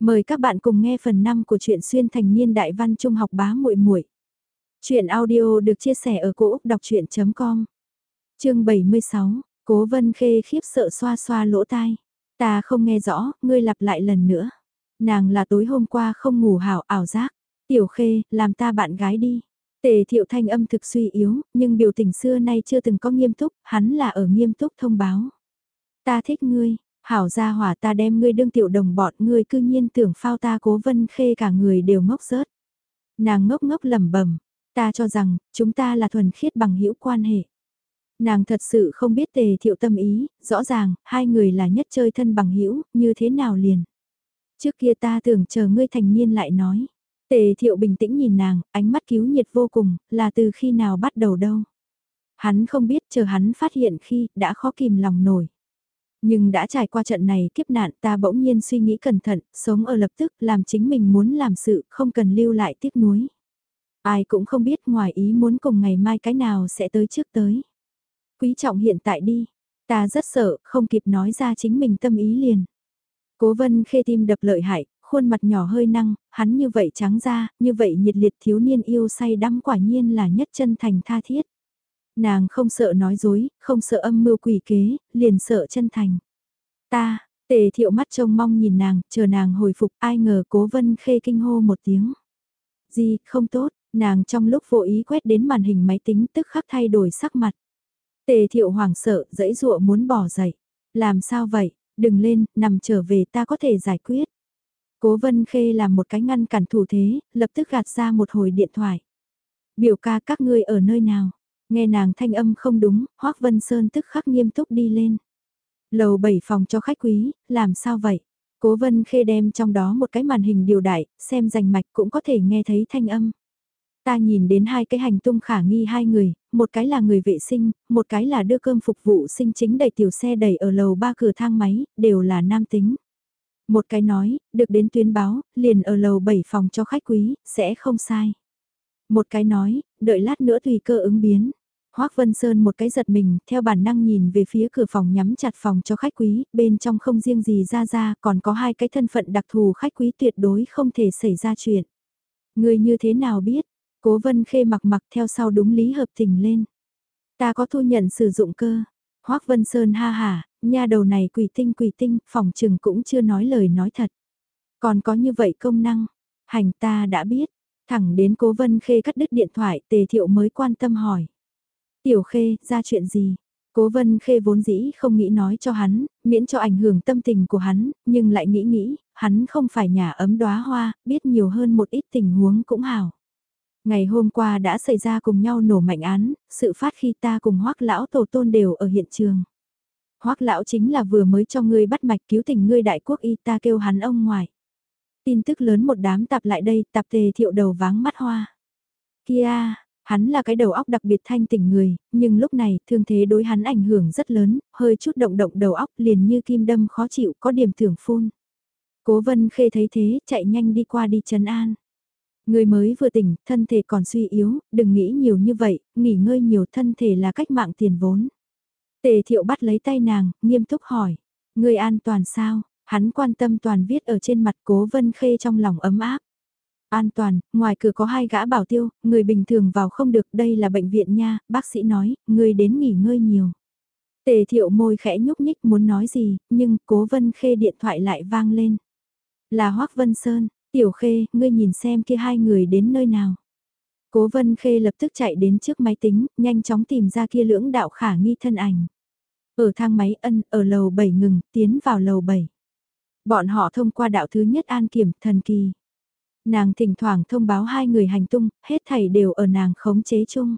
Mời các bạn cùng nghe phần 5 của truyện xuyên thành niên đại văn trung học bá muội muội. truyện audio được chia sẻ ở cỗ đọc chuyện.com Chương 76, Cố Vân Khê khiếp sợ xoa xoa lỗ tai. Ta không nghe rõ, ngươi lặp lại lần nữa. Nàng là tối hôm qua không ngủ hảo ảo giác. Tiểu Khê, làm ta bạn gái đi. Tề thiệu thanh âm thực suy yếu, nhưng biểu tình xưa nay chưa từng có nghiêm túc, hắn là ở nghiêm túc thông báo. Ta thích ngươi, Hảo gia hỏa ta đem ngươi đương tiểu đồng bọn ngươi cư nhiên tưởng phao ta cố vân khê cả người đều ngốc rớt. Nàng ngốc ngốc lẩm bẩm ta cho rằng, chúng ta là thuần khiết bằng hữu quan hệ. Nàng thật sự không biết tề thiệu tâm ý, rõ ràng, hai người là nhất chơi thân bằng hữu như thế nào liền. Trước kia ta tưởng chờ ngươi thành niên lại nói. Tề thiệu bình tĩnh nhìn nàng, ánh mắt cứu nhiệt vô cùng, là từ khi nào bắt đầu đâu. Hắn không biết chờ hắn phát hiện khi đã khó kìm lòng nổi. Nhưng đã trải qua trận này kiếp nạn ta bỗng nhiên suy nghĩ cẩn thận, sống ở lập tức làm chính mình muốn làm sự, không cần lưu lại tiếc nuối. Ai cũng không biết ngoài ý muốn cùng ngày mai cái nào sẽ tới trước tới. Quý trọng hiện tại đi, ta rất sợ, không kịp nói ra chính mình tâm ý liền. Cố vân khê tim đập lợi hại, khuôn mặt nhỏ hơi năng, hắn như vậy trắng ra, như vậy nhiệt liệt thiếu niên yêu say đắm quả nhiên là nhất chân thành tha thiết. Nàng không sợ nói dối, không sợ âm mưu quỷ kế, liền sợ chân thành. Ta, tề thiệu mắt trông mong nhìn nàng, chờ nàng hồi phục ai ngờ cố vân khê kinh hô một tiếng. Gì, không tốt, nàng trong lúc vô ý quét đến màn hình máy tính tức khắc thay đổi sắc mặt. Tề thiệu hoảng sợ, dãy dụa muốn bỏ dậy. Làm sao vậy, đừng lên, nằm trở về ta có thể giải quyết. Cố vân khê làm một cái ngăn cản thủ thế, lập tức gạt ra một hồi điện thoại. Biểu ca các ngươi ở nơi nào? Nghe nàng thanh âm không đúng, Hoác Vân Sơn tức khắc nghiêm túc đi lên. Lầu 7 phòng cho khách quý, làm sao vậy? Cố Vân Khê đem trong đó một cái màn hình điều đại, xem rành mạch cũng có thể nghe thấy thanh âm. Ta nhìn đến hai cái hành tung khả nghi hai người, một cái là người vệ sinh, một cái là đưa cơm phục vụ sinh chính đẩy tiểu xe đẩy ở lầu ba cửa thang máy, đều là nam tính. Một cái nói, được đến tuyến báo, liền ở lầu 7 phòng cho khách quý, sẽ không sai. Một cái nói, đợi lát nữa tùy cơ ứng biến. Hoác Vân Sơn một cái giật mình, theo bản năng nhìn về phía cửa phòng nhắm chặt phòng cho khách quý, bên trong không riêng gì ra ra, còn có hai cái thân phận đặc thù khách quý tuyệt đối không thể xảy ra chuyện. Người như thế nào biết, cố vân khê mặc mặc theo sau đúng lý hợp tình lên. Ta có thu nhận sử dụng cơ. Hoác Vân Sơn ha hà, nha đầu này quỷ tinh quỷ tinh, phòng trừng cũng chưa nói lời nói thật. Còn có như vậy công năng, hành ta đã biết, thẳng đến cố vân khê cắt đứt điện thoại tề thiệu mới quan tâm hỏi. Tiểu Khê, ra chuyện gì? Cố Vân Khê vốn dĩ không nghĩ nói cho hắn, miễn cho ảnh hưởng tâm tình của hắn, nhưng lại nghĩ nghĩ, hắn không phải nhà ấm đóa hoa, biết nhiều hơn một ít tình huống cũng hảo. Ngày hôm qua đã xảy ra cùng nhau nổ mạnh án, sự phát khi ta cùng hoắc lão tổ tôn đều ở hiện trường. hoắc lão chính là vừa mới cho ngươi bắt mạch cứu tình ngươi đại quốc y ta kêu hắn ông ngoài. Tin tức lớn một đám tạp lại đây, tạp tề thiệu đầu váng mắt hoa. Kia, Hắn là cái đầu óc đặc biệt thanh tỉnh người, nhưng lúc này thương thế đối hắn ảnh hưởng rất lớn, hơi chút động động đầu óc liền như kim đâm khó chịu có điểm thưởng phun. Cố vân khê thấy thế chạy nhanh đi qua đi trấn an. Người mới vừa tỉnh, thân thể còn suy yếu, đừng nghĩ nhiều như vậy, nghỉ ngơi nhiều thân thể là cách mạng tiền vốn. Tề thiệu bắt lấy tay nàng, nghiêm túc hỏi. Người an toàn sao? Hắn quan tâm toàn viết ở trên mặt cố vân khê trong lòng ấm áp. An toàn, ngoài cửa có hai gã bảo tiêu, người bình thường vào không được, đây là bệnh viện nha, bác sĩ nói, người đến nghỉ ngơi nhiều. Tề thiệu môi khẽ nhúc nhích muốn nói gì, nhưng cố vân khê điện thoại lại vang lên. Là Hoác Vân Sơn, tiểu khê, ngươi nhìn xem kia hai người đến nơi nào. Cố vân khê lập tức chạy đến trước máy tính, nhanh chóng tìm ra kia lưỡng đạo khả nghi thân ảnh. Ở thang máy ân, ở lầu 7 ngừng, tiến vào lầu 7. Bọn họ thông qua đạo thứ nhất an kiểm, thần kỳ. Nàng thỉnh thoảng thông báo hai người hành tung, hết thảy đều ở nàng khống chế chung.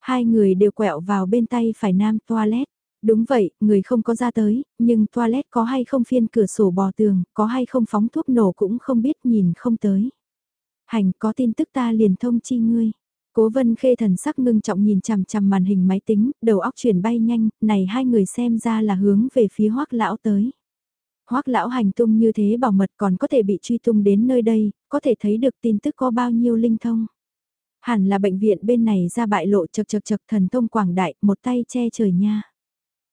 Hai người đều quẹo vào bên tay phải nam toilet. Đúng vậy, người không có ra tới, nhưng toilet có hay không phiên cửa sổ bò tường, có hay không phóng thuốc nổ cũng không biết nhìn không tới. Hành có tin tức ta liền thông chi ngươi. Cố vân khê thần sắc ngưng trọng nhìn chằm chằm màn hình máy tính, đầu óc chuyển bay nhanh, này hai người xem ra là hướng về phía hoác lão tới hoắc lão hành tung như thế bảo mật còn có thể bị truy tung đến nơi đây, có thể thấy được tin tức có bao nhiêu linh thông. Hẳn là bệnh viện bên này ra bại lộ chật chật chật thần thông quảng đại, một tay che trời nha.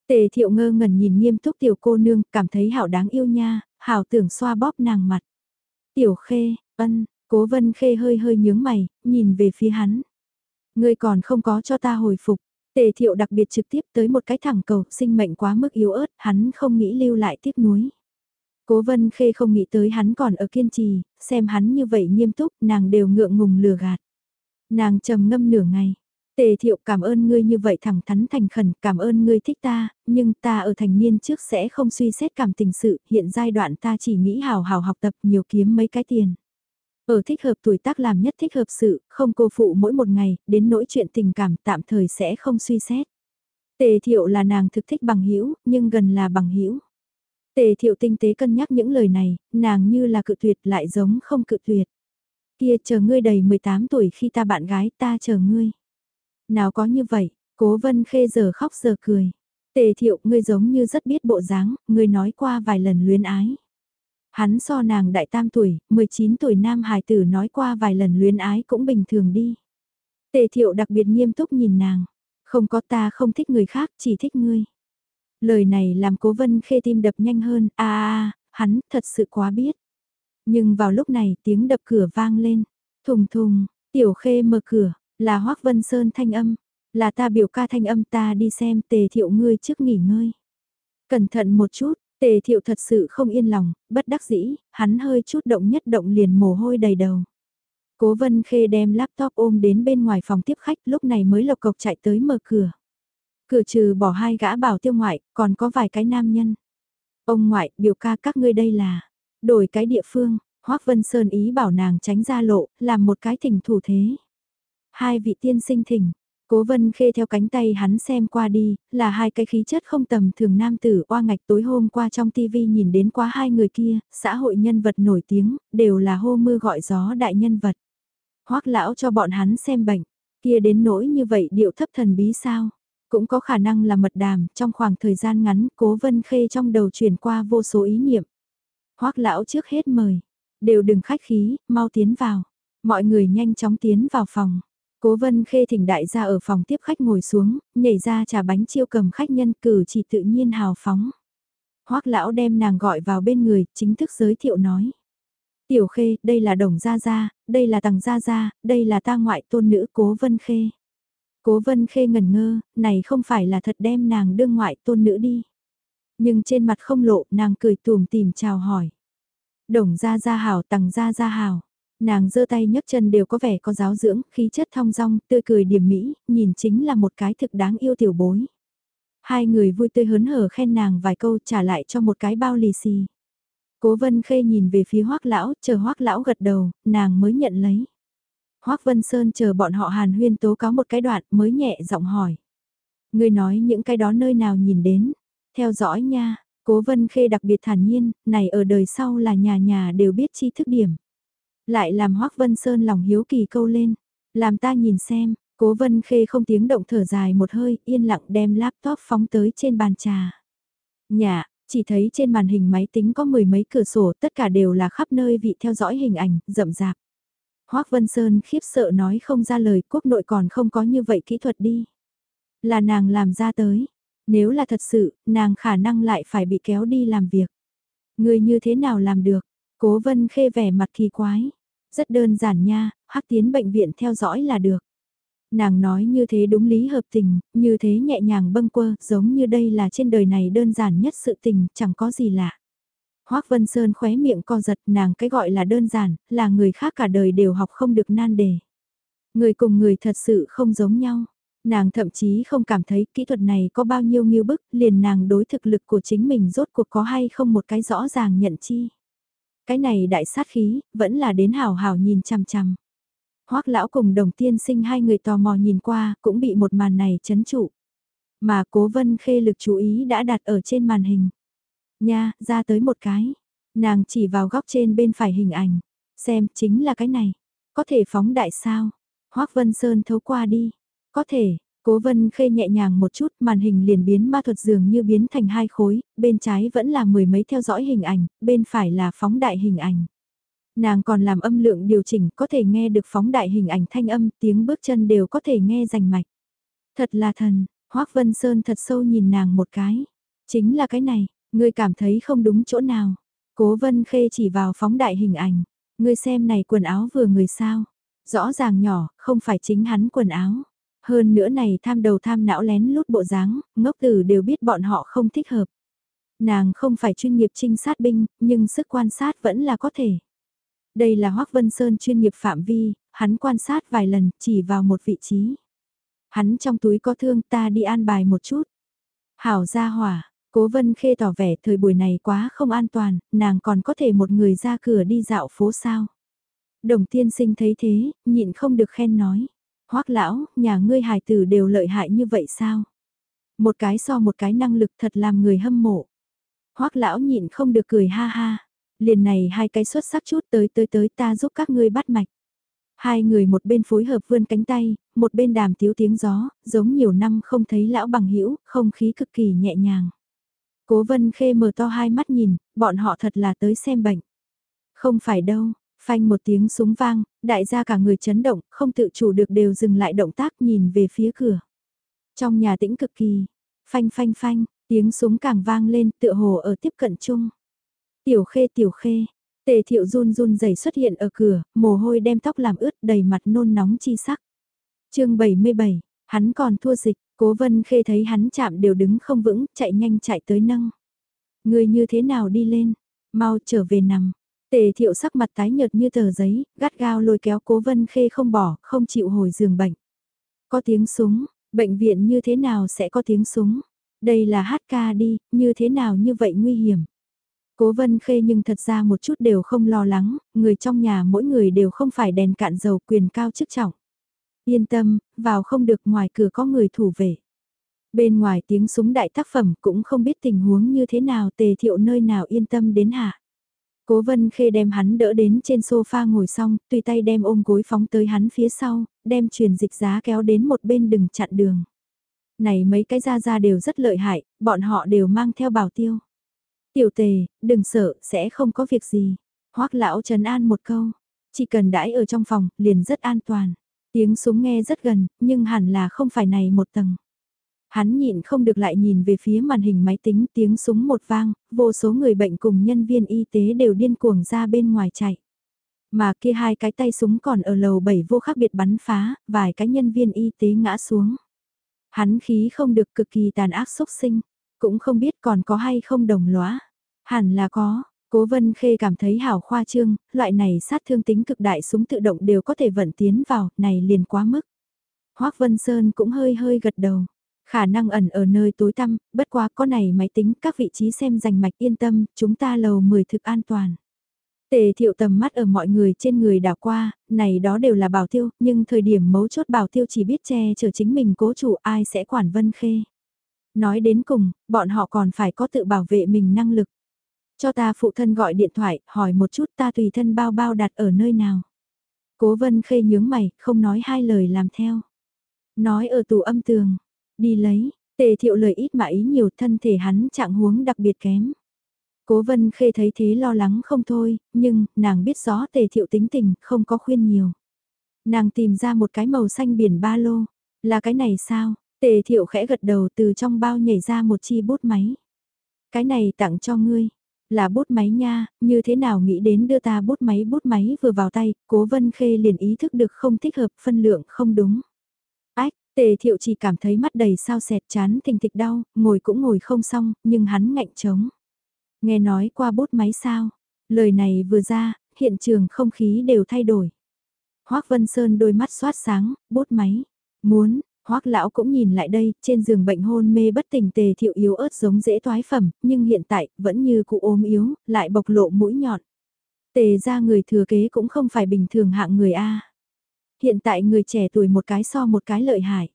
Tề thiệu ngơ ngẩn nhìn nghiêm túc tiểu cô nương, cảm thấy hảo đáng yêu nha, hảo tưởng xoa bóp nàng mặt. Tiểu Khê, ân, Cố Vân Khê hơi hơi nhướng mày, nhìn về phía hắn. Ngươi còn không có cho ta hồi phục. Tề thiệu đặc biệt trực tiếp tới một cái thẳng cầu, sinh mệnh quá mức yếu ớt, hắn không nghĩ lưu lại tiếc nuối. Cố Vân Khê không nghĩ tới hắn còn ở kiên trì, xem hắn như vậy nghiêm túc, nàng đều ngượng ngùng lừa gạt. Nàng trầm ngâm nửa ngày. Tề thiệu cảm ơn ngươi như vậy thẳng thắn thành khẩn, cảm ơn ngươi thích ta, nhưng ta ở thành niên trước sẽ không suy xét cảm tình sự, hiện giai đoạn ta chỉ nghĩ hào hào học tập nhiều kiếm mấy cái tiền. Ở thích hợp tuổi tác làm nhất thích hợp sự, không cô phụ mỗi một ngày, đến nỗi chuyện tình cảm tạm thời sẽ không suy xét. Tề thiệu là nàng thực thích bằng hữu nhưng gần là bằng hữu Tề thiệu tinh tế cân nhắc những lời này, nàng như là cự tuyệt lại giống không cự tuyệt. Kia chờ ngươi đầy 18 tuổi khi ta bạn gái ta chờ ngươi. Nào có như vậy, cố vân khê giờ khóc giờ cười. Tề thiệu ngươi giống như rất biết bộ dáng, ngươi nói qua vài lần luyến ái. Hắn so nàng đại tam tuổi, 19 tuổi nam hài tử nói qua vài lần luyến ái cũng bình thường đi. Tề thiệu đặc biệt nghiêm túc nhìn nàng. Không có ta không thích người khác, chỉ thích ngươi. Lời này làm cố vân khê tim đập nhanh hơn, a a hắn thật sự quá biết. Nhưng vào lúc này tiếng đập cửa vang lên. Thùng thùng, tiểu khê mở cửa, là hoắc Vân Sơn thanh âm. Là ta biểu ca thanh âm ta đi xem tề thiệu ngươi trước nghỉ ngơi. Cẩn thận một chút, tề thiệu thật sự không yên lòng, bất đắc dĩ, hắn hơi chút động nhất động liền mồ hôi đầy đầu. Cố Vân Khê đem laptop ôm đến bên ngoài phòng tiếp khách lúc này mới lộc cộc chạy tới mở cửa. Cửa trừ bỏ hai gã bảo tiêu ngoại, còn có vài cái nam nhân. Ông ngoại, biểu ca các ngươi đây là, đổi cái địa phương, Hoác Vân Sơn ý bảo nàng tránh ra lộ, làm một cái thỉnh thủ thế. Hai vị tiên sinh thỉnh, Cố vân khê theo cánh tay hắn xem qua đi, là hai cái khí chất không tầm thường nam tử oa ngạch tối hôm qua trong tivi nhìn đến quá hai người kia, xã hội nhân vật nổi tiếng, đều là hô mưa gọi gió đại nhân vật. Hoác lão cho bọn hắn xem bệnh, kia đến nỗi như vậy điệu thấp thần bí sao? Cũng có khả năng là mật đàm, trong khoảng thời gian ngắn, cố vân khê trong đầu chuyển qua vô số ý niệm. Hoác lão trước hết mời, đều đừng khách khí, mau tiến vào. Mọi người nhanh chóng tiến vào phòng. Cố vân khê thỉnh đại gia ở phòng tiếp khách ngồi xuống, nhảy ra trà bánh chiêu cầm khách nhân cử chỉ tự nhiên hào phóng. Hoác lão đem nàng gọi vào bên người, chính thức giới thiệu nói. Tiểu khê, đây là đồng gia gia, đây là tầng gia gia, đây là ta ngoại tôn nữ cố vân khê. Cố vân khê ngẩn ngơ, này không phải là thật đem nàng đương ngoại tôn nữ đi. Nhưng trên mặt không lộ, nàng cười tùm tìm chào hỏi. Đồng gia gia hào, Tằng gia gia hào, Nàng giơ tay nhấc chân đều có vẻ có giáo dưỡng, khí chất thong dong, tươi cười điểm mỹ, nhìn chính là một cái thực đáng yêu tiểu bối. Hai người vui tươi hớn hở khen nàng vài câu trả lại cho một cái bao lì xì. Cố vân khê nhìn về phía hoác lão, chờ hoác lão gật đầu, nàng mới nhận lấy. Hoác Vân Sơn chờ bọn họ hàn huyên tố cáo một cái đoạn mới nhẹ giọng hỏi. Người nói những cái đó nơi nào nhìn đến, theo dõi nha, cố vân khê đặc biệt thản nhiên, này ở đời sau là nhà nhà đều biết chi thức điểm. Lại làm Hoác Vân Sơn lòng hiếu kỳ câu lên, làm ta nhìn xem, cố vân khê không tiếng động thở dài một hơi, yên lặng đem laptop phóng tới trên bàn trà. Nhà, chỉ thấy trên màn hình máy tính có mười mấy cửa sổ, tất cả đều là khắp nơi vị theo dõi hình ảnh, rậm rạp. Hoác Vân Sơn khiếp sợ nói không ra lời quốc nội còn không có như vậy kỹ thuật đi. Là nàng làm ra tới. Nếu là thật sự, nàng khả năng lại phải bị kéo đi làm việc. Người như thế nào làm được? Cố Vân Khê vẻ mặt kỳ quái. Rất đơn giản nha, hắc tiến bệnh viện theo dõi là được. Nàng nói như thế đúng lý hợp tình, như thế nhẹ nhàng bâng quơ, giống như đây là trên đời này đơn giản nhất sự tình, chẳng có gì lạ. Hoác Vân Sơn khóe miệng co giật nàng cái gọi là đơn giản, là người khác cả đời đều học không được nan đề. Người cùng người thật sự không giống nhau. Nàng thậm chí không cảm thấy kỹ thuật này có bao nhiêu nghiêu bức, liền nàng đối thực lực của chính mình rốt cuộc có hay không một cái rõ ràng nhận chi. Cái này đại sát khí, vẫn là đến hào hào nhìn chằm chằm. Hoác lão cùng đồng tiên sinh hai người tò mò nhìn qua, cũng bị một màn này chấn trụ. Mà cố vân khê lực chú ý đã đặt ở trên màn hình. Nha, ra tới một cái. Nàng chỉ vào góc trên bên phải hình ảnh. Xem, chính là cái này. Có thể phóng đại sao? Hoác Vân Sơn thấu qua đi. Có thể, Cố Vân Khê nhẹ nhàng một chút, màn hình liền biến ma thuật dường như biến thành hai khối, bên trái vẫn là mười mấy theo dõi hình ảnh, bên phải là phóng đại hình ảnh. Nàng còn làm âm lượng điều chỉnh, có thể nghe được phóng đại hình ảnh thanh âm, tiếng bước chân đều có thể nghe rành mạch. Thật là thần, Hoác Vân Sơn thật sâu nhìn nàng một cái. Chính là cái này, Ngươi cảm thấy không đúng chỗ nào. Cố vân khê chỉ vào phóng đại hình ảnh. Ngươi xem này quần áo vừa người sao. Rõ ràng nhỏ, không phải chính hắn quần áo. Hơn nữa này tham đầu tham não lén lút bộ dáng, ngốc tử đều biết bọn họ không thích hợp. Nàng không phải chuyên nghiệp trinh sát binh, nhưng sức quan sát vẫn là có thể. Đây là Hoác Vân Sơn chuyên nghiệp phạm vi, hắn quan sát vài lần, chỉ vào một vị trí. Hắn trong túi có thương ta đi an bài một chút. Hảo ra hỏa, cố vân khê tỏ vẻ thời buổi này quá không an toàn, nàng còn có thể một người ra cửa đi dạo phố sao. Đồng tiên sinh thấy thế, nhịn không được khen nói. Hoác lão, nhà ngươi hài tử đều lợi hại như vậy sao? Một cái so một cái năng lực thật làm người hâm mộ. Hoác lão nhịn không được cười ha ha. Liền này hai cái xuất sắc chút tới tới tới ta giúp các ngươi bắt mạch. Hai người một bên phối hợp vươn cánh tay, một bên đàm tiếu tiếng gió, giống nhiều năm không thấy lão bằng hữu không khí cực kỳ nhẹ nhàng. Cố vân khê mở to hai mắt nhìn, bọn họ thật là tới xem bệnh. Không phải đâu, phanh một tiếng súng vang, đại gia cả người chấn động, không tự chủ được đều dừng lại động tác nhìn về phía cửa. Trong nhà tĩnh cực kỳ, phanh phanh phanh, tiếng súng càng vang lên tựa hồ ở tiếp cận chung. Tiểu khê tiểu khê, tề thiệu run run rẩy xuất hiện ở cửa, mồ hôi đem tóc làm ướt đầy mặt nôn nóng chi sắc. chương 77, hắn còn thua dịch, cố vân khê thấy hắn chạm đều đứng không vững, chạy nhanh chạy tới nâng. Người như thế nào đi lên, mau trở về nằm. Tề thiệu sắc mặt tái nhợt như tờ giấy, gắt gao lôi kéo cố vân khê không bỏ, không chịu hồi giường bệnh. Có tiếng súng, bệnh viện như thế nào sẽ có tiếng súng? Đây là hát ca đi, như thế nào như vậy nguy hiểm? Cố vân khê nhưng thật ra một chút đều không lo lắng, người trong nhà mỗi người đều không phải đèn cạn dầu quyền cao chức trọng. Yên tâm, vào không được ngoài cửa có người thủ vệ. Bên ngoài tiếng súng đại tác phẩm cũng không biết tình huống như thế nào tề thiệu nơi nào yên tâm đến hạ. Cố vân khê đem hắn đỡ đến trên sofa ngồi xong, tùy tay đem ôm gối phóng tới hắn phía sau, đem truyền dịch giá kéo đến một bên đừng chặn đường. Này mấy cái ra ra đều rất lợi hại, bọn họ đều mang theo bảo tiêu. Tiểu tề, đừng sợ, sẽ không có việc gì. Hoác lão trấn an một câu, chỉ cần đãi ở trong phòng, liền rất an toàn. Tiếng súng nghe rất gần, nhưng hẳn là không phải này một tầng. Hắn nhịn không được lại nhìn về phía màn hình máy tính tiếng súng một vang, vô số người bệnh cùng nhân viên y tế đều điên cuồng ra bên ngoài chạy. Mà kia hai cái tay súng còn ở lầu 7 vô khác biệt bắn phá, vài cái nhân viên y tế ngã xuống. Hắn khí không được cực kỳ tàn ác xúc sinh, cũng không biết còn có hay không đồng lõa. Hẳn là có, Cố Vân Khê cảm thấy hảo khoa trương, loại này sát thương tính cực đại súng tự động đều có thể vận tiến vào, này liền quá mức. Hoác Vân Sơn cũng hơi hơi gật đầu. Khả năng ẩn ở nơi tối tăm, bất quá có này máy tính các vị trí xem dành mạch yên tâm, chúng ta lầu 10 thực an toàn. Tề thiệu tầm mắt ở mọi người trên người đảo qua, này đó đều là bảo tiêu, nhưng thời điểm mấu chốt bảo tiêu chỉ biết che chở chính mình cố chủ ai sẽ quản vân khê. Nói đến cùng, bọn họ còn phải có tự bảo vệ mình năng lực. Cho ta phụ thân gọi điện thoại, hỏi một chút ta tùy thân bao bao đặt ở nơi nào. Cố vân khê nhướng mày, không nói hai lời làm theo. Nói ở tủ âm tường, Đi lấy, tề thiệu lời ít mà ý nhiều thân thể hắn trạng huống đặc biệt kém. Cố vân khê thấy thế lo lắng không thôi, nhưng nàng biết rõ tề thiệu tính tình, không có khuyên nhiều. Nàng tìm ra một cái màu xanh biển ba lô, là cái này sao? Tề thiệu khẽ gật đầu từ trong bao nhảy ra một chi bút máy. Cái này tặng cho ngươi, là bút máy nha, như thế nào nghĩ đến đưa ta bút máy bút máy vừa vào tay, cố vân khê liền ý thức được không thích hợp phân lượng không đúng. ách Tề thiệu chỉ cảm thấy mắt đầy sao sẹt chán thình thịch đau, ngồi cũng ngồi không xong, nhưng hắn ngạnh trống. Nghe nói qua bút máy sao, lời này vừa ra, hiện trường không khí đều thay đổi. Hoác Vân Sơn đôi mắt xoát sáng, bút máy, muốn, hoắc lão cũng nhìn lại đây, trên giường bệnh hôn mê bất tỉnh tề thiệu yếu ớt giống dễ toái phẩm, nhưng hiện tại, vẫn như cụ ốm yếu, lại bộc lộ mũi nhọn. Tề ra người thừa kế cũng không phải bình thường hạng người A hiện tại người trẻ tuổi một cái so một cái lợi hại.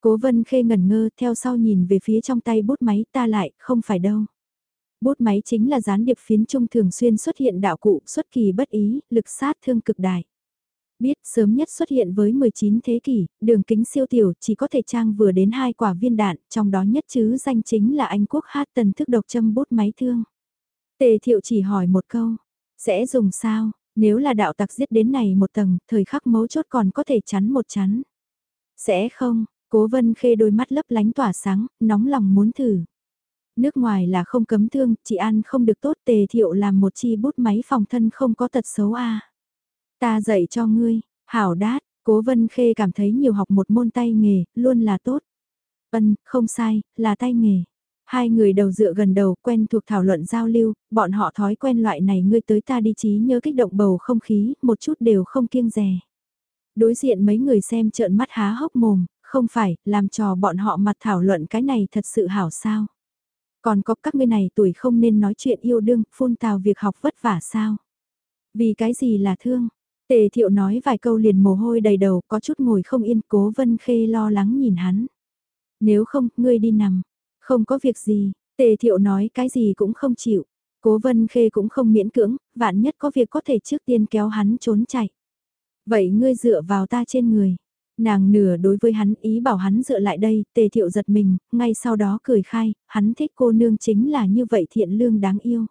Cố vân khê ngẩn ngơ theo sau nhìn về phía trong tay bút máy ta lại, không phải đâu. Bút máy chính là gián điệp phiến trung thường xuyên xuất hiện đạo cụ xuất kỳ bất ý, lực sát thương cực đại. Biết sớm nhất xuất hiện với 19 thế kỷ, đường kính siêu tiểu chỉ có thể trang vừa đến hai quả viên đạn, trong đó nhất chứ danh chính là Anh quốc hát tần thức độc châm bút máy thương. Tề thiệu chỉ hỏi một câu, sẽ dùng sao, nếu là đạo tặc giết đến này một tầng, thời khắc mấu chốt còn có thể chắn một chắn. Sẽ không, cố vân khê đôi mắt lấp lánh tỏa sáng, nóng lòng muốn thử. Nước ngoài là không cấm thương, chị ăn không được tốt tề thiệu làm một chi bút máy phòng thân không có tật xấu a Ta dạy cho ngươi, hảo đát, cố vân khê cảm thấy nhiều học một môn tay nghề, luôn là tốt. Vân, không sai, là tay nghề. Hai người đầu dựa gần đầu quen thuộc thảo luận giao lưu, bọn họ thói quen loại này ngươi tới ta đi trí nhớ kích động bầu không khí, một chút đều không kiêng rè. Đối diện mấy người xem trợn mắt há hốc mồm, không phải, làm trò bọn họ mặt thảo luận cái này thật sự hảo sao. Còn có các ngươi này tuổi không nên nói chuyện yêu đương, phun tào việc học vất vả sao. Vì cái gì là thương? Tề thiệu nói vài câu liền mồ hôi đầy đầu, có chút ngồi không yên, cố vân khê lo lắng nhìn hắn. Nếu không, ngươi đi nằm. Không có việc gì, tề thiệu nói cái gì cũng không chịu. Cố vân khê cũng không miễn cưỡng, vạn nhất có việc có thể trước tiên kéo hắn trốn chạy. Vậy ngươi dựa vào ta trên người. Nàng nửa đối với hắn ý bảo hắn dựa lại đây, tề thiệu giật mình, ngay sau đó cười khai, hắn thích cô nương chính là như vậy thiện lương đáng yêu.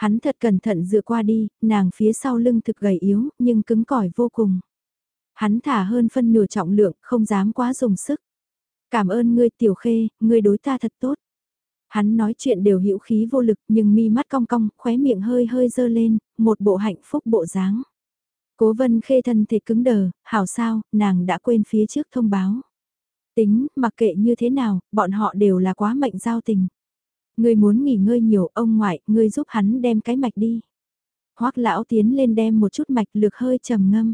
Hắn thật cẩn thận dựa qua đi, nàng phía sau lưng thực gầy yếu, nhưng cứng cỏi vô cùng. Hắn thả hơn phân nửa trọng lượng, không dám quá dùng sức. Cảm ơn ngươi tiểu khê, ngươi đối ta thật tốt. Hắn nói chuyện đều hữu khí vô lực nhưng mi mắt cong cong, khóe miệng hơi hơi dơ lên, một bộ hạnh phúc bộ dáng. Cố vân khê thân thể cứng đờ, hảo sao, nàng đã quên phía trước thông báo. Tính, mặc kệ như thế nào, bọn họ đều là quá mệnh giao tình. Ngươi muốn nghỉ ngơi nhiều, ông ngoại, ngươi giúp hắn đem cái mạch đi. Hoắc lão tiến lên đem một chút mạch lược hơi trầm ngâm.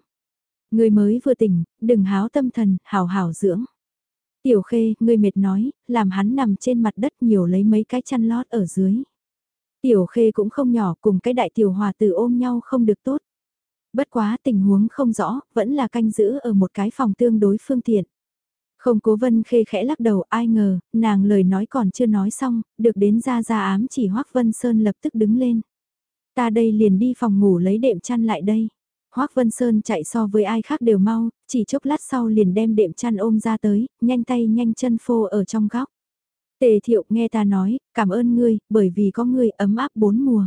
Ngươi mới vừa tỉnh, đừng háo tâm thần, hào hào dưỡng. Tiểu khê, ngươi mệt nói, làm hắn nằm trên mặt đất nhiều lấy mấy cái chăn lót ở dưới. Tiểu khê cũng không nhỏ cùng cái đại tiểu hòa tử ôm nhau không được tốt. Bất quá tình huống không rõ, vẫn là canh giữ ở một cái phòng tương đối phương tiện. Không cố vân khê khẽ lắc đầu ai ngờ, nàng lời nói còn chưa nói xong, được đến ra ra ám chỉ hoắc vân sơn lập tức đứng lên. Ta đây liền đi phòng ngủ lấy đệm chăn lại đây. Hoác Vân Sơn chạy so với ai khác đều mau, chỉ chốc lát sau liền đem đệm chăn ôm ra tới, nhanh tay nhanh chân phô ở trong góc. Tề thiệu nghe ta nói, cảm ơn ngươi, bởi vì có ngươi ấm áp bốn mùa.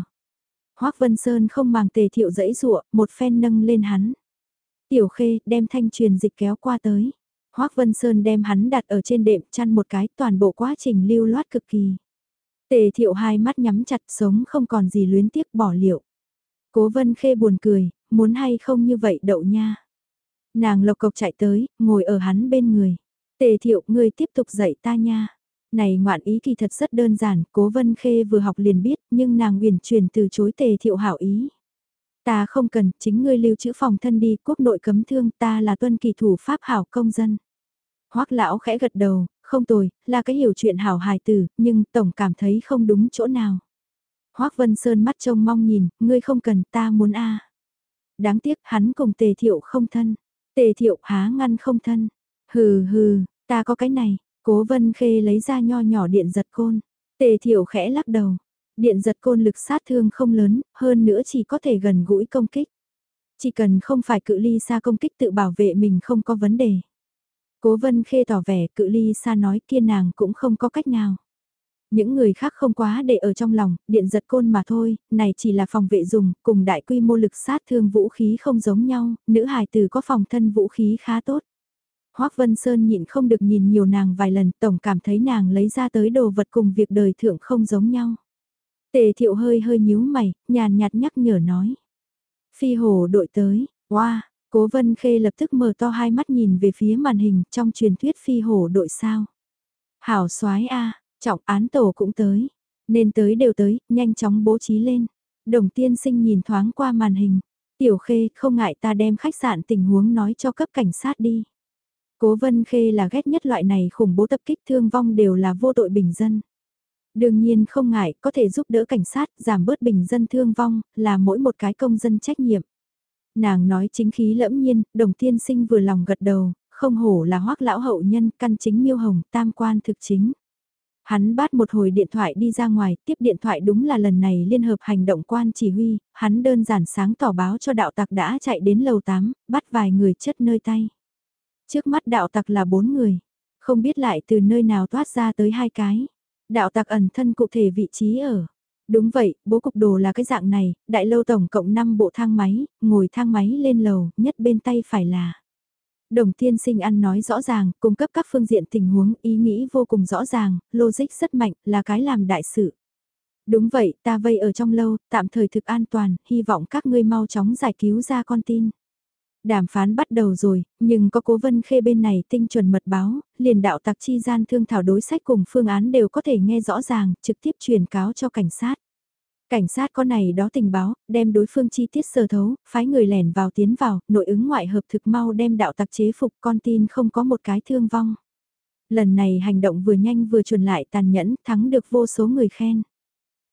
Hoác Vân Sơn không màng tề thiệu dẫy dụa, một phen nâng lên hắn. Tiểu khê đem thanh truyền dịch kéo qua tới. Hoác Vân Sơn đem hắn đặt ở trên đệm chăn một cái toàn bộ quá trình lưu loát cực kỳ. Tề thiệu hai mắt nhắm chặt sống không còn gì luyến tiếc bỏ liệu. Cố Vân Khê buồn cười, muốn hay không như vậy đậu nha. Nàng lộc cộc chạy tới, ngồi ở hắn bên người. Tề thiệu, ngươi tiếp tục dạy ta nha. Này ngoạn ý kỳ thật rất đơn giản, cố vân khê vừa học liền biết, nhưng nàng uyển truyền từ chối tề thiệu hảo ý. Ta không cần, chính ngươi lưu trữ phòng thân đi, quốc nội cấm thương, ta là tuân kỳ thủ pháp hảo công dân. Hoắc lão khẽ gật đầu, không tồi, là cái hiểu chuyện hảo hài tử, nhưng tổng cảm thấy không đúng chỗ nào. Hoắc Vân Sơn mắt trông mong nhìn, ngươi không cần, ta muốn a đáng tiếc hắn cùng tề thiệu không thân. Tề thiệu há ngăn không thân. Hừ hừ, ta có cái này, cố vân khê lấy ra nho nhỏ điện giật côn. Tề thiệu khẽ lắc đầu. Điện giật côn lực sát thương không lớn, hơn nữa chỉ có thể gần gũi công kích. Chỉ cần không phải cự ly xa công kích tự bảo vệ mình không có vấn đề. Cố vân khê tỏ vẻ cự ly xa nói kia nàng cũng không có cách nào. Những người khác không quá để ở trong lòng, điện giật côn mà thôi, này chỉ là phòng vệ dùng, cùng đại quy mô lực sát thương vũ khí không giống nhau, nữ hài tử có phòng thân vũ khí khá tốt. Hoác Vân Sơn nhịn không được nhìn nhiều nàng vài lần, tổng cảm thấy nàng lấy ra tới đồ vật cùng việc đời thượng không giống nhau. Tề thiệu hơi hơi nhíu mày, nhàn nhạt nhắc nhở nói. Phi hồ đội tới, wow, cố vân khê lập tức mở to hai mắt nhìn về phía màn hình trong truyền thuyết phi hồ đội sao. Hảo soái a Trọng án tổ cũng tới. Nên tới đều tới, nhanh chóng bố trí lên. Đồng tiên sinh nhìn thoáng qua màn hình. Tiểu Khê, không ngại ta đem khách sạn tình huống nói cho cấp cảnh sát đi. Cố Vân Khê là ghét nhất loại này khủng bố tập kích thương vong đều là vô tội bình dân. Đương nhiên không ngại, có thể giúp đỡ cảnh sát, giảm bớt bình dân thương vong, là mỗi một cái công dân trách nhiệm. Nàng nói chính khí lẫm nhiên, đồng tiên sinh vừa lòng gật đầu, không hổ là hoác lão hậu nhân, căn chính miêu hồng, tam quan thực chính. Hắn bắt một hồi điện thoại đi ra ngoài, tiếp điện thoại đúng là lần này liên hợp hành động quan chỉ huy, hắn đơn giản sáng tỏ báo cho đạo tặc đã chạy đến lầu 8, bắt vài người chất nơi tay. Trước mắt đạo tặc là bốn người, không biết lại từ nơi nào toát ra tới hai cái. Đạo tặc ẩn thân cụ thể vị trí ở. Đúng vậy, bố cục đồ là cái dạng này, đại lâu tổng cộng 5 bộ thang máy, ngồi thang máy lên lầu, nhất bên tay phải là Đồng tiên sinh ăn nói rõ ràng, cung cấp các phương diện tình huống, ý nghĩ vô cùng rõ ràng, logic rất mạnh, là cái làm đại sự. Đúng vậy, ta vây ở trong lâu, tạm thời thực an toàn, hy vọng các ngươi mau chóng giải cứu ra con tin. Đàm phán bắt đầu rồi, nhưng có cố vân khê bên này tinh chuẩn mật báo, liền đạo tặc chi gian thương thảo đối sách cùng phương án đều có thể nghe rõ ràng, trực tiếp truyền cáo cho cảnh sát. Cảnh sát có này đó tình báo, đem đối phương chi tiết sơ thấu, phái người lẻn vào tiến vào, nội ứng ngoại hợp thực mau đem đạo tặc chế phục con tin không có một cái thương vong. Lần này hành động vừa nhanh vừa chuẩn lại tàn nhẫn, thắng được vô số người khen.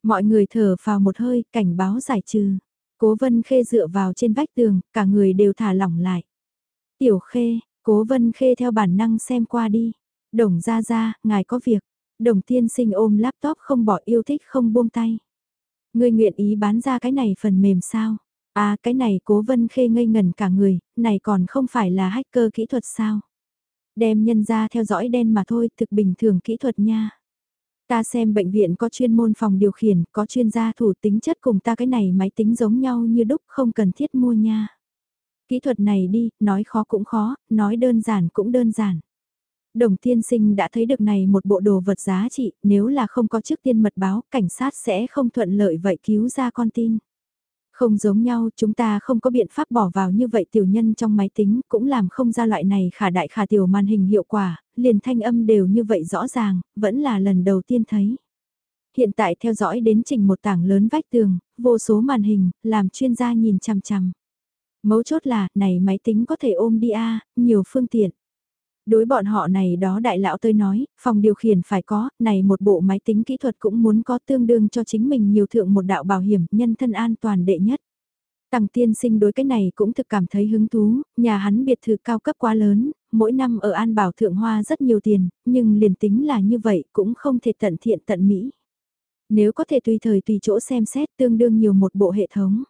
Mọi người thở vào một hơi, cảnh báo giải trừ. Cố vân khê dựa vào trên vách tường, cả người đều thả lỏng lại. Tiểu khê, cố vân khê theo bản năng xem qua đi. Đồng ra ra, ngài có việc. Đồng tiên sinh ôm laptop không bỏ yêu thích không buông tay. Ngươi nguyện ý bán ra cái này phần mềm sao? À cái này cố vân khê ngây ngần cả người, này còn không phải là hacker kỹ thuật sao? Đem nhân ra theo dõi đen mà thôi, thực bình thường kỹ thuật nha. Ta xem bệnh viện có chuyên môn phòng điều khiển, có chuyên gia thủ tính chất cùng ta cái này máy tính giống nhau như đúc không cần thiết mua nha. Kỹ thuật này đi, nói khó cũng khó, nói đơn giản cũng đơn giản. Đồng tiên sinh đã thấy được này một bộ đồ vật giá trị, nếu là không có trước tiên mật báo, cảnh sát sẽ không thuận lợi vậy cứu ra con tin. Không giống nhau, chúng ta không có biện pháp bỏ vào như vậy tiểu nhân trong máy tính, cũng làm không ra loại này khả đại khả tiểu màn hình hiệu quả, liền thanh âm đều như vậy rõ ràng, vẫn là lần đầu tiên thấy. Hiện tại theo dõi đến trình một tảng lớn vách tường, vô số màn hình, làm chuyên gia nhìn chằm chằm. Mấu chốt là, này máy tính có thể ôm đi a nhiều phương tiện. Đối bọn họ này đó đại lão tôi nói, phòng điều khiển phải có, này một bộ máy tính kỹ thuật cũng muốn có tương đương cho chính mình nhiều thượng một đạo bảo hiểm, nhân thân an toàn đệ nhất. Tăng tiên sinh đối cái này cũng thực cảm thấy hứng thú, nhà hắn biệt thự cao cấp quá lớn, mỗi năm ở An Bảo Thượng Hoa rất nhiều tiền, nhưng liền tính là như vậy cũng không thể tận thiện tận mỹ. Nếu có thể tùy thời tùy chỗ xem xét tương đương nhiều một bộ hệ thống.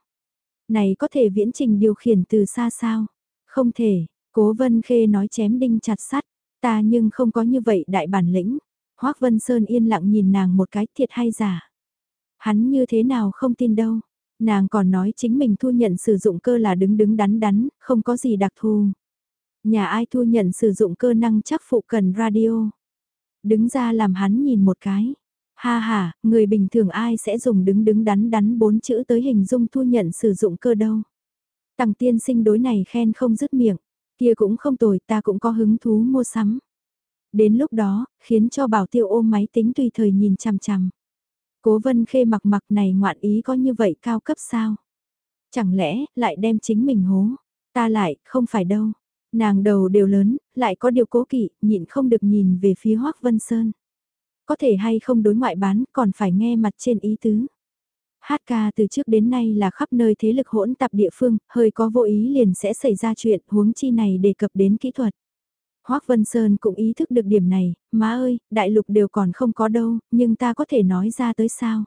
Này có thể viễn trình điều khiển từ xa sao? Không thể, Cố Vân Khê nói chém đinh chặt sắt, ta nhưng không có như vậy đại bản lĩnh. Hoác Vân Sơn yên lặng nhìn nàng một cái thiệt hay giả. Hắn như thế nào không tin đâu. Nàng còn nói chính mình thu nhận sử dụng cơ là đứng đứng đắn đắn, không có gì đặc thù. Nhà ai thu nhận sử dụng cơ năng chắc phụ cần radio. Đứng ra làm hắn nhìn một cái. Ha ha, người bình thường ai sẽ dùng đứng đứng đắn đắn bốn chữ tới hình dung thu nhận sử dụng cơ đâu. Tằng tiên sinh đối này khen không dứt miệng. Kia cũng không tồi, ta cũng có hứng thú mua sắm. Đến lúc đó, khiến cho bảo tiêu ôm máy tính tùy thời nhìn chằm chằm. Cố vân khê mặc mặc này ngoạn ý có như vậy cao cấp sao? Chẳng lẽ, lại đem chính mình hố? Ta lại, không phải đâu. Nàng đầu đều lớn, lại có điều cố kỵ, nhịn không được nhìn về phía Hoác Vân Sơn. Có thể hay không đối ngoại bán, còn phải nghe mặt trên ý tứ. Hát ca từ trước đến nay là khắp nơi thế lực hỗn tạp địa phương, hơi có vô ý liền sẽ xảy ra chuyện, huống chi này đề cập đến kỹ thuật. Hoác Vân Sơn cũng ý thức được điểm này, má ơi, đại lục đều còn không có đâu, nhưng ta có thể nói ra tới sao?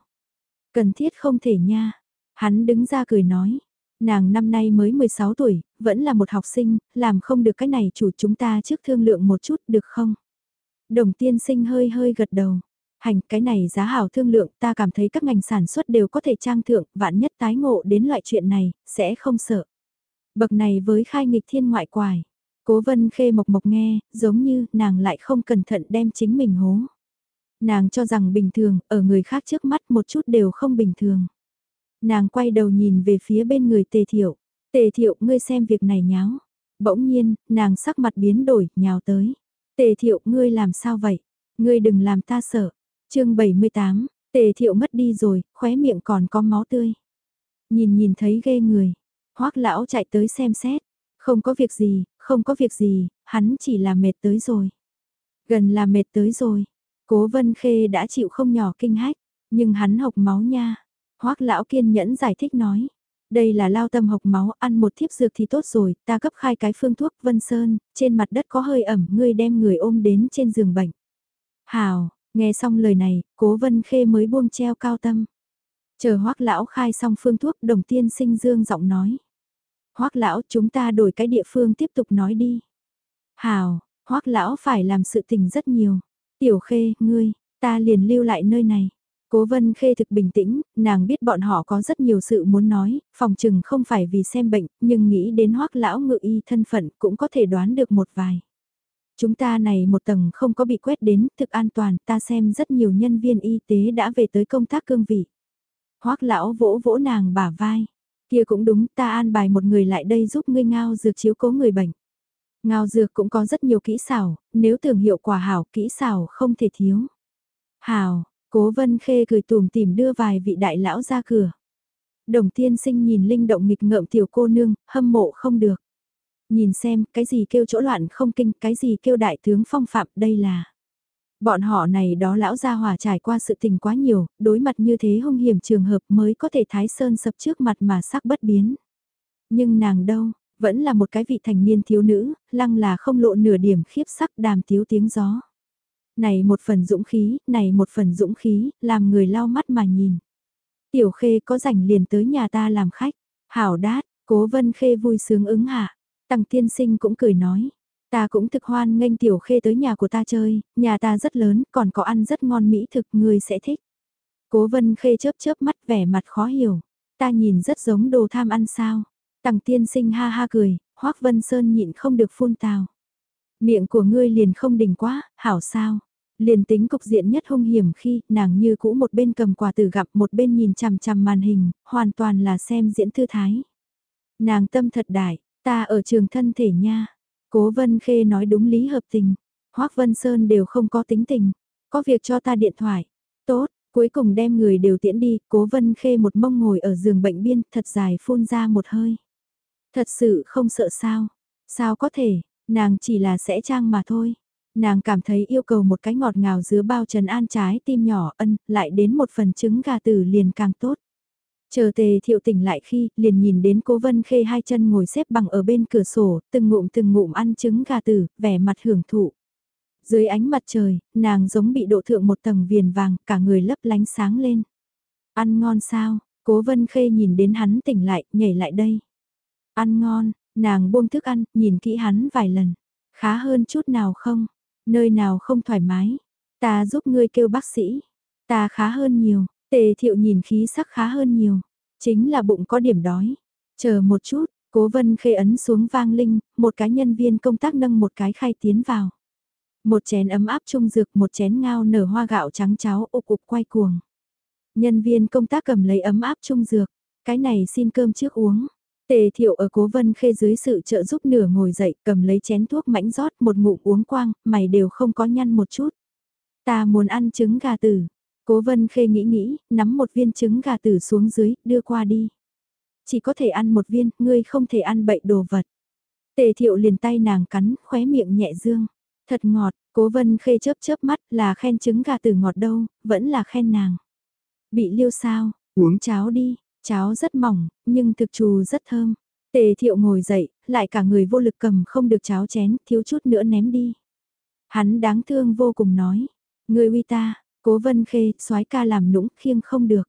Cần thiết không thể nha. Hắn đứng ra cười nói, nàng năm nay mới 16 tuổi, vẫn là một học sinh, làm không được cái này chủ chúng ta trước thương lượng một chút được không? Đồng tiên sinh hơi hơi gật đầu. Hành cái này giá hảo thương lượng ta cảm thấy các ngành sản xuất đều có thể trang thượng, vạn nhất tái ngộ đến loại chuyện này, sẽ không sợ. Bậc này với khai nghịch thiên ngoại quài, cố vân khê mộc mộc nghe, giống như nàng lại không cẩn thận đem chính mình hố. Nàng cho rằng bình thường, ở người khác trước mắt một chút đều không bình thường. Nàng quay đầu nhìn về phía bên người tề thiệu. Tề thiệu ngươi xem việc này nháo. Bỗng nhiên, nàng sắc mặt biến đổi, nhào tới. Tề thiệu ngươi làm sao vậy? Ngươi đừng làm ta sợ chương 78, tề thiệu mất đi rồi, khóe miệng còn có máu tươi. Nhìn nhìn thấy ghê người, hoắc lão chạy tới xem xét, không có việc gì, không có việc gì, hắn chỉ là mệt tới rồi. Gần là mệt tới rồi, cố vân khê đã chịu không nhỏ kinh hách, nhưng hắn hộc máu nha. hoắc lão kiên nhẫn giải thích nói, đây là lao tâm hộc máu, ăn một thiếp dược thì tốt rồi, ta cấp khai cái phương thuốc Vân Sơn, trên mặt đất có hơi ẩm, ngươi đem người ôm đến trên giường bệnh. Hào, Nghe xong lời này, cố vân khê mới buông treo cao tâm. Chờ hoắc lão khai xong phương thuốc đồng tiên sinh dương giọng nói. hoắc lão chúng ta đổi cái địa phương tiếp tục nói đi. Hào, hoắc lão phải làm sự tình rất nhiều. Tiểu khê, ngươi, ta liền lưu lại nơi này. Cố vân khê thực bình tĩnh, nàng biết bọn họ có rất nhiều sự muốn nói, phòng chừng không phải vì xem bệnh, nhưng nghĩ đến hoắc lão ngự y thân phận cũng có thể đoán được một vài. Chúng ta này một tầng không có bị quét đến, thực an toàn, ta xem rất nhiều nhân viên y tế đã về tới công tác cương vị. Hoác lão vỗ vỗ nàng bả vai, kia cũng đúng, ta an bài một người lại đây giúp ngươi ngao dược chiếu cố người bệnh. Ngao dược cũng có rất nhiều kỹ xảo, nếu tưởng hiệu quả hảo, kỹ xảo không thể thiếu. Hảo, Cố vân khê cười tùm tìm đưa vài vị đại lão ra cửa. Đồng tiên sinh nhìn linh động nghịch ngợm tiểu cô nương, hâm mộ không được. Nhìn xem, cái gì kêu chỗ loạn không kinh, cái gì kêu đại tướng phong phạm, đây là... Bọn họ này đó lão gia hòa trải qua sự tình quá nhiều, đối mặt như thế hung hiểm trường hợp mới có thể thái sơn sập trước mặt mà sắc bất biến. Nhưng nàng đâu, vẫn là một cái vị thành niên thiếu nữ, lăng là không lộ nửa điểm khiếp sắc đàm tiếu tiếng gió này một phần dũng khí, này một phần dũng khí, làm người lau mắt mà nhìn. Tiểu khê có rảnh liền tới nhà ta làm khách, hảo đát, cố vân khê vui sướng ứng hạ, tăng tiên sinh cũng cười nói. Ta cũng thực hoan nghênh tiểu khê tới nhà của ta chơi, nhà ta rất lớn, còn có ăn rất ngon mỹ thực, người sẽ thích. Cố vân khê chớp chớp mắt vẻ mặt khó hiểu, ta nhìn rất giống đồ tham ăn sao. Tằng tiên sinh ha ha cười, hoắc vân sơn nhịn không được phun tào. Miệng của ngươi liền không đỉnh quá, hảo sao. Liền tính cục diện nhất hung hiểm khi nàng như cũ một bên cầm quà tử gặp một bên nhìn chằm chằm màn hình, hoàn toàn là xem diễn thư thái. Nàng tâm thật đại, ta ở trường thân thể nha. Cố Vân Khê nói đúng lý hợp tình. Hoác Vân Sơn đều không có tính tình. Có việc cho ta điện thoại. Tốt, cuối cùng đem người đều tiễn đi. Cố Vân Khê một mông ngồi ở giường bệnh biên thật dài phun ra một hơi. Thật sự không sợ sao. Sao có thể, nàng chỉ là sẽ trang mà thôi. Nàng cảm thấy yêu cầu một cái ngọt ngào giữa bao trần an trái tim nhỏ ân, lại đến một phần trứng gà tử liền càng tốt. Chờ tề thiệu tỉnh lại khi, liền nhìn đến cố vân khê hai chân ngồi xếp bằng ở bên cửa sổ, từng ngụm từng ngụm ăn trứng gà tử, vẻ mặt hưởng thụ. Dưới ánh mặt trời, nàng giống bị độ thượng một tầng viền vàng, cả người lấp lánh sáng lên. Ăn ngon sao, cố vân khê nhìn đến hắn tỉnh lại, nhảy lại đây. Ăn ngon, nàng buông thức ăn, nhìn kỹ hắn vài lần. Khá hơn chút nào không? Nơi nào không thoải mái, ta giúp ngươi kêu bác sĩ. Ta khá hơn nhiều, tề thiệu nhìn khí sắc khá hơn nhiều. Chính là bụng có điểm đói. Chờ một chút, cố vân khê ấn xuống vang linh, một cái nhân viên công tác nâng một cái khay tiến vào. Một chén ấm áp trung dược, một chén ngao nở hoa gạo trắng cháo ục ục quay cuồng. Nhân viên công tác cầm lấy ấm áp trung dược, cái này xin cơm trước uống. Tề thiệu ở cố vân khê dưới sự trợ giúp nửa ngồi dậy cầm lấy chén thuốc mãnh rót một ngụm uống quang, mày đều không có nhăn một chút. Ta muốn ăn trứng gà tử. Cố vân khê nghĩ nghĩ, nắm một viên trứng gà tử xuống dưới, đưa qua đi. Chỉ có thể ăn một viên, ngươi không thể ăn bậy đồ vật. Tề thiệu liền tay nàng cắn, khóe miệng nhẹ dương. Thật ngọt, cố vân khê chớp chớp mắt là khen trứng gà tử ngọt đâu, vẫn là khen nàng. Bị liêu sao, uống cháo đi, Cháo rất mỏng, nhưng thực trù rất thơm. Tề thiệu ngồi dậy, lại cả người vô lực cầm không được cháo chén, thiếu chút nữa ném đi. Hắn đáng thương vô cùng nói. Người uy ta, cố vân khê, soái ca làm nũng, khiêng không được.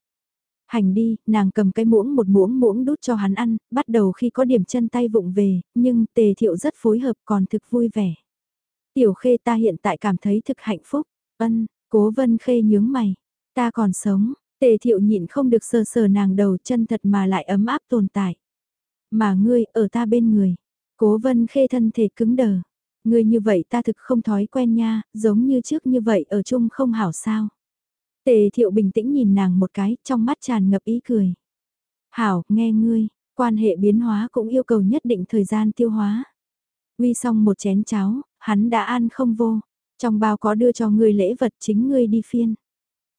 Hành đi, nàng cầm cái muỗng một muỗng muỗng đút cho hắn ăn, bắt đầu khi có điểm chân tay vụng về, nhưng tề thiệu rất phối hợp còn thực vui vẻ. Tiểu khê ta hiện tại cảm thấy thực hạnh phúc, ân, cố vân khê nhướng mày, ta còn sống, Tề thiệu nhịn không được sờ sờ nàng đầu chân thật mà lại ấm áp tồn tại. Mà ngươi, ở ta bên người. Cố vân khê thân thể cứng đờ. Ngươi như vậy ta thực không thói quen nha, giống như trước như vậy ở chung không hảo sao. Tề thiệu bình tĩnh nhìn nàng một cái, trong mắt tràn ngập ý cười. Hảo, nghe ngươi, quan hệ biến hóa cũng yêu cầu nhất định thời gian tiêu hóa. Uy xong một chén cháo, hắn đã ăn không vô. Trong bao có đưa cho ngươi lễ vật chính ngươi đi phiên.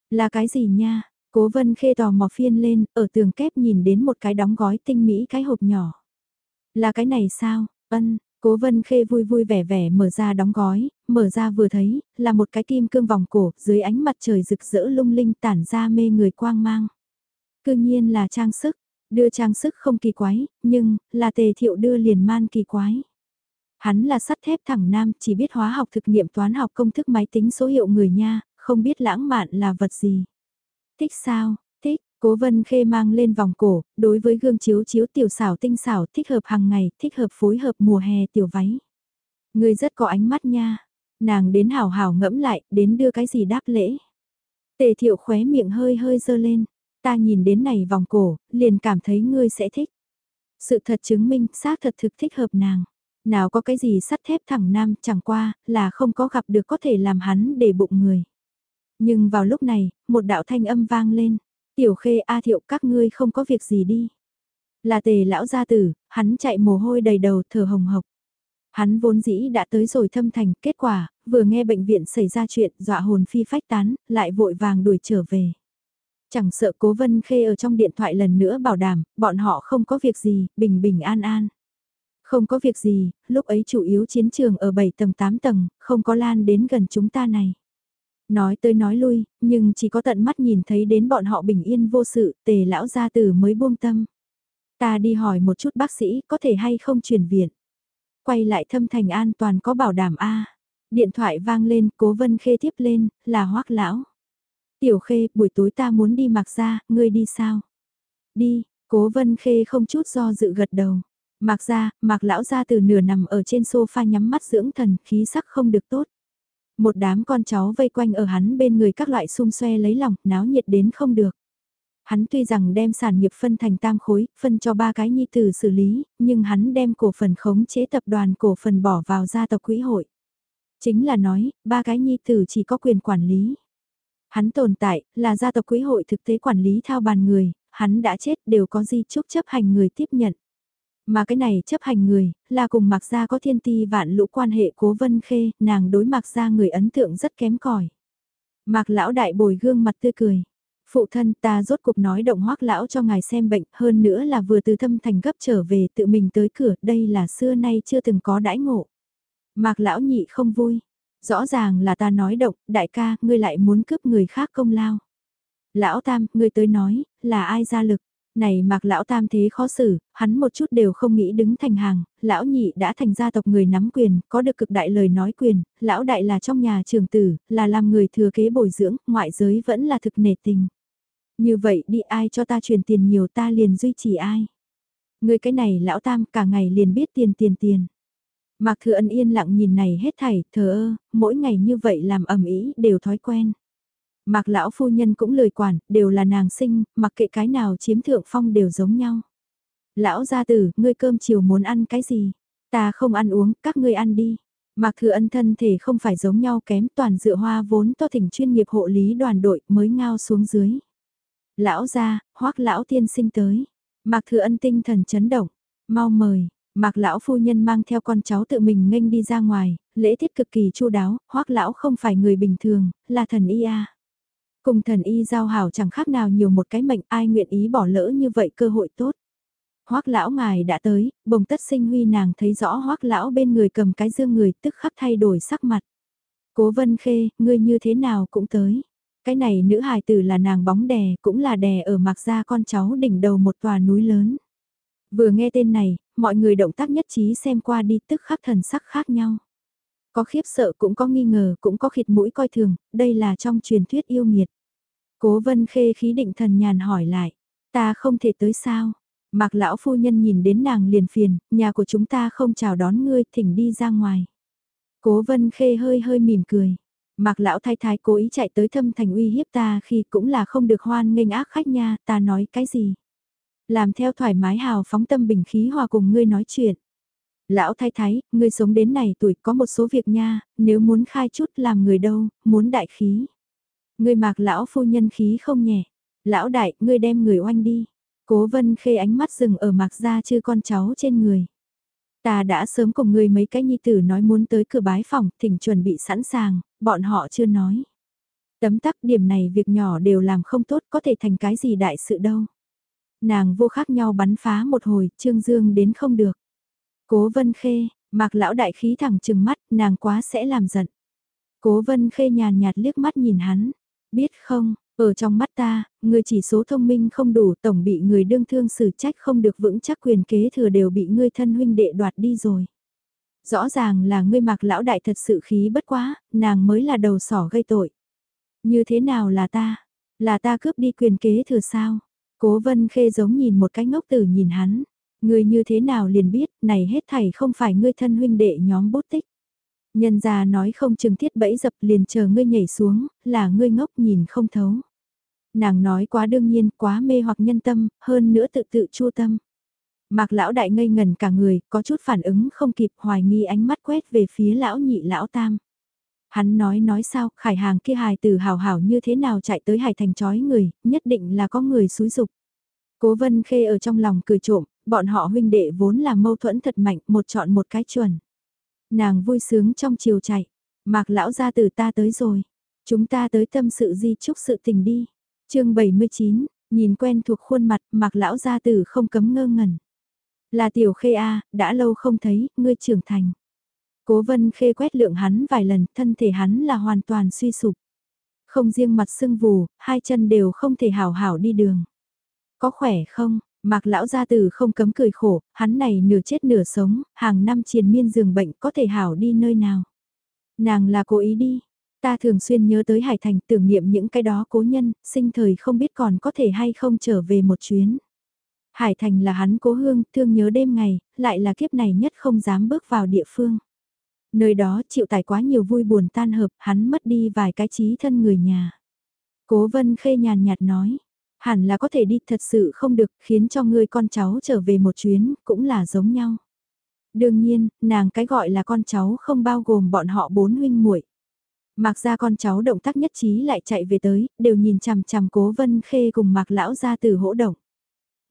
Là cái gì nha? Cố vân khê tò mò phiên lên, ở tường kép nhìn đến một cái đóng gói tinh mỹ cái hộp nhỏ. Là cái này sao, ân, cố vân khê vui vui vẻ vẻ mở ra đóng gói, mở ra vừa thấy, là một cái kim cương vòng cổ, dưới ánh mặt trời rực rỡ lung linh tản ra mê người quang mang. Cư nhiên là trang sức, đưa trang sức không kỳ quái, nhưng, là tề thiệu đưa liền man kỳ quái. Hắn là sắt thép thẳng nam, chỉ biết hóa học thực nghiệm toán học công thức máy tính số hiệu người nha, không biết lãng mạn là vật gì. Thích sao? Cố vân khê mang lên vòng cổ, đối với gương chiếu chiếu tiểu xảo tinh xảo thích hợp hàng ngày, thích hợp phối hợp mùa hè tiểu váy. Người rất có ánh mắt nha. Nàng đến hào hào ngẫm lại, đến đưa cái gì đáp lễ. Tề thiệu khóe miệng hơi hơi dơ lên. Ta nhìn đến này vòng cổ, liền cảm thấy ngươi sẽ thích. Sự thật chứng minh xác thật thực thích hợp nàng. Nào có cái gì sắt thép thẳng nam chẳng qua là không có gặp được có thể làm hắn để bụng người. Nhưng vào lúc này, một đạo thanh âm vang lên. Tiểu khê A thiệu các ngươi không có việc gì đi. Là tề lão gia tử, hắn chạy mồ hôi đầy đầu thở hồng hộc. Hắn vốn dĩ đã tới rồi thâm thành, kết quả, vừa nghe bệnh viện xảy ra chuyện, dọa hồn phi phách tán, lại vội vàng đuổi trở về. Chẳng sợ cố vân khê ở trong điện thoại lần nữa bảo đảm, bọn họ không có việc gì, bình bình an an. Không có việc gì, lúc ấy chủ yếu chiến trường ở 7 tầng 8 tầng, không có lan đến gần chúng ta này. Nói tới nói lui, nhưng chỉ có tận mắt nhìn thấy đến bọn họ bình yên vô sự, tề lão gia tử mới buông tâm. Ta đi hỏi một chút bác sĩ có thể hay không chuyển viện. Quay lại thâm thành an toàn có bảo đảm A. Điện thoại vang lên, cố vân khê tiếp lên, là hoác lão. Tiểu khê, buổi tối ta muốn đi mặc ra, ngươi đi sao? Đi, cố vân khê không chút do dự gật đầu. Mặc ra, mặc lão ra từ nửa nằm ở trên sofa nhắm mắt dưỡng thần, khí sắc không được tốt. Một đám con cháu vây quanh ở hắn bên người các loại xung xoe lấy lòng, náo nhiệt đến không được. Hắn tuy rằng đem sản nghiệp phân thành tam khối, phân cho ba cái nhi tử xử lý, nhưng hắn đem cổ phần khống chế tập đoàn cổ phần bỏ vào gia tộc quỹ hội. Chính là nói, ba cái nhi tử chỉ có quyền quản lý. Hắn tồn tại, là gia tộc quỹ hội thực tế quản lý thao bàn người, hắn đã chết đều có di chúc chấp hành người tiếp nhận. Mà cái này chấp hành người, là cùng mặc Gia có thiên ti vạn lũ quan hệ cố vân khê, nàng đối mặc Gia người ấn tượng rất kém cỏi Mạc lão đại bồi gương mặt tươi cười. Phụ thân ta rốt cục nói động hoác lão cho ngài xem bệnh, hơn nữa là vừa từ thâm thành gấp trở về tự mình tới cửa, đây là xưa nay chưa từng có đãi ngộ. Mạc lão nhị không vui. Rõ ràng là ta nói động, đại ca, ngươi lại muốn cướp người khác công lao. Lão tam, ngươi tới nói, là ai ra lực? Này mạc lão tam thế khó xử, hắn một chút đều không nghĩ đứng thành hàng, lão nhị đã thành gia tộc người nắm quyền, có được cực đại lời nói quyền, lão đại là trong nhà trường tử, là làm người thừa kế bồi dưỡng, ngoại giới vẫn là thực nề tình. Như vậy đi ai cho ta truyền tiền nhiều ta liền duy trì ai. Người cái này lão tam cả ngày liền biết tiền tiền tiền. Mạc Thừa Ân yên lặng nhìn này hết thảy, thờ ơ, mỗi ngày như vậy làm ẩm ý đều thói quen. Mạc lão phu nhân cũng lời quản, đều là nàng sinh, mặc kệ cái nào chiếm thượng phong đều giống nhau. Lão gia tử, ngươi cơm chiều muốn ăn cái gì? Ta không ăn uống, các ngươi ăn đi. Mạc Thừa Ân thân thể không phải giống nhau kém toàn dựa hoa vốn to thỉnh chuyên nghiệp hộ lý đoàn đội mới ngao xuống dưới. Lão gia, hoắc lão tiên sinh tới. Mạc Thừa Ân tinh thần chấn động, mau mời, Mạc lão phu nhân mang theo con cháu tự mình nghênh đi ra ngoài, lễ tiết cực kỳ chu đáo, hoắc lão không phải người bình thường, là thần y a. Cùng thần y giao hảo chẳng khác nào nhiều một cái mệnh ai nguyện ý bỏ lỡ như vậy cơ hội tốt. Hoắc lão ngài đã tới, bồng tất sinh huy nàng thấy rõ hoắc lão bên người cầm cái dương người tức khắc thay đổi sắc mặt. Cố vân khê, ngươi như thế nào cũng tới. Cái này nữ hài tử là nàng bóng đè, cũng là đè ở mặc ra con cháu đỉnh đầu một tòa núi lớn. Vừa nghe tên này, mọi người động tác nhất trí xem qua đi tức khắc thần sắc khác nhau. Có khiếp sợ cũng có nghi ngờ cũng có khịt mũi coi thường, đây là trong truyền thuyết yêu nghiệt. Cố vân khê khí định thần nhàn hỏi lại, ta không thể tới sao? Mạc lão phu nhân nhìn đến nàng liền phiền, nhà của chúng ta không chào đón ngươi, thỉnh đi ra ngoài. Cố vân khê hơi hơi mỉm cười. Mạc lão thái thái cố ý chạy tới thâm thành uy hiếp ta khi cũng là không được hoan nghênh ác khách nha, ta nói cái gì? Làm theo thoải mái hào phóng tâm bình khí hòa cùng ngươi nói chuyện. Lão thái thái, ngươi sống đến này tuổi có một số việc nha, nếu muốn khai chút làm người đâu, muốn đại khí. Ngươi mạc lão phu nhân khí không nhẹ. Lão đại, ngươi đem người oanh đi. Cố vân khê ánh mắt dừng ở mạc gia chư con cháu trên người. Ta đã sớm cùng người mấy cái nhi tử nói muốn tới cửa bái phòng, thỉnh chuẩn bị sẵn sàng, bọn họ chưa nói. Tấm tắc điểm này việc nhỏ đều làm không tốt có thể thành cái gì đại sự đâu. Nàng vô khác nhau bắn phá một hồi, trương dương đến không được. Cố vân khê, mạc lão đại khí thẳng chừng mắt, nàng quá sẽ làm giận. Cố vân khê nhàn nhạt liếc mắt nhìn hắn, biết không, ở trong mắt ta, người chỉ số thông minh không đủ tổng bị người đương thương xử trách không được vững chắc quyền kế thừa đều bị ngươi thân huynh đệ đoạt đi rồi. Rõ ràng là ngươi mạc lão đại thật sự khí bất quá, nàng mới là đầu sỏ gây tội. Như thế nào là ta? Là ta cướp đi quyền kế thừa sao? Cố vân khê giống nhìn một cái ngốc tử nhìn hắn. Ngươi như thế nào liền biết, này hết thảy không phải ngươi thân huynh đệ nhóm bút tích. Nhân gia nói không chừng thiết bẫy dập liền chờ ngươi nhảy xuống, là ngươi ngốc nhìn không thấu. Nàng nói quá đương nhiên, quá mê hoặc nhân tâm, hơn nữa tự tự chua tâm. Mạc lão đại ngây ngần cả người, có chút phản ứng không kịp hoài nghi ánh mắt quét về phía lão nhị lão tam. Hắn nói nói sao, khải hàng kia hài từ hào hảo như thế nào chạy tới hải thành chói người, nhất định là có người xúi dục. Cố vân khê ở trong lòng cười trộm, bọn họ huynh đệ vốn là mâu thuẫn thật mạnh, một chọn một cái chuẩn. Nàng vui sướng trong chiều chạy, mạc lão gia tử ta tới rồi. Chúng ta tới tâm sự di chúc sự tình đi. chương 79, nhìn quen thuộc khuôn mặt, mạc lão gia tử không cấm ngơ ngẩn. Là tiểu khê A, đã lâu không thấy, ngươi trưởng thành. Cố vân khê quét lượng hắn vài lần, thân thể hắn là hoàn toàn suy sụp. Không riêng mặt sưng vù, hai chân đều không thể hảo hảo đi đường. Có khỏe không? Mạc lão gia tử không cấm cười khổ, hắn này nửa chết nửa sống, hàng năm triền miên giường bệnh có thể hảo đi nơi nào. Nàng là cố ý đi, ta thường xuyên nhớ tới Hải Thành tưởng niệm những cái đó cố nhân, sinh thời không biết còn có thể hay không trở về một chuyến. Hải Thành là hắn cố hương, thương nhớ đêm ngày, lại là kiếp này nhất không dám bước vào địa phương. Nơi đó chịu tải quá nhiều vui buồn tan hợp, hắn mất đi vài cái trí thân người nhà. Cố vân khê nhàn nhạt nói, hẳn là có thể đi thật sự không được, khiến cho ngươi con cháu trở về một chuyến, cũng là giống nhau. Đương nhiên, nàng cái gọi là con cháu không bao gồm bọn họ bốn huynh muội. Mạc ra con cháu động tác nhất trí lại chạy về tới, đều nhìn chằm chằm cố vân khê cùng mạc lão ra từ hỗ động.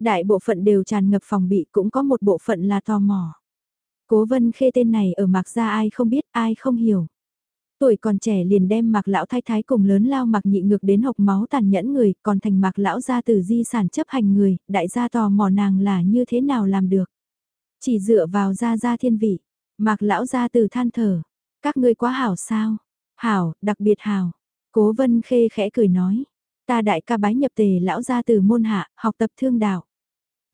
Đại bộ phận đều tràn ngập phòng bị cũng có một bộ phận là tò mò. Cố vân khê tên này ở mạc ra ai không biết ai không hiểu. Tuổi còn trẻ liền đem mạc lão thái thái cùng lớn lao mạc nhị ngược đến hộc máu tàn nhẫn người còn thành mạc lão gia từ di sản chấp hành người, đại gia tò mò nàng là như thế nào làm được. Chỉ dựa vào gia gia thiên vị, mạc lão gia từ than thở, các ngươi quá hảo sao, hảo, đặc biệt hảo. Cố vân khê khẽ cười nói, ta đại ca bái nhập tề lão gia từ môn hạ, học tập thương đạo.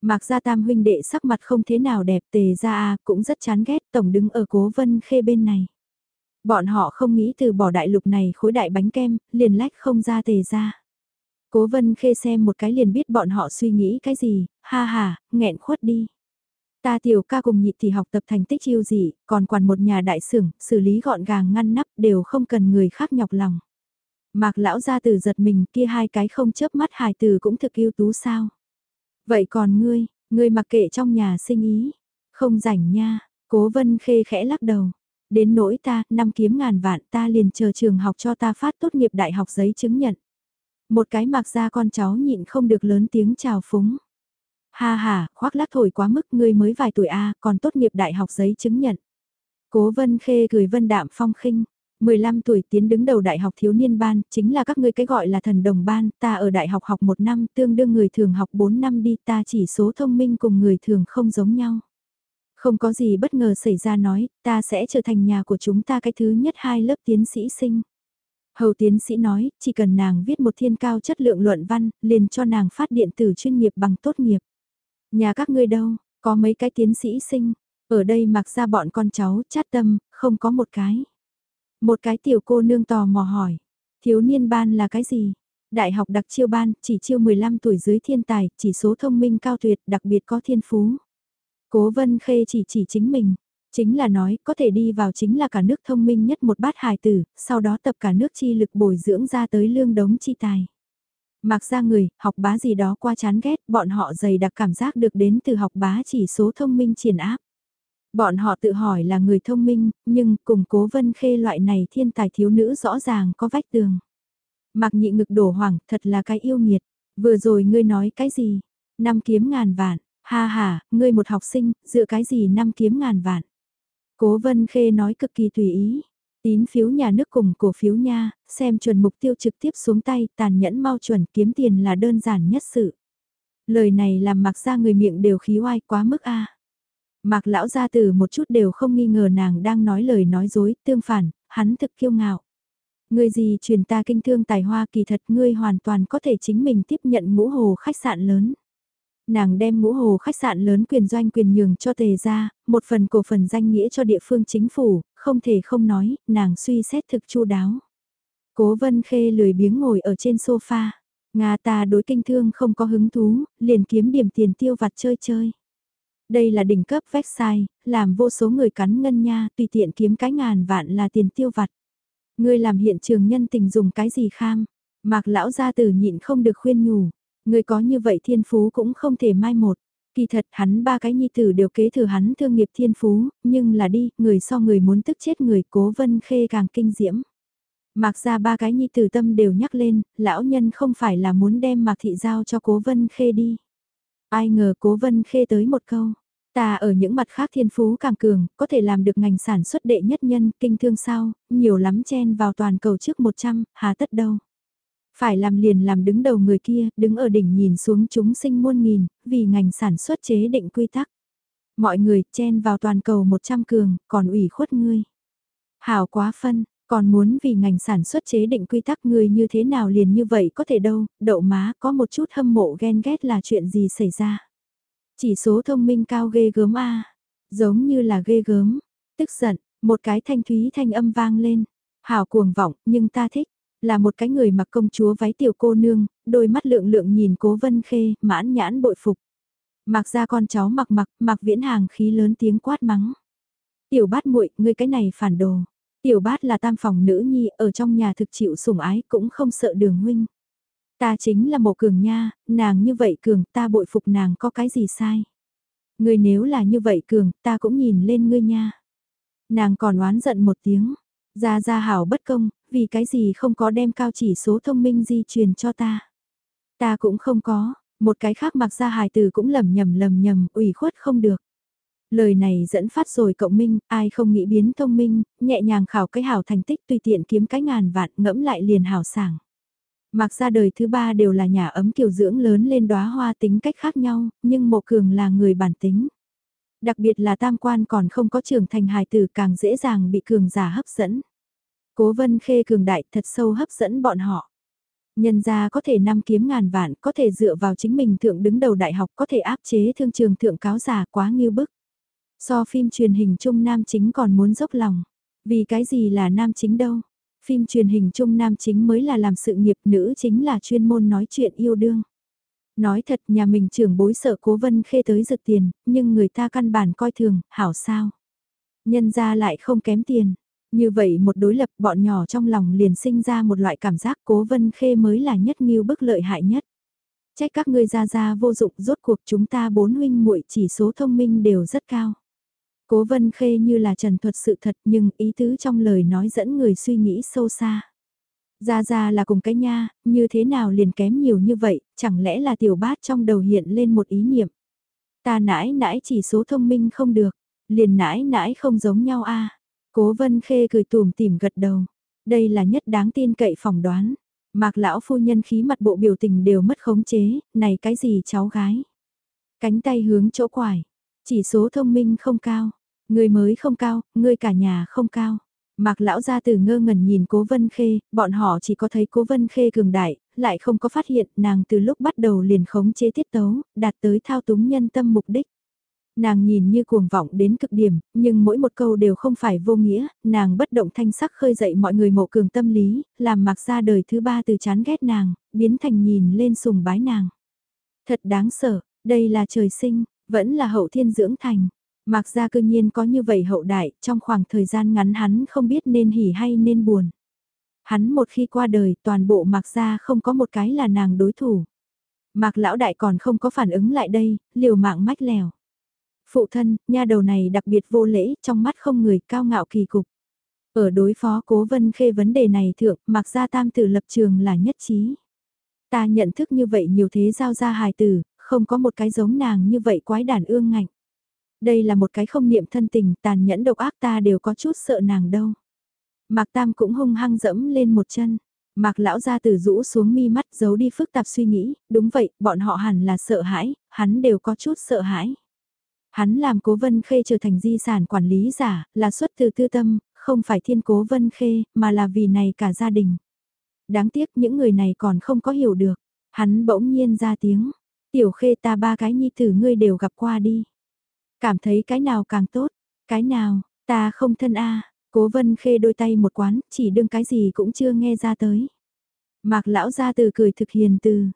Mạc gia tam huynh đệ sắc mặt không thế nào đẹp tề ra a cũng rất chán ghét tổng đứng ở cố vân khê bên này. Bọn họ không nghĩ từ bỏ đại lục này khối đại bánh kem, liền lách không ra tề ra. Cố vân khê xem một cái liền biết bọn họ suy nghĩ cái gì, ha ha, nghẹn khuất đi. Ta tiểu ca cùng nhị thì học tập thành tích chiêu gì, còn quản một nhà đại xưởng, xử lý gọn gàng ngăn nắp đều không cần người khác nhọc lòng. Mạc lão ra từ giật mình kia hai cái không chớp mắt hài từ cũng thực yêu tú sao. Vậy còn ngươi, ngươi mặc kệ trong nhà sinh ý, không rảnh nha, cố vân khê khẽ lắc đầu. Đến nỗi ta, năm kiếm ngàn vạn ta liền chờ trường học cho ta phát tốt nghiệp đại học giấy chứng nhận. Một cái mặc ra con cháu nhịn không được lớn tiếng chào phúng. Ha ha, khoác lác thổi quá mức ngươi mới vài tuổi A, còn tốt nghiệp đại học giấy chứng nhận. Cố vân khê cười vân đạm phong khinh, 15 tuổi tiến đứng đầu đại học thiếu niên ban, chính là các ngươi cái gọi là thần đồng ban, ta ở đại học học một năm tương đương người thường học 4 năm đi ta chỉ số thông minh cùng người thường không giống nhau. Không có gì bất ngờ xảy ra nói, ta sẽ trở thành nhà của chúng ta cái thứ nhất hai lớp tiến sĩ sinh. Hầu tiến sĩ nói, chỉ cần nàng viết một thiên cao chất lượng luận văn, liền cho nàng phát điện tử chuyên nghiệp bằng tốt nghiệp. Nhà các ngươi đâu, có mấy cái tiến sĩ sinh, ở đây mặc ra bọn con cháu, chát tâm, không có một cái. Một cái tiểu cô nương tò mò hỏi, thiếu niên ban là cái gì? Đại học đặc chiêu ban, chỉ chiêu 15 tuổi dưới thiên tài, chỉ số thông minh cao tuyệt, đặc biệt có thiên phú. Cố vân khê chỉ chỉ chính mình, chính là nói có thể đi vào chính là cả nước thông minh nhất một bát hài tử, sau đó tập cả nước chi lực bồi dưỡng ra tới lương đống chi tài. Mặc ra người, học bá gì đó qua chán ghét, bọn họ dày đặc cảm giác được đến từ học bá chỉ số thông minh triển áp. Bọn họ tự hỏi là người thông minh, nhưng cùng cố vân khê loại này thiên tài thiếu nữ rõ ràng có vách tường. Mặc nhị ngực đổ hoảng, thật là cái yêu nghiệt. Vừa rồi ngươi nói cái gì? Năm kiếm ngàn vạn, ha ha, ngươi một học sinh, dựa cái gì năm kiếm ngàn vạn? Cố vân khê nói cực kỳ tùy ý. Tín phiếu nhà nước cùng cổ phiếu nha, xem chuẩn mục tiêu trực tiếp xuống tay, tàn nhẫn mau chuẩn kiếm tiền là đơn giản nhất sự. Lời này làm mặc ra người miệng đều khí oai quá mức a Mạc lão gia tử một chút đều không nghi ngờ nàng đang nói lời nói dối, tương phản, hắn thực kiêu ngạo. Ngươi gì truyền ta kinh thương tài hoa kỳ thật ngươi hoàn toàn có thể chính mình tiếp nhận ngũ hồ khách sạn lớn. Nàng đem ngũ hồ khách sạn lớn quyền doanh quyền nhường cho tề ra, một phần cổ phần danh nghĩa cho địa phương chính phủ, không thể không nói, nàng suy xét thực chu đáo. Cố vân khê lười biếng ngồi ở trên sofa. Nga ta đối kinh thương không có hứng thú, liền kiếm điểm tiền tiêu vặt chơi chơi. Đây là đỉnh cấp website, làm vô số người cắn ngân nha, tùy tiện kiếm cái ngàn vạn là tiền tiêu vặt. Ngươi làm hiện trường nhân tình dùng cái gì kham? Mạc lão gia tử nhịn không được khuyên nhủ người có như vậy thiên phú cũng không thể mai một. Kỳ thật hắn ba cái nhi tử đều kế thừa hắn thương nghiệp thiên phú, nhưng là đi, người so người muốn tức chết người cố vân khê càng kinh diễm. Mạc ra ba cái nhi tử tâm đều nhắc lên, lão nhân không phải là muốn đem Mạc thị giao cho cố vân khê đi. Ai ngờ cố vân khê tới một câu. Ta ở những mặt khác thiên phú càng cường, có thể làm được ngành sản xuất đệ nhất nhân, kinh thương sao, nhiều lắm chen vào toàn cầu trước 100, hà tất đâu. Phải làm liền làm đứng đầu người kia, đứng ở đỉnh nhìn xuống chúng sinh muôn nghìn, vì ngành sản xuất chế định quy tắc. Mọi người chen vào toàn cầu 100 cường, còn ủy khuất ngươi. Hảo quá phân, còn muốn vì ngành sản xuất chế định quy tắc người như thế nào liền như vậy có thể đâu, đậu má có một chút hâm mộ ghen ghét là chuyện gì xảy ra. Chỉ số thông minh cao ghê gớm a giống như là ghê gớm, tức giận, một cái thanh thúy thanh âm vang lên. Hảo cuồng vọng, nhưng ta thích, là một cái người mặc công chúa váy tiểu cô nương, đôi mắt lượng lượng nhìn cố vân khê, mãn nhãn bội phục. Mặc ra con cháu mặc mặc, mặc viễn hàng khí lớn tiếng quát mắng. Tiểu bát muội ngươi cái này phản đồ. Tiểu bát là tam phòng nữ nhi, ở trong nhà thực chịu sủng ái cũng không sợ đường huynh. Ta chính là một cường nha, nàng như vậy cường, ta bội phục nàng có cái gì sai. Ngươi nếu là như vậy cường, ta cũng nhìn lên ngươi nha. Nàng còn oán giận một tiếng, ra ra hảo bất công, vì cái gì không có đem cao chỉ số thông minh di truyền cho ta. Ta cũng không có, một cái khác mặc ra hài từ cũng lầm nhầm lầm nhầm, ủy khuất không được. Lời này dẫn phát rồi cộng minh, ai không nghĩ biến thông minh, nhẹ nhàng khảo cái hảo thành tích tùy tiện kiếm cái ngàn vạn ngẫm lại liền hảo sảng. Mặc ra đời thứ ba đều là nhà ấm kiều dưỡng lớn lên đóa hoa tính cách khác nhau, nhưng mộ cường là người bản tính. Đặc biệt là tam quan còn không có trưởng thành hài tử càng dễ dàng bị cường giả hấp dẫn. Cố vân khê cường đại thật sâu hấp dẫn bọn họ. Nhân gia có thể năm kiếm ngàn vạn, có thể dựa vào chính mình thượng đứng đầu đại học, có thể áp chế thương trường thượng cáo giả quá nghiêu bức. So phim truyền hình chung nam chính còn muốn dốc lòng. Vì cái gì là nam chính đâu? Phim truyền hình chung nam chính mới là làm sự nghiệp nữ chính là chuyên môn nói chuyện yêu đương. Nói thật nhà mình trưởng bối sợ cố vân khê tới giật tiền, nhưng người ta căn bản coi thường, hảo sao. Nhân ra lại không kém tiền. Như vậy một đối lập bọn nhỏ trong lòng liền sinh ra một loại cảm giác cố vân khê mới là nhất nghiêu bức lợi hại nhất. Trách các ngươi ra ra vô dụng rốt cuộc chúng ta bốn huynh muội chỉ số thông minh đều rất cao. Cố vân khê như là trần thuật sự thật nhưng ý tứ trong lời nói dẫn người suy nghĩ sâu xa. Ra ra là cùng cái nha, như thế nào liền kém nhiều như vậy, chẳng lẽ là tiểu bát trong đầu hiện lên một ý niệm. Ta nãi nãi chỉ số thông minh không được, liền nãi nãi không giống nhau a Cố vân khê cười tùm tìm gật đầu. Đây là nhất đáng tin cậy phỏng đoán. Mạc lão phu nhân khí mặt bộ biểu tình đều mất khống chế, này cái gì cháu gái. Cánh tay hướng chỗ quải, chỉ số thông minh không cao, người mới không cao, người cả nhà không cao. Mạc lão gia từ ngơ ngẩn nhìn cố vân khê, bọn họ chỉ có thấy cố vân khê cường đại, lại không có phát hiện nàng từ lúc bắt đầu liền khống chế tiết tấu, đạt tới thao túng nhân tâm mục đích. Nàng nhìn như cuồng vọng đến cực điểm, nhưng mỗi một câu đều không phải vô nghĩa, nàng bất động thanh sắc khơi dậy mọi người mộ cường tâm lý, làm mặc ra đời thứ ba từ chán ghét nàng, biến thành nhìn lên sùng bái nàng. Thật đáng sợ, đây là trời sinh, vẫn là hậu thiên dưỡng thành. Mạc gia cư nhiên có như vậy hậu đại, trong khoảng thời gian ngắn hắn không biết nên hỉ hay nên buồn. Hắn một khi qua đời, toàn bộ Mạc gia không có một cái là nàng đối thủ. Mạc lão đại còn không có phản ứng lại đây, liều mạng mách lèo. Phụ thân, nha đầu này đặc biệt vô lễ, trong mắt không người cao ngạo kỳ cục. Ở đối phó cố vân khê vấn đề này thượng, mặc ra tam tử lập trường là nhất trí. Ta nhận thức như vậy nhiều thế giao ra hài tử, không có một cái giống nàng như vậy quái đàn ương ngạnh. Đây là một cái không niệm thân tình tàn nhẫn độc ác ta đều có chút sợ nàng đâu. Mạc Tam cũng hung hăng dẫm lên một chân. Mạc lão ra từ rũ xuống mi mắt giấu đi phức tạp suy nghĩ, đúng vậy, bọn họ hẳn là sợ hãi, hắn đều có chút sợ hãi. Hắn làm cố vân khê trở thành di sản quản lý giả, là xuất từ tư tâm, không phải thiên cố vân khê, mà là vì này cả gia đình. Đáng tiếc những người này còn không có hiểu được. Hắn bỗng nhiên ra tiếng, tiểu khê ta ba cái nhi tử ngươi đều gặp qua đi. Cảm thấy cái nào càng tốt, cái nào, ta không thân a cố vân khê đôi tay một quán, chỉ đương cái gì cũng chưa nghe ra tới. Mạc lão ra từ cười thực hiền từ,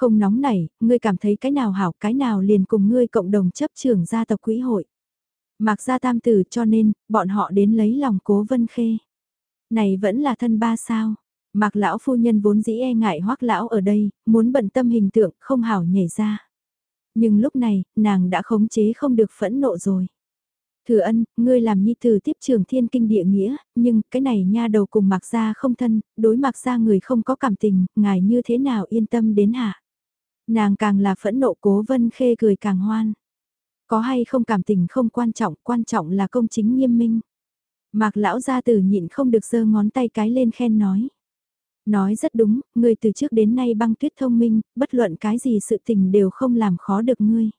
không nóng nảy, ngươi cảm thấy cái nào hảo cái nào liền cùng ngươi cộng đồng chấp trưởng gia tộc quỹ hội. Mạc gia tam tử cho nên, bọn họ đến lấy lòng cố vân khê. Này vẫn là thân ba sao. Mạc lão phu nhân vốn dĩ e ngại hoắc lão ở đây, muốn bận tâm hình tượng không hảo nhảy ra. Nhưng lúc này, nàng đã khống chế không được phẫn nộ rồi. Thừa ân, ngươi làm nhi tử tiếp trường thiên kinh địa nghĩa, nhưng cái này nha đầu cùng mạc gia không thân, đối mạc gia người không có cảm tình, ngài như thế nào yên tâm đến hả? Nàng càng là phẫn nộ cố vân khê cười càng hoan. Có hay không cảm tình không quan trọng, quan trọng là công chính nghiêm minh. Mạc lão gia tử nhịn không được giơ ngón tay cái lên khen nói. Nói rất đúng, ngươi từ trước đến nay băng tuyết thông minh, bất luận cái gì sự tình đều không làm khó được ngươi.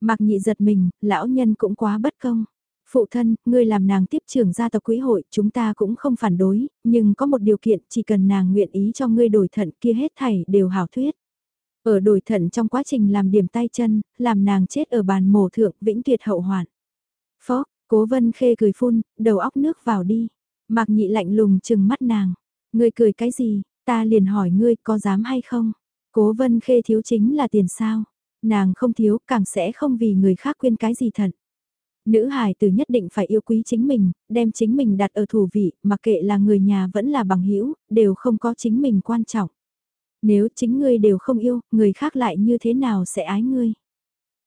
Mạc nhị giật mình, lão nhân cũng quá bất công. Phụ thân, ngươi làm nàng tiếp trưởng gia tộc quỹ hội, chúng ta cũng không phản đối, nhưng có một điều kiện, chỉ cần nàng nguyện ý cho ngươi đổi thận kia hết thảy đều hảo thuyết. Ở đổi thận trong quá trình làm điểm tay chân, làm nàng chết ở bàn mổ thượng vĩnh tuyệt hậu hoạn. Phó, cố vân khê cười phun, đầu óc nước vào đi. Mạc nhị lạnh lùng chừng mắt nàng. Ngươi cười cái gì, ta liền hỏi ngươi có dám hay không? Cố vân khê thiếu chính là tiền sao? Nàng không thiếu càng sẽ không vì người khác quên cái gì thật Nữ hài từ nhất định phải yêu quý chính mình, đem chính mình đặt ở thủ vị, mặc kệ là người nhà vẫn là bằng hữu đều không có chính mình quan trọng. Nếu chính ngươi đều không yêu, người khác lại như thế nào sẽ ái ngươi?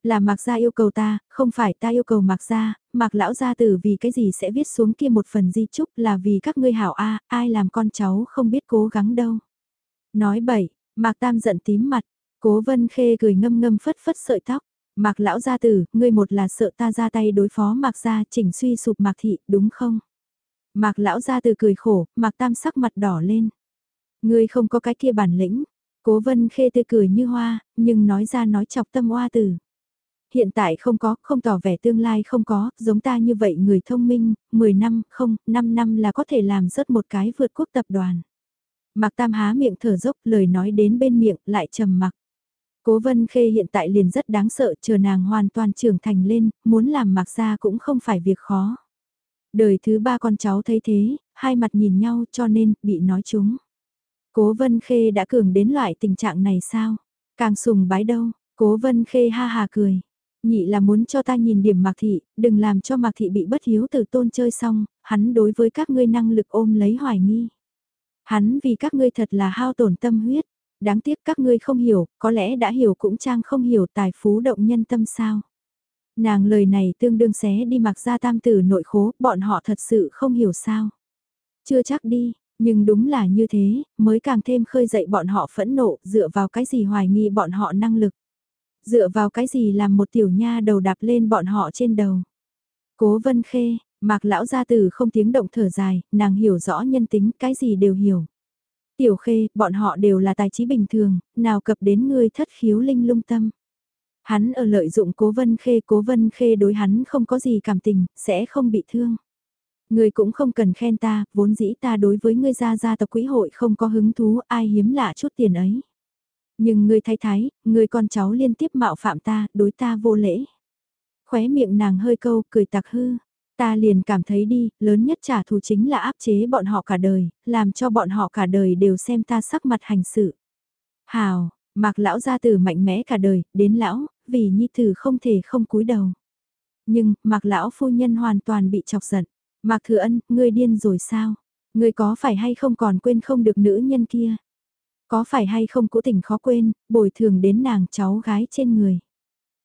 Là Mạc Gia yêu cầu ta, không phải ta yêu cầu Mạc Gia, Mạc Lão Gia tử vì cái gì sẽ viết xuống kia một phần di chúc là vì các ngươi hảo A, ai làm con cháu không biết cố gắng đâu. Nói bậy, Mạc Tam giận tím mặt, cố vân khê cười ngâm ngâm phất phất sợi tóc. Mạc Lão Gia tử, ngươi một là sợ ta ra tay đối phó Mạc Gia chỉnh suy sụp Mạc Thị, đúng không? Mạc Lão Gia tử cười khổ, Mạc Tam sắc mặt đỏ lên. Ngươi không có cái kia bản lĩnh. Cố vân khê tươi cười như hoa, nhưng nói ra nói chọc tâm hoa tử. Hiện tại không có, không tỏ vẻ tương lai không có, giống ta như vậy người thông minh, 10 năm, không, 5 năm là có thể làm rớt một cái vượt quốc tập đoàn. Mạc Tam há miệng thở dốc, lời nói đến bên miệng, lại trầm mặc. Cố Vân Khê hiện tại liền rất đáng sợ, chờ nàng hoàn toàn trưởng thành lên, muốn làm Mạc gia cũng không phải việc khó. Đời thứ ba con cháu thấy thế, hai mặt nhìn nhau cho nên, bị nói chúng. Cố Vân Khê đã cường đến loại tình trạng này sao? Càng sùng bái đâu, Cố Vân Khê ha hà cười. Nhị là muốn cho ta nhìn điểm Mạc Thị, đừng làm cho Mạc Thị bị bất hiếu từ tôn chơi xong, hắn đối với các ngươi năng lực ôm lấy hoài nghi. Hắn vì các ngươi thật là hao tổn tâm huyết, đáng tiếc các ngươi không hiểu, có lẽ đã hiểu cũng trang không hiểu tài phú động nhân tâm sao. Nàng lời này tương đương xé đi mặc ra tam tử nội khố, bọn họ thật sự không hiểu sao. Chưa chắc đi, nhưng đúng là như thế, mới càng thêm khơi dậy bọn họ phẫn nộ, dựa vào cái gì hoài nghi bọn họ năng lực. Dựa vào cái gì làm một tiểu nha đầu đạp lên bọn họ trên đầu. Cố vân khê, mạc lão gia tử không tiếng động thở dài, nàng hiểu rõ nhân tính, cái gì đều hiểu. Tiểu khê, bọn họ đều là tài trí bình thường, nào cập đến ngươi thất khiếu linh lung tâm. Hắn ở lợi dụng cố vân khê, cố vân khê đối hắn không có gì cảm tình, sẽ không bị thương. Ngươi cũng không cần khen ta, vốn dĩ ta đối với ngươi gia gia tộc quỹ hội không có hứng thú, ai hiếm lạ chút tiền ấy. Nhưng ngươi thái thái, ngươi con cháu liên tiếp mạo phạm ta, đối ta vô lễ. Khóe miệng nàng hơi câu, cười tặc hư. Ta liền cảm thấy đi, lớn nhất trả thù chính là áp chế bọn họ cả đời, làm cho bọn họ cả đời đều xem ta sắc mặt hành sự Hào, mạc lão gia tử mạnh mẽ cả đời, đến lão, vì nhi tử không thể không cúi đầu. Nhưng, mạc lão phu nhân hoàn toàn bị chọc giận. Mạc thừa ân, ngươi điên rồi sao? Ngươi có phải hay không còn quên không được nữ nhân kia? Có phải hay không cố tình khó quên, bồi thường đến nàng cháu gái trên người.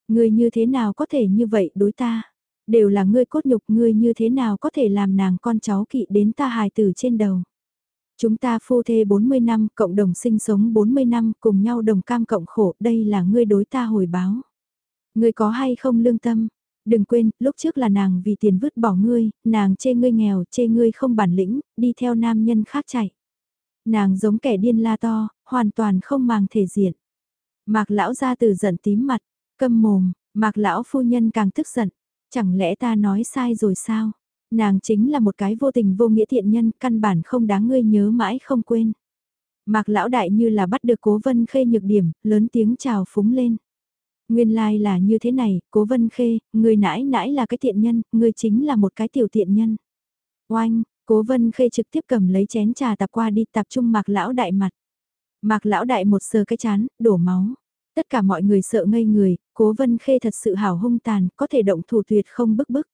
Ngươi như thế nào có thể như vậy đối ta? Đều là ngươi cốt nhục ngươi như thế nào có thể làm nàng con cháu kỵ đến ta hài tử trên đầu. Chúng ta phu thê 40 năm, cộng đồng sinh sống 40 năm, cùng nhau đồng cam cộng khổ, đây là ngươi đối ta hồi báo. Ngươi có hay không lương tâm? Đừng quên, lúc trước là nàng vì tiền vứt bỏ ngươi, nàng chê ngươi nghèo, chê ngươi không bản lĩnh, đi theo nam nhân khác chạy. Nàng giống kẻ điên la to, hoàn toàn không màng thể diện. Mạc lão ra từ giận tím mặt, câm mồm, mạc lão phu nhân càng tức giận. Chẳng lẽ ta nói sai rồi sao? Nàng chính là một cái vô tình vô nghĩa thiện nhân, căn bản không đáng ngươi nhớ mãi không quên. Mạc lão đại như là bắt được cố vân khê nhược điểm, lớn tiếng chào phúng lên. Nguyên lai like là như thế này, cố vân khê, người nãi nãi là cái thiện nhân, người chính là một cái tiểu thiện nhân. Oanh, cố vân khê trực tiếp cầm lấy chén trà tạp qua đi tập trung mạc lão đại mặt. Mạc lão đại một sờ cái chán, đổ máu. Tất cả mọi người sợ ngây người, cố vân khê thật sự hảo hung tàn, có thể động thủ tuyệt không bức bức.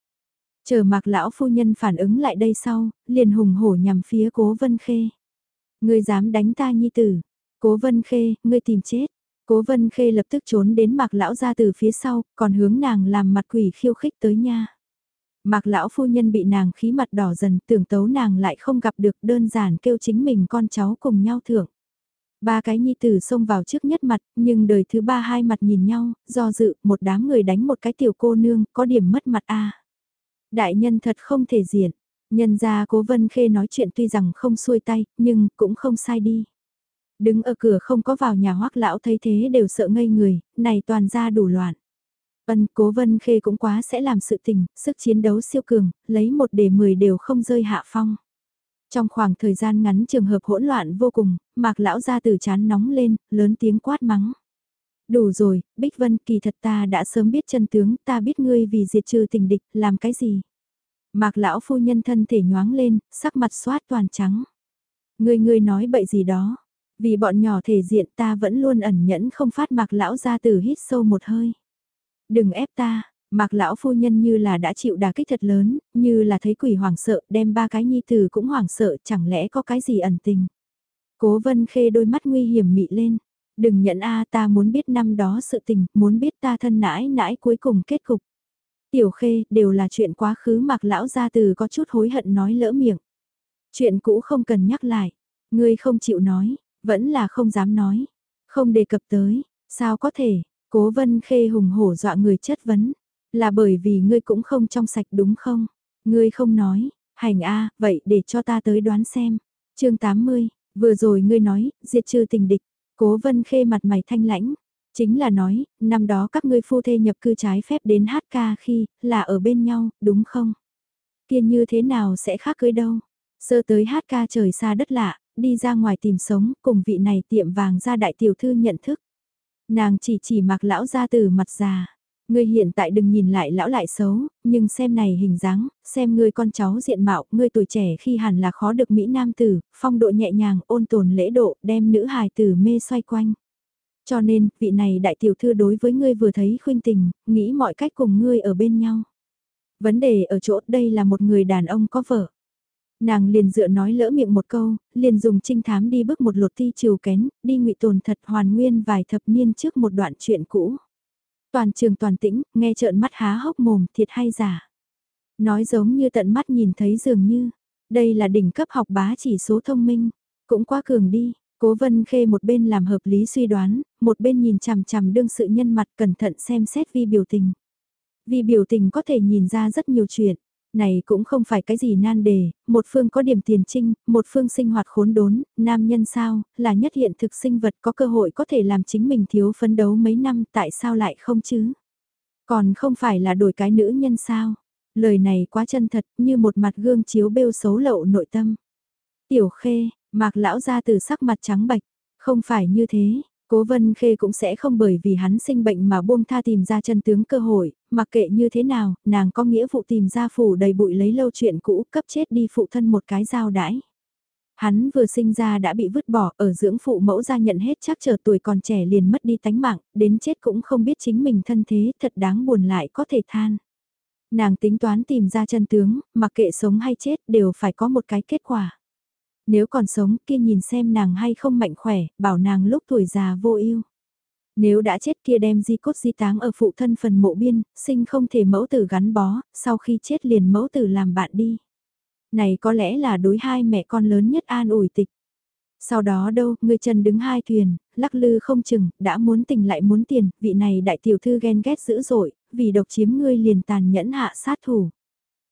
Chờ mạc lão phu nhân phản ứng lại đây sau, liền hùng hổ nhằm phía cố vân khê. Ngươi dám đánh ta nhi tử. Cố vân khê, ngươi tìm chết. Cố vân khê lập tức trốn đến mạc lão ra từ phía sau, còn hướng nàng làm mặt quỷ khiêu khích tới nha. Mạc lão phu nhân bị nàng khí mặt đỏ dần tưởng tấu nàng lại không gặp được đơn giản kêu chính mình con cháu cùng nhau thưởng. Ba cái nhi tử xông vào trước nhất mặt, nhưng đời thứ ba hai mặt nhìn nhau, do dự, một đám người đánh một cái tiểu cô nương, có điểm mất mặt a. Đại nhân thật không thể diện, nhân gia cố vân khê nói chuyện tuy rằng không xuôi tay, nhưng cũng không sai đi. Đứng ở cửa không có vào nhà hoắc lão thấy thế đều sợ ngây người, này toàn ra đủ loạn. Vân cố vân khê cũng quá sẽ làm sự tình, sức chiến đấu siêu cường, lấy một để mười đều không rơi hạ phong. Trong khoảng thời gian ngắn trường hợp hỗn loạn vô cùng, mạc lão ra từ chán nóng lên, lớn tiếng quát mắng. Đủ rồi, Bích Vân kỳ thật ta đã sớm biết chân tướng, ta biết ngươi vì diệt trừ tình địch, làm cái gì. Mạc lão phu nhân thân thể nhoáng lên, sắc mặt xoát toàn trắng. Ngươi ngươi nói bậy gì đó, vì bọn nhỏ thể diện ta vẫn luôn ẩn nhẫn không phát mạc lão ra từ hít sâu một hơi. Đừng ép ta, Mạc lão phu nhân như là đã chịu đả kích thật lớn, như là thấy quỷ hoảng sợ, đem ba cái nhi tử cũng hoảng sợ, chẳng lẽ có cái gì ẩn tình. Cố vân khê đôi mắt nguy hiểm mị lên, đừng nhận a ta muốn biết năm đó sự tình, muốn biết ta thân nãi nãi cuối cùng kết cục. Tiểu khê, đều là chuyện quá khứ mạc lão gia từ có chút hối hận nói lỡ miệng. Chuyện cũ không cần nhắc lại, ngươi không chịu nói, vẫn là không dám nói, không đề cập tới, sao có thể, cố vân khê hùng hổ dọa người chất vấn, là bởi vì ngươi cũng không trong sạch đúng không? Ngươi không nói, hành a, vậy để cho ta tới đoán xem. chương 80, vừa rồi ngươi nói, diệt trừ tình địch, cố vân khê mặt mày thanh lãnh. Chính là nói, năm đó các ngươi phu thê nhập cư trái phép đến hát ca khi, là ở bên nhau, đúng không? Kiên như thế nào sẽ khác cưới đâu? Sơ tới hát ca trời xa đất lạ, đi ra ngoài tìm sống, cùng vị này tiệm vàng ra đại tiểu thư nhận thức. Nàng chỉ chỉ mặc lão ra từ mặt già. Ngươi hiện tại đừng nhìn lại lão lại xấu, nhưng xem này hình dáng, xem ngươi con cháu diện mạo, ngươi tuổi trẻ khi hẳn là khó được Mỹ Nam tử, phong độ nhẹ nhàng, ôn tồn lễ độ, đem nữ hài tử mê xoay quanh. Cho nên, vị này đại tiểu thư đối với ngươi vừa thấy khuynh tình, nghĩ mọi cách cùng ngươi ở bên nhau. Vấn đề ở chỗ đây là một người đàn ông có vợ. Nàng liền dựa nói lỡ miệng một câu, liền dùng trinh thám đi bước một lột ti chiều kén, đi ngụy tồn thật hoàn nguyên vài thập niên trước một đoạn chuyện cũ. Toàn trường toàn tĩnh, nghe trợn mắt há hốc mồm thiệt hay giả. Nói giống như tận mắt nhìn thấy dường như, đây là đỉnh cấp học bá chỉ số thông minh, cũng quá cường đi. Cố vân khê một bên làm hợp lý suy đoán, một bên nhìn chằm chằm đương sự nhân mặt cẩn thận xem xét vi biểu tình. Vì biểu tình có thể nhìn ra rất nhiều chuyện. Này cũng không phải cái gì nan đề, một phương có điểm tiền trinh, một phương sinh hoạt khốn đốn, nam nhân sao, là nhất hiện thực sinh vật có cơ hội có thể làm chính mình thiếu phấn đấu mấy năm tại sao lại không chứ? Còn không phải là đổi cái nữ nhân sao? Lời này quá chân thật như một mặt gương chiếu bêu xấu lậu nội tâm. Tiểu khê, mạc lão ra từ sắc mặt trắng bạch, không phải như thế, Cố Vân Khê cũng sẽ không bởi vì hắn sinh bệnh mà buông tha tìm ra chân tướng cơ hội, mặc kệ như thế nào, nàng có nghĩa vụ tìm ra phủ đầy bụi lấy lâu chuyện cũ cấp chết đi phụ thân một cái dao đãi. Hắn vừa sinh ra đã bị vứt bỏ ở dưỡng phụ mẫu ra nhận hết chắc chờ tuổi còn trẻ liền mất đi tánh mạng, đến chết cũng không biết chính mình thân thế thật đáng buồn lại có thể than. Nàng tính toán tìm ra chân tướng, mặc kệ sống hay chết đều phải có một cái kết quả. Nếu còn sống kia nhìn xem nàng hay không mạnh khỏe, bảo nàng lúc tuổi già vô ưu. Nếu đã chết kia đem di cốt di táng ở phụ thân phần mộ biên, sinh không thể mẫu tử gắn bó, sau khi chết liền mẫu tử làm bạn đi. Này có lẽ là đối hai mẹ con lớn nhất an ủi tịch. Sau đó đâu, người chân đứng hai thuyền, lắc lư không chừng, đã muốn tình lại muốn tiền, vị này đại tiểu thư ghen ghét dữ dội, vì độc chiếm ngươi liền tàn nhẫn hạ sát thủ.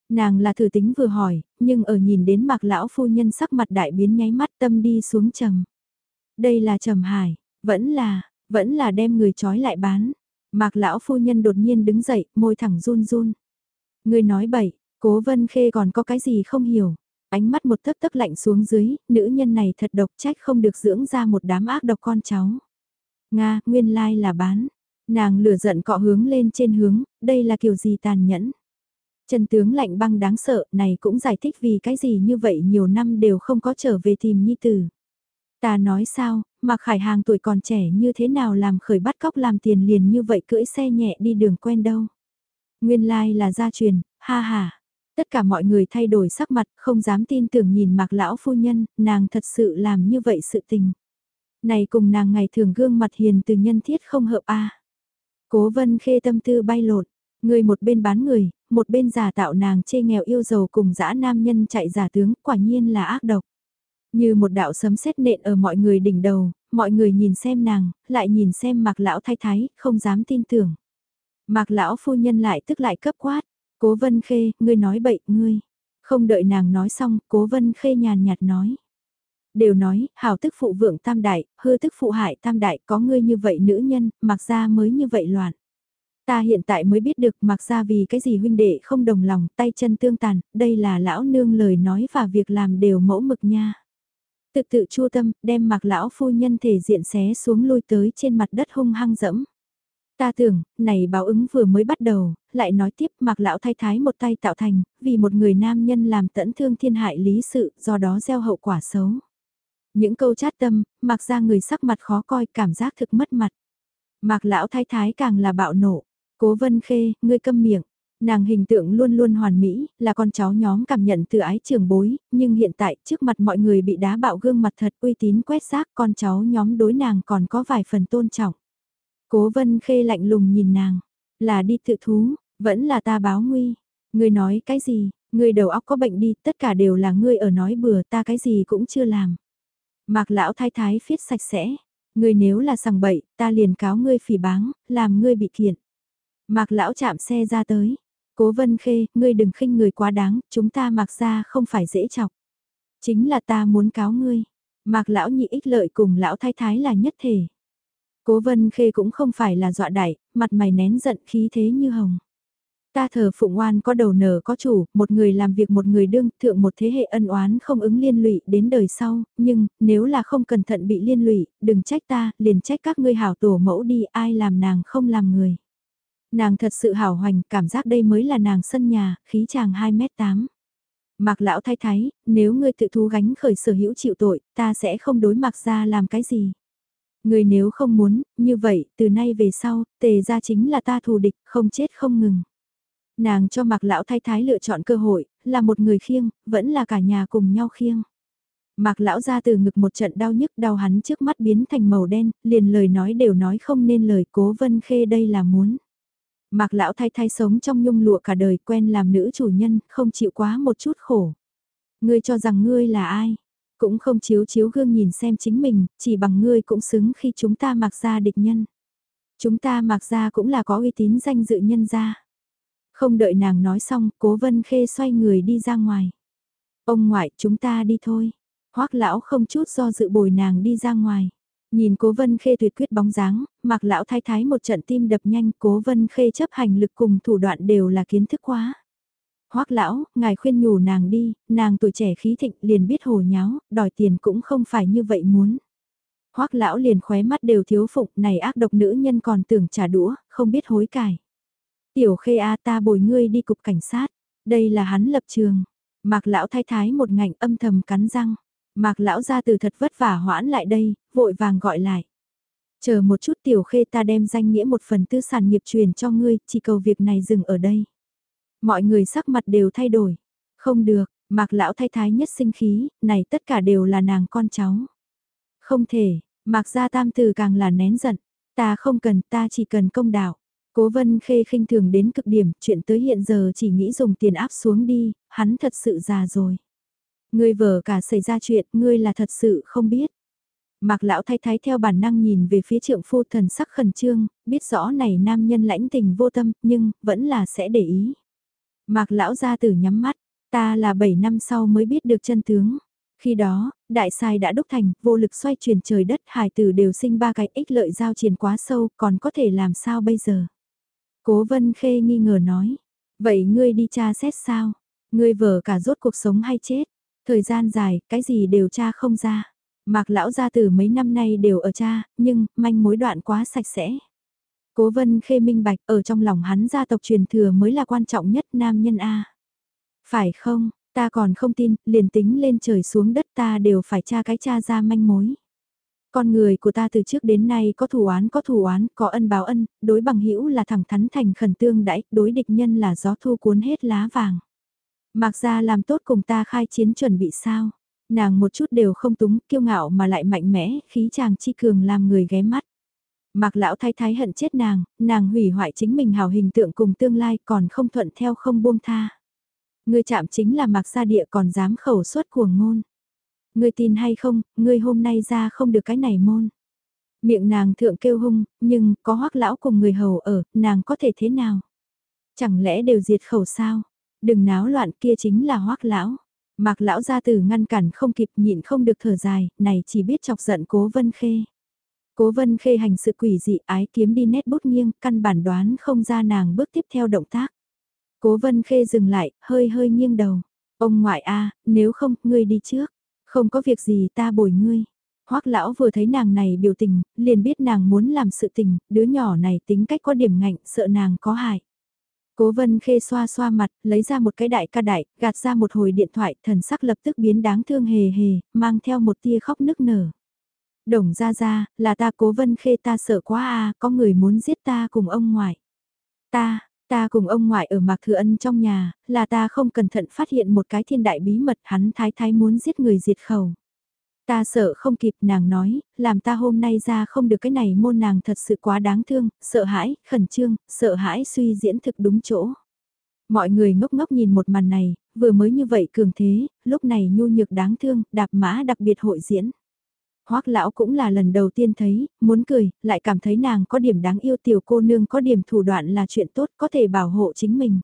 Nàng là thử tính vừa hỏi, nhưng ở nhìn đến mạc lão phu nhân sắc mặt đại biến nháy mắt tâm đi xuống trầm. Đây là trầm hải, vẫn là, vẫn là đem người trói lại bán. Mạc lão phu nhân đột nhiên đứng dậy, môi thẳng run run. Người nói bậy, cố vân khê còn có cái gì không hiểu. Ánh mắt một tấc tấc lạnh xuống dưới, nữ nhân này thật độc trách không được dưỡng ra một đám ác độc con cháu. Nga, nguyên lai là bán. Nàng lửa giận cọ hướng lên trên hướng, đây là kiểu gì tàn nhẫn. Chân tướng lạnh băng đáng sợ này cũng giải thích vì cái gì như vậy nhiều năm đều không có trở về tìm Nhi Tử. Ta nói sao, Mạc Khải Hàng tuổi còn trẻ như thế nào làm khởi bắt cóc làm tiền liền như vậy cưỡi xe nhẹ đi đường quen đâu. Nguyên lai like là gia truyền, ha ha. Tất cả mọi người thay đổi sắc mặt, không dám tin tưởng nhìn Mạc Lão Phu Nhân, nàng thật sự làm như vậy sự tình. Này cùng nàng ngày thường gương mặt hiền từ nhân thiết không hợp a Cố vân khê tâm tư bay lột, người một bên bán người, một bên giả tạo nàng chê nghèo yêu giàu cùng dã nam nhân chạy giả tướng, quả nhiên là ác độc. Như một đạo sấm sét nện ở mọi người đỉnh đầu, mọi người nhìn xem nàng, lại nhìn xem mạc lão thái thái, không dám tin tưởng. Mạc lão phu nhân lại tức lại cấp quát, cố vân khê, ngươi nói bậy, ngươi. Không đợi nàng nói xong, cố vân khê nhàn nhạt nói. Đều nói, hảo tức phụ vượng tam đại, hư tức phụ hại tam đại, có ngươi như vậy nữ nhân, mặc ra mới như vậy loạn. Ta hiện tại mới biết được mặc ra vì cái gì huynh đệ không đồng lòng, tay chân tương tàn, đây là lão nương lời nói và việc làm đều mẫu mực nha. Tự tự chua tâm, đem mặc lão phu nhân thể diện xé xuống lôi tới trên mặt đất hung hăng dẫm. Ta tưởng, này báo ứng vừa mới bắt đầu, lại nói tiếp mặc lão thay thái một tay tạo thành, vì một người nam nhân làm tẫn thương thiên hại lý sự, do đó gieo hậu quả xấu. Những câu chát tâm, mặc ra người sắc mặt khó coi cảm giác thực mất mặt. Mạc lão thái thái càng là bạo nộ. Cố vân khê, ngươi câm miệng. Nàng hình tượng luôn luôn hoàn mỹ, là con cháu nhóm cảm nhận từ ái trường bối, nhưng hiện tại trước mặt mọi người bị đá bạo gương mặt thật uy tín quét xác con cháu nhóm đối nàng còn có vài phần tôn trọng. Cố vân khê lạnh lùng nhìn nàng, là đi tự thú, vẫn là ta báo nguy. Ngươi nói cái gì, ngươi đầu óc có bệnh đi, tất cả đều là ngươi ở nói bừa ta cái gì cũng chưa làm. Mạc lão thái thái phiết sạch sẽ, ngươi nếu là sằng bậy, ta liền cáo ngươi phỉ báng, làm ngươi bị kiện. Mạc lão chạm xe ra tới. Cố vân khê, ngươi đừng khinh người quá đáng, chúng ta mặc ra không phải dễ chọc. Chính là ta muốn cáo ngươi. Mạc lão nhị ích lợi cùng lão thái thái là nhất thể. Cố vân khê cũng không phải là dọa đại, mặt mày nén giận khí thế như hồng. Ta thờ phụng oan có đầu nở có chủ, một người làm việc một người đương, thượng một thế hệ ân oán không ứng liên lụy đến đời sau, nhưng, nếu là không cẩn thận bị liên lụy, đừng trách ta, liền trách các ngươi hảo tổ mẫu đi, ai làm nàng không làm người. Nàng thật sự hảo hoành, cảm giác đây mới là nàng sân nhà, khí chàng 2m8. Mạc lão thái thái, nếu ngươi tự thú gánh khởi sở hữu chịu tội, ta sẽ không đối mặt ra làm cái gì. Ngươi nếu không muốn, như vậy, từ nay về sau, tề ra chính là ta thù địch, không chết không ngừng. Nàng cho Mạc lão thái thái lựa chọn cơ hội, là một người khiêng, vẫn là cả nhà cùng nhau khiêng. Mạc lão ra từ ngực một trận đau nhức đau hắn trước mắt biến thành màu đen, liền lời nói đều nói không nên lời cố vân khê đây là muốn. Mạc lão thay thay sống trong nhung lụa cả đời quen làm nữ chủ nhân, không chịu quá một chút khổ. Ngươi cho rằng ngươi là ai? Cũng không chiếu chiếu gương nhìn xem chính mình, chỉ bằng ngươi cũng xứng khi chúng ta mặc ra địch nhân. Chúng ta mặc ra cũng là có uy tín danh dự nhân gia. Không đợi nàng nói xong, cố vân khê xoay người đi ra ngoài. Ông ngoại, chúng ta đi thôi. hoắc lão không chút do dự bồi nàng đi ra ngoài. Nhìn cố vân khê tuyệt quyết bóng dáng, mặc lão thái thái một trận tim đập nhanh cố vân khê chấp hành lực cùng thủ đoạn đều là kiến thức quá. Hoác lão, ngài khuyên nhủ nàng đi, nàng tuổi trẻ khí thịnh liền biết hồ nháo, đòi tiền cũng không phải như vậy muốn. Hoác lão liền khóe mắt đều thiếu phục này ác độc nữ nhân còn tưởng trả đũa, không biết hối cải. Tiểu khê a ta bồi ngươi đi cục cảnh sát, đây là hắn lập trường. Mạc lão thái thái một ngạnh âm thầm cắn răng. Mạc lão ra từ thật vất vả hoãn lại đây, vội vàng gọi lại. Chờ một chút tiểu khê ta đem danh nghĩa một phần tư sản nghiệp truyền cho ngươi, chỉ cầu việc này dừng ở đây. Mọi người sắc mặt đều thay đổi. Không được, mạc lão thay thái nhất sinh khí, này tất cả đều là nàng con cháu. Không thể, mạc gia tam từ càng là nén giận. Ta không cần, ta chỉ cần công đạo. Cố vân khê khinh thường đến cực điểm, chuyện tới hiện giờ chỉ nghĩ dùng tiền áp xuống đi, hắn thật sự già rồi. Ngươi vợ cả xảy ra chuyện, ngươi là thật sự không biết. Mạc lão thái thái theo bản năng nhìn về phía trượng phu thần sắc khẩn trương, biết rõ này nam nhân lãnh tình vô tâm, nhưng, vẫn là sẽ để ý. Mạc lão ra tử nhắm mắt, ta là 7 năm sau mới biết được chân tướng. Khi đó, đại sai đã đúc thành, vô lực xoay chuyển trời đất, hài tử đều sinh ba cái ích lợi giao triển quá sâu, còn có thể làm sao bây giờ? Cố vân khê nghi ngờ nói, vậy ngươi đi tra xét sao? Ngươi vợ cả rốt cuộc sống hay chết? Thời gian dài, cái gì đều cha không ra. Mạc lão gia từ mấy năm nay đều ở cha, nhưng manh mối đoạn quá sạch sẽ. Cố vân khê minh bạch ở trong lòng hắn gia tộc truyền thừa mới là quan trọng nhất nam nhân A. Phải không, ta còn không tin, liền tính lên trời xuống đất ta đều phải tra cái cha ra manh mối. Con người của ta từ trước đến nay có thủ án có thủ án có ân báo ân, đối bằng hữu là thẳng thắn thành khẩn tương đãi, đối địch nhân là gió thu cuốn hết lá vàng. Mạc gia làm tốt cùng ta khai chiến chuẩn bị sao? Nàng một chút đều không túng, kiêu ngạo mà lại mạnh mẽ, khí chàng chi cường làm người ghé mắt. Mạc lão thái thái hận chết nàng, nàng hủy hoại chính mình hào hình tượng cùng tương lai còn không thuận theo không buông tha. Ngươi chạm chính là Mạc gia địa còn dám khẩu suất cuồng ngôn. Ngươi tin hay không, ngươi hôm nay ra không được cái này môn. Miệng nàng thượng kêu hung, nhưng có hoắc lão cùng người hầu ở, nàng có thể thế nào? Chẳng lẽ đều diệt khẩu sao? Đừng náo loạn kia chính là hoắc lão. Mạc lão gia tử ngăn cản không kịp nhịn không được thở dài, này chỉ biết chọc giận cố vân khê. Cố vân khê hành sự quỷ dị ái kiếm đi nét bút nghiêng, căn bản đoán không ra nàng bước tiếp theo động tác. Cố vân khê dừng lại, hơi hơi nghiêng đầu. Ông ngoại a nếu không, ngươi đi trước. Không có việc gì ta bồi ngươi. Hoắc lão vừa thấy nàng này biểu tình, liền biết nàng muốn làm sự tình, đứa nhỏ này tính cách có điểm ngạnh, sợ nàng có hại. Cố vân khê xoa xoa mặt, lấy ra một cái đại ca đại, gạt ra một hồi điện thoại, thần sắc lập tức biến đáng thương hề hề, mang theo một tia khóc nức nở. Đồng ra ra, là ta cố vân khê ta sợ quá à, có người muốn giết ta cùng ông ngoại. Ta, ta cùng ông ngoại ở Mạc Thừa Ân trong nhà, là ta không cẩn thận phát hiện một cái thiên đại bí mật hắn thái thái muốn giết người diệt khẩu. Ta sợ không kịp nàng nói, làm ta hôm nay ra không được cái này môn nàng thật sự quá đáng thương, sợ hãi, khẩn trương, sợ hãi suy diễn thực đúng chỗ. Mọi người ngốc ngốc nhìn một màn này, vừa mới như vậy cường thế, lúc này nhu nhược đáng thương, đạp mã đặc biệt hội diễn. Hoắc lão cũng là lần đầu tiên thấy, muốn cười, lại cảm thấy nàng có điểm đáng yêu tiểu cô nương có điểm thủ đoạn là chuyện tốt có thể bảo hộ chính mình.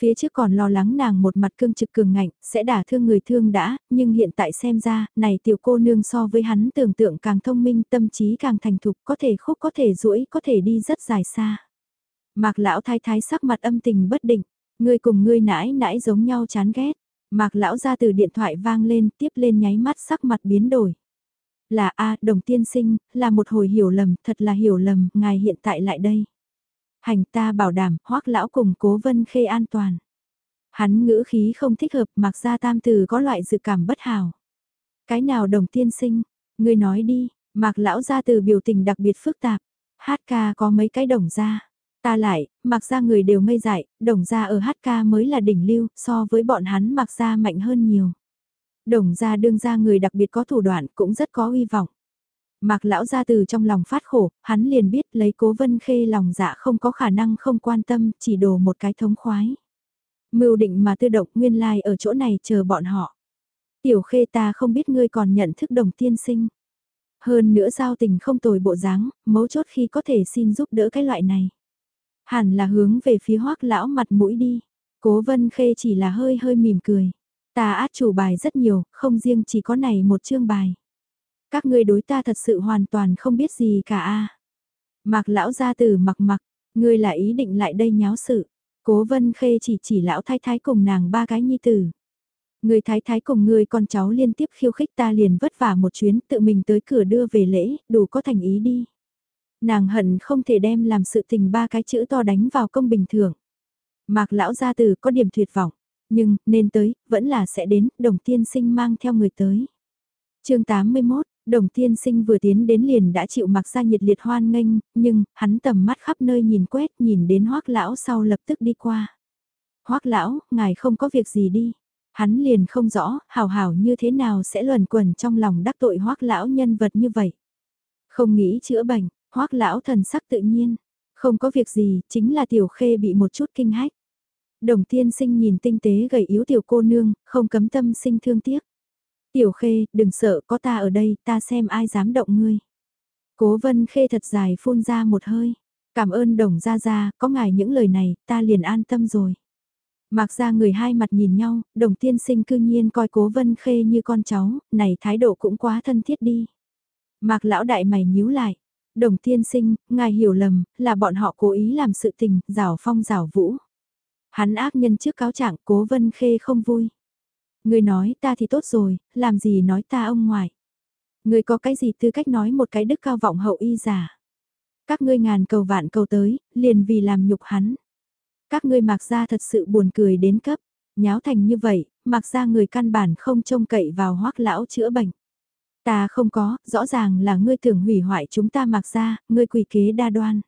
Phía trước còn lo lắng nàng một mặt cương trực cường ngạnh, sẽ đả thương người thương đã, nhưng hiện tại xem ra, này tiểu cô nương so với hắn tưởng tượng càng thông minh, tâm trí càng thành thục, có thể khúc có thể duỗi có thể đi rất dài xa. Mạc lão thái thái sắc mặt âm tình bất định, ngươi cùng ngươi nãi nãi giống nhau chán ghét. Mạc lão ra từ điện thoại vang lên, tiếp lên nháy mắt sắc mặt biến đổi. Là A, đồng tiên sinh, là một hồi hiểu lầm, thật là hiểu lầm, ngài hiện tại lại đây. Hành ta bảo đảm, hoắc lão cùng cố vân khê an toàn. Hắn ngữ khí không thích hợp mặc ra tam từ có loại dự cảm bất hảo. Cái nào đồng tiên sinh, ngươi nói đi, mặc lão ra từ biểu tình đặc biệt phức tạp. Hát ca có mấy cái đồng ra. Ta lại, mặc ra người đều ngây dại, đồng ra ở hát ca mới là đỉnh lưu, so với bọn hắn mặc ra mạnh hơn nhiều. Đồng ra đương ra người đặc biệt có thủ đoạn cũng rất có uy vọng. Mạc lão ra từ trong lòng phát khổ, hắn liền biết lấy cố vân khê lòng dạ không có khả năng không quan tâm, chỉ đồ một cái thống khoái. Mưu định mà tư động nguyên lai ở chỗ này chờ bọn họ. Tiểu khê ta không biết ngươi còn nhận thức đồng tiên sinh. Hơn nữa giao tình không tồi bộ dáng, mấu chốt khi có thể xin giúp đỡ cái loại này. Hẳn là hướng về phía hoác lão mặt mũi đi. Cố vân khê chỉ là hơi hơi mỉm cười. Ta át chủ bài rất nhiều, không riêng chỉ có này một chương bài. Các ngươi đối ta thật sự hoàn toàn không biết gì cả a. Mạc lão gia tử mặc mặc, ngươi là ý định lại đây nháo sự. Cố vân khê chỉ chỉ lão thái thái cùng nàng ba cái nhi tử. Người thái thái cùng người con cháu liên tiếp khiêu khích ta liền vất vả một chuyến tự mình tới cửa đưa về lễ, đủ có thành ý đi. Nàng hận không thể đem làm sự tình ba cái chữ to đánh vào công bình thường. Mạc lão gia tử có điểm tuyệt vọng, nhưng nên tới, vẫn là sẽ đến, đồng tiên sinh mang theo người tới. chương 81, Đồng tiên sinh vừa tiến đến liền đã chịu mặc ra nhiệt liệt hoan nghênh, nhưng, hắn tầm mắt khắp nơi nhìn quét nhìn đến hoác lão sau lập tức đi qua. Hoác lão, ngài không có việc gì đi. Hắn liền không rõ, hào hào như thế nào sẽ luẩn quẩn trong lòng đắc tội hoác lão nhân vật như vậy. Không nghĩ chữa bệnh, hoác lão thần sắc tự nhiên. Không có việc gì, chính là tiểu khê bị một chút kinh hách. Đồng tiên sinh nhìn tinh tế gầy yếu tiểu cô nương, không cấm tâm sinh thương tiếc. Tiểu khê, đừng sợ có ta ở đây, ta xem ai dám động ngươi. Cố vân khê thật dài phun ra một hơi. Cảm ơn đồng gia gia, có ngài những lời này, ta liền an tâm rồi. Mặc ra người hai mặt nhìn nhau, đồng tiên sinh cư nhiên coi cố vân khê như con cháu, này thái độ cũng quá thân thiết đi. Mạc lão đại mày nhíu lại. Đồng tiên sinh, ngài hiểu lầm, là bọn họ cố ý làm sự tình, rào phong rào vũ. Hắn ác nhân trước cáo trạng cố vân khê không vui. Người nói ta thì tốt rồi, làm gì nói ta ông ngoại. Người có cái gì tư cách nói một cái đức cao vọng hậu y giả. Các ngươi ngàn cầu vạn cầu tới, liền vì làm nhục hắn. Các ngươi mặc ra thật sự buồn cười đến cấp, nháo thành như vậy, mặc ra người căn bản không trông cậy vào hoác lão chữa bệnh. Ta không có, rõ ràng là ngươi tưởng hủy hoại chúng ta mặc ra, ngươi quỷ kế đa đoan.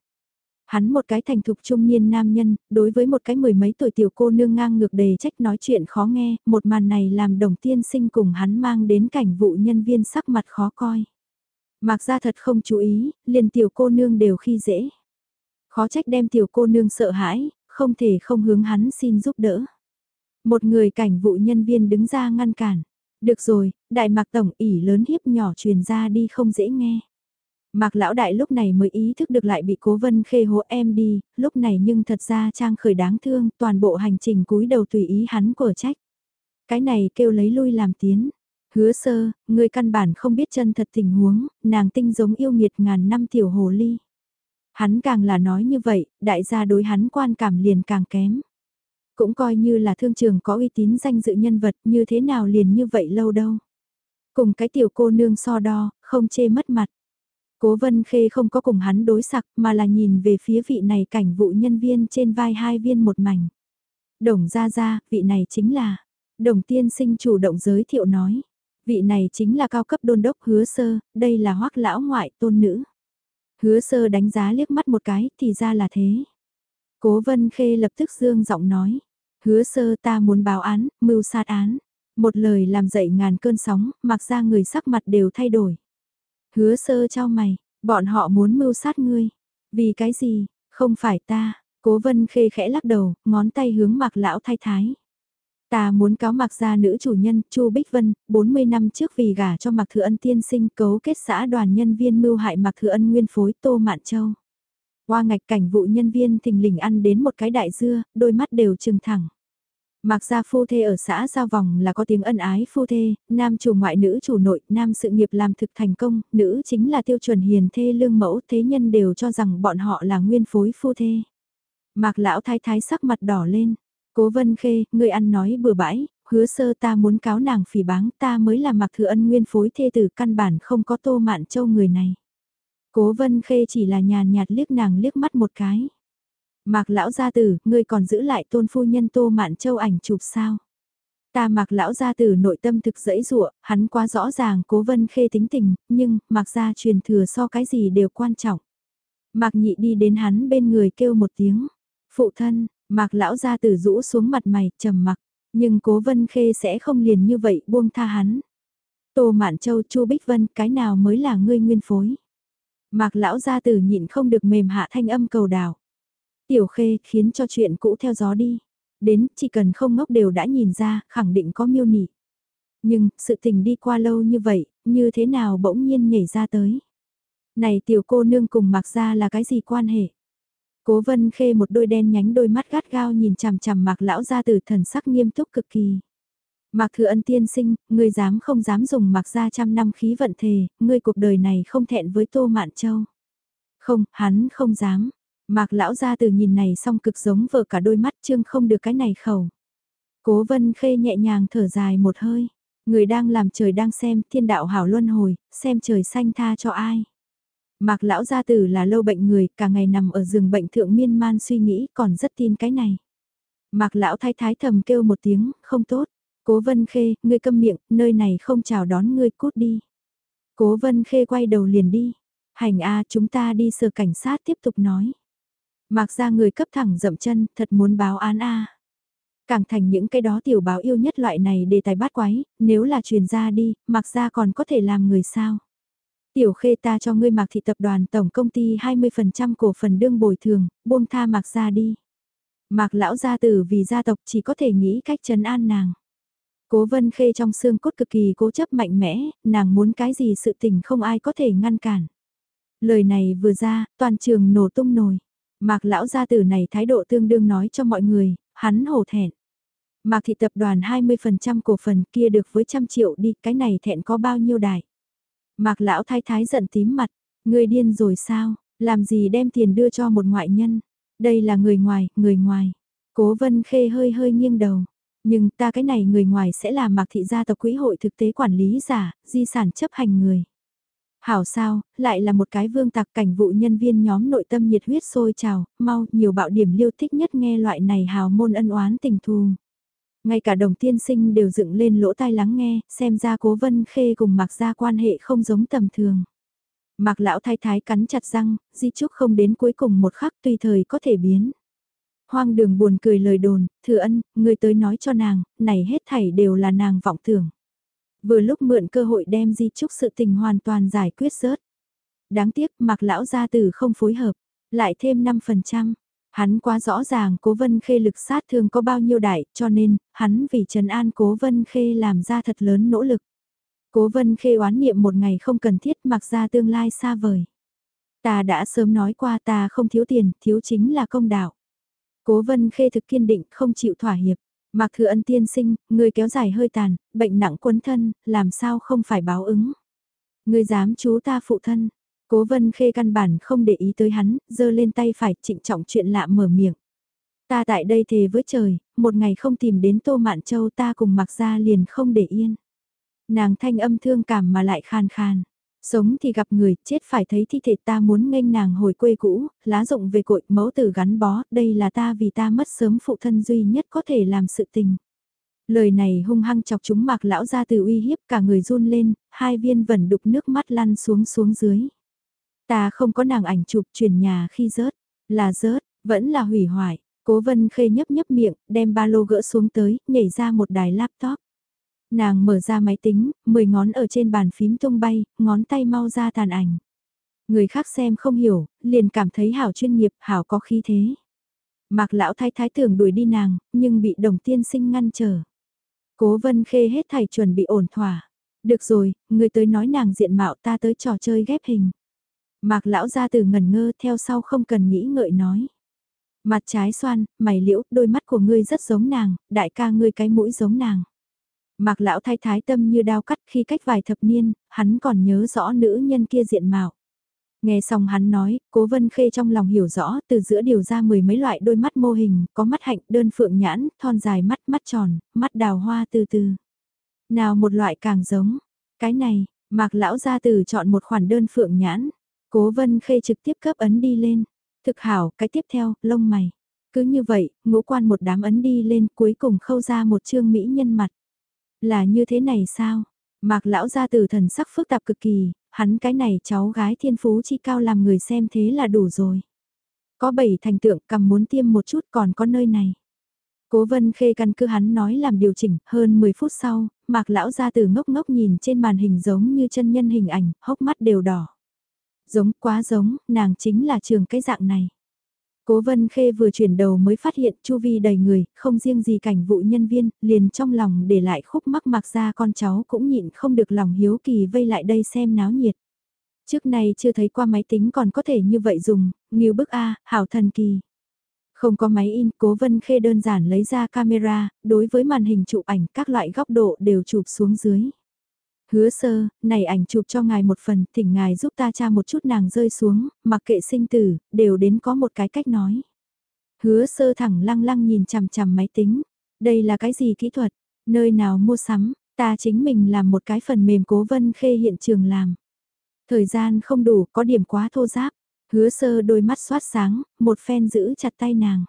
Hắn một cái thành thục trung niên nam nhân, đối với một cái mười mấy tuổi tiểu cô nương ngang ngược đề trách nói chuyện khó nghe, một màn này làm đồng tiên sinh cùng hắn mang đến cảnh vụ nhân viên sắc mặt khó coi. Mặc ra thật không chú ý, liền tiểu cô nương đều khi dễ. Khó trách đem tiểu cô nương sợ hãi, không thể không hướng hắn xin giúp đỡ. Một người cảnh vụ nhân viên đứng ra ngăn cản. Được rồi, đại mạc tổng ỉ lớn hiếp nhỏ truyền ra đi không dễ nghe. Mạc lão đại lúc này mới ý thức được lại bị cố vân khê hố em đi, lúc này nhưng thật ra trang khởi đáng thương, toàn bộ hành trình cúi đầu tùy ý hắn của trách. Cái này kêu lấy lui làm tiến. Hứa sơ, người căn bản không biết chân thật tình huống, nàng tinh giống yêu nghiệt ngàn năm tiểu hồ ly. Hắn càng là nói như vậy, đại gia đối hắn quan cảm liền càng kém. Cũng coi như là thương trường có uy tín danh dự nhân vật như thế nào liền như vậy lâu đâu. Cùng cái tiểu cô nương so đo, không chê mất mặt. Cố Vân Khê không có cùng hắn đối sặc mà là nhìn về phía vị này cảnh vụ nhân viên trên vai hai viên một mảnh. Đồng ra ra, vị này chính là, đồng tiên sinh chủ động giới thiệu nói, vị này chính là cao cấp đôn đốc hứa sơ, đây là hoắc lão ngoại tôn nữ. Hứa sơ đánh giá liếc mắt một cái, thì ra là thế. Cố Vân Khê lập tức dương giọng nói, hứa sơ ta muốn báo án, mưu sát án. Một lời làm dậy ngàn cơn sóng, mặc ra người sắc mặt đều thay đổi. Hứa sơ cho mày, bọn họ muốn mưu sát ngươi. Vì cái gì, không phải ta, cố vân khê khẽ lắc đầu, ngón tay hướng mặc lão thay thái. Ta muốn cáo mặc gia nữ chủ nhân Chu Bích Vân, 40 năm trước vì gả cho mặc thừa ân tiên sinh cấu kết xã đoàn nhân viên mưu hại mặc thừa ân nguyên phối Tô Mạn Châu. Qua ngạch cảnh vụ nhân viên thình lình ăn đến một cái đại dưa, đôi mắt đều trừng thẳng. Mạc gia phu thê ở xã Giao Vòng là có tiếng ân ái phu thê, nam chủ ngoại nữ chủ nội, nam sự nghiệp làm thực thành công, nữ chính là tiêu chuẩn hiền thê lương mẫu, thế nhân đều cho rằng bọn họ là nguyên phối phu thê. Mạc lão thái thái sắc mặt đỏ lên, cố vân khê, người ăn nói bừa bãi, hứa sơ ta muốn cáo nàng phỉ báng ta mới là Mạc thừa ân nguyên phối thê tử căn bản không có tô mạn châu người này. Cố vân khê chỉ là nhàn nhạt liếc nàng liếc mắt một cái. Mạc lão gia tử, ngươi còn giữ lại tôn phu nhân Tô Mạn Châu ảnh chụp sao? Ta Mạc lão gia tử nội tâm thực dẫy dụa, hắn quá rõ ràng cố vân khê tính tình, nhưng Mạc gia truyền thừa so cái gì đều quan trọng. Mạc nhị đi đến hắn bên người kêu một tiếng. Phụ thân, Mạc lão gia tử rũ xuống mặt mày, trầm mặc, nhưng cố vân khê sẽ không liền như vậy buông tha hắn. Tô Mạn Châu Chu Bích Vân, cái nào mới là ngươi nguyên phối? Mạc lão gia tử nhịn không được mềm hạ thanh âm cầu đảo. Tiểu khê khiến cho chuyện cũ theo gió đi. Đến, chỉ cần không ngốc đều đã nhìn ra, khẳng định có miêu nị. Nhưng, sự tình đi qua lâu như vậy, như thế nào bỗng nhiên nhảy ra tới. Này tiểu cô nương cùng mặc ra là cái gì quan hệ? Cố vân khê một đôi đen nhánh đôi mắt gắt gao nhìn chằm chằm mạc lão ra từ thần sắc nghiêm túc cực kỳ. Mạc thừa ân tiên sinh, ngươi dám không dám dùng mạc ra trăm năm khí vận thề, ngươi cuộc đời này không thẹn với tô mạn châu. Không, hắn không dám. Mạc lão ra từ nhìn này xong cực giống vợ cả đôi mắt trương không được cái này khẩu. Cố vân khê nhẹ nhàng thở dài một hơi. Người đang làm trời đang xem thiên đạo hảo luân hồi, xem trời xanh tha cho ai. Mạc lão gia tử là lâu bệnh người, cả ngày nằm ở giường bệnh thượng miên man suy nghĩ, còn rất tin cái này. Mạc lão thái thái thầm kêu một tiếng, không tốt. Cố vân khê, ngươi câm miệng, nơi này không chào đón ngươi cút đi. Cố vân khê quay đầu liền đi. Hành a chúng ta đi sở cảnh sát tiếp tục nói. Mạc ra người cấp thẳng dậm chân, thật muốn báo án a. Càng thành những cái đó tiểu báo yêu nhất loại này để tài bát quái, nếu là truyền ra đi, Mạc ra còn có thể làm người sao. Tiểu khê ta cho ngươi Mạc thị tập đoàn tổng công ty 20% cổ phần đương bồi thường, buông tha Mạc ra đi. Mạc lão gia tử vì gia tộc chỉ có thể nghĩ cách trấn an nàng. Cố vân khê trong xương cốt cực kỳ cố chấp mạnh mẽ, nàng muốn cái gì sự tình không ai có thể ngăn cản. Lời này vừa ra, toàn trường nổ tung nổi. Mạc lão gia tử này thái độ tương đương nói cho mọi người, hắn hổ thẹn. Mạc thị tập đoàn 20% cổ phần kia được với trăm triệu đi, cái này thẹn có bao nhiêu đại. Mạc lão thái thái giận tím mặt, người điên rồi sao, làm gì đem tiền đưa cho một ngoại nhân. Đây là người ngoài, người ngoài. Cố vân khê hơi hơi nghiêng đầu. Nhưng ta cái này người ngoài sẽ là mạc thị gia tộc quỹ hội thực tế quản lý giả, di sản chấp hành người. Hảo sao, lại là một cái vương tặc cảnh vụ nhân viên nhóm nội tâm nhiệt huyết sôi trào, mau, nhiều bạo điểm liêu thích nhất nghe loại này hào môn ân oán tình thù. Ngay cả đồng tiên sinh đều dựng lên lỗ tai lắng nghe, xem ra cố vân khê cùng mặc ra quan hệ không giống tầm thường. Mạc lão thái thái cắn chặt răng, di chúc không đến cuối cùng một khắc tùy thời có thể biến. Hoang đường buồn cười lời đồn, thừa ân, người tới nói cho nàng, này hết thảy đều là nàng vọng tưởng. Vừa lúc mượn cơ hội đem di chúc sự tình hoàn toàn giải quyết rớt. Đáng tiếc mặc lão gia tử không phối hợp, lại thêm 5%. Hắn quá rõ ràng cố vân khê lực sát thương có bao nhiêu đại cho nên hắn vì trần an cố vân khê làm ra thật lớn nỗ lực. Cố vân khê oán niệm một ngày không cần thiết mặc ra tương lai xa vời. Ta đã sớm nói qua ta không thiếu tiền, thiếu chính là công đạo. Cố vân khê thực kiên định không chịu thỏa hiệp. Mạc thừa ân tiên sinh, người kéo dài hơi tàn, bệnh nặng quấn thân, làm sao không phải báo ứng. Người dám chú ta phụ thân. Cố vân khê căn bản không để ý tới hắn, giơ lên tay phải trịnh trọng chuyện lạ mở miệng. Ta tại đây thề với trời, một ngày không tìm đến Tô Mạn Châu ta cùng mặc ra liền không để yên. Nàng thanh âm thương cảm mà lại khan khan. Sống thì gặp người, chết phải thấy thi thể ta muốn nghênh nàng hồi quê cũ, lá rụng về cội, mẫu tử gắn bó, đây là ta vì ta mất sớm phụ thân duy nhất có thể làm sự tình. Lời này hung hăng chọc chúng mạc lão ra từ uy hiếp cả người run lên, hai viên vẩn đục nước mắt lăn xuống xuống dưới. Ta không có nàng ảnh chụp chuyển nhà khi rớt, là rớt, vẫn là hủy hoại. Cố vân khê nhấp nhấp miệng, đem ba lô gỡ xuống tới, nhảy ra một đài laptop. Nàng mở ra máy tính, 10 ngón ở trên bàn phím tung bay, ngón tay mau ra tàn ảnh. Người khác xem không hiểu, liền cảm thấy hảo chuyên nghiệp, hảo có khí thế. Mạc lão thái thái tưởng đuổi đi nàng, nhưng bị đồng tiên sinh ngăn trở. Cố vân khê hết thảy chuẩn bị ổn thỏa. Được rồi, người tới nói nàng diện mạo ta tới trò chơi ghép hình. Mạc lão ra từ ngẩn ngơ theo sau không cần nghĩ ngợi nói. Mặt trái xoan, mày liễu, đôi mắt của ngươi rất giống nàng, đại ca ngươi cái mũi giống nàng. Mạc lão thay thái tâm như đao cắt khi cách vài thập niên, hắn còn nhớ rõ nữ nhân kia diện mạo. Nghe xong hắn nói, cố vân khê trong lòng hiểu rõ từ giữa điều ra mười mấy loại đôi mắt mô hình, có mắt hạnh, đơn phượng nhãn, thon dài mắt, mắt tròn, mắt đào hoa từ từ. Nào một loại càng giống, cái này, mạc lão gia từ chọn một khoản đơn phượng nhãn, cố vân khê trực tiếp cấp ấn đi lên. Thực hảo, cái tiếp theo, lông mày. Cứ như vậy, ngũ quan một đám ấn đi lên cuối cùng khâu ra một chương mỹ nhân mặt. Là như thế này sao? Mạc lão gia tử thần sắc phức tạp cực kỳ, hắn cái này cháu gái thiên phú chi cao làm người xem thế là đủ rồi. Có bảy thành tượng cầm muốn tiêm một chút còn có nơi này. Cố vân khê căn cứ hắn nói làm điều chỉnh, hơn 10 phút sau, mạc lão gia tử ngốc ngốc nhìn trên màn hình giống như chân nhân hình ảnh, hốc mắt đều đỏ. Giống quá giống, nàng chính là trường cái dạng này. Cố Vân Khê vừa chuyển đầu mới phát hiện chu vi đầy người, không riêng gì cảnh vụ nhân viên, liền trong lòng để lại khúc mắc mặc ra con cháu cũng nhịn không được lòng hiếu kỳ vây lại đây xem náo nhiệt. Trước này chưa thấy qua máy tính còn có thể như vậy dùng, nghiêu bức A, hảo thần kỳ. Không có máy in, Cố Vân Khê đơn giản lấy ra camera, đối với màn hình chụp ảnh các loại góc độ đều chụp xuống dưới. Hứa sơ, này ảnh chụp cho ngài một phần, thỉnh ngài giúp ta tra một chút nàng rơi xuống, mặc kệ sinh tử, đều đến có một cái cách nói. Hứa sơ thẳng lăng lăng nhìn chằm chằm máy tính. Đây là cái gì kỹ thuật? Nơi nào mua sắm? Ta chính mình làm một cái phần mềm cố vân khê hiện trường làm. Thời gian không đủ, có điểm quá thô giáp. Hứa sơ đôi mắt xoát sáng, một phen giữ chặt tay nàng.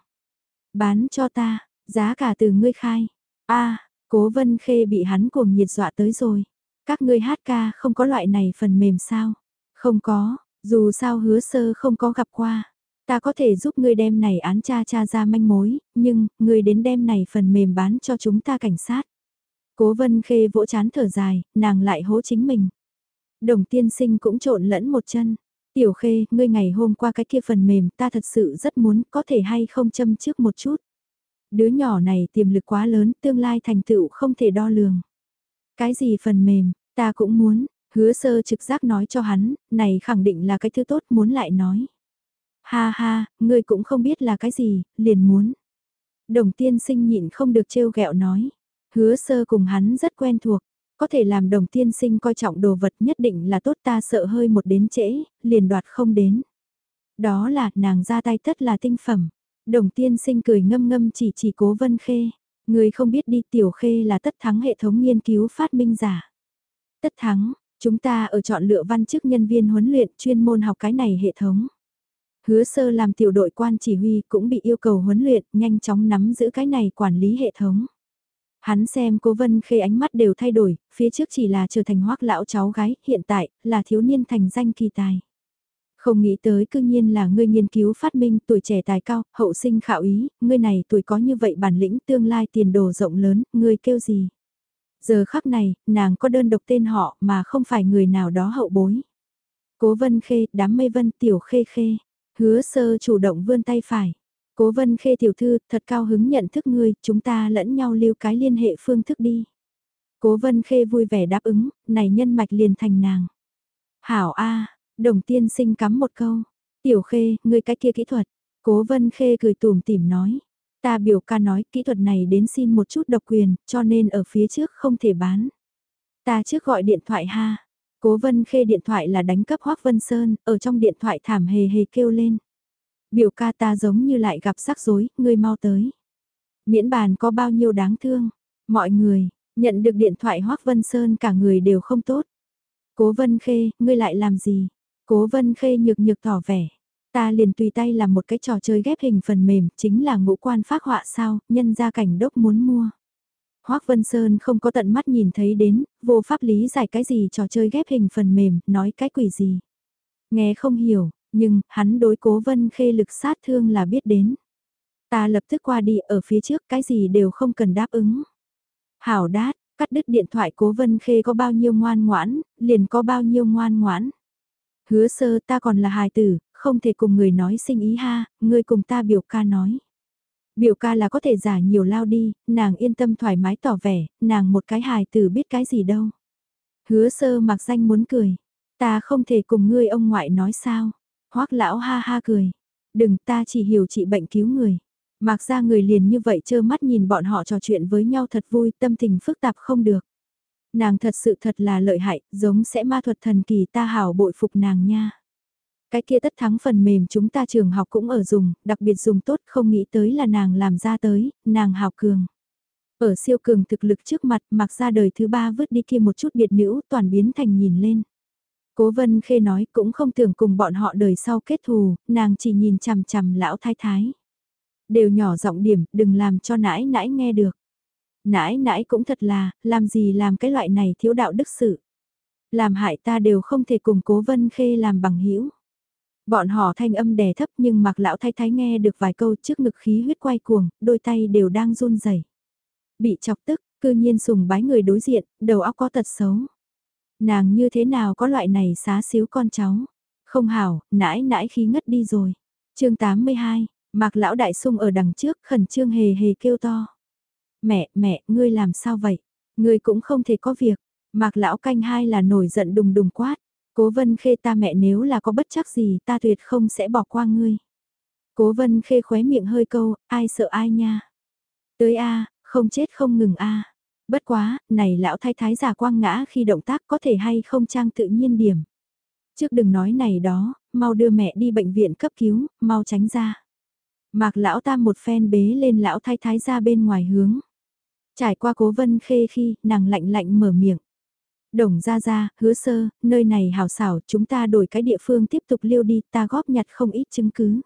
Bán cho ta, giá cả từ ngươi khai. a cố vân khê bị hắn cuồng nhiệt dọa tới rồi. Các ngươi hát ca không có loại này phần mềm sao? Không có, dù sao hứa sơ không có gặp qua. Ta có thể giúp ngươi đem này án cha cha ra manh mối, nhưng, ngươi đến đem này phần mềm bán cho chúng ta cảnh sát. Cố vân khê vỗ chán thở dài, nàng lại hố chính mình. Đồng tiên sinh cũng trộn lẫn một chân. Tiểu khê, ngươi ngày hôm qua cái kia phần mềm ta thật sự rất muốn có thể hay không châm trước một chút. Đứa nhỏ này tiềm lực quá lớn, tương lai thành tựu không thể đo lường. Cái gì phần mềm, ta cũng muốn, hứa sơ trực giác nói cho hắn, này khẳng định là cái thứ tốt muốn lại nói. Ha ha, ngươi cũng không biết là cái gì, liền muốn. Đồng tiên sinh nhịn không được trêu ghẹo nói. Hứa sơ cùng hắn rất quen thuộc, có thể làm đồng tiên sinh coi trọng đồ vật nhất định là tốt ta sợ hơi một đến trễ, liền đoạt không đến. Đó là nàng ra tay tất là tinh phẩm. Đồng tiên sinh cười ngâm ngâm chỉ chỉ cố vân khê. Người không biết đi tiểu khê là tất thắng hệ thống nghiên cứu phát minh giả. Tất thắng, chúng ta ở chọn lựa văn chức nhân viên huấn luyện chuyên môn học cái này hệ thống. Hứa sơ làm tiểu đội quan chỉ huy cũng bị yêu cầu huấn luyện nhanh chóng nắm giữ cái này quản lý hệ thống. Hắn xem cố vân khê ánh mắt đều thay đổi, phía trước chỉ là trở thành hoác lão cháu gái, hiện tại là thiếu niên thành danh kỳ tài. Không nghĩ tới cư nhiên là ngươi nghiên cứu phát minh tuổi trẻ tài cao, hậu sinh khảo ý, ngươi này tuổi có như vậy bản lĩnh tương lai tiền đồ rộng lớn, ngươi kêu gì? Giờ khắc này, nàng có đơn độc tên họ mà không phải người nào đó hậu bối. Cố vân khê, đám mây vân tiểu khê khê, hứa sơ chủ động vươn tay phải. Cố vân khê tiểu thư, thật cao hứng nhận thức ngươi, chúng ta lẫn nhau lưu cái liên hệ phương thức đi. Cố vân khê vui vẻ đáp ứng, này nhân mạch liền thành nàng. Hảo A, đồng tiên sinh cắm một câu. Tiểu khê, người cái kia kỹ thuật. Cố vân khê cười tùm tìm nói. Ta biểu ca nói kỹ thuật này đến xin một chút độc quyền, cho nên ở phía trước không thể bán. Ta trước gọi điện thoại ha. Cố vân khê điện thoại là đánh cấp Hoác Vân Sơn, ở trong điện thoại thảm hề hề kêu lên. Biểu ca ta giống như lại gặp rắc rối, ngươi mau tới. Miễn bàn có bao nhiêu đáng thương. Mọi người, nhận được điện thoại Hoác Vân Sơn cả người đều không tốt. Cố Vân Khê, ngươi lại làm gì? Cố Vân Khê nhược nhược tỏ vẻ. Ta liền tùy tay làm một cái trò chơi ghép hình phần mềm, chính là ngũ quan phác họa sao, nhân ra cảnh đốc muốn mua. Hoác Vân Sơn không có tận mắt nhìn thấy đến, vô pháp lý giải cái gì trò chơi ghép hình phần mềm, nói cái quỷ gì. Nghe không hiểu, nhưng, hắn đối cố vân khê lực sát thương là biết đến. Ta lập tức qua đi ở phía trước cái gì đều không cần đáp ứng. Hảo đát, cắt đứt điện thoại cố vân khê có bao nhiêu ngoan ngoãn, liền có bao nhiêu ngoan ngoãn. Hứa sơ ta còn là hài tử, không thể cùng người nói sinh ý ha, ngươi cùng ta biểu ca nói. Biểu ca là có thể giả nhiều lao đi, nàng yên tâm thoải mái tỏ vẻ, nàng một cái hài tử biết cái gì đâu. Hứa sơ mặc danh muốn cười, ta không thể cùng ngươi ông ngoại nói sao. Hoác lão ha ha cười. Đừng ta chỉ hiểu trị bệnh cứu người. Mặc ra người liền như vậy trơ mắt nhìn bọn họ trò chuyện với nhau thật vui tâm tình phức tạp không được. Nàng thật sự thật là lợi hại, giống sẽ ma thuật thần kỳ ta hảo bội phục nàng nha. Cái kia tất thắng phần mềm chúng ta trường học cũng ở dùng, đặc biệt dùng tốt không nghĩ tới là nàng làm ra tới, nàng hào cường. Ở siêu cường thực lực trước mặt mặc ra đời thứ ba vứt đi kia một chút biệt nữ toàn biến thành nhìn lên. Cố Vân Khê nói cũng không tưởng cùng bọn họ đời sau kết thù, nàng chỉ nhìn chằm chằm lão thái thái. Đều nhỏ giọng điểm, đừng làm cho nãi nãi nghe được. Nãi nãi cũng thật là, làm gì làm cái loại này thiếu đạo đức sự. Làm hại ta đều không thể cùng Cố Vân Khê làm bằng hữu Bọn họ thanh âm đè thấp nhưng mặc lão thái thái nghe được vài câu trước ngực khí huyết quay cuồng, đôi tay đều đang run rẩy. Bị chọc tức, cư nhiên sùng bái người đối diện, đầu óc có tật xấu. Nàng như thế nào có loại này xá xíu con cháu. Không hảo, nãi nãi khí ngất đi rồi. chương 82, Mạc lão đại sung ở đằng trước khẩn trương hề hề kêu to. Mẹ, mẹ, ngươi làm sao vậy? Ngươi cũng không thể có việc. Mạc lão canh hai là nổi giận đùng đùng quát. Cố vân khê ta mẹ nếu là có bất chắc gì ta tuyệt không sẽ bỏ qua ngươi. Cố vân khê khóe miệng hơi câu, ai sợ ai nha. Tới a không chết không ngừng a Bất quá, này lão thái thái giả quang ngã khi động tác có thể hay không trang tự nhiên điểm. Trước đừng nói này đó, mau đưa mẹ đi bệnh viện cấp cứu, mau tránh ra. Mạc lão ta một phen bế lên lão thái thái ra bên ngoài hướng. Trải qua cố vân khê khi, nàng lạnh lạnh mở miệng. Đồng ra ra, hứa sơ, nơi này hào xảo, chúng ta đổi cái địa phương tiếp tục liêu đi, ta góp nhặt không ít chứng cứ.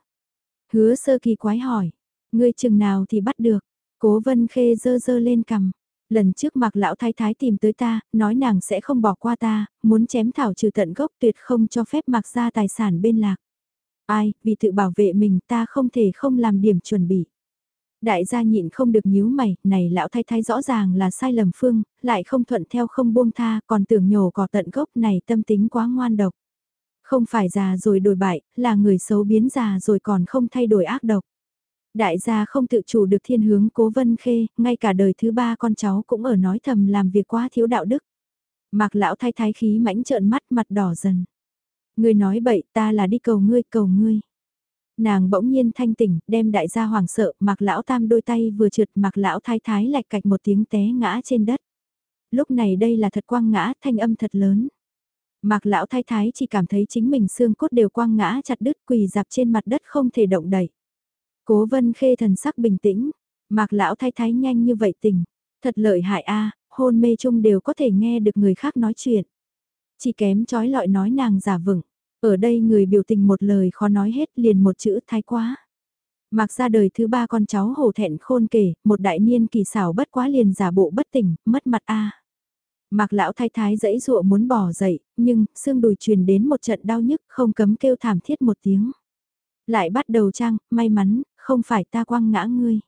Hứa sơ kỳ quái hỏi, ngươi chừng nào thì bắt được, cố vân khê dơ dơ lên cầm, Lần trước mặc lão thái thái tìm tới ta, nói nàng sẽ không bỏ qua ta, muốn chém thảo trừ tận gốc tuyệt không cho phép mặc ra tài sản bên lạc. Ai, vì tự bảo vệ mình ta không thể không làm điểm chuẩn bị. Đại gia nhịn không được nhíu mày, này lão thái thái rõ ràng là sai lầm phương, lại không thuận theo không buông tha, còn tưởng nhổ cỏ tận gốc này tâm tính quá ngoan độc. Không phải già rồi đổi bại, là người xấu biến già rồi còn không thay đổi ác độc. Đại gia không tự chủ được thiên hướng cố vân khê, ngay cả đời thứ ba con cháu cũng ở nói thầm làm việc quá thiếu đạo đức. Mạc lão thay thái khí mãnh trợn mắt mặt đỏ dần. Ngươi nói bậy ta là đi cầu ngươi cầu ngươi. Nàng bỗng nhiên thanh tỉnh, đem đại gia hoàng sợ, mạc lão tam đôi tay vừa trượt mạc lão thái thái lạch cạch một tiếng té ngã trên đất. Lúc này đây là thật quang ngã, thanh âm thật lớn. Mạc lão thái thái chỉ cảm thấy chính mình xương cốt đều quang ngã chặt đứt quỳ dạp trên mặt đất không thể động đậy. Cố vân khê thần sắc bình tĩnh, mạc lão thay thái nhanh như vậy tình, thật lợi hại a hôn mê chung đều có thể nghe được người khác nói chuyện. Chỉ kém chói lọi nói nàng giả vững, ở đây người biểu tình một lời khó nói hết liền một chữ thái quá. Mặc ra đời thứ ba con cháu hổ thẹn khôn kể, một đại niên kỳ xảo bất quá liền giả bộ bất tỉnh, mất mặt a. Mạc lão thái thái dãy dụa muốn bỏ dậy, nhưng xương đùi truyền đến một trận đau nhức không cấm kêu thảm thiết một tiếng. Lại bắt đầu trang, may mắn, không phải ta quăng ngã ngươi.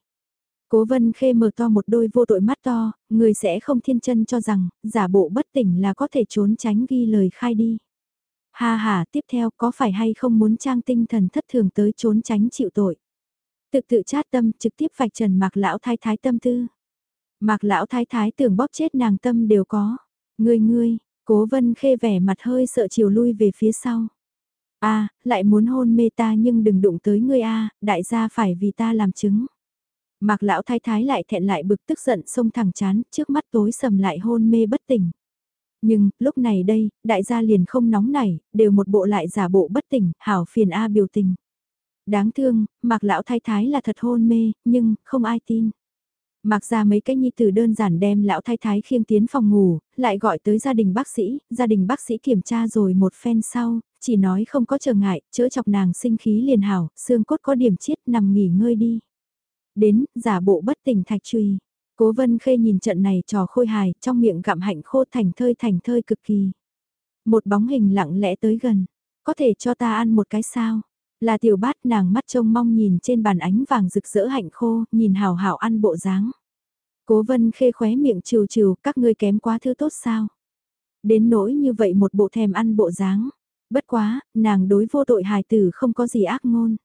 Cố vân khê mở to một đôi vô tội mắt to, người sẽ không thiên chân cho rằng, giả bộ bất tỉnh là có thể trốn tránh ghi lời khai đi. Ha ha, tiếp theo có phải hay không muốn trang tinh thần thất thường tới trốn tránh chịu tội. Tự tự chát tâm trực tiếp vạch trần mạc lão thái thái tâm tư. Mạc lão thái thái tưởng bóp chết nàng tâm đều có. Ngươi ngươi, cố vân khê vẻ mặt hơi sợ chiều lui về phía sau. a lại muốn hôn mê ta nhưng đừng đụng tới ngươi a đại gia phải vì ta làm chứng. Mạc lão thái thái lại thẹn lại bực tức giận xông thẳng chán, trước mắt tối sầm lại hôn mê bất tỉnh. Nhưng, lúc này đây, đại gia liền không nóng nảy, đều một bộ lại giả bộ bất tỉnh, hảo phiền A biểu tình. Đáng thương, mạc lão thái thái là thật hôn mê, nhưng, không ai tin. Mặc ra mấy cái nhi tử đơn giản đem lão thái thái khiêng tiến phòng ngủ, lại gọi tới gia đình bác sĩ, gia đình bác sĩ kiểm tra rồi một phen sau, chỉ nói không có trở ngại, chữa chọc nàng sinh khí liền hảo, xương cốt có điểm chiết nằm nghỉ ngơi đi. Đến, giả bộ bất tỉnh thạch truy Cố vân khê nhìn trận này trò khôi hài, trong miệng gặm hạnh khô thành thơi thành thơi cực kỳ. Một bóng hình lặng lẽ tới gần, có thể cho ta ăn một cái sao? Là tiểu bát nàng mắt trông mong nhìn trên bàn ánh vàng rực rỡ hạnh khô, nhìn hào hào ăn bộ dáng. Cố vân khê khóe miệng trừ trừ, các ngươi kém quá thứ tốt sao? Đến nỗi như vậy một bộ thèm ăn bộ dáng. Bất quá, nàng đối vô tội hài tử không có gì ác ngôn.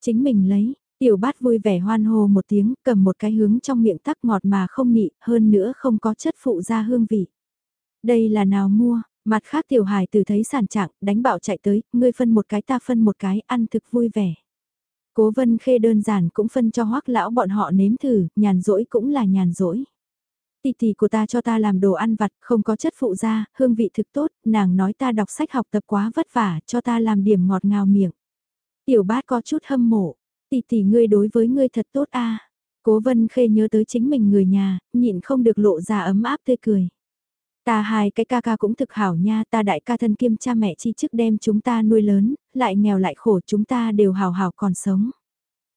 Chính mình lấy, tiểu bát vui vẻ hoan hô một tiếng, cầm một cái hướng trong miệng tắc ngọt mà không nị, hơn nữa không có chất phụ ra hương vị. Đây là nào mua, Mặt khác tiểu hài từ thấy sản trạng, đánh bạo chạy tới, ngươi phân một cái ta phân một cái, ăn thực vui vẻ. Cố vân khê đơn giản cũng phân cho hoắc lão bọn họ nếm thử, nhàn rỗi cũng là nhàn rỗi. Tì tì của ta cho ta làm đồ ăn vặt, không có chất phụ ra hương vị thực tốt, nàng nói ta đọc sách học tập quá vất vả, cho ta làm điểm ngọt ngào miệng. Tiểu bát có chút hâm mộ, tỷ tỷ ngươi đối với ngươi thật tốt a. Cố vân khê nhớ tới chính mình người nhà, nhịn không được lộ ra ấm áp tươi cười. Ta hai cái ca ca cũng thực hảo nha, ta đại ca thân kiêm cha mẹ chi chức đem chúng ta nuôi lớn, lại nghèo lại khổ chúng ta đều hào hào còn sống.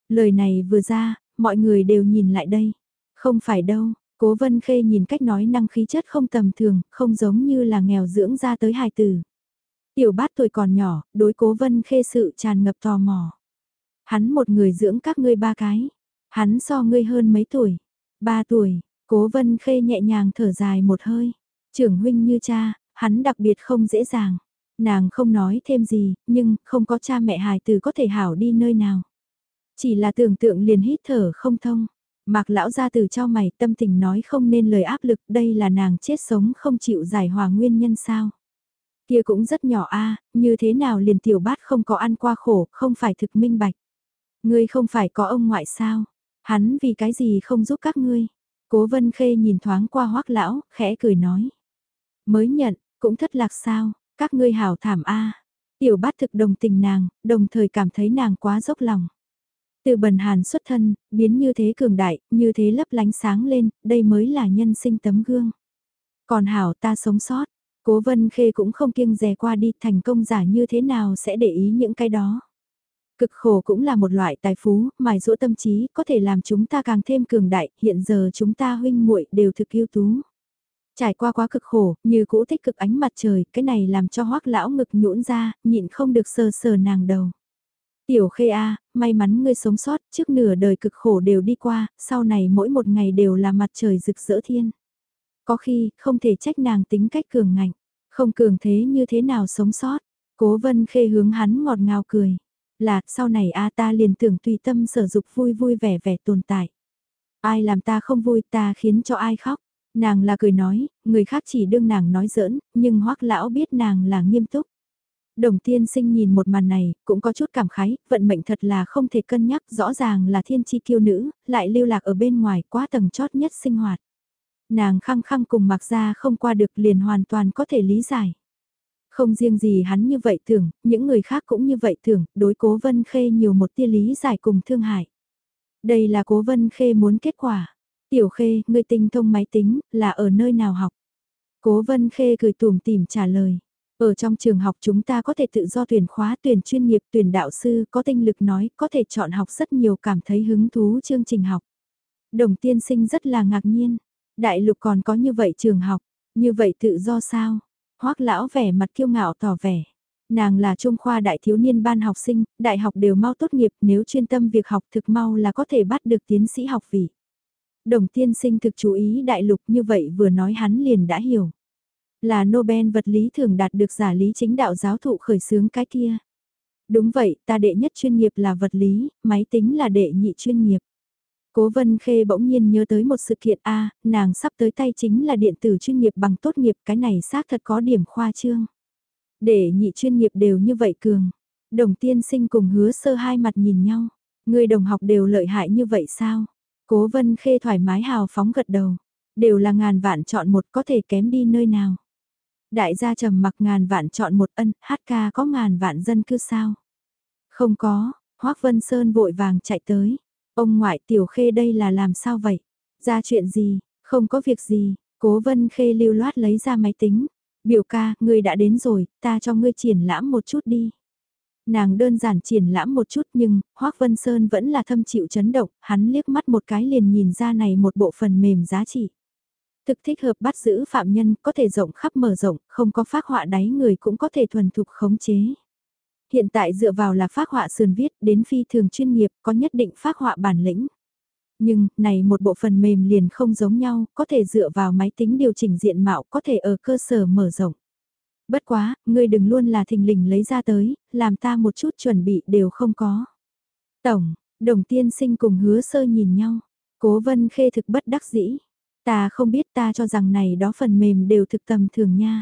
Lời này vừa ra, mọi người đều nhìn lại đây. Không phải đâu, cố vân khê nhìn cách nói năng khí chất không tầm thường, không giống như là nghèo dưỡng ra tới hài tử. Tiểu bát tuổi còn nhỏ, đối cố vân khê sự tràn ngập tò mò. Hắn một người dưỡng các ngươi ba cái. Hắn so ngươi hơn mấy tuổi. Ba tuổi, cố vân khê nhẹ nhàng thở dài một hơi. Trưởng huynh như cha, hắn đặc biệt không dễ dàng. Nàng không nói thêm gì, nhưng không có cha mẹ hài từ có thể hảo đi nơi nào. Chỉ là tưởng tượng liền hít thở không thông. Mạc lão ra từ cho mày tâm tình nói không nên lời áp lực đây là nàng chết sống không chịu giải hòa nguyên nhân sao. Kia cũng rất nhỏ a như thế nào liền tiểu bát không có ăn qua khổ, không phải thực minh bạch. Ngươi không phải có ông ngoại sao, hắn vì cái gì không giúp các ngươi. Cố vân khê nhìn thoáng qua hoắc lão, khẽ cười nói. Mới nhận, cũng thất lạc sao, các ngươi hảo thảm a. Tiểu bát thực đồng tình nàng, đồng thời cảm thấy nàng quá dốc lòng. Từ bần hàn xuất thân, biến như thế cường đại, như thế lấp lánh sáng lên, đây mới là nhân sinh tấm gương. Còn hảo ta sống sót, cố vân khê cũng không kiêng dè qua đi thành công giả như thế nào sẽ để ý những cái đó. Cực khổ cũng là một loại tài phú, mài dũa tâm trí, có thể làm chúng ta càng thêm cường đại, hiện giờ chúng ta huynh muội đều thực yêu tú. Trải qua quá cực khổ, như cũ tích cực ánh mặt trời, cái này làm cho hoắc lão ngực nhũn ra, nhịn không được sờ sờ nàng đầu. Tiểu khê a, may mắn ngươi sống sót, trước nửa đời cực khổ đều đi qua, sau này mỗi một ngày đều là mặt trời rực rỡ thiên. Có khi, không thể trách nàng tính cách cường ngạnh, không cường thế như thế nào sống sót. Cố vân khê hướng hắn ngọt ngào cười. Là, sau này a ta liền tưởng tùy tâm sở dục vui vui vẻ vẻ tồn tại. Ai làm ta không vui ta khiến cho ai khóc. Nàng là cười nói, người khác chỉ đương nàng nói giỡn, nhưng hoắc lão biết nàng là nghiêm túc. Đồng tiên sinh nhìn một màn này, cũng có chút cảm khái, vận mệnh thật là không thể cân nhắc, rõ ràng là thiên chi kiêu nữ, lại lưu lạc ở bên ngoài quá tầng chót nhất sinh hoạt. Nàng khăng khăng cùng mặc ra không qua được liền hoàn toàn có thể lý giải. Không riêng gì hắn như vậy tưởng, những người khác cũng như vậy tưởng, đối cố vân khê nhiều một tia lý giải cùng thương hại. Đây là cố vân khê muốn kết quả. Tiểu Khê, người tinh thông máy tính, là ở nơi nào học? Cố Vân Khê cười tùm tìm trả lời. Ở trong trường học chúng ta có thể tự do tuyển khóa, tuyển chuyên nghiệp, tuyển đạo sư, có tinh lực nói, có thể chọn học rất nhiều cảm thấy hứng thú chương trình học. Đồng tiên sinh rất là ngạc nhiên. Đại lục còn có như vậy trường học, như vậy tự do sao? Hoác lão vẻ mặt kiêu ngạo tỏ vẻ. Nàng là trung khoa đại thiếu niên ban học sinh, đại học đều mau tốt nghiệp nếu chuyên tâm việc học thực mau là có thể bắt được tiến sĩ học vị. Đồng tiên sinh thực chú ý đại lục như vậy vừa nói hắn liền đã hiểu. Là Nobel vật lý thường đạt được giả lý chính đạo giáo thụ khởi xướng cái kia. Đúng vậy, ta đệ nhất chuyên nghiệp là vật lý, máy tính là đệ nhị chuyên nghiệp. Cố Vân Khê bỗng nhiên nhớ tới một sự kiện A, nàng sắp tới tay chính là điện tử chuyên nghiệp bằng tốt nghiệp cái này xác thật có điểm khoa trương. Để nhị chuyên nghiệp đều như vậy cường. Đồng tiên sinh cùng hứa sơ hai mặt nhìn nhau. Người đồng học đều lợi hại như vậy sao? Cố Vân Khê thoải mái hào phóng gật đầu. Đều là ngàn vạn chọn một có thể kém đi nơi nào. Đại gia trầm mặc ngàn vạn chọn một ân, hát ca có ngàn vạn dân cư sao? Không có, Hoác Vân Sơn vội vàng chạy tới. Ông ngoại tiểu khê đây là làm sao vậy? Ra chuyện gì? Không có việc gì. Cố Vân Khê lưu loát lấy ra máy tính. Biểu ca, ngươi đã đến rồi, ta cho ngươi triển lãm một chút đi. Nàng đơn giản triển lãm một chút nhưng, Hoác Vân Sơn vẫn là thâm chịu chấn động, hắn liếc mắt một cái liền nhìn ra này một bộ phần mềm giá trị. Thực thích hợp bắt giữ phạm nhân, có thể rộng khắp mở rộng, không có phát họa đáy người cũng có thể thuần thục khống chế. Hiện tại dựa vào là phác họa sườn viết đến phi thường chuyên nghiệp, có nhất định phác họa bản lĩnh. Nhưng, này một bộ phần mềm liền không giống nhau, có thể dựa vào máy tính điều chỉnh diện mạo, có thể ở cơ sở mở rộng. Bất quá, ngươi đừng luôn là thình lình lấy ra tới, làm ta một chút chuẩn bị đều không có. Tổng, đồng tiên sinh cùng hứa sơ nhìn nhau. Cố vân khê thực bất đắc dĩ. Ta không biết ta cho rằng này đó phần mềm đều thực tầm thường nha.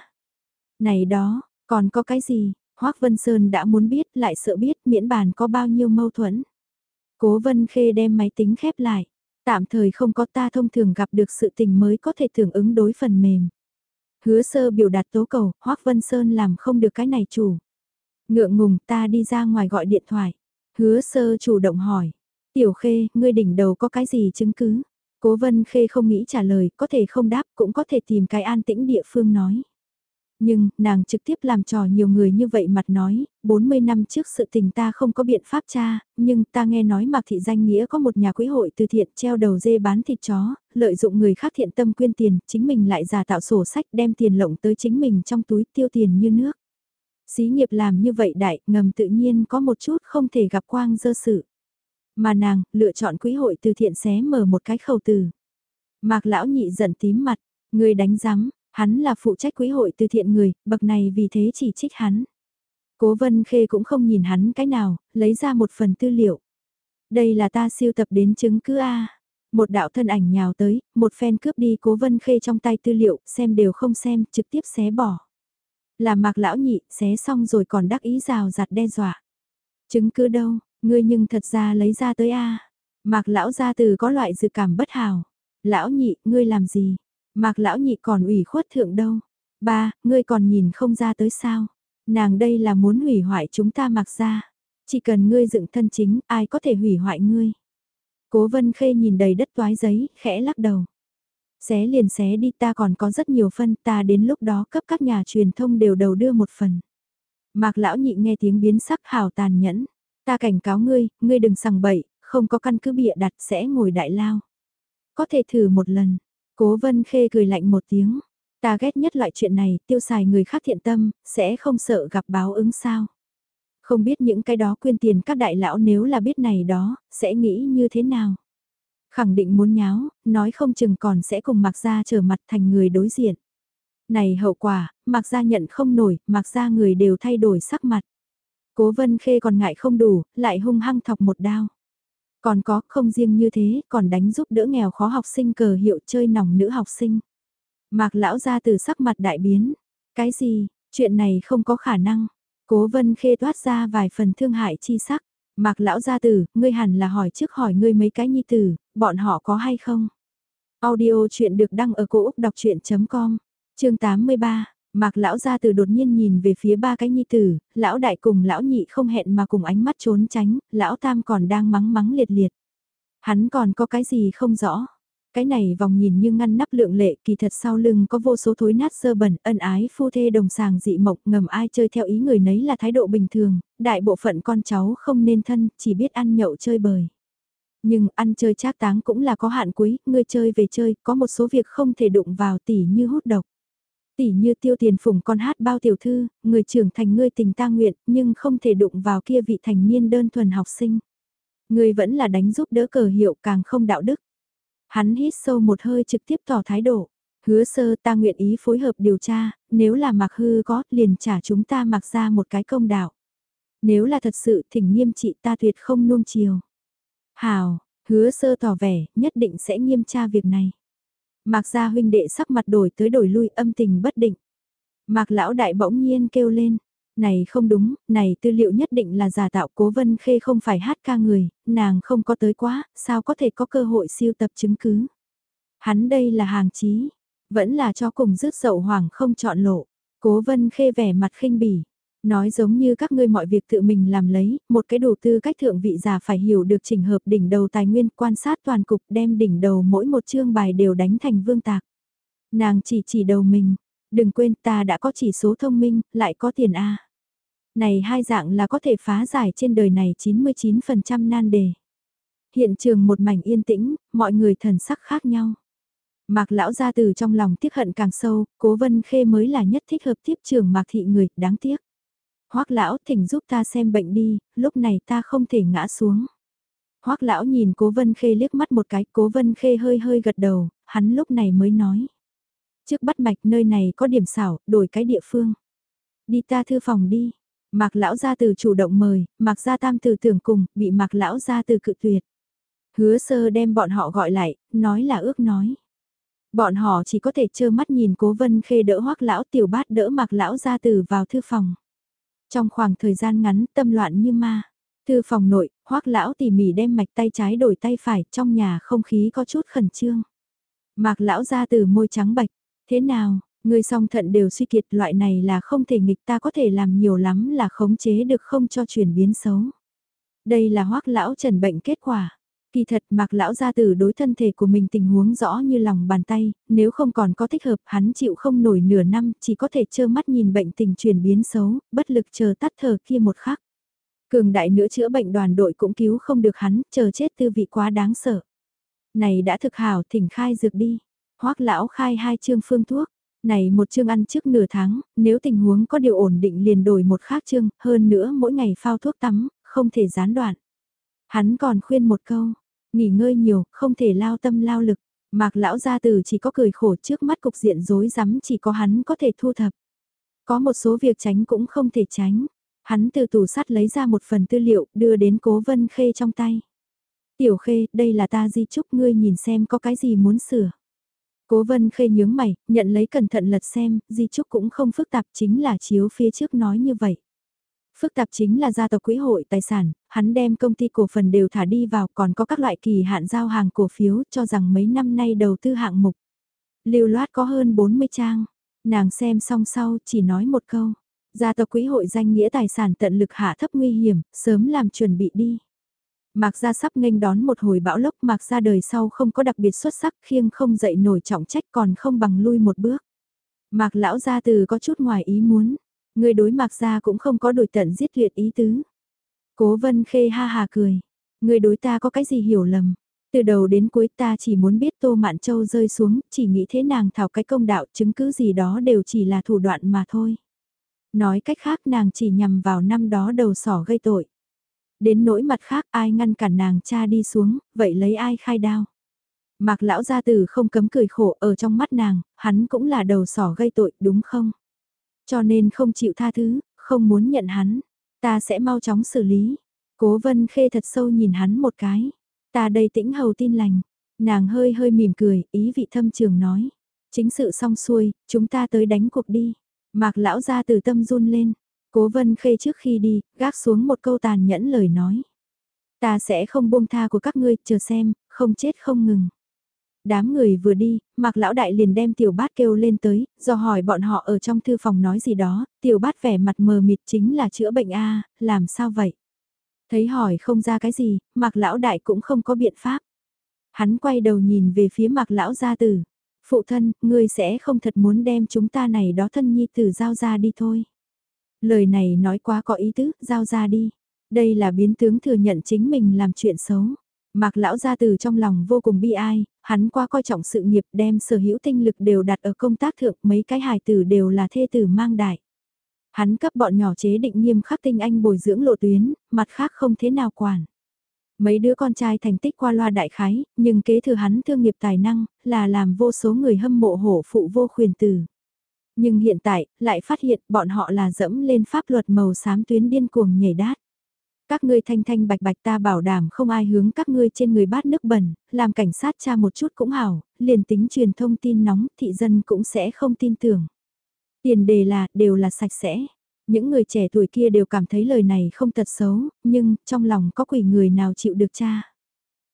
Này đó, còn có cái gì? Hoác Vân Sơn đã muốn biết lại sợ biết miễn bàn có bao nhiêu mâu thuẫn. Cố Vân Khê đem máy tính khép lại. Tạm thời không có ta thông thường gặp được sự tình mới có thể thường ứng đối phần mềm. Hứa sơ biểu đạt tố cầu, Hoác Vân Sơn làm không được cái này chủ. Ngượng ngùng ta đi ra ngoài gọi điện thoại. Hứa sơ chủ động hỏi. Tiểu khê, ngươi đỉnh đầu có cái gì chứng cứ? Cố vân khê không nghĩ trả lời, có thể không đáp cũng có thể tìm cái an tĩnh địa phương nói. Nhưng, nàng trực tiếp làm trò nhiều người như vậy mặt nói, 40 năm trước sự tình ta không có biện pháp cha, nhưng ta nghe nói Mạc Thị Danh Nghĩa có một nhà quỹ hội từ thiện treo đầu dê bán thịt chó, lợi dụng người khác thiện tâm quyên tiền, chính mình lại giả tạo sổ sách đem tiền lộng tới chính mình trong túi tiêu tiền như nước. Xí nghiệp làm như vậy đại, ngầm tự nhiên có một chút không thể gặp quang dơ sự. Mà nàng, lựa chọn quỹ hội từ thiện xé mở một cái khẩu từ. Mạc lão nhị giận tím mặt, người đánh rắm, Hắn là phụ trách quỹ hội từ thiện người, bậc này vì thế chỉ trích hắn. Cố Vân Khê cũng không nhìn hắn cái nào, lấy ra một phần tư liệu. Đây là ta siêu tập đến chứng cứ A. Một đạo thân ảnh nhào tới, một phen cướp đi Cố Vân Khê trong tay tư liệu, xem đều không xem, trực tiếp xé bỏ. Là mạc lão nhị, xé xong rồi còn đắc ý rào giặt đe dọa. Chứng cứ đâu, ngươi nhưng thật ra lấy ra tới A. Mạc lão gia từ có loại dự cảm bất hào. Lão nhị, ngươi làm gì? Mạc lão nhị còn ủy khuất thượng đâu. Ba, ngươi còn nhìn không ra tới sao. Nàng đây là muốn hủy hoại chúng ta mặc ra. Chỉ cần ngươi dựng thân chính, ai có thể hủy hoại ngươi. Cố vân khê nhìn đầy đất toái giấy, khẽ lắc đầu. Xé liền xé đi ta còn có rất nhiều phân ta đến lúc đó cấp các nhà truyền thông đều đầu đưa một phần. Mạc lão nhị nghe tiếng biến sắc hào tàn nhẫn. Ta cảnh cáo ngươi, ngươi đừng sằng bậy, không có căn cứ bịa đặt sẽ ngồi đại lao. Có thể thử một lần, Cố vân khê cười lạnh một tiếng. Ta ghét nhất loại chuyện này, tiêu xài người khác thiện tâm, sẽ không sợ gặp báo ứng sao. Không biết những cái đó quyên tiền các đại lão nếu là biết này đó, sẽ nghĩ như thế nào. Khẳng định muốn nháo, nói không chừng còn sẽ cùng mặc ra trở mặt thành người đối diện. Này hậu quả, mặc ra nhận không nổi, mặc ra người đều thay đổi sắc mặt. Cố vân khê còn ngại không đủ, lại hung hăng thọc một đao. Còn có, không riêng như thế, còn đánh giúp đỡ nghèo khó học sinh cờ hiệu chơi nòng nữ học sinh. Mạc lão ra từ sắc mặt đại biến. Cái gì, chuyện này không có khả năng. Cố vân khê toát ra vài phần thương hại chi sắc. Mạc lão gia tử, ngươi hẳn là hỏi trước hỏi ngươi mấy cái nhi tử, bọn họ có hay không? Audio chuyện được đăng ở cổ Úc đọc chuyện.com, chương 83, Mạc lão gia từ đột nhiên nhìn về phía ba cái nhi tử, lão đại cùng lão nhị không hẹn mà cùng ánh mắt trốn tránh, lão tam còn đang mắng mắng liệt liệt. Hắn còn có cái gì không rõ. Cái này vòng nhìn như ngăn nắp lượng lệ kỳ thật sau lưng có vô số thối nát sơ bẩn ân ái phu thê đồng sàng dị mộc ngầm ai chơi theo ý người nấy là thái độ bình thường, đại bộ phận con cháu không nên thân, chỉ biết ăn nhậu chơi bời. Nhưng ăn chơi trác táng cũng là có hạn cuối, người chơi về chơi, có một số việc không thể đụng vào tỉ như hút độc. Tỉ như tiêu tiền phùng con hát bao tiểu thư, người trưởng thành ngươi tình ta nguyện, nhưng không thể đụng vào kia vị thành niên đơn thuần học sinh. Người vẫn là đánh giúp đỡ cờ hiệu càng không đạo đức. Hắn hít sâu một hơi trực tiếp tỏ thái độ. Hứa sơ ta nguyện ý phối hợp điều tra, nếu là mặc hư có, liền trả chúng ta mặc ra một cái công đạo. Nếu là thật sự thỉnh nghiêm trị ta tuyệt không nuông chiều. Hào, hứa sơ tỏ vẻ, nhất định sẽ nghiêm tra việc này. Mạc gia huynh đệ sắc mặt đổi tới đổi lui âm tình bất định. Mạc lão đại bỗng nhiên kêu lên, này không đúng, này tư liệu nhất định là giả tạo cố vân khê không phải hát ca người, nàng không có tới quá, sao có thể có cơ hội siêu tập chứng cứ. Hắn đây là hàng chí, vẫn là cho cùng rước dậu hoàng không chọn lộ, cố vân khê vẻ mặt khinh bỉ. Nói giống như các ngươi mọi việc tự mình làm lấy, một cái đủ tư cách thượng vị giả phải hiểu được chỉnh hợp đỉnh đầu tài nguyên quan sát toàn cục đem đỉnh đầu mỗi một chương bài đều đánh thành vương tạc. Nàng chỉ chỉ đầu mình, đừng quên ta đã có chỉ số thông minh, lại có tiền A. Này hai dạng là có thể phá giải trên đời này 99% nan đề. Hiện trường một mảnh yên tĩnh, mọi người thần sắc khác nhau. Mạc lão ra từ trong lòng tiếc hận càng sâu, cố vân khê mới là nhất thích hợp tiếp trường mạc thị người, đáng tiếc hoắc lão thỉnh giúp ta xem bệnh đi, lúc này ta không thể ngã xuống. hoắc lão nhìn cố vân khê liếc mắt một cái, cố vân khê hơi hơi gật đầu, hắn lúc này mới nói. Trước bắt mạch nơi này có điểm xảo, đổi cái địa phương. Đi ta thư phòng đi. Mạc lão gia từ chủ động mời, mạc gia tam từ tưởng cùng, bị mạc lão gia từ cự tuyệt. Hứa sơ đem bọn họ gọi lại, nói là ước nói. Bọn họ chỉ có thể trơ mắt nhìn cố vân khê đỡ hoắc lão tiểu bát đỡ mạc lão gia từ vào thư phòng. Trong khoảng thời gian ngắn tâm loạn như ma. Thư phòng nội, hoác lão tỉ mỉ đem mạch tay trái đổi tay phải, trong nhà không khí có chút khẩn trương. Mạc lão ra từ môi trắng bạch, thế nào, người song thận đều suy kiệt loại này là không thể nghịch ta có thể làm nhiều lắm là khống chế được không cho chuyển biến xấu. Đây là hoác lão trần bệnh kết quả. Kỳ thật mạc lão gia tử đối thân thể của mình tình huống rõ như lòng bàn tay, nếu không còn có thích hợp hắn chịu không nổi nửa năm chỉ có thể trơ mắt nhìn bệnh tình chuyển biến xấu, bất lực chờ tắt thở kia một khắc. Cường đại nữa chữa bệnh đoàn đội cũng cứu không được hắn, chờ chết tư vị quá đáng sợ. Này đã thực hảo thỉnh khai dược đi. hoắc lão khai hai chương phương thuốc. Này một chương ăn trước nửa tháng, nếu tình huống có điều ổn định liền đổi một khác chương, hơn nữa mỗi ngày phao thuốc tắm, không thể gián đoạn. Hắn còn khuyên một câu, nghỉ ngơi nhiều, không thể lao tâm lao lực. Mạc lão gia tử chỉ có cười khổ trước mắt cục diện rối rắm chỉ có hắn có thể thu thập. Có một số việc tránh cũng không thể tránh. Hắn từ tủ sắt lấy ra một phần tư liệu đưa đến cố vân khê trong tay. Tiểu khê, đây là ta di chúc ngươi nhìn xem có cái gì muốn sửa. Cố vân khê nhướng mày, nhận lấy cẩn thận lật xem, di chúc cũng không phức tạp chính là chiếu phía trước nói như vậy. Phức tạp chính là gia tộc quỹ hội tài sản, hắn đem công ty cổ phần đều thả đi vào còn có các loại kỳ hạn giao hàng cổ phiếu cho rằng mấy năm nay đầu tư hạng mục. Lưu loát có hơn 40 trang, nàng xem xong sau chỉ nói một câu. Gia tộc quỹ hội danh nghĩa tài sản tận lực hạ thấp nguy hiểm, sớm làm chuẩn bị đi. Mạc Gia sắp nghênh đón một hồi bão lốc Mạc Gia đời sau không có đặc biệt xuất sắc khiêng không dậy nổi trọng trách còn không bằng lui một bước. Mạc Lão Gia từ có chút ngoài ý muốn, Người đối Mạc Gia cũng không có đổi tận giết tuyệt ý tứ. Cố vân khê ha hà cười. Người đối ta có cái gì hiểu lầm. Từ đầu đến cuối ta chỉ muốn biết Tô Mạn Châu rơi xuống, chỉ nghĩ thế nàng thảo cái công đạo chứng cứ gì đó đều chỉ là thủ đoạn mà thôi. Nói cách khác nàng chỉ nhằm vào năm đó đầu sỏ gây tội. Đến nỗi mặt khác ai ngăn cản nàng cha đi xuống, vậy lấy ai khai đao. Mạc lão gia tử không cấm cười khổ ở trong mắt nàng, hắn cũng là đầu sỏ gây tội đúng không? Cho nên không chịu tha thứ, không muốn nhận hắn. Ta sẽ mau chóng xử lý. Cố vân khê thật sâu nhìn hắn một cái. Ta đây tĩnh hầu tin lành. Nàng hơi hơi mỉm cười, ý vị thâm trường nói. Chính sự xong xuôi, chúng ta tới đánh cuộc đi. Mạc lão ra từ tâm run lên. Cố vân khê trước khi đi, gác xuống một câu tàn nhẫn lời nói. Ta sẽ không buông tha của các ngươi, chờ xem, không chết không ngừng. Đám người vừa đi, Mạc Lão Đại liền đem tiểu bát kêu lên tới, do hỏi bọn họ ở trong thư phòng nói gì đó, tiểu bát vẻ mặt mờ mịt chính là chữa bệnh A, làm sao vậy? Thấy hỏi không ra cái gì, Mạc Lão Đại cũng không có biện pháp. Hắn quay đầu nhìn về phía mạc lão gia tử. Phụ thân, ngươi sẽ không thật muốn đem chúng ta này đó thân nhi tử giao ra đi thôi. Lời này nói quá có ý tứ, giao ra đi. Đây là biến tướng thừa nhận chính mình làm chuyện xấu. Mạc lão gia từ trong lòng vô cùng bi ai, hắn quá coi trọng sự nghiệp đem sở hữu tinh lực đều đặt ở công tác thượng mấy cái hài tử đều là thê tử mang đại. Hắn cấp bọn nhỏ chế định nghiêm khắc tinh anh bồi dưỡng lộ tuyến, mặt khác không thế nào quản. Mấy đứa con trai thành tích qua loa đại khái, nhưng kế thừa hắn thương nghiệp tài năng, là làm vô số người hâm mộ hổ phụ vô khuyền tử. Nhưng hiện tại, lại phát hiện bọn họ là dẫm lên pháp luật màu xám tuyến điên cuồng nhảy đát. Các ngươi thanh thanh bạch bạch ta bảo đảm không ai hướng các ngươi trên người bát nước bẩn, làm cảnh sát cha một chút cũng hảo, liền tính truyền thông tin nóng thị dân cũng sẽ không tin tưởng. Tiền đề là, đều là sạch sẽ. Những người trẻ tuổi kia đều cảm thấy lời này không thật xấu, nhưng trong lòng có quỷ người nào chịu được cha.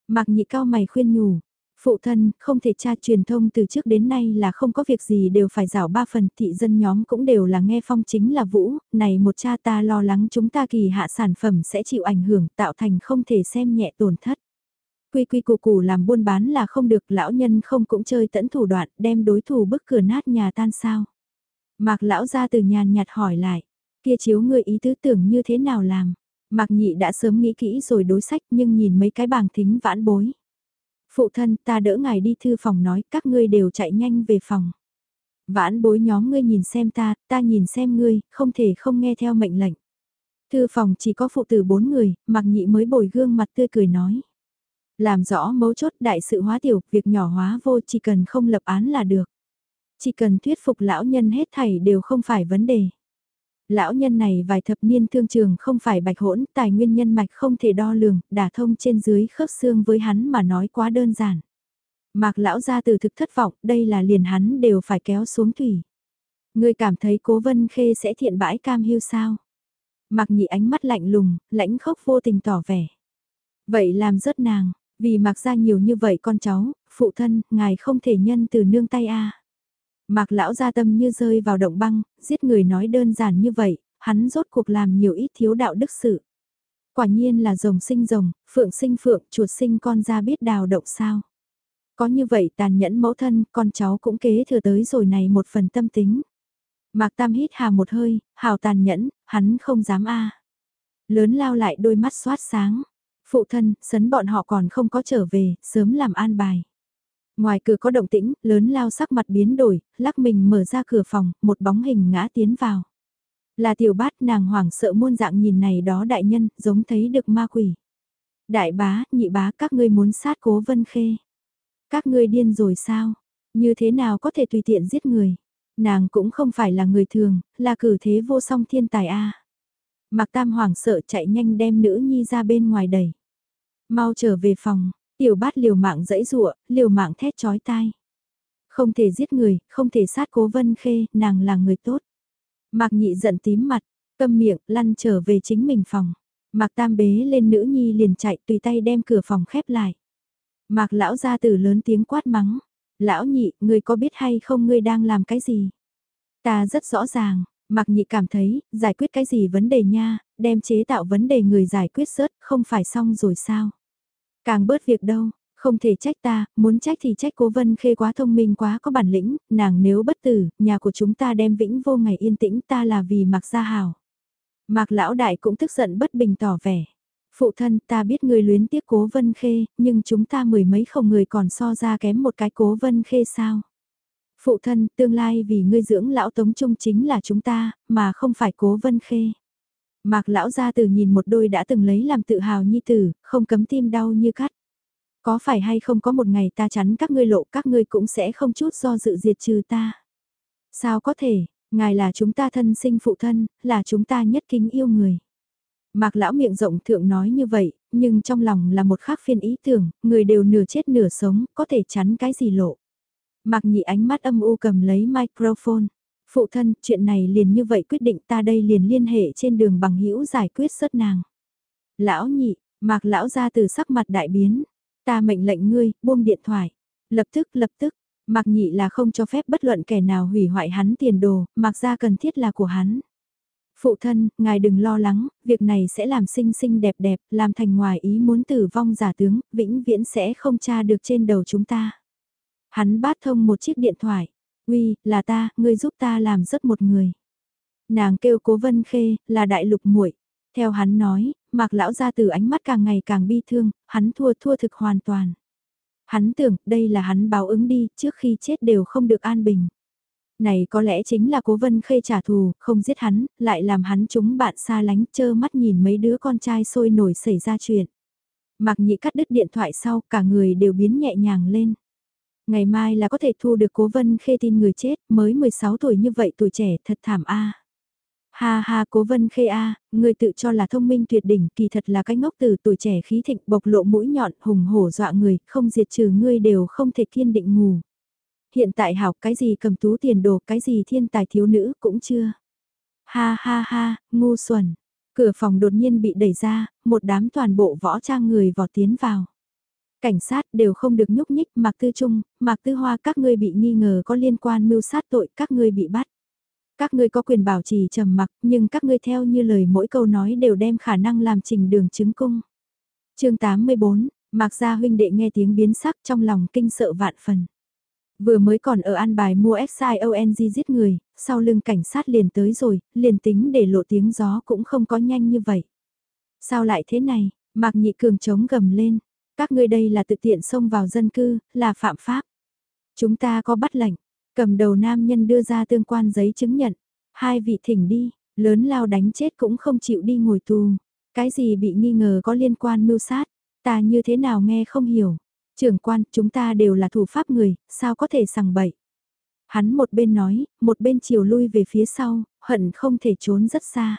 Mạc nhị cao mày khuyên nhủ, phụ thân, không thể tra truyền thông từ trước đến nay là không có việc gì đều phải rảo ba phần, thị dân nhóm cũng đều là nghe phong chính là vũ, này một cha ta lo lắng chúng ta kỳ hạ sản phẩm sẽ chịu ảnh hưởng tạo thành không thể xem nhẹ tổn thất. Quy quy củ củ làm buôn bán là không được, lão nhân không cũng chơi tẫn thủ đoạn, đem đối thủ bức cửa nát nhà tan sao. Mạc lão ra từ nhàn nhạt hỏi lại, kia chiếu người ý tứ tưởng như thế nào làm. Mạc nhị đã sớm nghĩ kỹ rồi đối sách nhưng nhìn mấy cái bảng thính vãn bối. Phụ thân ta đỡ ngài đi thư phòng nói các ngươi đều chạy nhanh về phòng. Vãn bối nhóm ngươi nhìn xem ta, ta nhìn xem ngươi, không thể không nghe theo mệnh lệnh. Thư phòng chỉ có phụ tử bốn người, mặc nhị mới bồi gương mặt tươi cười nói. Làm rõ mấu chốt đại sự hóa tiểu, việc nhỏ hóa vô chỉ cần không lập án là được. Chỉ cần thuyết phục lão nhân hết thảy đều không phải vấn đề. Lão nhân này vài thập niên thương trường không phải bạch hỗn, tài nguyên nhân mạch không thể đo lường, đả thông trên dưới khớp xương với hắn mà nói quá đơn giản. Mạc lão ra từ thực thất vọng, đây là liền hắn đều phải kéo xuống thủy. Người cảm thấy cố vân khê sẽ thiện bãi cam hiu sao? Mạc nhị ánh mắt lạnh lùng, lãnh khốc vô tình tỏ vẻ. Vậy làm rớt nàng, vì mạc ra nhiều như vậy con cháu, phụ thân, ngài không thể nhân từ nương tay a Mạc lão gia tâm như rơi vào động băng, giết người nói đơn giản như vậy, hắn rốt cuộc làm nhiều ít thiếu đạo đức sự. Quả nhiên là rồng sinh rồng, phượng sinh phượng, chuột sinh con ra biết đào động sao. Có như vậy tàn nhẫn mẫu thân, con cháu cũng kế thừa tới rồi này một phần tâm tính. Mạc Tam hít hà một hơi, hào tàn nhẫn, hắn không dám a. Lớn lao lại đôi mắt xoát sáng. Phụ thân, sấn bọn họ còn không có trở về, sớm làm an bài. Ngoài cửa có động tĩnh, lớn lao sắc mặt biến đổi, lắc mình mở ra cửa phòng, một bóng hình ngã tiến vào. Là tiểu bát nàng hoảng sợ muôn dạng nhìn này đó đại nhân, giống thấy được ma quỷ. Đại bá, nhị bá các ngươi muốn sát cố vân khê. Các ngươi điên rồi sao? Như thế nào có thể tùy tiện giết người? Nàng cũng không phải là người thường, là cử thế vô song thiên tài a. Mạc Tam hoảng sợ chạy nhanh đem nữ nhi ra bên ngoài đẩy. Mau trở về phòng, Tiểu bát liều mạng dẫy rụa, liều mạng thét chói tai. Không thể giết người, không thể sát cố vân khê, nàng là người tốt. Mạc nhị giận tím mặt, câm miệng, lăn trở về chính mình phòng. Mạc tam bế lên nữ nhi liền chạy tùy tay đem cửa phòng khép lại. Mạc lão ra từ lớn tiếng quát mắng. Lão nhị, ngươi có biết hay không ngươi đang làm cái gì? Ta rất rõ ràng, Mạc nhị cảm thấy, giải quyết cái gì vấn đề nha, đem chế tạo vấn đề người giải quyết rớt, không phải xong rồi sao? Càng bớt việc đâu, không thể trách ta, muốn trách thì trách cố vân khê quá thông minh quá có bản lĩnh, nàng nếu bất tử, nhà của chúng ta đem vĩnh vô ngày yên tĩnh ta là vì mặc gia hào. Mạc lão đại cũng tức giận bất bình tỏ vẻ. Phụ thân ta biết người luyến tiếc cố vân khê, nhưng chúng ta mười mấy không người còn so ra kém một cái cố vân khê sao. Phụ thân, tương lai vì ngươi dưỡng lão tống trung chính là chúng ta, mà không phải cố vân khê. Mạc lão gia từ nhìn một đôi đã từng lấy làm tự hào nhi tử, không cấm tim đau như cắt. Có phải hay không có một ngày ta chắn các ngươi lộ các ngươi cũng sẽ không chút do dự diệt trừ ta. Sao có thể, ngài là chúng ta thân sinh phụ thân, là chúng ta nhất kính yêu người. Mạc lão miệng rộng thượng nói như vậy, nhưng trong lòng là một khác phiên ý tưởng, người đều nửa chết nửa sống, có thể chắn cái gì lộ. Mạc nhị ánh mắt âm u cầm lấy microphone. Phụ thân, chuyện này liền như vậy quyết định ta đây liền liên hệ trên đường bằng hữu giải quyết sớt nàng. Lão nhị, mạc lão ra từ sắc mặt đại biến. Ta mệnh lệnh ngươi, buông điện thoại. Lập tức, lập tức, mạc nhị là không cho phép bất luận kẻ nào hủy hoại hắn tiền đồ, mạc ra cần thiết là của hắn. Phụ thân, ngài đừng lo lắng, việc này sẽ làm xinh xinh đẹp đẹp, làm thành ngoài ý muốn tử vong giả tướng, vĩnh viễn sẽ không tra được trên đầu chúng ta. Hắn bát thông một chiếc điện thoại. Uy, là ta, ngươi giúp ta làm rất một người. Nàng kêu cố vân khê, là đại lục muội Theo hắn nói, mạc lão ra từ ánh mắt càng ngày càng bi thương, hắn thua thua thực hoàn toàn. Hắn tưởng đây là hắn báo ứng đi, trước khi chết đều không được an bình. Này có lẽ chính là cố vân khê trả thù, không giết hắn, lại làm hắn chúng bạn xa lánh chơ mắt nhìn mấy đứa con trai sôi nổi xảy ra chuyện. Mạc nhị cắt đứt điện thoại sau, cả người đều biến nhẹ nhàng lên. Ngày mai là có thể thu được cố vân khê tin người chết, mới 16 tuổi như vậy tuổi trẻ thật thảm a. Ha ha cố vân khê a, người tự cho là thông minh tuyệt đỉnh, kỳ thật là cái ngốc từ tuổi trẻ khí thịnh bộc lộ mũi nhọn hùng hổ dọa người, không diệt trừ ngươi đều không thể kiên định ngủ. Hiện tại học cái gì cầm tú tiền đồ, cái gì thiên tài thiếu nữ cũng chưa. Ha ha ha, ngu xuẩn. Cửa phòng đột nhiên bị đẩy ra, một đám toàn bộ võ trang người vọt tiến vào. Cảnh sát đều không được nhúc nhích, Mạc Tư Trung, Mạc Tư Hoa các ngươi bị nghi ngờ có liên quan mưu sát tội, các ngươi bị bắt. Các ngươi có quyền bảo trì trầm mặc, nhưng các ngươi theo như lời mỗi câu nói đều đem khả năng làm trình đường chứng cung. chương 84, Mạc Gia huynh đệ nghe tiếng biến sắc trong lòng kinh sợ vạn phần. Vừa mới còn ở an bài mua XIONG giết người, sau lưng cảnh sát liền tới rồi, liền tính để lộ tiếng gió cũng không có nhanh như vậy. Sao lại thế này, Mạc Nhị Cường chống gầm lên, các ngươi đây là tự tiện xông vào dân cư, là phạm pháp. Chúng ta có bắt lệnh, cầm đầu nam nhân đưa ra tương quan giấy chứng nhận, hai vị thỉnh đi, lớn lao đánh chết cũng không chịu đi ngồi tù. Cái gì bị nghi ngờ có liên quan mưu sát, ta như thế nào nghe không hiểu. Trưởng quan, chúng ta đều là thủ pháp người, sao có thể sằng bậy. Hắn một bên nói, một bên chiều lui về phía sau, hận không thể trốn rất xa.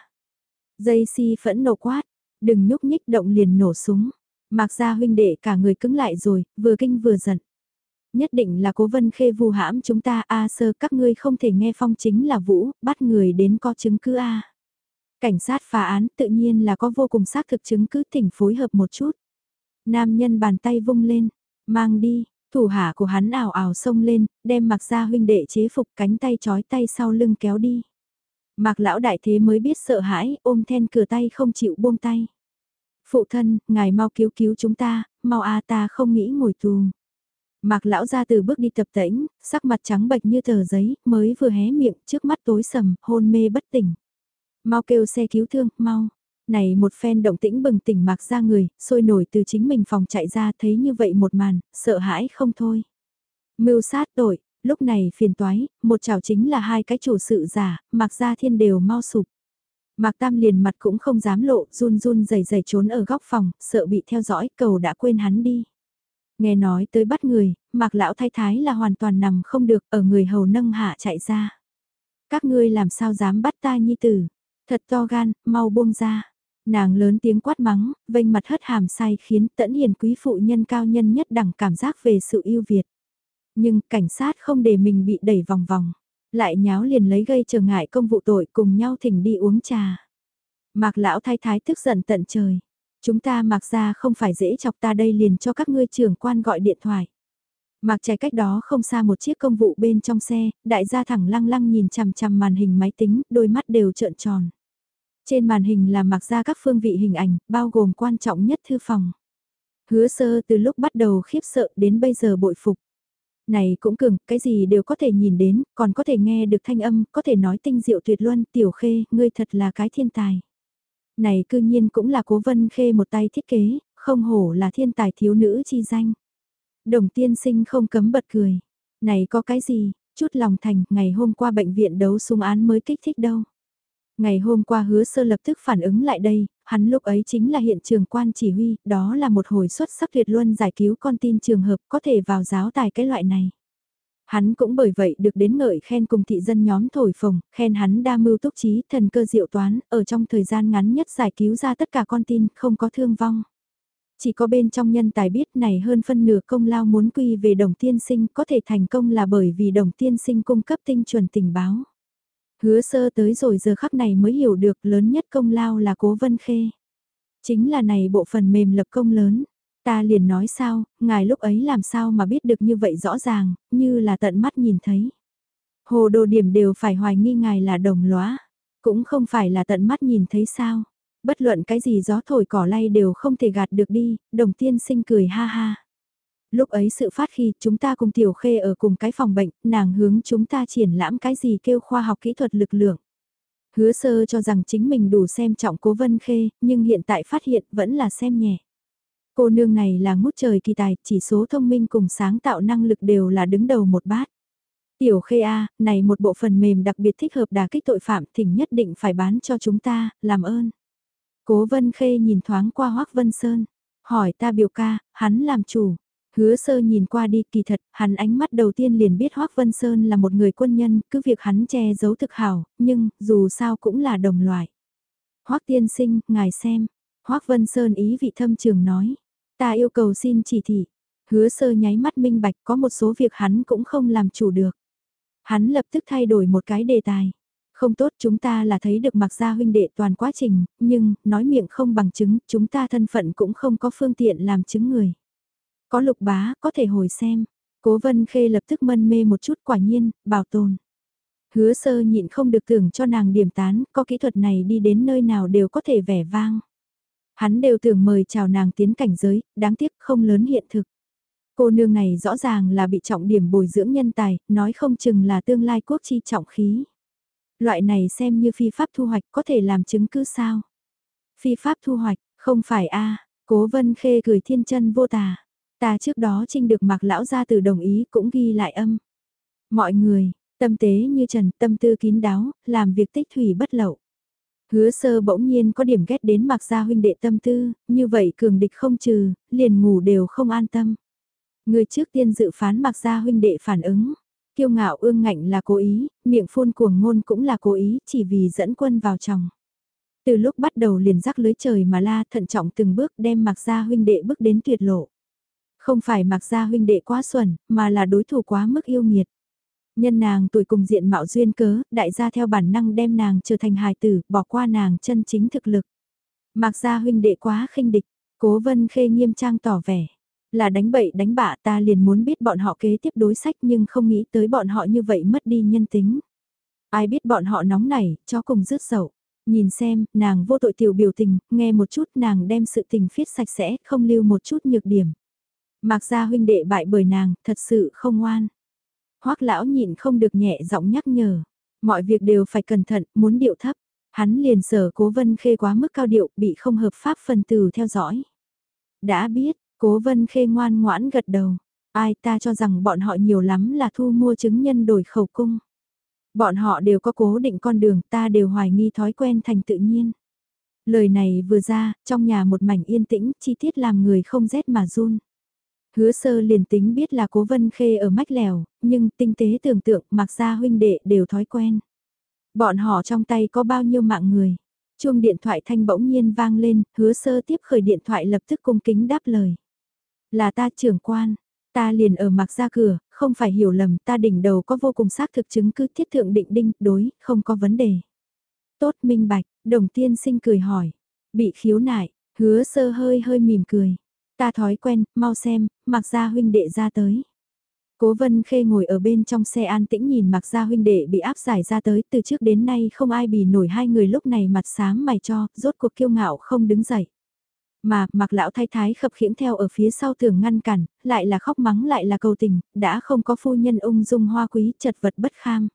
Dây si phẫn nộ quát, đừng nhúc nhích động liền nổ súng. Mạc gia huynh đệ cả người cứng lại rồi, vừa kinh vừa giận. Nhất định là cố vân khê vù hãm chúng ta a sơ các ngươi không thể nghe phong chính là vũ, bắt người đến có chứng cứ a. Cảnh sát phá án tự nhiên là có vô cùng xác thực chứng cứ thỉnh phối hợp một chút. Nam nhân bàn tay vung lên, mang đi, thủ hạ của hắn ảo ảo xông lên, đem mặc ra huynh đệ chế phục cánh tay chói tay sau lưng kéo đi. Mạc lão đại thế mới biết sợ hãi, ôm then cửa tay không chịu buông tay. Phụ thân, ngài mau cứu cứu chúng ta, mau a ta không nghĩ ngồi tù. Mạc lão ra từ bước đi tập tễnh, sắc mặt trắng bệch như tờ giấy, mới vừa hé miệng, trước mắt tối sầm, hôn mê bất tỉnh. Mau kêu xe cứu thương, mau. Này một phen động tĩnh bừng tỉnh mạc ra người, sôi nổi từ chính mình phòng chạy ra thấy như vậy một màn, sợ hãi không thôi. Mưu sát tội, lúc này phiền toái, một chảo chính là hai cái chủ sự giả, mạc ra thiên đều mau sụp. Mạc Tam liền mặt cũng không dám lộ, run run rẩy rẩy trốn ở góc phòng, sợ bị theo dõi, cầu đã quên hắn đi. Nghe nói tới bắt người, Mạc Lão Thái Thái là hoàn toàn nằm không được, ở người hầu nâng hạ chạy ra. Các ngươi làm sao dám bắt ta nhi tử, thật to gan, mau buông ra. Nàng lớn tiếng quát mắng, vênh mặt hất hàm sai khiến tẫn hiền quý phụ nhân cao nhân nhất đẳng cảm giác về sự yêu Việt. Nhưng cảnh sát không để mình bị đẩy vòng vòng lại nháo liền lấy gây trở ngại công vụ tội cùng nhau thỉnh đi uống trà. Mạc lão thái thái tức giận tận trời. Chúng ta mặc ra không phải dễ chọc ta đây liền cho các ngươi trưởng quan gọi điện thoại. Mạc trẻ cách đó không xa một chiếc công vụ bên trong xe, đại gia thẳng lăng lăng nhìn chằm chằm màn hình máy tính, đôi mắt đều trợn tròn. Trên màn hình là mặc ra các phương vị hình ảnh, bao gồm quan trọng nhất thư phòng. Hứa sơ từ lúc bắt đầu khiếp sợ đến bây giờ bội phục. Này cũng cường, cái gì đều có thể nhìn đến, còn có thể nghe được thanh âm, có thể nói tinh diệu tuyệt luân, tiểu khê, ngươi thật là cái thiên tài. Này cư nhiên cũng là cố vân khê một tay thiết kế, không hổ là thiên tài thiếu nữ chi danh. Đồng tiên sinh không cấm bật cười. Này có cái gì, chút lòng thành, ngày hôm qua bệnh viện đấu sung án mới kích thích đâu. Ngày hôm qua hứa sơ lập tức phản ứng lại đây, hắn lúc ấy chính là hiện trường quan chỉ huy, đó là một hồi xuất sắc tuyệt luân giải cứu con tin trường hợp có thể vào giáo tài cái loại này. Hắn cũng bởi vậy được đến ngợi khen cùng thị dân nhóm thổi phồng, khen hắn đa mưu túc trí, thần cơ diệu toán, ở trong thời gian ngắn nhất giải cứu ra tất cả con tin, không có thương vong. Chỉ có bên trong nhân tài biết này hơn phân nửa công lao muốn quy về đồng tiên sinh có thể thành công là bởi vì đồng tiên sinh cung cấp tinh chuẩn tình báo. Hứa sơ tới rồi giờ khắc này mới hiểu được lớn nhất công lao là cố vân khê. Chính là này bộ phần mềm lập công lớn. Ta liền nói sao, ngài lúc ấy làm sao mà biết được như vậy rõ ràng, như là tận mắt nhìn thấy. Hồ đồ điểm đều phải hoài nghi ngài là đồng lõa. Cũng không phải là tận mắt nhìn thấy sao. Bất luận cái gì gió thổi cỏ lay đều không thể gạt được đi, đồng tiên sinh cười ha ha. Lúc ấy sự phát khi chúng ta cùng Tiểu Khê ở cùng cái phòng bệnh, nàng hướng chúng ta triển lãm cái gì kêu khoa học kỹ thuật lực lượng. Hứa sơ cho rằng chính mình đủ xem trọng cố vân khê, nhưng hiện tại phát hiện vẫn là xem nhẹ. Cô nương này là ngút trời kỳ tài, chỉ số thông minh cùng sáng tạo năng lực đều là đứng đầu một bát. Tiểu khê A, này một bộ phần mềm đặc biệt thích hợp đả kích tội phạm thỉnh nhất định phải bán cho chúng ta, làm ơn. Cố vân khê nhìn thoáng qua hoắc vân sơn, hỏi ta biểu ca, hắn làm chủ. Hứa sơ nhìn qua đi kỳ thật, hắn ánh mắt đầu tiên liền biết Hoác Vân Sơn là một người quân nhân, cứ việc hắn che giấu thực hảo, nhưng dù sao cũng là đồng loại. Hoác tiên sinh, ngài xem. Hoác Vân Sơn ý vị thâm trường nói. Ta yêu cầu xin chỉ thị. Hứa sơ nháy mắt minh bạch có một số việc hắn cũng không làm chủ được. Hắn lập tức thay đổi một cái đề tài. Không tốt chúng ta là thấy được mặc gia huynh đệ toàn quá trình, nhưng, nói miệng không bằng chứng, chúng ta thân phận cũng không có phương tiện làm chứng người. Có lục bá, có thể hồi xem. Cố vân khê lập tức mân mê một chút quả nhiên, bảo tồn. Hứa sơ nhịn không được tưởng cho nàng điểm tán, có kỹ thuật này đi đến nơi nào đều có thể vẻ vang. Hắn đều tưởng mời chào nàng tiến cảnh giới, đáng tiếc không lớn hiện thực. Cô nương này rõ ràng là bị trọng điểm bồi dưỡng nhân tài, nói không chừng là tương lai quốc chi trọng khí. Loại này xem như phi pháp thu hoạch có thể làm chứng cứ sao? Phi pháp thu hoạch, không phải a cố vân khê cười thiên chân vô tà. Ta trước đó trinh được mạc lão gia từ đồng ý cũng ghi lại âm. Mọi người, tâm tế như trần, tâm tư kín đáo, làm việc tích thủy bất lậu. Hứa sơ bỗng nhiên có điểm ghét đến mạc gia huynh đệ tâm tư, như vậy cường địch không trừ, liền ngủ đều không an tâm. Người trước tiên dự phán mạc gia huynh đệ phản ứng. Kiêu ngạo ương ngạnh là cố ý, miệng phun cuồng ngôn cũng là cố ý, chỉ vì dẫn quân vào chồng. Từ lúc bắt đầu liền rắc lưới trời mà la thận trọng từng bước đem mặc gia huynh đệ bước đến tuyệt lộ. Không phải mặc gia huynh đệ quá xuẩn, mà là đối thủ quá mức yêu nghiệt. Nhân nàng tuổi cùng diện mạo duyên cớ, đại gia theo bản năng đem nàng trở thành hài tử, bỏ qua nàng chân chính thực lực. Mặc gia huynh đệ quá khinh địch, cố vân khê nghiêm trang tỏ vẻ. Là đánh bậy đánh bạ ta liền muốn biết bọn họ kế tiếp đối sách nhưng không nghĩ tới bọn họ như vậy mất đi nhân tính. Ai biết bọn họ nóng nảy, cho cùng rứt sầu. Nhìn xem, nàng vô tội tiểu biểu tình, nghe một chút nàng đem sự tình phiết sạch sẽ, không lưu một chút nhược điểm. Mạc gia huynh đệ bại bởi nàng, thật sự không ngoan. Hoắc lão nhịn không được nhẹ giọng nhắc nhở, mọi việc đều phải cẩn thận, muốn điệu thấp. Hắn liền sở cố vân khê quá mức cao điệu, bị không hợp pháp phần tử theo dõi. Đã biết, cố vân khê ngoan ngoãn gật đầu. Ai ta cho rằng bọn họ nhiều lắm là thu mua chứng nhân đổi khẩu cung. Bọn họ đều có cố định con đường ta đều hoài nghi thói quen thành tự nhiên. Lời này vừa ra, trong nhà một mảnh yên tĩnh, chi tiết làm người không rét mà run. Hứa sơ liền tính biết là cố vân khê ở mách lèo, nhưng tinh tế tưởng tượng mặc ra huynh đệ đều thói quen. Bọn họ trong tay có bao nhiêu mạng người. Chuông điện thoại thanh bỗng nhiên vang lên, hứa sơ tiếp khởi điện thoại lập tức cung kính đáp lời. Là ta trưởng quan, ta liền ở mặc ra cửa, không phải hiểu lầm ta đỉnh đầu có vô cùng xác thực chứng cứ thiết thượng định đinh, đối, không có vấn đề. Tốt minh bạch, đồng tiên sinh cười hỏi, bị khiếu nại, hứa sơ hơi hơi mỉm cười. Ta thói quen, mau xem, mặc gia huynh đệ ra tới. Cố vân khê ngồi ở bên trong xe an tĩnh nhìn mặc gia huynh đệ bị áp giải ra tới từ trước đến nay không ai bì nổi hai người lúc này mặt sáng mày cho, rốt cuộc kiêu ngạo không đứng dậy. Mà, mặc lão thái thái khập khiễng theo ở phía sau tường ngăn cản, lại là khóc mắng lại là cầu tình, đã không có phu nhân ung dung hoa quý chật vật bất kham.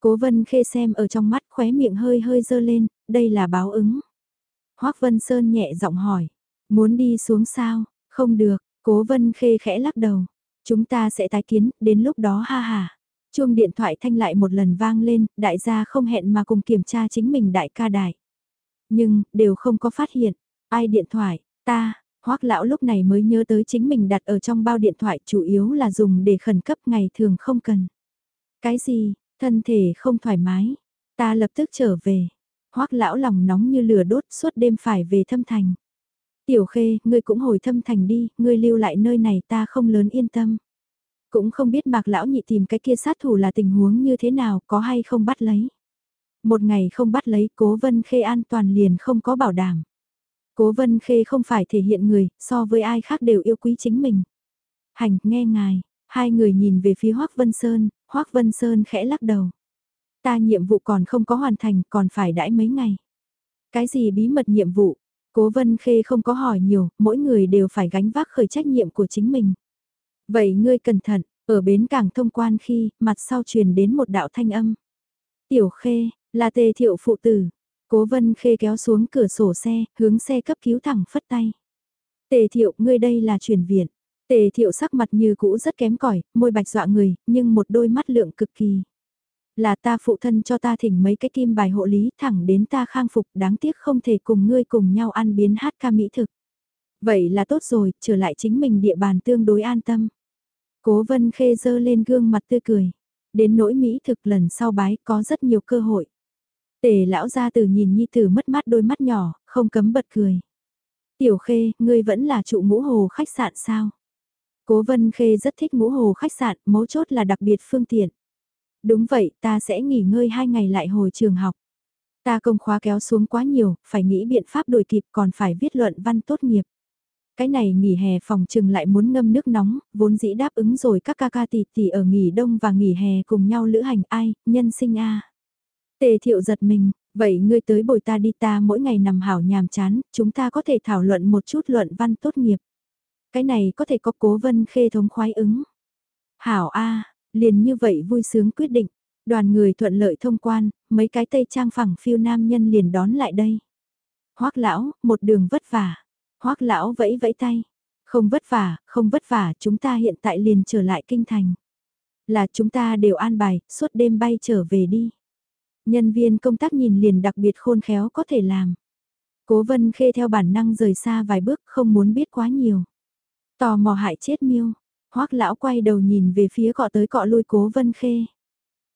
Cố vân khê xem ở trong mắt khóe miệng hơi hơi dơ lên, đây là báo ứng. Hoác Vân Sơn nhẹ giọng hỏi, Muốn đi xuống sao? Không được, cố vân khê khẽ lắc đầu. Chúng ta sẽ tái kiến, đến lúc đó ha ha. Chuông điện thoại thanh lại một lần vang lên, đại gia không hẹn mà cùng kiểm tra chính mình đại ca đại. Nhưng, đều không có phát hiện. Ai điện thoại, ta, hoắc lão lúc này mới nhớ tới chính mình đặt ở trong bao điện thoại chủ yếu là dùng để khẩn cấp ngày thường không cần. Cái gì, thân thể không thoải mái, ta lập tức trở về. hoắc lão lòng nóng như lửa đốt suốt đêm phải về thâm thành. Tiểu khê, ngươi cũng hồi thâm thành đi, ngươi lưu lại nơi này ta không lớn yên tâm. Cũng không biết mạc lão nhị tìm cái kia sát thủ là tình huống như thế nào, có hay không bắt lấy. Một ngày không bắt lấy, cố vân khê an toàn liền không có bảo đảm. Cố vân khê không phải thể hiện người, so với ai khác đều yêu quý chính mình. Hành, nghe ngài, hai người nhìn về phía Hoác Vân Sơn, Hoác Vân Sơn khẽ lắc đầu. Ta nhiệm vụ còn không có hoàn thành, còn phải đãi mấy ngày. Cái gì bí mật nhiệm vụ? Cố Vân Khê không có hỏi nhiều, mỗi người đều phải gánh vác khởi trách nhiệm của chính mình. Vậy ngươi cẩn thận, ở bến cảng thông quan khi, mặt sau truyền đến một đạo thanh âm. Tiểu Khê, là tề thiệu phụ tử. Cố Vân Khê kéo xuống cửa sổ xe, hướng xe cấp cứu thẳng phất tay. Tề thiệu, ngươi đây là truyền viện. Tề thiệu sắc mặt như cũ rất kém cỏi môi bạch dọa người, nhưng một đôi mắt lượng cực kỳ. Là ta phụ thân cho ta thỉnh mấy cái kim bài hộ lý thẳng đến ta khang phục đáng tiếc không thể cùng ngươi cùng nhau ăn biến hát ca mỹ thực. Vậy là tốt rồi, trở lại chính mình địa bàn tương đối an tâm. Cố vân khê dơ lên gương mặt tươi cười. Đến nỗi mỹ thực lần sau bái có rất nhiều cơ hội. Tề lão ra từ nhìn nhi tử mất mát đôi mắt nhỏ, không cấm bật cười. Tiểu khê, ngươi vẫn là trụ ngũ hồ khách sạn sao? Cố vân khê rất thích ngũ hồ khách sạn, mấu chốt là đặc biệt phương tiện. Đúng vậy, ta sẽ nghỉ ngơi hai ngày lại hồi trường học. Ta công khóa kéo xuống quá nhiều, phải nghĩ biện pháp đổi kịp còn phải viết luận văn tốt nghiệp. Cái này nghỉ hè phòng trừng lại muốn ngâm nước nóng, vốn dĩ đáp ứng rồi các ca ca tỷ tỷ ở nghỉ đông và nghỉ hè cùng nhau lữ hành ai, nhân sinh a. Tề thiệu giật mình, vậy ngươi tới bồi ta đi ta mỗi ngày nằm hảo nhàm chán, chúng ta có thể thảo luận một chút luận văn tốt nghiệp. Cái này có thể có cố vân khê thống khoái ứng. Hảo a liền như vậy vui sướng quyết định, đoàn người thuận lợi thông quan, mấy cái tây trang phẳng phiêu nam nhân liền đón lại đây. Hoác lão, một đường vất vả. Hoác lão vẫy vẫy tay. Không vất vả, không vất vả, chúng ta hiện tại liền trở lại kinh thành. Là chúng ta đều an bài, suốt đêm bay trở về đi. Nhân viên công tác nhìn liền đặc biệt khôn khéo có thể làm. Cố vân khê theo bản năng rời xa vài bước không muốn biết quá nhiều. Tò mò hại chết miêu. Hoác lão quay đầu nhìn về phía cọ tới cọ lui cố vân khê.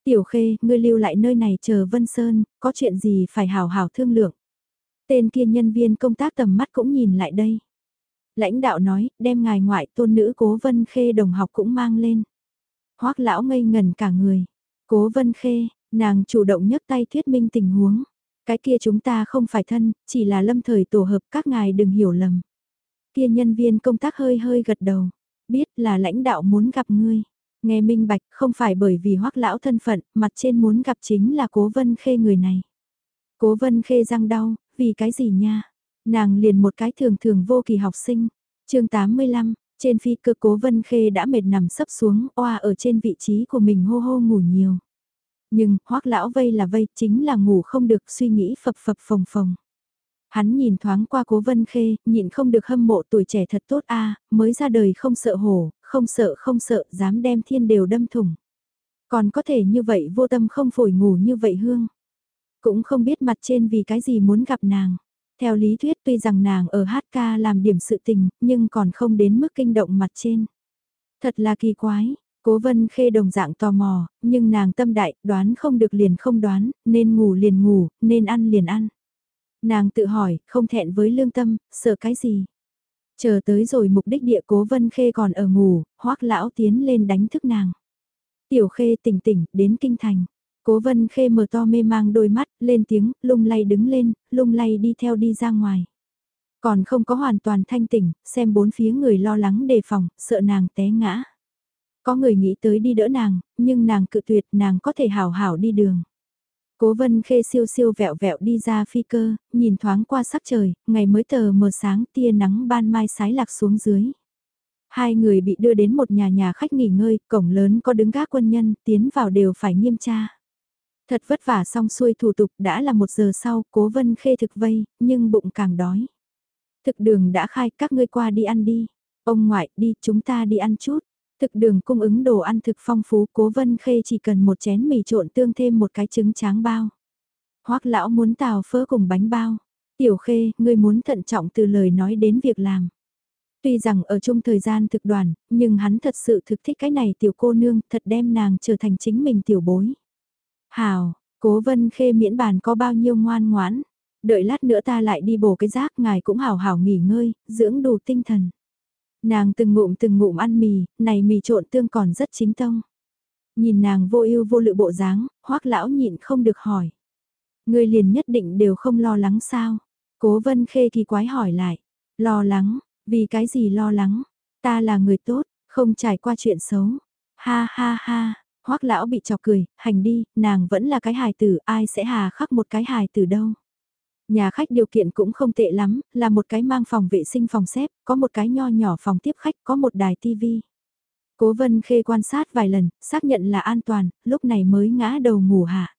Tiểu khê, ngươi lưu lại nơi này chờ Vân Sơn, có chuyện gì phải hào hào thương lượng. Tên kia nhân viên công tác tầm mắt cũng nhìn lại đây. Lãnh đạo nói, đem ngài ngoại tôn nữ cố vân khê đồng học cũng mang lên. Hoác lão ngây ngần cả người. Cố vân khê, nàng chủ động nhấc tay thuyết minh tình huống. Cái kia chúng ta không phải thân, chỉ là lâm thời tổ hợp các ngài đừng hiểu lầm. Kia nhân viên công tác hơi hơi gật đầu. Biết là lãnh đạo muốn gặp ngươi. Nghe minh bạch không phải bởi vì hoắc lão thân phận, mặt trên muốn gặp chính là cố vân khê người này. Cố vân khê răng đau, vì cái gì nha? Nàng liền một cái thường thường vô kỳ học sinh. chương 85, trên phi cơ cố vân khê đã mệt nằm sấp xuống, oa ở trên vị trí của mình hô hô ngủ nhiều. Nhưng, hoắc lão vây là vây, chính là ngủ không được suy nghĩ phập phập phồng phồng. Hắn nhìn thoáng qua cố vân khê, nhịn không được hâm mộ tuổi trẻ thật tốt a mới ra đời không sợ hổ, không sợ không sợ, dám đem thiên đều đâm thủng. Còn có thể như vậy vô tâm không phổi ngủ như vậy hương. Cũng không biết mặt trên vì cái gì muốn gặp nàng. Theo lý thuyết tuy rằng nàng ở hát ca làm điểm sự tình, nhưng còn không đến mức kinh động mặt trên. Thật là kỳ quái, Cố vân khê đồng dạng tò mò, nhưng nàng tâm đại, đoán không được liền không đoán, nên ngủ liền ngủ, nên ăn liền ăn. Nàng tự hỏi, không thẹn với lương tâm, sợ cái gì? Chờ tới rồi mục đích địa cố vân khê còn ở ngủ, hoắc lão tiến lên đánh thức nàng. Tiểu khê tỉnh tỉnh, đến kinh thành. Cố vân khê mở to mê mang đôi mắt, lên tiếng, lung lay đứng lên, lung lay đi theo đi ra ngoài. Còn không có hoàn toàn thanh tỉnh, xem bốn phía người lo lắng đề phòng, sợ nàng té ngã. Có người nghĩ tới đi đỡ nàng, nhưng nàng cự tuyệt nàng có thể hảo hảo đi đường. Cố vân khê siêu siêu vẹo vẹo đi ra phi cơ, nhìn thoáng qua sắc trời, ngày mới tờ mờ sáng tia nắng ban mai sái lạc xuống dưới. Hai người bị đưa đến một nhà nhà khách nghỉ ngơi, cổng lớn có đứng gác quân nhân, tiến vào đều phải nghiêm tra. Thật vất vả xong xuôi thủ tục đã là một giờ sau, cố vân khê thực vây, nhưng bụng càng đói. Thực đường đã khai, các ngươi qua đi ăn đi. Ông ngoại, đi, chúng ta đi ăn chút. Thực đường cung ứng đồ ăn thực phong phú cố vân khê chỉ cần một chén mì trộn tương thêm một cái trứng tráng bao. Hoác lão muốn tào phớ cùng bánh bao. Tiểu khê, ngươi muốn thận trọng từ lời nói đến việc làm. Tuy rằng ở chung thời gian thực đoàn, nhưng hắn thật sự thực thích cái này tiểu cô nương, thật đem nàng trở thành chính mình tiểu bối. Hào, cố vân khê miễn bàn có bao nhiêu ngoan ngoãn. Đợi lát nữa ta lại đi bổ cái rác ngài cũng hào hào nghỉ ngơi, dưỡng đủ tinh thần. Nàng từng ngụm từng ngụm ăn mì, này mì trộn tương còn rất chính tông. Nhìn nàng vô ưu vô lự bộ dáng, hoắc lão nhịn không được hỏi. Người liền nhất định đều không lo lắng sao? Cố vân khê kỳ quái hỏi lại. Lo lắng, vì cái gì lo lắng? Ta là người tốt, không trải qua chuyện xấu. Ha ha ha, Hoắc lão bị chọc cười, hành đi, nàng vẫn là cái hài tử, ai sẽ hà khắc một cái hài tử đâu. Nhà khách điều kiện cũng không tệ lắm, là một cái mang phòng vệ sinh phòng xếp, có một cái nho nhỏ phòng tiếp khách, có một đài tivi. Cố vân khê quan sát vài lần, xác nhận là an toàn, lúc này mới ngã đầu ngủ hạ.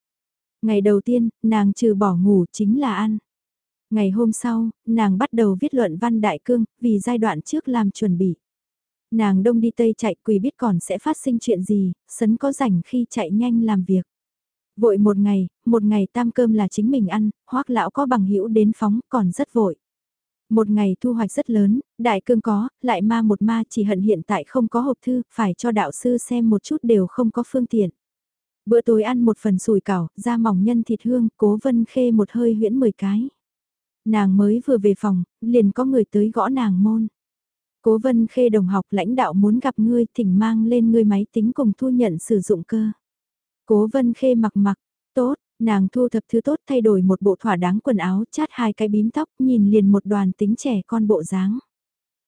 Ngày đầu tiên, nàng trừ bỏ ngủ chính là ăn. Ngày hôm sau, nàng bắt đầu viết luận văn đại cương, vì giai đoạn trước làm chuẩn bị. Nàng đông đi tây chạy quỳ biết còn sẽ phát sinh chuyện gì, sấn có rảnh khi chạy nhanh làm việc. Vội một ngày, một ngày tam cơm là chính mình ăn, hoắc lão có bằng hữu đến phóng còn rất vội. Một ngày thu hoạch rất lớn, đại cương có, lại ma một ma chỉ hận hiện tại không có hộp thư, phải cho đạo sư xem một chút đều không có phương tiện. Bữa tối ăn một phần sùi cảo, da mỏng nhân thịt hương, cố vân khê một hơi huyễn 10 cái. Nàng mới vừa về phòng, liền có người tới gõ nàng môn. Cố vân khê đồng học lãnh đạo muốn gặp ngươi thỉnh mang lên ngươi máy tính cùng thu nhận sử dụng cơ. Cố vân khê mặc mặc, tốt, nàng thu thập thứ tốt thay đổi một bộ thỏa đáng quần áo chát hai cái bím tóc nhìn liền một đoàn tính trẻ con bộ dáng.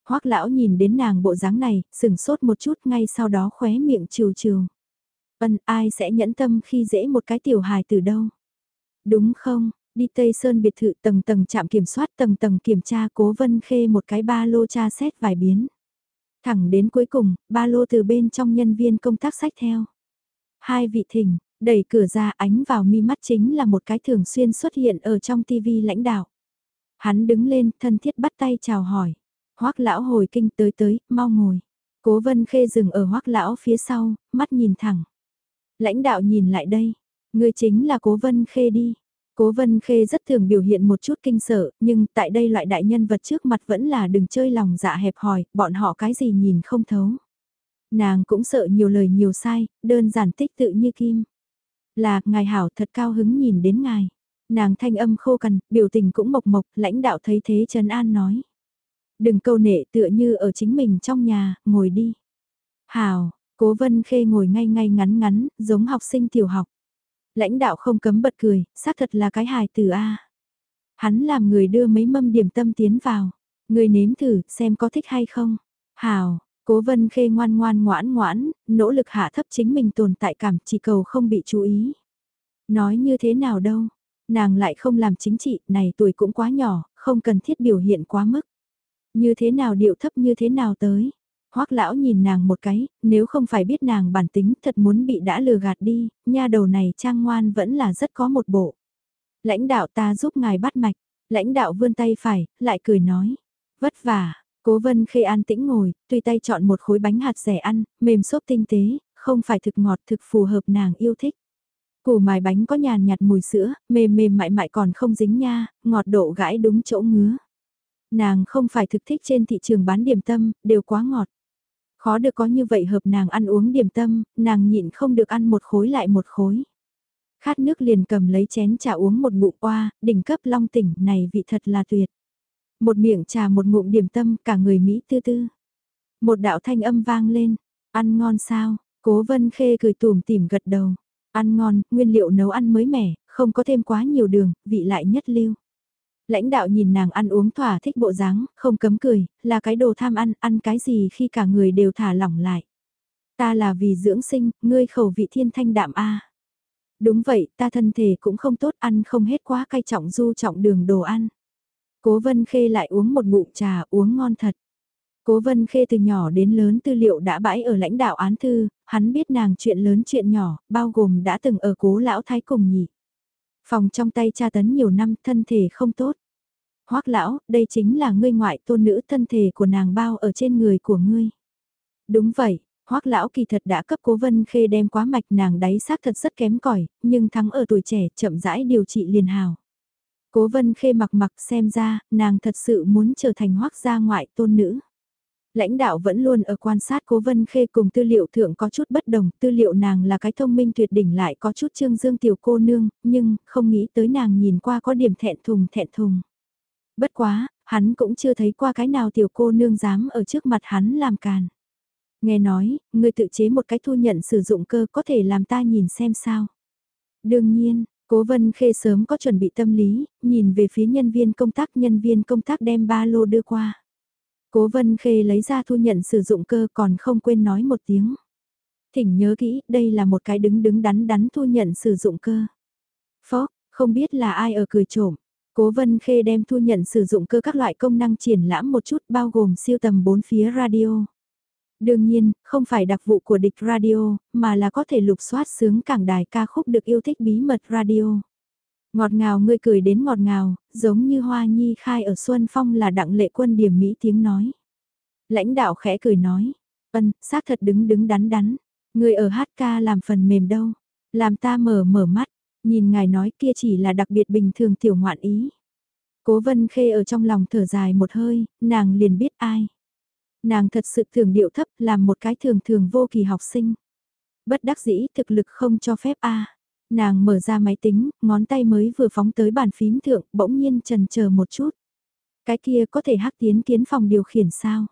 Hoác lão nhìn đến nàng bộ dáng này, sừng sốt một chút ngay sau đó khóe miệng trừ trừ. Vân ai sẽ nhẫn tâm khi dễ một cái tiểu hài từ đâu? Đúng không, đi Tây Sơn biệt thự tầng tầng chạm kiểm soát tầng tầng kiểm tra cố vân khê một cái ba lô tra xét vài biến. Thẳng đến cuối cùng, ba lô từ bên trong nhân viên công tác sách theo. Hai vị thỉnh, đẩy cửa ra ánh vào mi mắt chính là một cái thường xuyên xuất hiện ở trong tivi lãnh đạo. Hắn đứng lên, thân thiết bắt tay chào hỏi. hoắc lão hồi kinh tới tới, mau ngồi. Cố vân khê dừng ở hoắc lão phía sau, mắt nhìn thẳng. Lãnh đạo nhìn lại đây, người chính là cố vân khê đi. Cố Vân Khê rất thường biểu hiện một chút kinh sợ, nhưng tại đây loại đại nhân vật trước mặt vẫn là đừng chơi lòng dạ hẹp hòi, bọn họ cái gì nhìn không thấu. Nàng cũng sợ nhiều lời nhiều sai, đơn giản tích tự như kim. Là, ngài hảo thật cao hứng nhìn đến ngài. Nàng thanh âm khô cằn, biểu tình cũng mộc mộc, lãnh đạo thấy thế Trần An nói. Đừng câu nệ tựa như ở chính mình trong nhà, ngồi đi. Hảo, cố vân khê ngồi ngay ngay ngắn ngắn, giống học sinh tiểu học. Lãnh đạo không cấm bật cười, xác thật là cái hài từ A. Hắn làm người đưa mấy mâm điểm tâm tiến vào. Người nếm thử, xem có thích hay không. Hảo, cố vân khê ngoan ngoan ngoãn ngoãn, nỗ lực hạ thấp chính mình tồn tại cảm chỉ cầu không bị chú ý. Nói như thế nào đâu, nàng lại không làm chính trị, này tuổi cũng quá nhỏ, không cần thiết biểu hiện quá mức. Như thế nào điệu thấp như thế nào tới. Hoắc lão nhìn nàng một cái, nếu không phải biết nàng bản tính thật muốn bị đã lừa gạt đi, nha đầu này trang ngoan vẫn là rất có một bộ. Lãnh đạo ta giúp ngài bắt mạch, lãnh đạo vươn tay phải, lại cười nói. Vất vả, cố vân khê an tĩnh ngồi, tùy tay chọn một khối bánh hạt rẻ ăn, mềm xốp tinh tế, không phải thực ngọt thực phù hợp nàng yêu thích. Củ mài bánh có nhàn nhạt mùi sữa, mềm mềm mại mại còn không dính nha, ngọt độ gãi đúng chỗ ngứa. Nàng không phải thực thích trên thị trường bán điểm tâm, đều quá ngọt. Khó được có như vậy hợp nàng ăn uống điểm tâm, nàng nhịn không được ăn một khối lại một khối. Khát nước liền cầm lấy chén trà uống một ngụm qua, đỉnh cấp long tỉnh này vị thật là tuyệt. Một miệng trà một ngụm điểm tâm cả người Mỹ tư tư. Một đạo thanh âm vang lên, ăn ngon sao, cố vân khê cười tùm tìm gật đầu. Ăn ngon, nguyên liệu nấu ăn mới mẻ, không có thêm quá nhiều đường, vị lại nhất lưu. Lãnh đạo nhìn nàng ăn uống thỏa thích bộ dáng, không cấm cười, là cái đồ tham ăn, ăn cái gì khi cả người đều thả lỏng lại. Ta là vì dưỡng sinh, ngươi khẩu vị thiên thanh đạm a. Đúng vậy, ta thân thể cũng không tốt ăn không hết quá cay trọng du trọng đường đồ ăn. Cố Vân Khê lại uống một ngụm trà uống ngon thật. Cố Vân Khê từ nhỏ đến lớn tư liệu đã bãi ở lãnh đạo án thư, hắn biết nàng chuyện lớn chuyện nhỏ, bao gồm đã từng ở cố lão thái cùng nhỉ. Phòng trong tay cha tấn nhiều năm thân thể không tốt. Hoắc lão, đây chính là ngươi ngoại tôn nữ thân thể của nàng bao ở trên người của ngươi. Đúng vậy, Hoắc lão kỳ thật đã cấp cố vân khê đem quá mạch nàng đáy xác thật rất kém cỏi nhưng thắng ở tuổi trẻ chậm rãi điều trị liền hào. Cố vân khê mặc mặc xem ra, nàng thật sự muốn trở thành hoác gia ngoại tôn nữ. Lãnh đạo vẫn luôn ở quan sát cố vân khê cùng tư liệu thượng có chút bất đồng, tư liệu nàng là cái thông minh tuyệt đỉnh lại có chút trương dương tiểu cô nương, nhưng không nghĩ tới nàng nhìn qua có điểm thẹn thùng thẹn thùng. Bất quá, hắn cũng chưa thấy qua cái nào tiểu cô nương dám ở trước mặt hắn làm càn. Nghe nói, người tự chế một cái thu nhận sử dụng cơ có thể làm ta nhìn xem sao. Đương nhiên, Cố Vân Khê sớm có chuẩn bị tâm lý, nhìn về phía nhân viên công tác nhân viên công tác đem ba lô đưa qua. Cố Vân Khê lấy ra thu nhận sử dụng cơ còn không quên nói một tiếng. Thỉnh nhớ kỹ, đây là một cái đứng đứng đắn đắn thu nhận sử dụng cơ. Phó, không biết là ai ở cười trộm. Cố Vân Khê đem thu nhận sử dụng cơ các loại công năng triển lãm một chút bao gồm siêu tầm bốn phía radio. Đương nhiên, không phải đặc vụ của địch radio, mà là có thể lục soát sướng cảng đài ca khúc được yêu thích bí mật radio. Ngọt ngào ngươi cười đến ngọt ngào, giống như hoa nhi khai ở Xuân Phong là đặng lệ quân điểm Mỹ tiếng nói. Lãnh đạo khẽ cười nói, ân, xác thật đứng đứng đắn đắn, người ở hát ca làm phần mềm đâu, làm ta mở mở mắt, nhìn ngài nói kia chỉ là đặc biệt bình thường tiểu ngoạn ý. Cố vân khê ở trong lòng thở dài một hơi, nàng liền biết ai. Nàng thật sự thường điệu thấp làm một cái thường thường vô kỳ học sinh. Bất đắc dĩ thực lực không cho phép a Nàng mở ra máy tính, ngón tay mới vừa phóng tới bàn phím thượng, bỗng nhiên trần chờ một chút. Cái kia có thể hắc tiến kiến phòng điều khiển sao?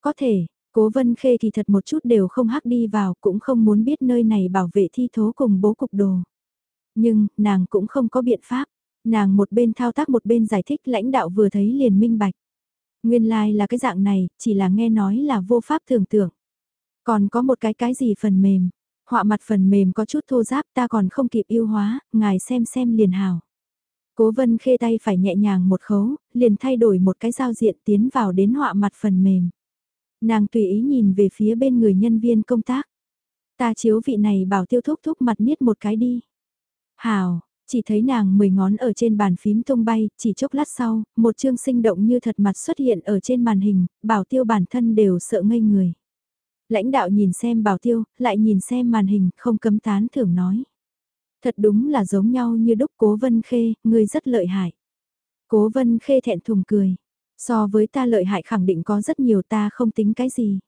Có thể, cố vân khê thì thật một chút đều không hắc đi vào, cũng không muốn biết nơi này bảo vệ thi thố cùng bố cục đồ. Nhưng, nàng cũng không có biện pháp. Nàng một bên thao tác một bên giải thích lãnh đạo vừa thấy liền minh bạch. Nguyên lai like là cái dạng này, chỉ là nghe nói là vô pháp tưởng tượng. Còn có một cái cái gì phần mềm, họa mặt phần mềm có chút thô giáp ta còn không kịp yêu hóa, ngài xem xem liền hào. Cố vân khê tay phải nhẹ nhàng một khấu, liền thay đổi một cái giao diện tiến vào đến họa mặt phần mềm. Nàng tùy ý nhìn về phía bên người nhân viên công tác. Ta chiếu vị này bảo tiêu thúc thúc mặt niết một cái đi. Hào, chỉ thấy nàng mười ngón ở trên bàn phím tung bay, chỉ chốc lát sau, một chương sinh động như thật mặt xuất hiện ở trên màn hình, bảo tiêu bản thân đều sợ ngây người. Lãnh đạo nhìn xem bảo tiêu, lại nhìn xem màn hình, không cấm tán thưởng nói. Thật đúng là giống nhau như đúc cố vân khê, người rất lợi hại. Cố vân khê thẹn thùng cười. So với ta lợi hại khẳng định có rất nhiều ta không tính cái gì.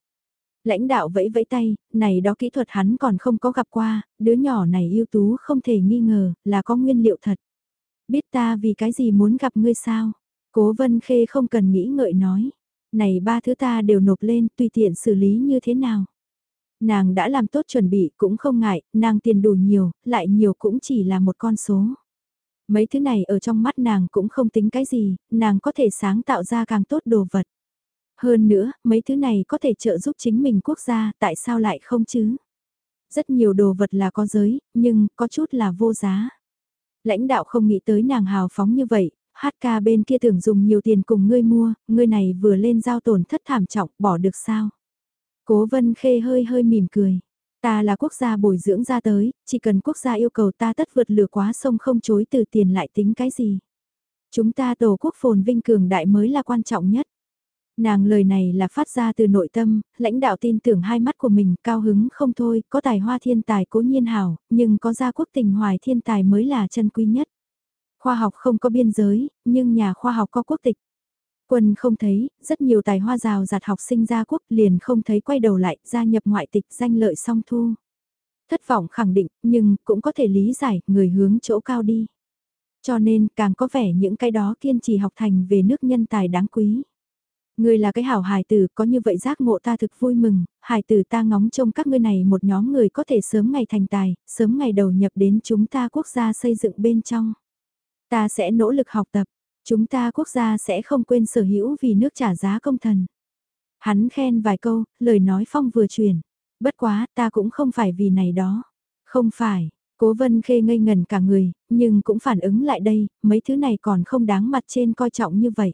Lãnh đạo vẫy vẫy tay, này đó kỹ thuật hắn còn không có gặp qua, đứa nhỏ này ưu tú không thể nghi ngờ, là có nguyên liệu thật. Biết ta vì cái gì muốn gặp ngươi sao? Cố vân khê không cần nghĩ ngợi nói này ba thứ ta đều nộp lên tùy tiện xử lý như thế nào. Nàng đã làm tốt chuẩn bị cũng không ngại, nàng tiền đủ nhiều, lại nhiều cũng chỉ là một con số. Mấy thứ này ở trong mắt nàng cũng không tính cái gì, nàng có thể sáng tạo ra càng tốt đồ vật. Hơn nữa, mấy thứ này có thể trợ giúp chính mình quốc gia, tại sao lại không chứ? Rất nhiều đồ vật là có giới, nhưng có chút là vô giá. Lãnh đạo không nghĩ tới nàng hào phóng như vậy, HK bên kia tưởng dùng nhiều tiền cùng ngươi mua, ngươi này vừa lên giao tổn thất thảm trọng, bỏ được sao? Cố vân khê hơi hơi mỉm cười. Ta là quốc gia bồi dưỡng ra tới, chỉ cần quốc gia yêu cầu ta tất vượt lửa quá sông không chối từ tiền lại tính cái gì. Chúng ta tổ quốc phồn vinh cường đại mới là quan trọng nhất. Nàng lời này là phát ra từ nội tâm, lãnh đạo tin tưởng hai mắt của mình cao hứng không thôi, có tài hoa thiên tài cố nhiên hảo, nhưng có gia quốc tình hoài thiên tài mới là chân quý nhất. Khoa học không có biên giới, nhưng nhà khoa học có quốc tịch. Quân không thấy, rất nhiều tài hoa rào giạt học sinh gia quốc liền không thấy quay đầu lại, gia nhập ngoại tịch danh lợi song thu. Thất vọng khẳng định, nhưng cũng có thể lý giải, người hướng chỗ cao đi. Cho nên, càng có vẻ những cái đó kiên trì học thành về nước nhân tài đáng quý. Người là cái hảo hài tử, có như vậy giác ngộ ta thực vui mừng, hài tử ta ngóng trông các ngươi này một nhóm người có thể sớm ngày thành tài, sớm ngày đầu nhập đến chúng ta quốc gia xây dựng bên trong. Ta sẽ nỗ lực học tập, chúng ta quốc gia sẽ không quên sở hữu vì nước trả giá công thần. Hắn khen vài câu, lời nói phong vừa truyền. Bất quá, ta cũng không phải vì này đó. Không phải, cố vân khê ngây ngần cả người, nhưng cũng phản ứng lại đây, mấy thứ này còn không đáng mặt trên coi trọng như vậy.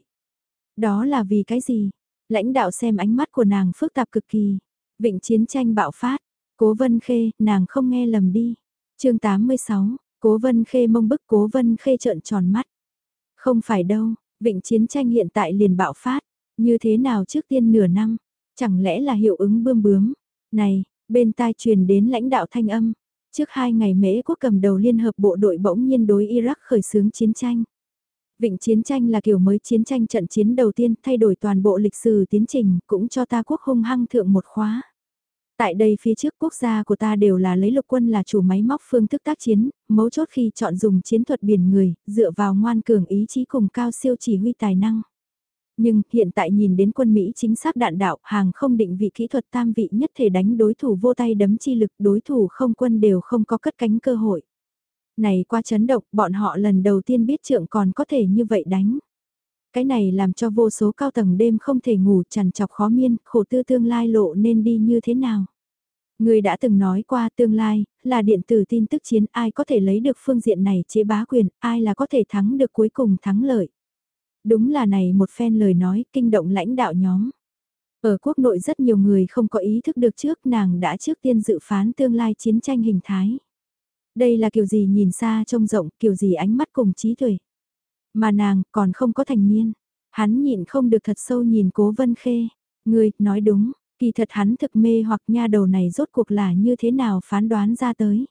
Đó là vì cái gì? Lãnh đạo xem ánh mắt của nàng phức tạp cực kỳ. Vịnh chiến tranh bạo phát. Cố vân khê, nàng không nghe lầm đi. chương 86, Cố vân khê mông bức cố vân khê trợn tròn mắt. Không phải đâu, vịnh chiến tranh hiện tại liền bạo phát, như thế nào trước tiên nửa năm, chẳng lẽ là hiệu ứng bươm bướm. Này, bên tai truyền đến lãnh đạo thanh âm, trước hai ngày mễ quốc cầm đầu liên hợp bộ đội bỗng nhiên đối Iraq khởi xướng chiến tranh. Vịnh chiến tranh là kiểu mới chiến tranh trận chiến đầu tiên thay đổi toàn bộ lịch sử tiến trình cũng cho ta quốc hung hăng thượng một khóa. Tại đây phía trước quốc gia của ta đều là lấy lục quân là chủ máy móc phương thức tác chiến, mấu chốt khi chọn dùng chiến thuật biển người, dựa vào ngoan cường ý chí cùng cao siêu chỉ huy tài năng. Nhưng hiện tại nhìn đến quân Mỹ chính xác đạn đạo hàng không định vị kỹ thuật tam vị nhất thể đánh đối thủ vô tay đấm chi lực đối thủ không quân đều không có cất cánh cơ hội. Này qua chấn động bọn họ lần đầu tiên biết trượng còn có thể như vậy đánh. Cái này làm cho vô số cao tầng đêm không thể ngủ chằn chọc khó miên, khổ tư tương lai lộ nên đi như thế nào. Người đã từng nói qua tương lai, là điện tử tin tức chiến ai có thể lấy được phương diện này chế bá quyền, ai là có thể thắng được cuối cùng thắng lợi. Đúng là này một phen lời nói kinh động lãnh đạo nhóm. Ở quốc nội rất nhiều người không có ý thức được trước nàng đã trước tiên dự phán tương lai chiến tranh hình thái. Đây là kiểu gì nhìn xa trông rộng, kiểu gì ánh mắt cùng trí tuệ. Mà nàng còn không có thành niên. Hắn nhịn không được thật sâu nhìn cố vân khê. Người, nói đúng, kỳ thật hắn thực mê hoặc nha đầu này rốt cuộc là như thế nào phán đoán ra tới.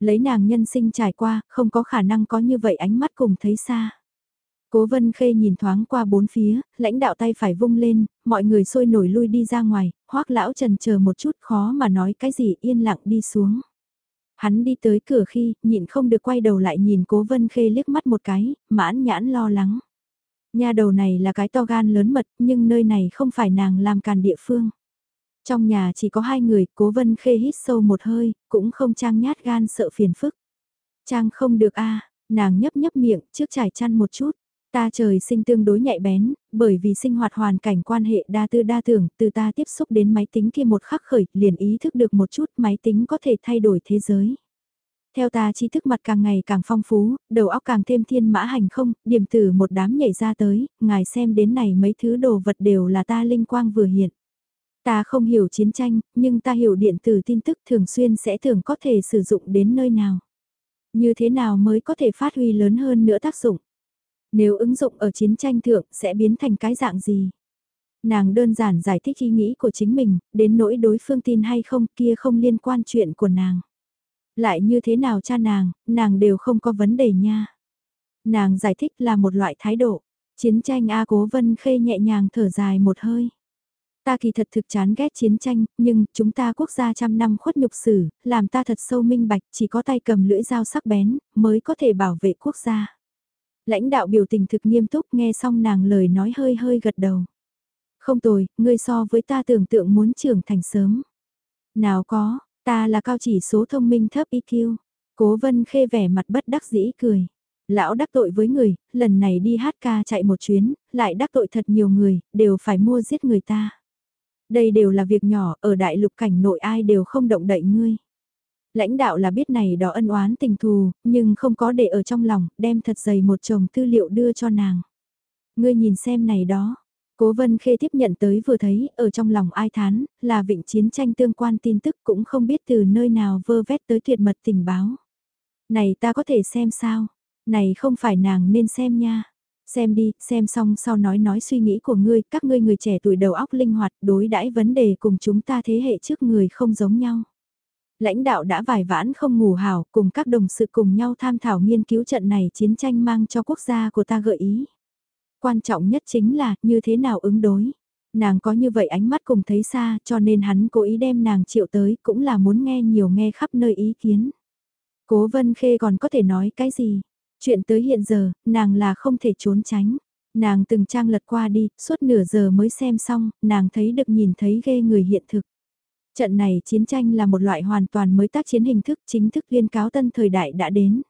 Lấy nàng nhân sinh trải qua, không có khả năng có như vậy ánh mắt cùng thấy xa. Cố Vân Khê nhìn thoáng qua bốn phía, lãnh đạo tay phải vung lên, mọi người sôi nổi lui đi ra ngoài, hoắc lão trần chờ một chút khó mà nói cái gì yên lặng đi xuống. Hắn đi tới cửa khi, nhịn không được quay đầu lại nhìn cố Vân Khê liếc mắt một cái, mãn nhãn lo lắng. Nhà đầu này là cái to gan lớn mật, nhưng nơi này không phải nàng làm càn địa phương. Trong nhà chỉ có hai người, cố Vân Khê hít sâu một hơi, cũng không trang nhát gan sợ phiền phức. Trang không được a nàng nhấp nhấp miệng, trước trải chăn một chút. Ta trời sinh tương đối nhạy bén, bởi vì sinh hoạt hoàn cảnh quan hệ đa tư đa tưởng, từ ta tiếp xúc đến máy tính kia một khắc khởi, liền ý thức được một chút máy tính có thể thay đổi thế giới. Theo ta trí thức mặt càng ngày càng phong phú, đầu óc càng thêm thiên mã hành không, điểm tử một đám nhảy ra tới, ngài xem đến này mấy thứ đồ vật đều là ta linh quang vừa hiện. Ta không hiểu chiến tranh, nhưng ta hiểu điện tử tin tức thường xuyên sẽ thường có thể sử dụng đến nơi nào. Như thế nào mới có thể phát huy lớn hơn nữa tác dụng. Nếu ứng dụng ở chiến tranh thượng sẽ biến thành cái dạng gì? Nàng đơn giản giải thích ý nghĩ của chính mình, đến nỗi đối phương tin hay không kia không liên quan chuyện của nàng. Lại như thế nào cha nàng, nàng đều không có vấn đề nha. Nàng giải thích là một loại thái độ. Chiến tranh A Cố Vân Khê nhẹ nhàng thở dài một hơi. Ta kỳ thật thực chán ghét chiến tranh, nhưng chúng ta quốc gia trăm năm khuất nhục sử, làm ta thật sâu minh bạch chỉ có tay cầm lưỡi dao sắc bén, mới có thể bảo vệ quốc gia. Lãnh đạo biểu tình thực nghiêm túc nghe xong nàng lời nói hơi hơi gật đầu. Không tồi, ngươi so với ta tưởng tượng muốn trưởng thành sớm. Nào có, ta là cao chỉ số thông minh thấp IQ. Cố vân khê vẻ mặt bất đắc dĩ cười. Lão đắc tội với người, lần này đi hát ca chạy một chuyến, lại đắc tội thật nhiều người, đều phải mua giết người ta. Đây đều là việc nhỏ, ở đại lục cảnh nội ai đều không động đậy ngươi. Lãnh đạo là biết này đó ân oán tình thù, nhưng không có để ở trong lòng, đem thật dày một chồng tư liệu đưa cho nàng. Ngươi nhìn xem này đó. Cố Vân Khê tiếp nhận tới vừa thấy, ở trong lòng ai thán, là vịnh chiến tranh tương quan tin tức cũng không biết từ nơi nào vơ vét tới tuyệt mật tình báo. Này ta có thể xem sao? Này không phải nàng nên xem nha. Xem đi, xem xong sau nói nói suy nghĩ của ngươi, các ngươi người trẻ tuổi đầu óc linh hoạt đối đãi vấn đề cùng chúng ta thế hệ trước người không giống nhau lãnh đạo đã vài vãn không ngủ hào cùng các đồng sự cùng nhau tham thảo nghiên cứu trận này chiến tranh mang cho quốc gia của ta gợi ý. Quan trọng nhất chính là như thế nào ứng đối. Nàng có như vậy ánh mắt cùng thấy xa cho nên hắn cố ý đem nàng triệu tới cũng là muốn nghe nhiều nghe khắp nơi ý kiến. Cố Vân Khê còn có thể nói cái gì? Chuyện tới hiện giờ, nàng là không thể trốn tránh. Nàng từng trang lật qua đi, suốt nửa giờ mới xem xong, nàng thấy được nhìn thấy ghê người hiện thực. Trận này chiến tranh là một loại hoàn toàn mới tác chiến hình thức chính thức liên cáo tân thời đại đã đến.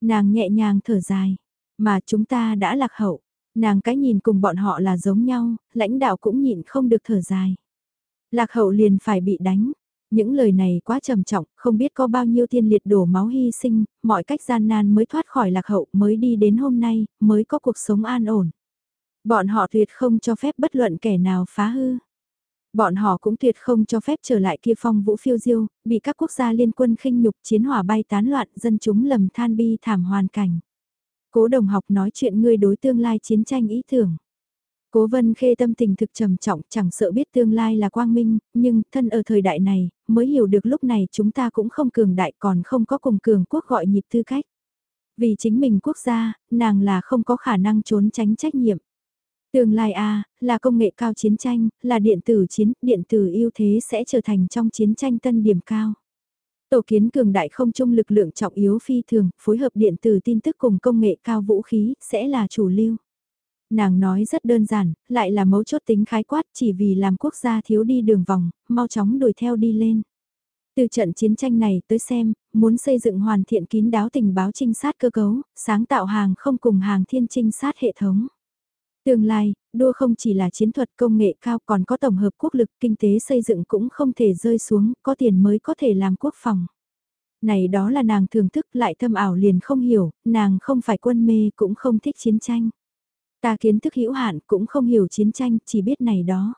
Nàng nhẹ nhàng thở dài, mà chúng ta đã lạc hậu, nàng cái nhìn cùng bọn họ là giống nhau, lãnh đạo cũng nhịn không được thở dài. Lạc hậu liền phải bị đánh, những lời này quá trầm trọng, không biết có bao nhiêu tiên liệt đổ máu hy sinh, mọi cách gian nan mới thoát khỏi lạc hậu, mới đi đến hôm nay, mới có cuộc sống an ổn. Bọn họ tuyệt không cho phép bất luận kẻ nào phá hư. Bọn họ cũng tuyệt không cho phép trở lại kia phong vũ phiêu diêu, bị các quốc gia liên quân khinh nhục chiến hỏa bay tán loạn dân chúng lầm than bi thảm hoàn cảnh. Cố đồng học nói chuyện ngươi đối tương lai chiến tranh ý tưởng. Cố vân khê tâm tình thực trầm trọng chẳng sợ biết tương lai là quang minh, nhưng thân ở thời đại này, mới hiểu được lúc này chúng ta cũng không cường đại còn không có cùng cường quốc gọi nhịp tư cách. Vì chính mình quốc gia, nàng là không có khả năng trốn tránh trách nhiệm. Tương lai A, là công nghệ cao chiến tranh, là điện tử chiến, điện tử ưu thế sẽ trở thành trong chiến tranh tân điểm cao. Tổ kiến cường đại không chung lực lượng trọng yếu phi thường, phối hợp điện tử tin tức cùng công nghệ cao vũ khí, sẽ là chủ lưu. Nàng nói rất đơn giản, lại là mấu chốt tính khái quát chỉ vì làm quốc gia thiếu đi đường vòng, mau chóng đuổi theo đi lên. Từ trận chiến tranh này tới xem, muốn xây dựng hoàn thiện kín đáo tình báo trinh sát cơ cấu, sáng tạo hàng không cùng hàng thiên trinh sát hệ thống. Tương lai, đua không chỉ là chiến thuật công nghệ cao còn có tổng hợp quốc lực, kinh tế xây dựng cũng không thể rơi xuống, có tiền mới có thể làm quốc phòng. Này đó là nàng thưởng thức lại thâm ảo liền không hiểu, nàng không phải quân mê cũng không thích chiến tranh. Ta kiến thức hữu hạn cũng không hiểu chiến tranh, chỉ biết này đó.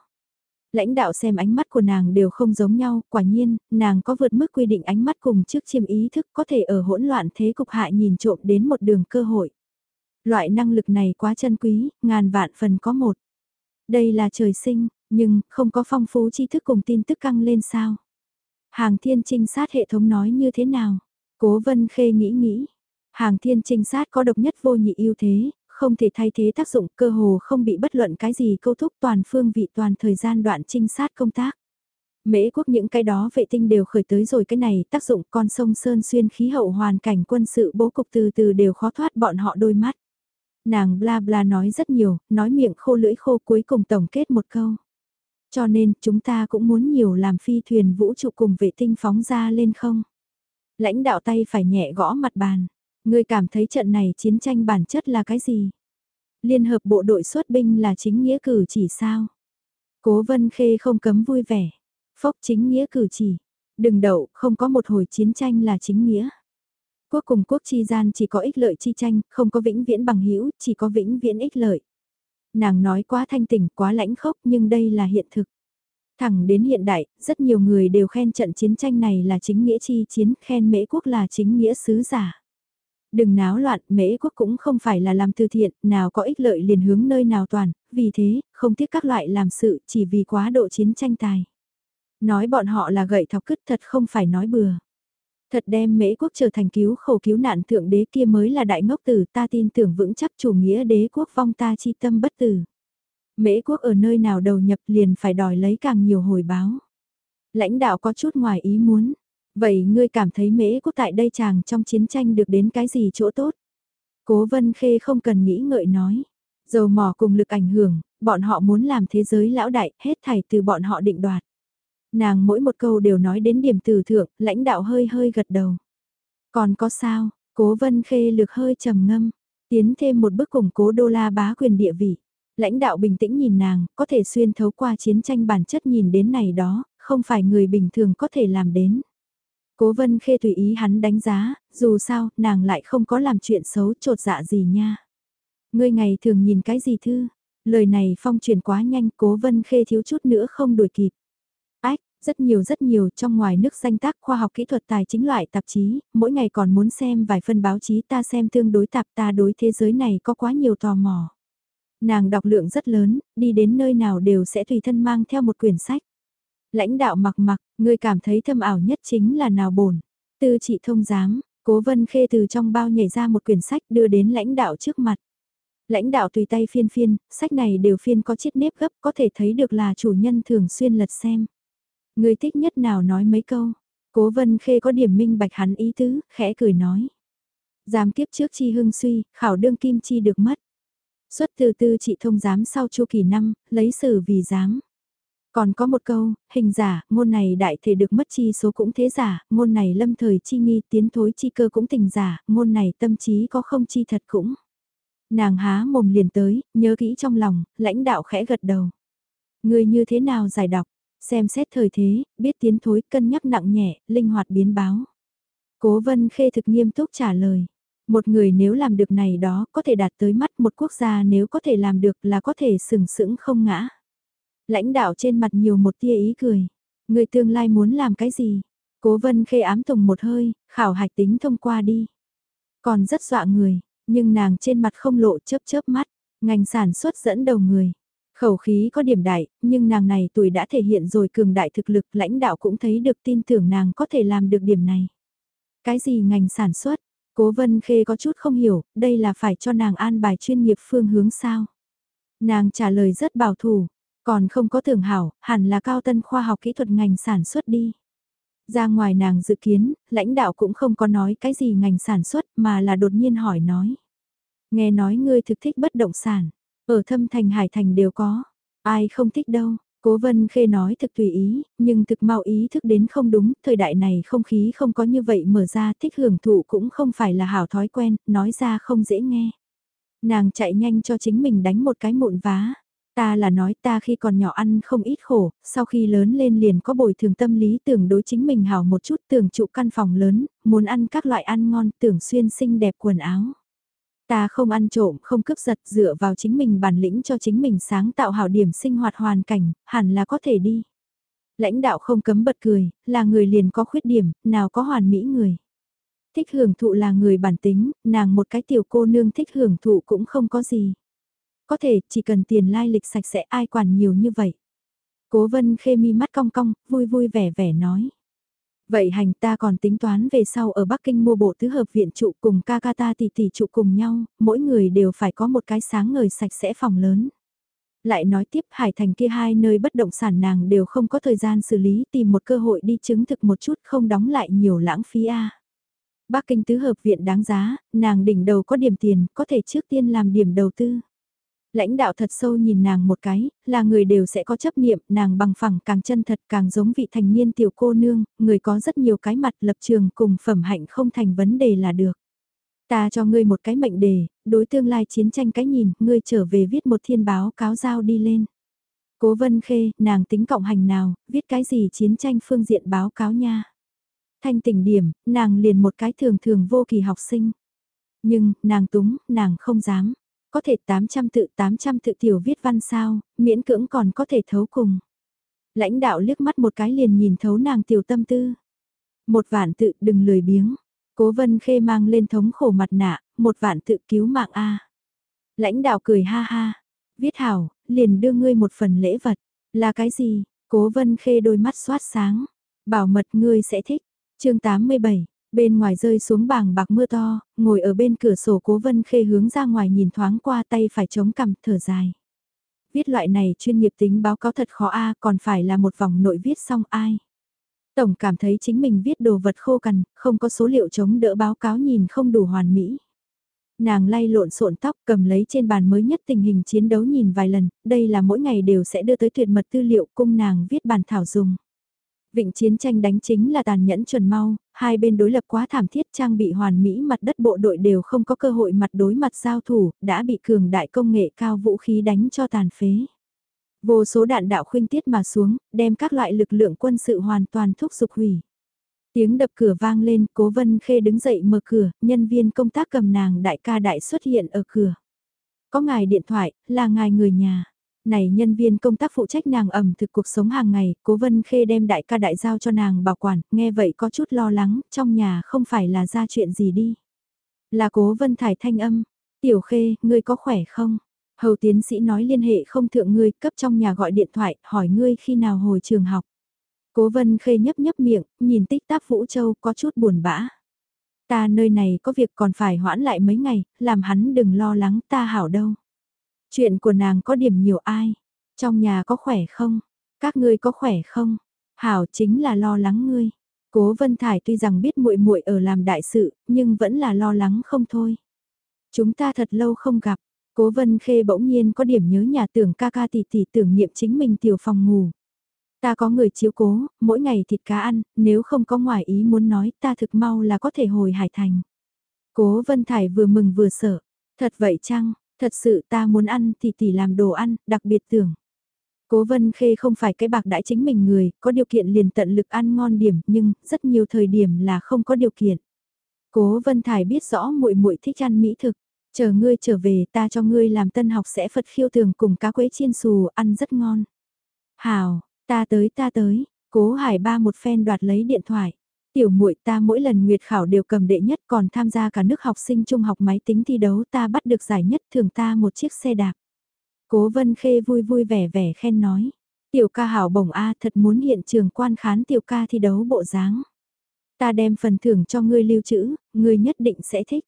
Lãnh đạo xem ánh mắt của nàng đều không giống nhau, quả nhiên, nàng có vượt mức quy định ánh mắt cùng trước chiêm ý thức có thể ở hỗn loạn thế cục hại nhìn trộm đến một đường cơ hội. Loại năng lực này quá chân quý, ngàn vạn phần có một. Đây là trời sinh, nhưng không có phong phú tri thức cùng tin tức căng lên sao. Hàng thiên trinh sát hệ thống nói như thế nào? Cố vân khê nghĩ nghĩ. Hàng thiên trinh sát có độc nhất vô nhị ưu thế, không thể thay thế tác dụng cơ hồ không bị bất luận cái gì câu thúc toàn phương vị toàn thời gian đoạn trinh sát công tác. Mễ quốc những cái đó vệ tinh đều khởi tới rồi cái này tác dụng con sông Sơn Xuyên khí hậu hoàn cảnh quân sự bố cục từ từ đều khó thoát bọn họ đôi mắt. Nàng bla bla nói rất nhiều, nói miệng khô lưỡi khô cuối cùng tổng kết một câu. Cho nên chúng ta cũng muốn nhiều làm phi thuyền vũ trụ cùng vệ tinh phóng ra lên không. Lãnh đạo tay phải nhẹ gõ mặt bàn. Ngươi cảm thấy trận này chiến tranh bản chất là cái gì? Liên hợp bộ đội xuất binh là chính nghĩa cử chỉ sao? Cố vân khê không cấm vui vẻ. Phốc chính nghĩa cử chỉ. Đừng đậu, không có một hồi chiến tranh là chính nghĩa. Quốc cùng quốc chi gian chỉ có ích lợi chi tranh, không có vĩnh viễn bằng hữu chỉ có vĩnh viễn ích lợi. Nàng nói quá thanh tỉnh, quá lãnh khốc nhưng đây là hiện thực. Thẳng đến hiện đại, rất nhiều người đều khen trận chiến tranh này là chính nghĩa chi chiến, khen mễ quốc là chính nghĩa sứ giả. Đừng náo loạn, mễ quốc cũng không phải là làm từ thiện, nào có ích lợi liền hướng nơi nào toàn, vì thế, không tiếc các loại làm sự chỉ vì quá độ chiến tranh tài. Nói bọn họ là gậy thọc cứt thật không phải nói bừa. Thật đem mễ quốc trở thành cứu khổ cứu nạn thượng đế kia mới là đại ngốc tử ta tin tưởng vững chắc chủ nghĩa đế quốc vong ta chi tâm bất tử. Mễ quốc ở nơi nào đầu nhập liền phải đòi lấy càng nhiều hồi báo. Lãnh đạo có chút ngoài ý muốn. Vậy ngươi cảm thấy mễ quốc tại đây chàng trong chiến tranh được đến cái gì chỗ tốt? Cố vân khê không cần nghĩ ngợi nói. Dầu mỏ cùng lực ảnh hưởng, bọn họ muốn làm thế giới lão đại, hết thảy từ bọn họ định đoạt. Nàng mỗi một câu đều nói đến điểm từ thượng, lãnh đạo hơi hơi gật đầu. Còn có sao, cố vân khê lược hơi trầm ngâm, tiến thêm một bước củng cố đô la bá quyền địa vị. Lãnh đạo bình tĩnh nhìn nàng, có thể xuyên thấu qua chiến tranh bản chất nhìn đến này đó, không phải người bình thường có thể làm đến. Cố vân khê tùy ý hắn đánh giá, dù sao, nàng lại không có làm chuyện xấu trột dạ gì nha. Ngươi ngày thường nhìn cái gì thư? Lời này phong truyền quá nhanh, cố vân khê thiếu chút nữa không đuổi kịp. Ách, rất nhiều rất nhiều trong ngoài nước danh tác khoa học kỹ thuật tài chính loại tạp chí, mỗi ngày còn muốn xem vài phân báo chí ta xem tương đối tạp ta đối thế giới này có quá nhiều tò mò. Nàng đọc lượng rất lớn, đi đến nơi nào đều sẽ tùy thân mang theo một quyển sách. Lãnh đạo mặc mặc, người cảm thấy thâm ảo nhất chính là nào bổn. Tư trị thông giám, cố vân khê từ trong bao nhảy ra một quyển sách đưa đến lãnh đạo trước mặt. Lãnh đạo tùy tay phiên phiên, sách này đều phiên có chiếc nếp gấp có thể thấy được là chủ nhân thường xuyên lật xem. Người thích nhất nào nói mấy câu. Cố vân khê có điểm minh bạch hắn ý tứ, khẽ cười nói. Giám kiếp trước chi hưng suy, khảo đương kim chi được mất. Xuất từ tư trị thông giám sau chu kỳ năm, lấy sử vì giám. Còn có một câu, hình giả, ngôn này đại thể được mất chi số cũng thế giả, ngôn này lâm thời chi nghi tiến thối chi cơ cũng tình giả, ngôn này tâm trí có không chi thật cũng. Nàng há mồm liền tới, nhớ kỹ trong lòng, lãnh đạo khẽ gật đầu. Người như thế nào giải đọc, xem xét thời thế, biết tiến thối cân nhắc nặng nhẹ, linh hoạt biến báo. Cố vân khê thực nghiêm túc trả lời. Một người nếu làm được này đó có thể đạt tới mắt một quốc gia nếu có thể làm được là có thể sừng sững không ngã. Lãnh đạo trên mặt nhiều một tia ý cười. Người tương lai muốn làm cái gì? Cố vân khê ám tùng một hơi, khảo hạch tính thông qua đi. Còn rất dọa người, nhưng nàng trên mặt không lộ chớp chớp mắt, ngành sản xuất dẫn đầu người. Khẩu khí có điểm đại, nhưng nàng này tuổi đã thể hiện rồi cường đại thực lực, lãnh đạo cũng thấy được tin tưởng nàng có thể làm được điểm này. Cái gì ngành sản xuất? Cố Vân Khê có chút không hiểu, đây là phải cho nàng an bài chuyên nghiệp phương hướng sao? Nàng trả lời rất bảo thủ, còn không có tưởng hảo, hẳn là cao tân khoa học kỹ thuật ngành sản xuất đi. Ra ngoài nàng dự kiến, lãnh đạo cũng không có nói cái gì ngành sản xuất mà là đột nhiên hỏi nói. Nghe nói ngươi thực thích bất động sản, ở thâm thành hải thành đều có, ai không thích đâu. Cố Vân Khê nói thực tùy ý, nhưng thực mau ý thức đến không đúng, thời đại này không khí không có như vậy mở ra thích hưởng thụ cũng không phải là hảo thói quen, nói ra không dễ nghe. Nàng chạy nhanh cho chính mình đánh một cái mụn vá, Ta là nói ta khi còn nhỏ ăn không ít khổ, sau khi lớn lên liền có bồi thường tâm lý tưởng đối chính mình hào một chút tưởng trụ căn phòng lớn, muốn ăn các loại ăn ngon tưởng xuyên xinh đẹp quần áo. Ta không ăn trộm, không cướp giật dựa vào chính mình bản lĩnh cho chính mình sáng tạo hảo điểm sinh hoạt hoàn cảnh, hẳn là có thể đi. Lãnh đạo không cấm bật cười, là người liền có khuyết điểm, nào có hoàn mỹ người. Thích hưởng thụ là người bản tính, nàng một cái tiểu cô nương thích hưởng thụ cũng không có gì. Có thể chỉ cần tiền lai lịch sạch sẽ ai quản nhiều như vậy. Cố vân khê mi mắt cong cong, vui vui vẻ vẻ nói. Vậy hành ta còn tính toán về sau ở Bắc Kinh mua bộ tứ hợp viện trụ cùng ca ca ta tỷ tỷ trụ cùng nhau, mỗi người đều phải có một cái sáng ngời sạch sẽ phòng lớn. Lại nói tiếp Hải Thành kia hai nơi bất động sản nàng đều không có thời gian xử lý tìm một cơ hội đi chứng thực một chút không đóng lại nhiều lãng phí a. Bắc Kinh tứ hợp viện đáng giá, nàng đỉnh đầu có điểm tiền, có thể trước tiên làm điểm đầu tư. Lãnh đạo thật sâu nhìn nàng một cái, là người đều sẽ có chấp niệm, nàng bằng phẳng càng chân thật càng giống vị thành niên tiểu cô nương, người có rất nhiều cái mặt lập trường cùng phẩm hạnh không thành vấn đề là được. Ta cho ngươi một cái mệnh đề, đối tương lai chiến tranh cái nhìn, ngươi trở về viết một thiên báo cáo giao đi lên. Cố vân khê, nàng tính cộng hành nào, viết cái gì chiến tranh phương diện báo cáo nha. Thanh tỉnh điểm, nàng liền một cái thường thường vô kỳ học sinh. Nhưng, nàng túng, nàng không dám. Có thể 800 tự 800 tự tiểu viết văn sao, miễn cưỡng còn có thể thấu cùng. Lãnh đạo liếc mắt một cái liền nhìn thấu nàng tiểu tâm tư. Một vạn tự đừng lười biếng. Cố vân khê mang lên thống khổ mặt nạ, một vạn tự cứu mạng A. Lãnh đạo cười ha ha. Viết hảo, liền đưa ngươi một phần lễ vật. Là cái gì? Cố vân khê đôi mắt xoát sáng. Bảo mật ngươi sẽ thích. chương 87, Bên ngoài rơi xuống bàng bạc mưa to, ngồi ở bên cửa sổ cố vân khê hướng ra ngoài nhìn thoáng qua tay phải chống cằm thở dài. Viết loại này chuyên nghiệp tính báo cáo thật khó a còn phải là một vòng nội viết xong ai. Tổng cảm thấy chính mình viết đồ vật khô cằn, không có số liệu chống đỡ báo cáo nhìn không đủ hoàn mỹ. Nàng lay lộn xộn tóc cầm lấy trên bàn mới nhất tình hình chiến đấu nhìn vài lần, đây là mỗi ngày đều sẽ đưa tới tuyệt mật tư liệu cung nàng viết bàn thảo dùng. Vịnh chiến tranh đánh chính là tàn nhẫn chuẩn mau, hai bên đối lập quá thảm thiết trang bị hoàn mỹ mặt đất bộ đội đều không có cơ hội mặt đối mặt giao thủ, đã bị cường đại công nghệ cao vũ khí đánh cho tàn phế. Vô số đạn đạo khuynh tiết mà xuống, đem các loại lực lượng quân sự hoàn toàn thúc giục hủy. Tiếng đập cửa vang lên, cố vân khê đứng dậy mở cửa, nhân viên công tác cầm nàng đại ca đại xuất hiện ở cửa. Có ngài điện thoại, là ngài người nhà này nhân viên công tác phụ trách nàng ẩm thực cuộc sống hàng ngày, cố vân khê đem đại ca đại giao cho nàng bảo quản, nghe vậy có chút lo lắng, trong nhà không phải là ra chuyện gì đi. Là cố vân thải thanh âm, tiểu khê, ngươi có khỏe không? Hầu tiến sĩ nói liên hệ không thượng ngươi, cấp trong nhà gọi điện thoại, hỏi ngươi khi nào hồi trường học. Cố vân khê nhấp nhấp miệng, nhìn tích táp Vũ Châu có chút buồn bã. Ta nơi này có việc còn phải hoãn lại mấy ngày, làm hắn đừng lo lắng ta hảo đâu. Chuyện của nàng có điểm nhiều ai? Trong nhà có khỏe không? Các ngươi có khỏe không? Hảo chính là lo lắng ngươi. Cố Vân Thải tuy rằng biết muội muội ở làm đại sự, nhưng vẫn là lo lắng không thôi. Chúng ta thật lâu không gặp. Cố Vân Khê bỗng nhiên có điểm nhớ nhà tưởng ca ca tỷ tỷ tưởng niệm chính mình tiểu phòng ngủ. Ta có người chiếu cố, mỗi ngày thịt cá ăn, nếu không có ngoài ý muốn nói ta thực mau là có thể hồi Hải Thành. Cố Vân Thải vừa mừng vừa sợ. Thật vậy chăng, Thật sự ta muốn ăn thì tỷ làm đồ ăn, đặc biệt tưởng. Cố Vân Khê không phải cái bạc đãi chính mình người, có điều kiện liền tận lực ăn ngon điểm, nhưng rất nhiều thời điểm là không có điều kiện. Cố Vân Thải biết rõ muội muội thích ăn mỹ thực, chờ ngươi trở về ta cho ngươi làm tân học sẽ Phật khiêu tường cùng cá quế chiên xù ăn rất ngon. Hào, ta tới ta tới, Cố Hải Ba một phen đoạt lấy điện thoại tiểu muội ta mỗi lần nguyệt khảo đều cầm đệ nhất còn tham gia cả nước học sinh trung học máy tính thi đấu ta bắt được giải nhất thường ta một chiếc xe đạp. Cố vân khê vui vui vẻ vẻ khen nói. Tiểu ca hảo bổng A thật muốn hiện trường quan khán tiểu ca thi đấu bộ dáng. Ta đem phần thưởng cho ngươi lưu trữ, ngươi nhất định sẽ thích.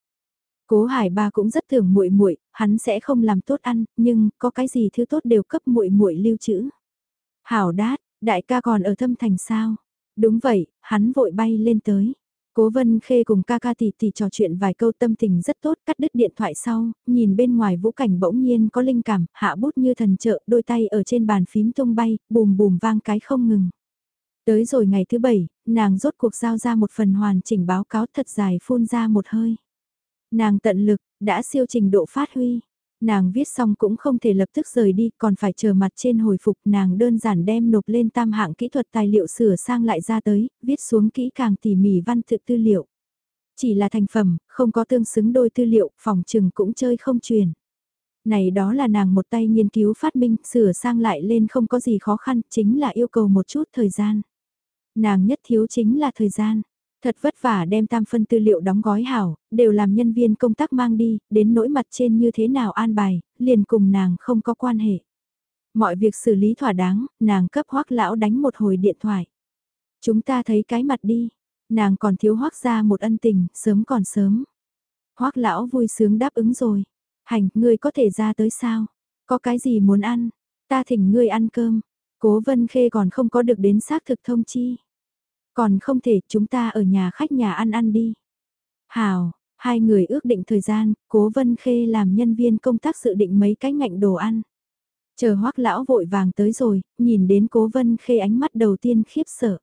Cố Hải Ba cũng rất thưởng muội muội, hắn sẽ không làm tốt ăn, nhưng có cái gì thứ tốt đều cấp muội muội lưu trữ. Hảo đát, đại ca còn ở thâm thành sao? Đúng vậy, hắn vội bay lên tới. Cố Vân Khê cùng ca ca tỷ tỷ trò chuyện vài câu tâm tình rất tốt, cắt đứt điện thoại sau, nhìn bên ngoài vũ cảnh bỗng nhiên có linh cảm, hạ bút như thần trợ, đôi tay ở trên bàn phím tung bay, bùm bùm vang cái không ngừng. Tới rồi ngày thứ bảy, nàng rốt cuộc giao ra một phần hoàn chỉnh báo cáo thật dài phun ra một hơi. Nàng tận lực, đã siêu trình độ phát huy. Nàng viết xong cũng không thể lập tức rời đi, còn phải chờ mặt trên hồi phục nàng đơn giản đem nộp lên tam hạng kỹ thuật tài liệu sửa sang lại ra tới, viết xuống kỹ càng tỉ mỉ văn tự tư liệu. Chỉ là thành phẩm, không có tương xứng đôi tư liệu, phòng trừng cũng chơi không truyền. Này đó là nàng một tay nghiên cứu phát minh, sửa sang lại lên không có gì khó khăn, chính là yêu cầu một chút thời gian. Nàng nhất thiếu chính là thời gian. Thật vất vả đem tam phân tư liệu đóng gói hảo, đều làm nhân viên công tác mang đi, đến nỗi mặt trên như thế nào an bài, liền cùng nàng không có quan hệ. Mọi việc xử lý thỏa đáng, nàng cấp hoắc lão đánh một hồi điện thoại. Chúng ta thấy cái mặt đi, nàng còn thiếu hoắc ra một ân tình, sớm còn sớm. hoắc lão vui sướng đáp ứng rồi. Hành, ngươi có thể ra tới sao? Có cái gì muốn ăn? Ta thỉnh ngươi ăn cơm. Cố vân khê còn không có được đến xác thực thông chi. Còn không thể chúng ta ở nhà khách nhà ăn ăn đi. Hào, hai người ước định thời gian, cố vân khê làm nhân viên công tác dự định mấy cái ngạnh đồ ăn. Chờ hoắc lão vội vàng tới rồi, nhìn đến cố vân khê ánh mắt đầu tiên khiếp sợ.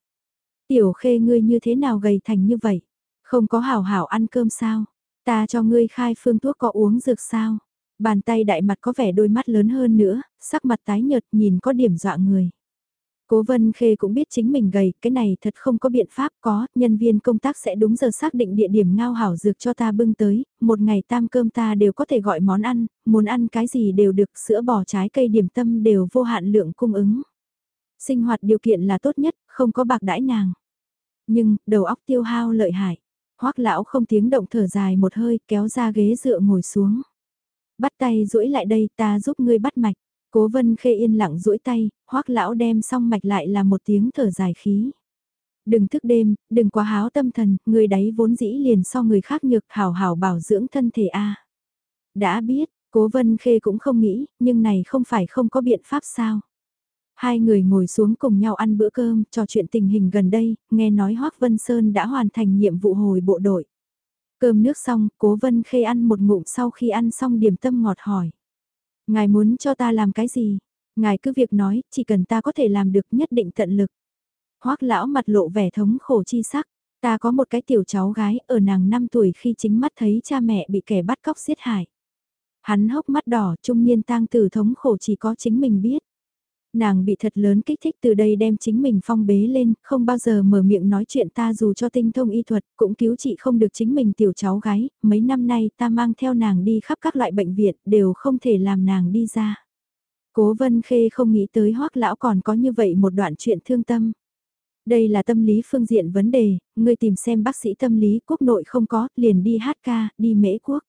Tiểu khê ngươi như thế nào gầy thành như vậy? Không có hảo hảo ăn cơm sao? Ta cho ngươi khai phương thuốc có uống dược sao? Bàn tay đại mặt có vẻ đôi mắt lớn hơn nữa, sắc mặt tái nhợt nhìn có điểm dọa người. Cố Vân Khê cũng biết chính mình gầy, cái này thật không có biện pháp có, nhân viên công tác sẽ đúng giờ xác định địa điểm ngao hảo dược cho ta bưng tới, một ngày tam cơm ta đều có thể gọi món ăn, muốn ăn cái gì đều được, sữa bò trái cây điểm tâm đều vô hạn lượng cung ứng. Sinh hoạt điều kiện là tốt nhất, không có bạc đãi nàng. Nhưng, đầu óc tiêu hao lợi hại. Hoắc lão không tiếng động thở dài một hơi, kéo ra ghế dựa ngồi xuống. Bắt tay duỗi lại đây, ta giúp ngươi bắt mạch. Cố vân khê yên lặng duỗi tay, hoắc lão đem xong mạch lại là một tiếng thở dài khí. Đừng thức đêm, đừng quá háo tâm thần, người đấy vốn dĩ liền so người khác nhược hảo hảo bảo dưỡng thân thể a. Đã biết, cố vân khê cũng không nghĩ, nhưng này không phải không có biện pháp sao. Hai người ngồi xuống cùng nhau ăn bữa cơm, trò chuyện tình hình gần đây, nghe nói Hoác Vân Sơn đã hoàn thành nhiệm vụ hồi bộ đội. Cơm nước xong, cố Vân Khê ăn một ngụm sau khi ăn xong điểm tâm ngọt hỏi. Ngài muốn cho ta làm cái gì? Ngài cứ việc nói, chỉ cần ta có thể làm được nhất định tận lực. Hoác lão mặt lộ vẻ thống khổ chi sắc. Ta có một cái tiểu cháu gái ở nàng 5 tuổi khi chính mắt thấy cha mẹ bị kẻ bắt cóc giết hại. Hắn hốc mắt đỏ trung niên tang tử thống khổ chỉ có chính mình biết. Nàng bị thật lớn kích thích từ đây đem chính mình phong bế lên, không bao giờ mở miệng nói chuyện ta dù cho tinh thông y thuật, cũng cứu trị không được chính mình tiểu cháu gái, mấy năm nay ta mang theo nàng đi khắp các loại bệnh viện, đều không thể làm nàng đi ra. Cố vân khê không nghĩ tới hoắc lão còn có như vậy một đoạn chuyện thương tâm. Đây là tâm lý phương diện vấn đề, ngươi tìm xem bác sĩ tâm lý quốc nội không có, liền đi hát ca, đi mễ quốc.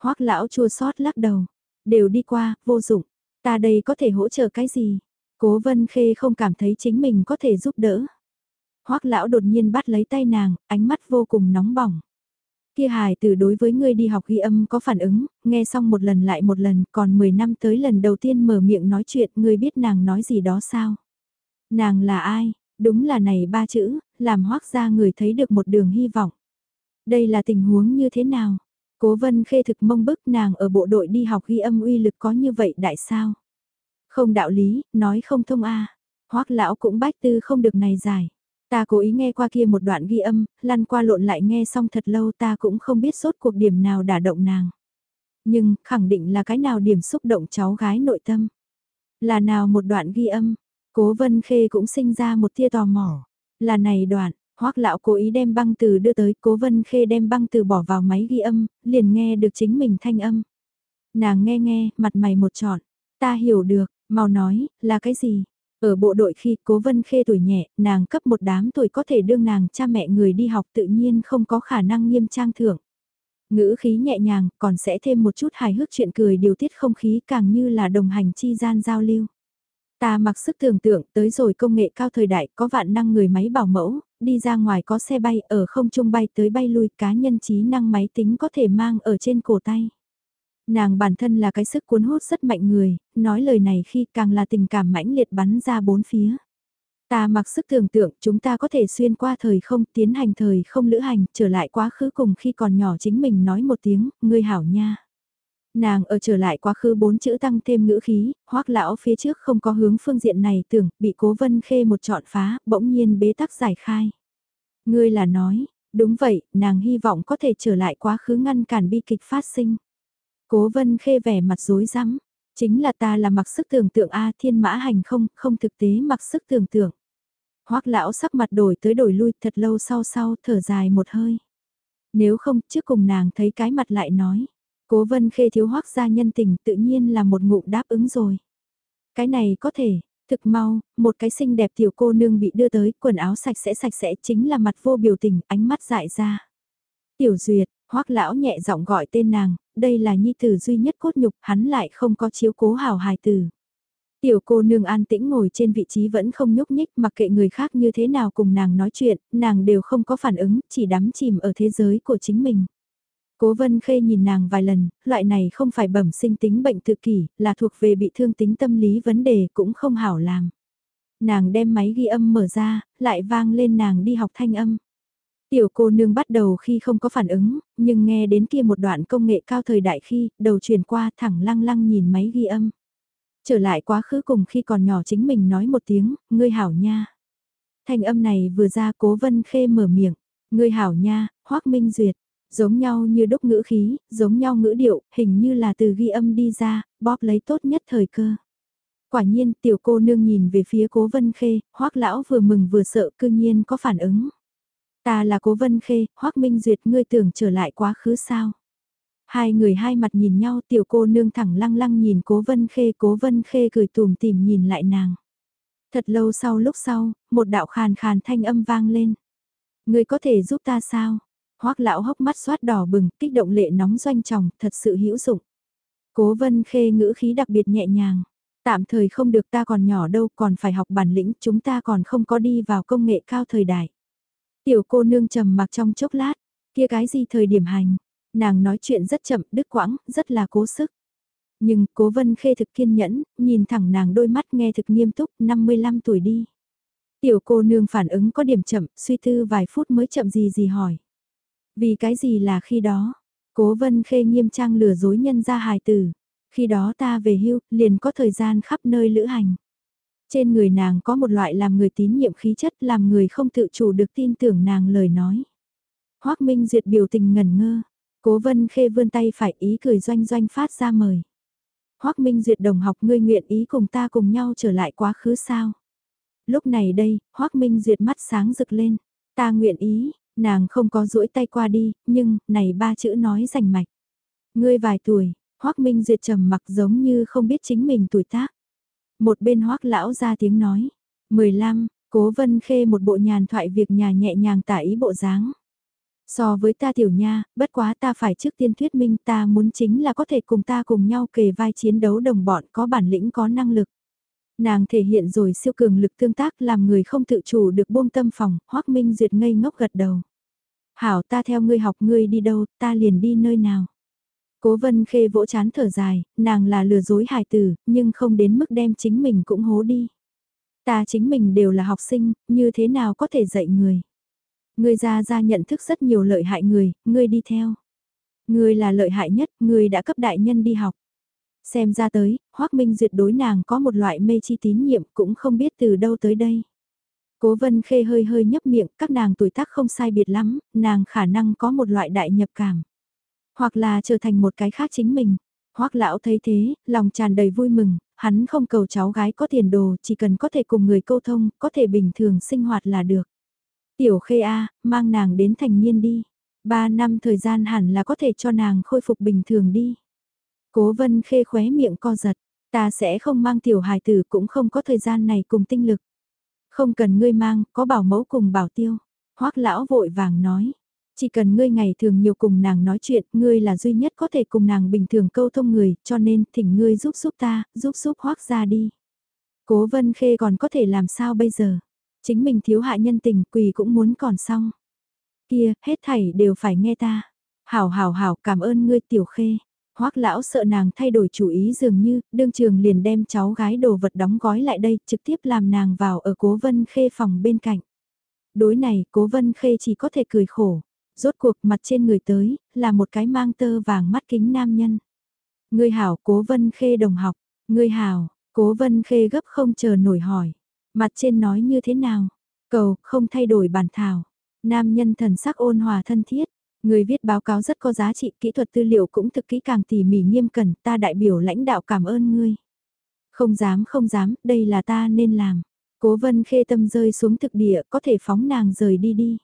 hoắc lão chua xót lắc đầu, đều đi qua, vô dụng, ta đây có thể hỗ trợ cái gì? Cố Vân Khê không cảm thấy chính mình có thể giúp đỡ. Hoắc lão đột nhiên bắt lấy tay nàng, ánh mắt vô cùng nóng bỏng. Kia hài từ đối với ngươi đi học ghi âm có phản ứng, nghe xong một lần lại một lần, còn 10 năm tới lần đầu tiên mở miệng nói chuyện, ngươi biết nàng nói gì đó sao? Nàng là ai? Đúng là này ba chữ, làm hoắc ra người thấy được một đường hy vọng. Đây là tình huống như thế nào? Cố vân khê thực mông bức nàng ở bộ đội đi học ghi âm uy lực có như vậy đại sao? Không đạo lý, nói không thông a. À. Hoắc lão cũng bách tư không được này giải. Ta cố ý nghe qua kia một đoạn ghi âm, lăn qua lộn lại nghe xong thật lâu ta cũng không biết sốt cuộc điểm nào đả động nàng. Nhưng, khẳng định là cái nào điểm xúc động cháu gái nội tâm. Là nào một đoạn ghi âm, cố vân khê cũng sinh ra một tia tò mò. Là này đoạn, hoắc lão cố ý đem băng từ đưa tới, cố vân khê đem băng từ bỏ vào máy ghi âm, liền nghe được chính mình thanh âm. Nàng nghe nghe, mặt mày một trọn, ta hiểu được, Mau nói, là cái gì? Ở bộ đội khi cố vân khê tuổi nhẹ, nàng cấp một đám tuổi có thể đương nàng cha mẹ người đi học tự nhiên không có khả năng nghiêm trang thưởng. Ngữ khí nhẹ nhàng, còn sẽ thêm một chút hài hước chuyện cười điều tiết không khí càng như là đồng hành chi gian giao lưu. Ta mặc sức tưởng tượng tới rồi công nghệ cao thời đại có vạn năng người máy bảo mẫu, đi ra ngoài có xe bay ở không trung bay tới bay lui cá nhân trí năng máy tính có thể mang ở trên cổ tay. Nàng bản thân là cái sức cuốn hút rất mạnh người, nói lời này khi càng là tình cảm mãnh liệt bắn ra bốn phía. Ta mặc sức tưởng tượng chúng ta có thể xuyên qua thời không tiến hành thời không lữ hành trở lại quá khứ cùng khi còn nhỏ chính mình nói một tiếng, ngươi hảo nha. Nàng ở trở lại quá khứ bốn chữ tăng thêm ngữ khí, hoắc lão phía trước không có hướng phương diện này tưởng, bị cố vân khê một trọn phá, bỗng nhiên bế tắc giải khai. Ngươi là nói, đúng vậy, nàng hy vọng có thể trở lại quá khứ ngăn cản bi kịch phát sinh. Cố vân khê vẻ mặt rối rắm, chính là ta là mặc sức tưởng tượng A thiên mã hành không, không thực tế mặc sức tưởng tượng. Hoác lão sắc mặt đổi tới đổi lui thật lâu sau sau thở dài một hơi. Nếu không trước cùng nàng thấy cái mặt lại nói. Cố vân khê thiếu hoác gia nhân tình tự nhiên là một ngụm đáp ứng rồi. Cái này có thể, thực mau, một cái xinh đẹp tiểu cô nương bị đưa tới, quần áo sạch sẽ sạch sẽ chính là mặt vô biểu tình, ánh mắt dại ra. Tiểu duyệt, hoác lão nhẹ giọng gọi tên nàng, đây là nhi tử duy nhất cốt nhục, hắn lại không có chiếu cố hảo hài tử. Tiểu cô nương an tĩnh ngồi trên vị trí vẫn không nhúc nhích mặc kệ người khác như thế nào cùng nàng nói chuyện, nàng đều không có phản ứng, chỉ đắm chìm ở thế giới của chính mình. Cố Vân Khê nhìn nàng vài lần, loại này không phải bẩm sinh tính bệnh tự kỷ, là thuộc về bị thương tính tâm lý vấn đề cũng không hảo làm. Nàng đem máy ghi âm mở ra, lại vang lên nàng đi học thanh âm. Tiểu cô nương bắt đầu khi không có phản ứng, nhưng nghe đến kia một đoạn công nghệ cao thời đại khi, đầu chuyển qua thẳng lăng lăng nhìn máy ghi âm. Trở lại quá khứ cùng khi còn nhỏ chính mình nói một tiếng, ngươi hảo nha. Thanh âm này vừa ra cố vân khê mở miệng, ngươi hảo nha, hoác minh duyệt, giống nhau như đúc ngữ khí, giống nhau ngữ điệu, hình như là từ ghi âm đi ra, bóp lấy tốt nhất thời cơ. Quả nhiên, tiểu cô nương nhìn về phía cố vân khê, hoác lão vừa mừng vừa sợ cư nhiên có phản ứng. Ta là cố vân khê, hoác minh duyệt ngươi tưởng trở lại quá khứ sao? Hai người hai mặt nhìn nhau tiểu cô nương thẳng lăng lăng nhìn cố vân khê cố vân khê cười tùm tìm nhìn lại nàng. Thật lâu sau lúc sau, một đạo khàn khàn thanh âm vang lên. ngươi có thể giúp ta sao? Hoác lão hốc mắt xoát đỏ bừng, kích động lệ nóng doanh tròng, thật sự hữu dụng. Cố vân khê ngữ khí đặc biệt nhẹ nhàng. Tạm thời không được ta còn nhỏ đâu, còn phải học bản lĩnh, chúng ta còn không có đi vào công nghệ cao thời đại. Tiểu cô nương trầm mặc trong chốc lát, kia cái gì thời điểm hành, nàng nói chuyện rất chậm, đứt quãng, rất là cố sức. Nhưng cố vân khê thực kiên nhẫn, nhìn thẳng nàng đôi mắt nghe thực nghiêm túc, 55 tuổi đi. Tiểu cô nương phản ứng có điểm chậm, suy tư vài phút mới chậm gì gì hỏi. Vì cái gì là khi đó? Cố vân khê nghiêm trang lừa dối nhân ra hài tử. Khi đó ta về hưu, liền có thời gian khắp nơi lữ hành. Trên người nàng có một loại làm người tín nhiệm khí chất làm người không tự chủ được tin tưởng nàng lời nói. Hoác Minh Duyệt biểu tình ngẩn ngơ. Cố vân khê vươn tay phải ý cười doanh doanh phát ra mời. Hoác Minh Duyệt đồng học ngươi nguyện ý cùng ta cùng nhau trở lại quá khứ sao? Lúc này đây, Hoác Minh Duyệt mắt sáng rực lên. Ta nguyện ý, nàng không có duỗi tay qua đi, nhưng, này ba chữ nói rành mạch. Ngươi vài tuổi, Hoác Minh Duyệt trầm mặc giống như không biết chính mình tuổi tác. Một bên Hoác lão ra tiếng nói. 15, Cố Vân Khê một bộ nhàn thoại việc nhà nhẹ nhàng tả ý bộ dáng. So với ta tiểu nha, bất quá ta phải trước tiên thuyết minh ta muốn chính là có thể cùng ta cùng nhau kề vai chiến đấu đồng bọn có bản lĩnh có năng lực. Nàng thể hiện rồi siêu cường lực tương tác làm người không tự chủ được buông tâm phòng, hoắc minh duyệt ngây ngốc gật đầu. Hảo ta theo ngươi học ngươi đi đâu, ta liền đi nơi nào. Cố vân khê vỗ chán thở dài, nàng là lừa dối hài tử, nhưng không đến mức đem chính mình cũng hố đi. Ta chính mình đều là học sinh, như thế nào có thể dạy người. Ngươi ra ra nhận thức rất nhiều lợi hại người, ngươi đi theo. Ngươi là lợi hại nhất, ngươi đã cấp đại nhân đi học. Xem ra tới, Hoác Minh Duyệt đối nàng có một loại mê chi tín nhiệm cũng không biết từ đâu tới đây. Cố vân khê hơi hơi nhấp miệng, các nàng tuổi tác không sai biệt lắm, nàng khả năng có một loại đại nhập cảm. Hoặc là trở thành một cái khác chính mình. Hoắc lão thấy thế, lòng tràn đầy vui mừng, hắn không cầu cháu gái có tiền đồ, chỉ cần có thể cùng người câu thông, có thể bình thường sinh hoạt là được. Tiểu khê A, mang nàng đến thành niên đi. Ba năm thời gian hẳn là có thể cho nàng khôi phục bình thường đi. Cố vân khê khóe miệng co giật, ta sẽ không mang tiểu hài tử cũng không có thời gian này cùng tinh lực. Không cần ngươi mang, có bảo mẫu cùng bảo tiêu. Hoắc lão vội vàng nói. Chỉ cần ngươi ngày thường nhiều cùng nàng nói chuyện, ngươi là duy nhất có thể cùng nàng bình thường câu thông người, cho nên thỉnh ngươi giúp giúp ta, giúp giúp hoác ra đi. Cố vân khê còn có thể làm sao bây giờ? Chính mình thiếu hạ nhân tình quỳ cũng muốn còn xong. Kia, hết thảy đều phải nghe ta. Hảo hảo hảo cảm ơn ngươi tiểu khê. Hoắc lão sợ nàng thay đổi chủ ý dường như, đương trường liền đem cháu gái đồ vật đóng gói lại đây, trực tiếp làm nàng vào ở cố vân khê phòng bên cạnh. Đối này, cố vân khê chỉ có thể cười khổ. Rốt cuộc mặt trên người tới, là một cái mang tơ vàng mắt kính nam nhân. Ngươi hảo cố vân khê đồng học, ngươi hảo, cố vân khê gấp không chờ nổi hỏi. Mặt trên nói như thế nào? Cầu, không thay đổi bản thảo. Nam nhân thần sắc ôn hòa thân thiết. Người viết báo cáo rất có giá trị, kỹ thuật tư liệu cũng thực kỹ càng tỉ mỉ nghiêm cẩn, ta đại biểu lãnh đạo cảm ơn ngươi. Không dám không dám, đây là ta nên làm. Cố vân khê tâm rơi xuống thực địa, có thể phóng nàng rời đi đi.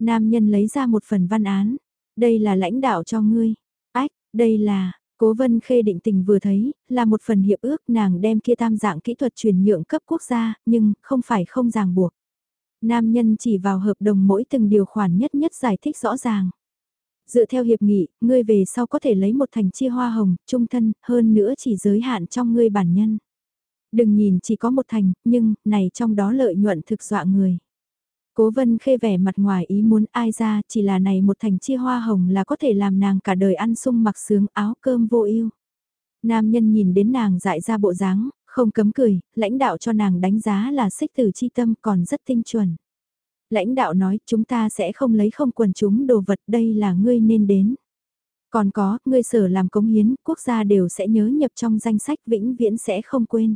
Nam nhân lấy ra một phần văn án. Đây là lãnh đạo cho ngươi. Ách, đây là, Cố vân khê định tình vừa thấy, là một phần hiệp ước nàng đem kia tam dạng kỹ thuật chuyển nhượng cấp quốc gia, nhưng không phải không ràng buộc. Nam nhân chỉ vào hợp đồng mỗi từng điều khoản nhất nhất giải thích rõ ràng. Dựa theo hiệp nghị, ngươi về sau có thể lấy một thành chia hoa hồng, trung thân, hơn nữa chỉ giới hạn trong ngươi bản nhân. Đừng nhìn chỉ có một thành, nhưng, này trong đó lợi nhuận thực dọa người. Cố vân khê vẻ mặt ngoài ý muốn ai ra chỉ là này một thành chia hoa hồng là có thể làm nàng cả đời ăn sung mặc sướng áo cơm vô ưu. Nam nhân nhìn đến nàng dại ra bộ dáng, không cấm cười, lãnh đạo cho nàng đánh giá là xích tử chi tâm còn rất tinh chuẩn. Lãnh đạo nói chúng ta sẽ không lấy không quần chúng đồ vật đây là ngươi nên đến. Còn có, ngươi sở làm cống hiến, quốc gia đều sẽ nhớ nhập trong danh sách vĩnh viễn sẽ không quên.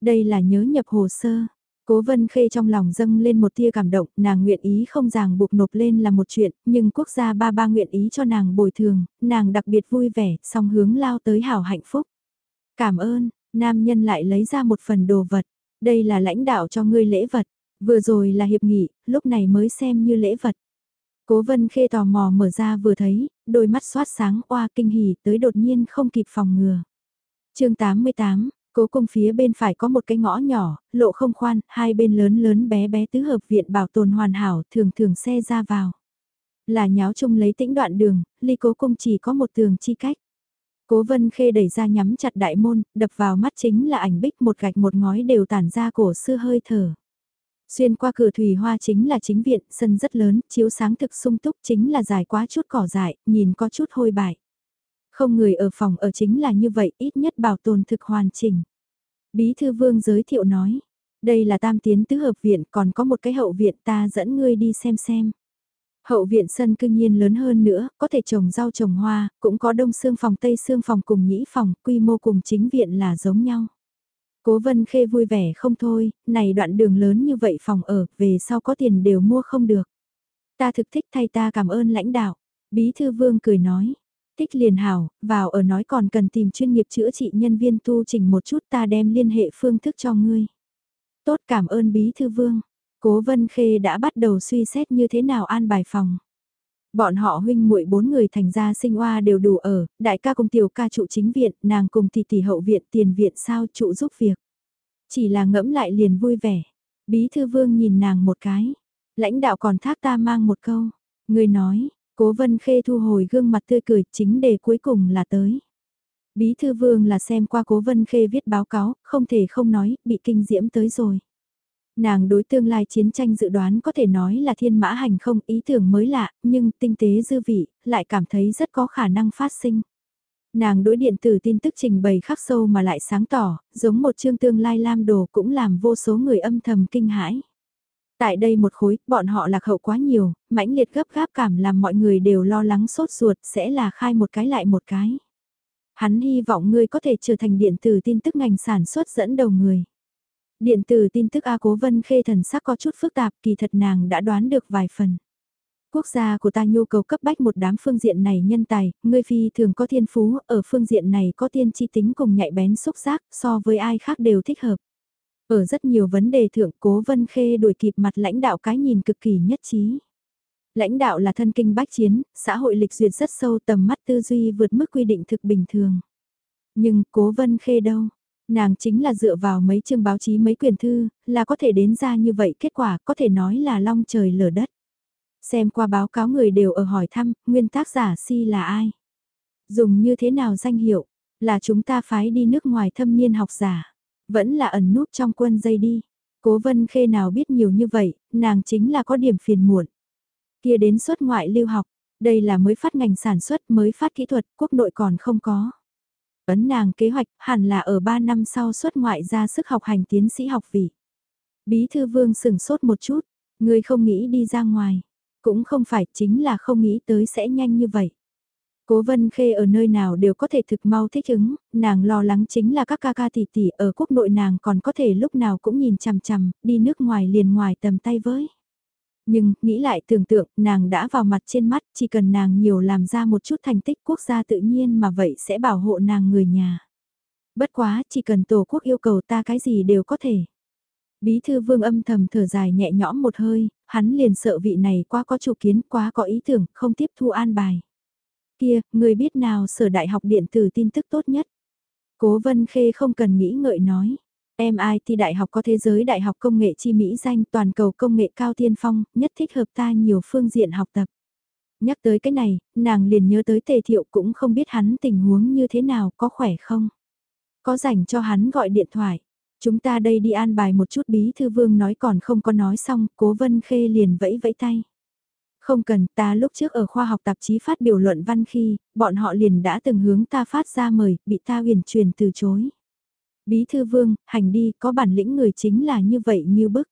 Đây là nhớ nhập hồ sơ, Cố Vân Khê trong lòng dâng lên một tia cảm động, nàng nguyện ý không ràng buộc nộp lên là một chuyện, nhưng quốc gia ba ba nguyện ý cho nàng bồi thường, nàng đặc biệt vui vẻ, song hướng lao tới hảo hạnh phúc. Cảm ơn, nam nhân lại lấy ra một phần đồ vật, đây là lãnh đạo cho ngươi lễ vật, vừa rồi là hiệp nghị, lúc này mới xem như lễ vật. Cố Vân Khê tò mò mở ra vừa thấy, đôi mắt xoát sáng oa kinh hỉ tới đột nhiên không kịp phòng ngừa. chương 88, Cố cung phía bên phải có một cái ngõ nhỏ, lộ không khoan, hai bên lớn lớn bé bé tứ hợp viện bảo tồn hoàn hảo, thường thường xe ra vào. Là nháo chung lấy tĩnh đoạn đường, ly cố cung chỉ có một tường chi cách. Cố vân khê đẩy ra nhắm chặt đại môn, đập vào mắt chính là ảnh bích một gạch một ngói đều tản ra cổ xưa hơi thở. Xuyên qua cửa thủy hoa chính là chính viện, sân rất lớn, chiếu sáng thực sung túc chính là dài quá chút cỏ dại, nhìn có chút hôi bại. Không người ở phòng ở chính là như vậy, ít nhất bảo tồn thực hoàn chỉnh. Bí thư vương giới thiệu nói, đây là tam tiến tứ hợp viện còn có một cái hậu viện ta dẫn ngươi đi xem xem. Hậu viện sân cưng nhiên lớn hơn nữa, có thể trồng rau trồng hoa, cũng có đông xương phòng tây xương phòng cùng nhĩ phòng, quy mô cùng chính viện là giống nhau. Cố vân khê vui vẻ không thôi, này đoạn đường lớn như vậy phòng ở, về sau có tiền đều mua không được. Ta thực thích thay ta cảm ơn lãnh đạo. Bí thư vương cười nói, tích liền hảo, vào ở nói còn cần tìm chuyên nghiệp chữa trị nhân viên tu chỉnh một chút ta đem liên hệ phương thức cho ngươi. Tốt cảm ơn bí thư vương. Cố Vân Khê đã bắt đầu suy xét như thế nào an bài phòng. Bọn họ huynh muội bốn người thành ra sinh oa đều đủ ở, đại ca cùng tiểu ca trụ chính viện, nàng cùng tỷ tỷ hậu viện tiền viện sao trụ giúp việc. Chỉ là ngẫm lại liền vui vẻ. Bí thư vương nhìn nàng một cái. Lãnh đạo còn thác ta mang một câu. Người nói, Cố Vân Khê thu hồi gương mặt tươi cười, chính đề cuối cùng là tới. Bí thư vương là xem qua Cố Vân Khê viết báo cáo, không thể không nói, bị kinh diễm tới rồi. Nàng đối tương lai chiến tranh dự đoán có thể nói là thiên mã hành không ý tưởng mới lạ, nhưng tinh tế dư vị, lại cảm thấy rất có khả năng phát sinh. Nàng đối điện tử tin tức trình bày khắc sâu mà lại sáng tỏ, giống một chương tương lai lam đồ cũng làm vô số người âm thầm kinh hãi. Tại đây một khối, bọn họ lạc hậu quá nhiều, mãnh liệt gấp gáp cảm làm mọi người đều lo lắng sốt ruột sẽ là khai một cái lại một cái. Hắn hy vọng ngươi có thể trở thành điện tử tin tức ngành sản xuất dẫn đầu người. Điện tử tin tức A Cố Vân Khê thần sắc có chút phức tạp kỳ thật nàng đã đoán được vài phần. Quốc gia của ta nhu cầu cấp bách một đám phương diện này nhân tài, ngươi phi thường có thiên phú, ở phương diện này có tiên chi tính cùng nhạy bén xúc giác, so với ai khác đều thích hợp. Ở rất nhiều vấn đề thượng cố Vân Khê đuổi kịp mặt lãnh đạo cái nhìn cực kỳ nhất trí. Lãnh đạo là thân kinh bách chiến, xã hội lịch duyệt rất sâu tầm mắt tư duy vượt mức quy định thực bình thường. Nhưng cố Vân Khê đâu? Nàng chính là dựa vào mấy chương báo chí mấy quyền thư, là có thể đến ra như vậy kết quả có thể nói là long trời lở đất. Xem qua báo cáo người đều ở hỏi thăm, nguyên tác giả si là ai? Dùng như thế nào danh hiệu? Là chúng ta phái đi nước ngoài thâm niên học giả. Vẫn là ẩn núp trong quân dây đi. Cố vân khê nào biết nhiều như vậy, nàng chính là có điểm phiền muộn. Kia đến xuất ngoại lưu học, đây là mới phát ngành sản xuất mới phát kỹ thuật, quốc nội còn không có. Ấn nàng kế hoạch hẳn là ở 3 năm sau xuất ngoại ra sức học hành tiến sĩ học vị. Bí thư vương sừng sốt một chút, người không nghĩ đi ra ngoài. Cũng không phải chính là không nghĩ tới sẽ nhanh như vậy. Cố Vân Khê ở nơi nào đều có thể thực mau thích ứng, nàng lo lắng chính là các ca ca tỷ tỷ ở quốc nội nàng còn có thể lúc nào cũng nhìn chằm chằm, đi nước ngoài liền ngoài tầm tay với. Nhưng, nghĩ lại tưởng tượng, nàng đã vào mặt trên mắt, chỉ cần nàng nhiều làm ra một chút thành tích quốc gia tự nhiên mà vậy sẽ bảo hộ nàng người nhà. Bất quá, chỉ cần tổ quốc yêu cầu ta cái gì đều có thể. Bí thư vương âm thầm thở dài nhẹ nhõm một hơi, hắn liền sợ vị này quá có chủ kiến, quá có ý tưởng, không tiếp thu an bài. Kia, người biết nào sở đại học điện tử tin tức tốt nhất. Cố Vân Khê không cần nghĩ ngợi nói. MIT Đại học có thế giới đại học công nghệ chi Mỹ danh toàn cầu công nghệ cao tiên phong, nhất thích hợp ta nhiều phương diện học tập. Nhắc tới cái này, nàng liền nhớ tới tề thiệu cũng không biết hắn tình huống như thế nào, có khỏe không? Có rảnh cho hắn gọi điện thoại. Chúng ta đây đi an bài một chút bí thư vương nói còn không có nói xong, cố vân khê liền vẫy vẫy tay. Không cần, ta lúc trước ở khoa học tạp chí phát biểu luận văn khi, bọn họ liền đã từng hướng ta phát ra mời, bị ta huyền truyền từ chối. Bí thư vương, hành đi, có bản lĩnh người chính là như vậy như bức.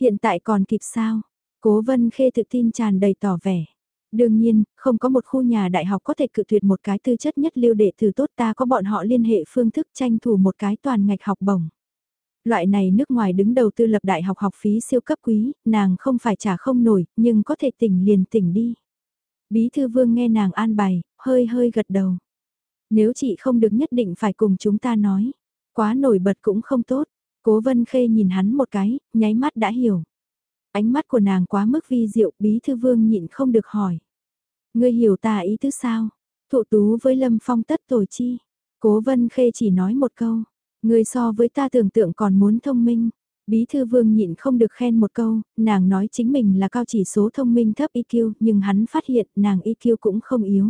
Hiện tại còn kịp sao? Cố vân khê tự tin tràn đầy tỏ vẻ. Đương nhiên, không có một khu nhà đại học có thể cự tuyệt một cái tư chất nhất lưu đệ từ tốt ta có bọn họ liên hệ phương thức tranh thủ một cái toàn ngạch học bổng. Loại này nước ngoài đứng đầu tư lập đại học học phí siêu cấp quý, nàng không phải trả không nổi, nhưng có thể tỉnh liền tỉnh đi. Bí thư vương nghe nàng an bài, hơi hơi gật đầu. Nếu chị không được nhất định phải cùng chúng ta nói, quá nổi bật cũng không tốt. Cố vân khê nhìn hắn một cái, nháy mắt đã hiểu. Ánh mắt của nàng quá mức vi diệu, bí thư vương nhịn không được hỏi. Ngươi hiểu ta ý tứ sao? Thụ tú với lâm phong tất tổ chi. Cố vân khê chỉ nói một câu người so với ta tưởng tượng còn muốn thông minh. Bí thư vương nhịn không được khen một câu, nàng nói chính mình là cao chỉ số thông minh thấp IQ, nhưng hắn phát hiện nàng IQ cũng không yếu.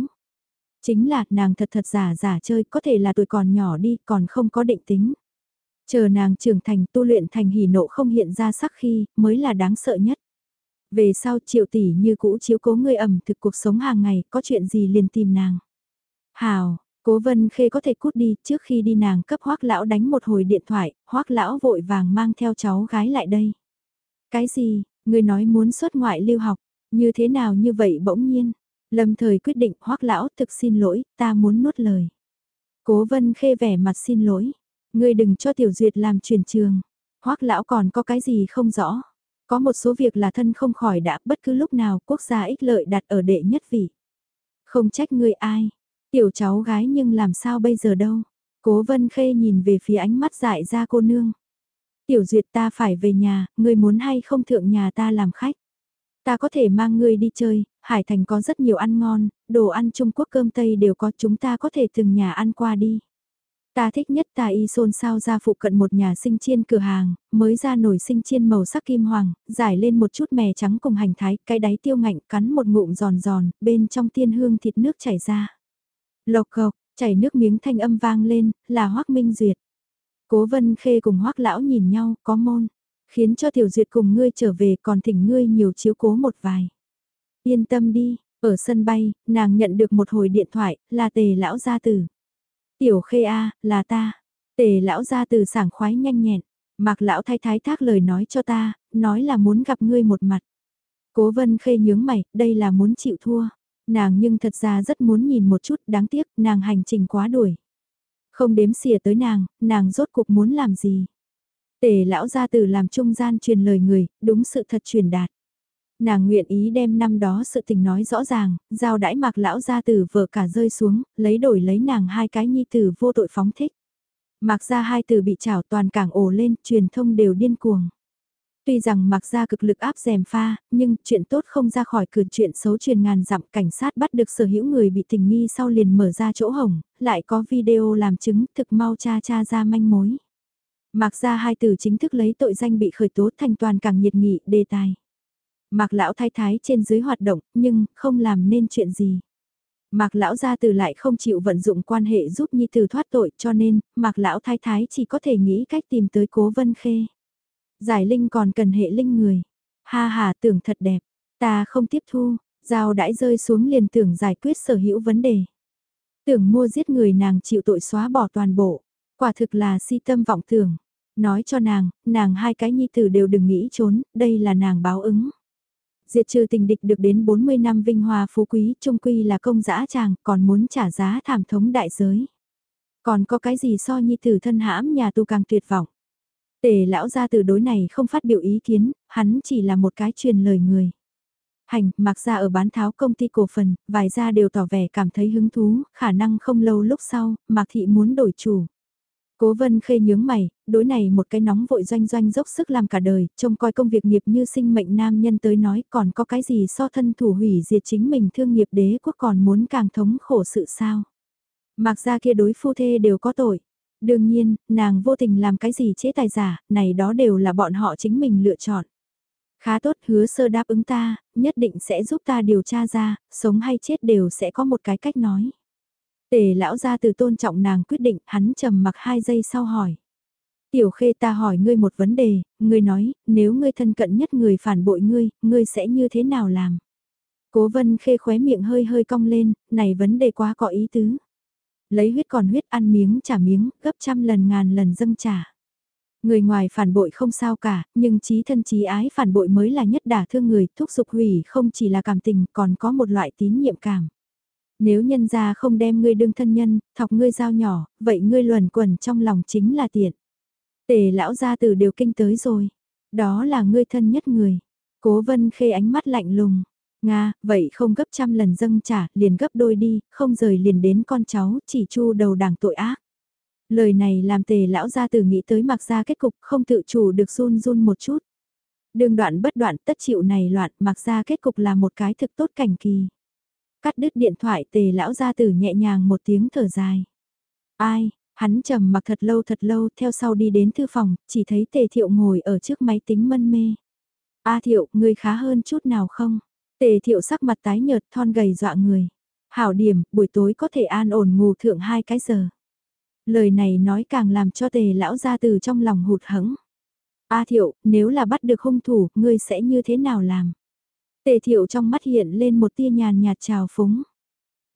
Chính là nàng thật thật giả giả chơi, có thể là tuổi còn nhỏ đi, còn không có định tính. Chờ nàng trưởng thành tu luyện thành hỉ nộ không hiện ra sắc khi, mới là đáng sợ nhất. Về sau triệu tỷ như cũ chiếu cố người ẩm thực cuộc sống hàng ngày, có chuyện gì liền tìm nàng. Hào, Cố vân khê có thể cút đi, trước khi đi nàng cấp hoác lão đánh một hồi điện thoại, hoác lão vội vàng mang theo cháu gái lại đây. Cái gì, người nói muốn xuất ngoại lưu học, như thế nào như vậy bỗng nhiên. Lâm thời quyết định hoác lão thực xin lỗi, ta muốn nuốt lời. Cố vân khê vẻ mặt xin lỗi, ngươi đừng cho tiểu duyệt làm truyền trường. Hoác lão còn có cái gì không rõ. Có một số việc là thân không khỏi đã bất cứ lúc nào quốc gia ích lợi đặt ở đệ nhất vị. Không trách ngươi ai, Tiểu cháu gái nhưng làm sao bây giờ đâu. Cố vân khê nhìn về phía ánh mắt dại ra cô nương. Tiểu duyệt ta phải về nhà, ngươi muốn hay không thượng nhà ta làm khách. Ta có thể mang ngươi đi chơi, Hải Thành có rất nhiều ăn ngon, đồ ăn Trung Quốc cơm Tây đều có chúng ta có thể từng nhà ăn qua đi. Ta thích nhất ta y xôn sao ra phụ cận một nhà sinh chiên cửa hàng, mới ra nổi sinh chiên màu sắc kim hoàng, giải lên một chút mè trắng cùng hành thái, cái đáy tiêu ngạnh cắn một ngụm giòn giòn, bên trong tiên hương thịt nước chảy ra. Lộc cộc, chảy nước miếng thanh âm vang lên, là Hoác Minh Duyệt. Cố Vân Khê cùng Hoác Lão nhìn nhau, có môn, khiến cho Tiểu Duyệt cùng ngươi trở về còn thỉnh ngươi nhiều chiếu cố một vài. Yên tâm đi, ở sân bay, nàng nhận được một hồi điện thoại, là tề lão gia tử. Tiểu Khê A, là ta. Tề lão gia tử sảng khoái nhanh nhẹn, Mạc lão thái thái thác lời nói cho ta, nói là muốn gặp ngươi một mặt. Cố Vân Khê nhướng mày, đây là muốn chịu thua. Nàng nhưng thật ra rất muốn nhìn một chút, đáng tiếc, nàng hành trình quá đuổi. Không đếm xỉa tới nàng, nàng rốt cuộc muốn làm gì. Tề lão gia tử làm trung gian truyền lời người, đúng sự thật truyền đạt. Nàng nguyện ý đem năm đó sự tình nói rõ ràng, giao đãi mạc lão gia tử vợ cả rơi xuống, lấy đổi lấy nàng hai cái nhi tử vô tội phóng thích. Mạc ra hai tử bị trảo toàn cảng ổ lên, truyền thông đều điên cuồng. Tuy rằng mặc ra cực lực áp dèm pha, nhưng chuyện tốt không ra khỏi cửa chuyện xấu truyền ngàn dặm cảnh sát bắt được sở hữu người bị tình nghi sau liền mở ra chỗ hồng, lại có video làm chứng thực mau cha cha ra manh mối. Mạc ra hai từ chính thức lấy tội danh bị khởi tố thành toàn càng nhiệt nghị đề tài. Mạc lão thái thái trên dưới hoạt động, nhưng không làm nên chuyện gì. Mạc lão gia từ lại không chịu vận dụng quan hệ giúp nhi tử thoát tội cho nên, Mạc lão thái thái chỉ có thể nghĩ cách tìm tới cố vân khê. Giải linh còn cần hệ linh người. Ha ha tưởng thật đẹp, ta không tiếp thu, dao đãi rơi xuống liền tưởng giải quyết sở hữu vấn đề. Tưởng mua giết người nàng chịu tội xóa bỏ toàn bộ, quả thực là si tâm vọng tưởng. Nói cho nàng, nàng hai cái nhi tử đều đừng nghĩ trốn, đây là nàng báo ứng. Diệt trừ tình địch được đến 40 năm vinh hoa phú quý, trung quy là công dã chàng, còn muốn trả giá thảm thống đại giới. Còn có cái gì so nhi tử thân hãm nhà tu càng tuyệt vọng. Tề lão ra từ đối này không phát biểu ý kiến, hắn chỉ là một cái truyền lời người. Hành, mặc ra ở bán tháo công ty cổ phần, vài gia đều tỏ vẻ cảm thấy hứng thú, khả năng không lâu lúc sau, Mạc Thị muốn đổi chủ. Cố vân khê nhướng mày, đối này một cái nóng vội doanh doanh dốc sức làm cả đời, trông coi công việc nghiệp như sinh mệnh nam nhân tới nói còn có cái gì so thân thủ hủy diệt chính mình thương nghiệp đế quốc còn muốn càng thống khổ sự sao. Mặc ra kia đối phu thê đều có tội. Đương nhiên, nàng vô tình làm cái gì chế tài giả, này đó đều là bọn họ chính mình lựa chọn. Khá tốt hứa sơ đáp ứng ta, nhất định sẽ giúp ta điều tra ra, sống hay chết đều sẽ có một cái cách nói. Tề lão ra từ tôn trọng nàng quyết định, hắn trầm mặc hai giây sau hỏi. Tiểu khê ta hỏi ngươi một vấn đề, ngươi nói, nếu ngươi thân cận nhất người phản bội ngươi, ngươi sẽ như thế nào làm? Cố vân khê khóe miệng hơi hơi cong lên, này vấn đề quá có ý tứ. Lấy huyết còn huyết ăn miếng trả miếng, gấp trăm lần ngàn lần dâng trả. Người ngoài phản bội không sao cả, nhưng trí thân trí ái phản bội mới là nhất đả thương người, thúc giục hủy không chỉ là cảm tình còn có một loại tín nhiệm cảm. Nếu nhân gia không đem ngươi đương thân nhân, thọc ngươi dao nhỏ, vậy ngươi luẩn quẩn trong lòng chính là tiện. Tề lão gia từ đều kinh tới rồi. Đó là ngươi thân nhất người. Cố vân khê ánh mắt lạnh lùng. Nga, vậy không gấp trăm lần dâng trả, liền gấp đôi đi, không rời liền đến con cháu, chỉ chu đầu đảng tội ác. Lời này làm tề lão gia tử nghĩ tới mặc ra kết cục không tự chủ được run run một chút. Đường đoạn bất đoạn tất chịu này loạn mặc ra kết cục là một cái thực tốt cảnh kỳ. Cắt đứt điện thoại tề lão gia tử nhẹ nhàng một tiếng thở dài. Ai, hắn trầm mặc thật lâu thật lâu theo sau đi đến thư phòng, chỉ thấy tề thiệu ngồi ở trước máy tính mân mê. A thiệu, người khá hơn chút nào không? Tề thiệu sắc mặt tái nhợt thon gầy dọa người. Hảo điểm, buổi tối có thể an ổn ngủ thượng hai cái giờ. Lời này nói càng làm cho tề lão ra từ trong lòng hụt hẫng. A thiệu, nếu là bắt được hung thủ, ngươi sẽ như thế nào làm? Tề thiệu trong mắt hiện lên một tia nhàn nhạt trào phúng.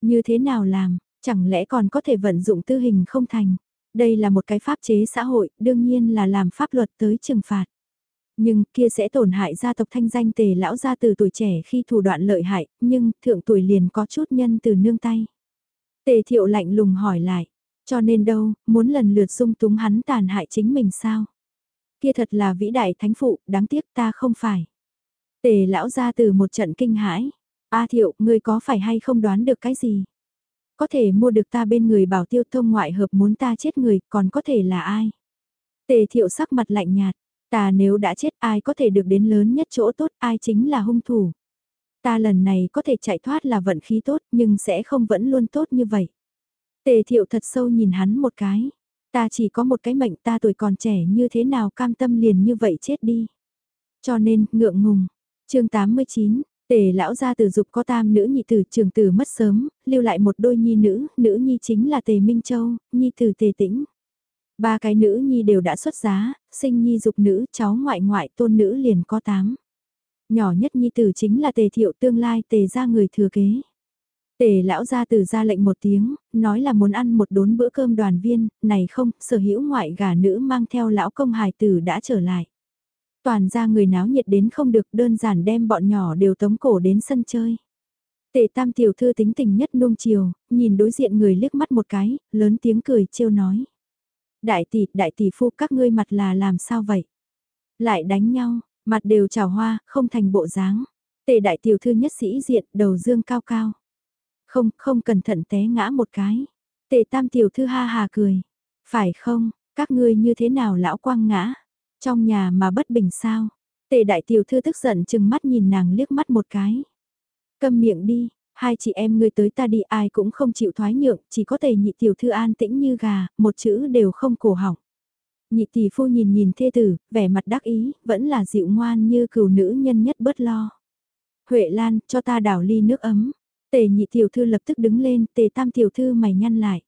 Như thế nào làm, chẳng lẽ còn có thể vận dụng tư hình không thành? Đây là một cái pháp chế xã hội, đương nhiên là làm pháp luật tới trừng phạt. Nhưng kia sẽ tổn hại gia tộc thanh danh tề lão gia từ tuổi trẻ khi thủ đoạn lợi hại, nhưng thượng tuổi liền có chút nhân từ nương tay. Tề thiệu lạnh lùng hỏi lại, cho nên đâu, muốn lần lượt dung túng hắn tàn hại chính mình sao? Kia thật là vĩ đại thánh phụ, đáng tiếc ta không phải. Tề lão ra từ một trận kinh hãi. A thiệu, ngươi có phải hay không đoán được cái gì? Có thể mua được ta bên người bảo tiêu thông ngoại hợp muốn ta chết người, còn có thể là ai? Tề thiệu sắc mặt lạnh nhạt. Ta nếu đã chết ai có thể được đến lớn nhất chỗ tốt, ai chính là hung thủ. Ta lần này có thể chạy thoát là vận khí tốt, nhưng sẽ không vẫn luôn tốt như vậy. Tề thiệu thật sâu nhìn hắn một cái. Ta chỉ có một cái mệnh ta tuổi còn trẻ như thế nào cam tâm liền như vậy chết đi. Cho nên, ngượng ngùng. chương 89, Tề lão gia tử dục có tam nữ nhị tử trường tử mất sớm, lưu lại một đôi nhi nữ, nữ nhi chính là Tề Minh Châu, nhi tử Tề Tĩnh. Ba cái nữ nhi đều đã xuất giá, sinh nhi dục nữ, cháu ngoại ngoại tôn nữ liền có tám. Nhỏ nhất nhi tử chính là Tề Thiệu tương lai Tề ra người thừa kế. Tề lão gia từ ra lệnh một tiếng, nói là muốn ăn một đốn bữa cơm đoàn viên, này không, sở hữu ngoại gà nữ mang theo lão công hài tử đã trở lại. Toàn ra người náo nhiệt đến không được đơn giản đem bọn nhỏ đều tống cổ đến sân chơi. Tề tam tiểu thư tính tình nhất nuông chiều, nhìn đối diện người liếc mắt một cái, lớn tiếng cười trêu nói. Đại tỷ, đại tỷ phu các ngươi mặt là làm sao vậy? Lại đánh nhau, mặt đều trào hoa, không thành bộ dáng. Tề đại tiểu thư nhất sĩ diện, đầu dương cao cao. Không, không cẩn thận té ngã một cái. Tề tam tiểu thư ha hà cười. Phải không, các ngươi như thế nào lão quang ngã? Trong nhà mà bất bình sao? Tề đại tiểu thư tức giận chừng mắt nhìn nàng liếc mắt một cái. Câm miệng đi, hai chị em ngươi tới ta đi ai cũng không chịu thoái nhượng, chỉ có tề nhị tiểu thư an tĩnh như gà, một chữ đều không cổ họng. Nhị tỷ phu nhìn nhìn thê tử, vẻ mặt đắc ý, vẫn là dịu ngoan như cừu nữ nhân nhất bớt lo. Huệ Lan, cho ta đảo ly nước ấm. Tề nhị tiểu thư lập tức đứng lên, tề tam tiểu thư mày nhăn lại.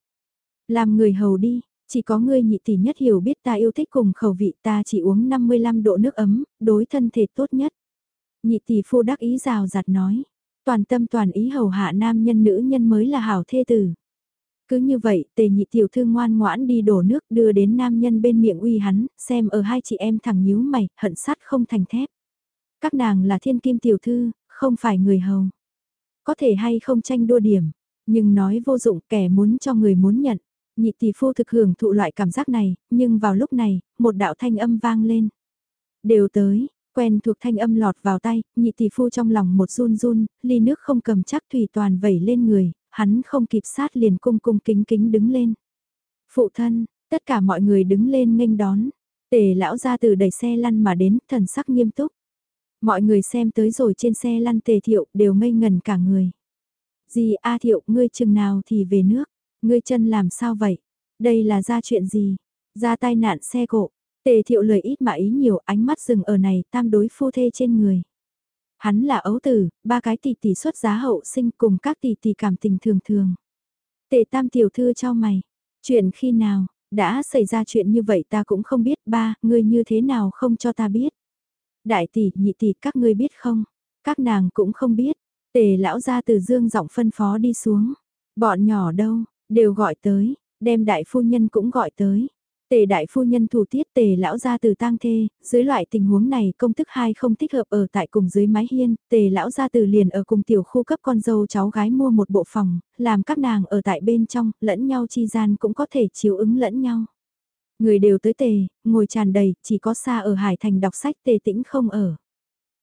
Làm người hầu đi, chỉ có ngươi nhị tỷ nhất hiểu biết ta yêu thích cùng khẩu vị ta chỉ uống 55 độ nước ấm, đối thân thể tốt nhất. Nhị tỷ phu đắc ý rào giặt nói, toàn tâm toàn ý hầu hạ nam nhân nữ nhân mới là hảo thê tử. Cứ như vậy, tề nhị tiểu thư ngoan ngoãn đi đổ nước đưa đến nam nhân bên miệng uy hắn, xem ở hai chị em thằng nhíu mày, hận sắt không thành thép. Các nàng là thiên kim tiểu thư, không phải người hầu. Có thể hay không tranh đua điểm, nhưng nói vô dụng kẻ muốn cho người muốn nhận. Nhị tỷ phu thực hưởng thụ loại cảm giác này, nhưng vào lúc này, một đạo thanh âm vang lên. Đều tới, quen thuộc thanh âm lọt vào tay, nhị tỷ phu trong lòng một run run, ly nước không cầm chắc thủy toàn vẩy lên người, hắn không kịp sát liền cung cung kính kính đứng lên. Phụ thân, tất cả mọi người đứng lên nghênh đón, tề lão ra từ đẩy xe lăn mà đến, thần sắc nghiêm túc. Mọi người xem tới rồi trên xe lăn tề thiệu đều ngây ngần cả người. Gì A thiệu, ngươi chừng nào thì về nước, ngươi chân làm sao vậy? Đây là ra chuyện gì? Ra tai nạn xe cộ. Tề thiệu lời ít mà ý nhiều ánh mắt dừng ở này tam đối phu thê trên người. Hắn là ấu tử, ba cái tỷ tỷ xuất giá hậu sinh cùng các tỷ tỷ cảm tình thường thường. Tề tam tiểu thư cho mày. Chuyện khi nào, đã xảy ra chuyện như vậy ta cũng không biết ba, ngươi như thế nào không cho ta biết. Đại tỷ, nhị tỷ các ngươi biết không? Các nàng cũng không biết. Tề lão ra từ dương giọng phân phó đi xuống. Bọn nhỏ đâu, đều gọi tới, đem đại phu nhân cũng gọi tới. Tề đại phu nhân thủ tiết tề lão ra từ tang thê, dưới loại tình huống này công thức hai không thích hợp ở tại cùng dưới mái hiên, tề lão ra từ liền ở cùng tiểu khu cấp con dâu cháu gái mua một bộ phòng, làm các nàng ở tại bên trong, lẫn nhau chi gian cũng có thể chiếu ứng lẫn nhau. Người đều tới tề, ngồi tràn đầy, chỉ có xa ở Hải Thành đọc sách tề tĩnh không ở.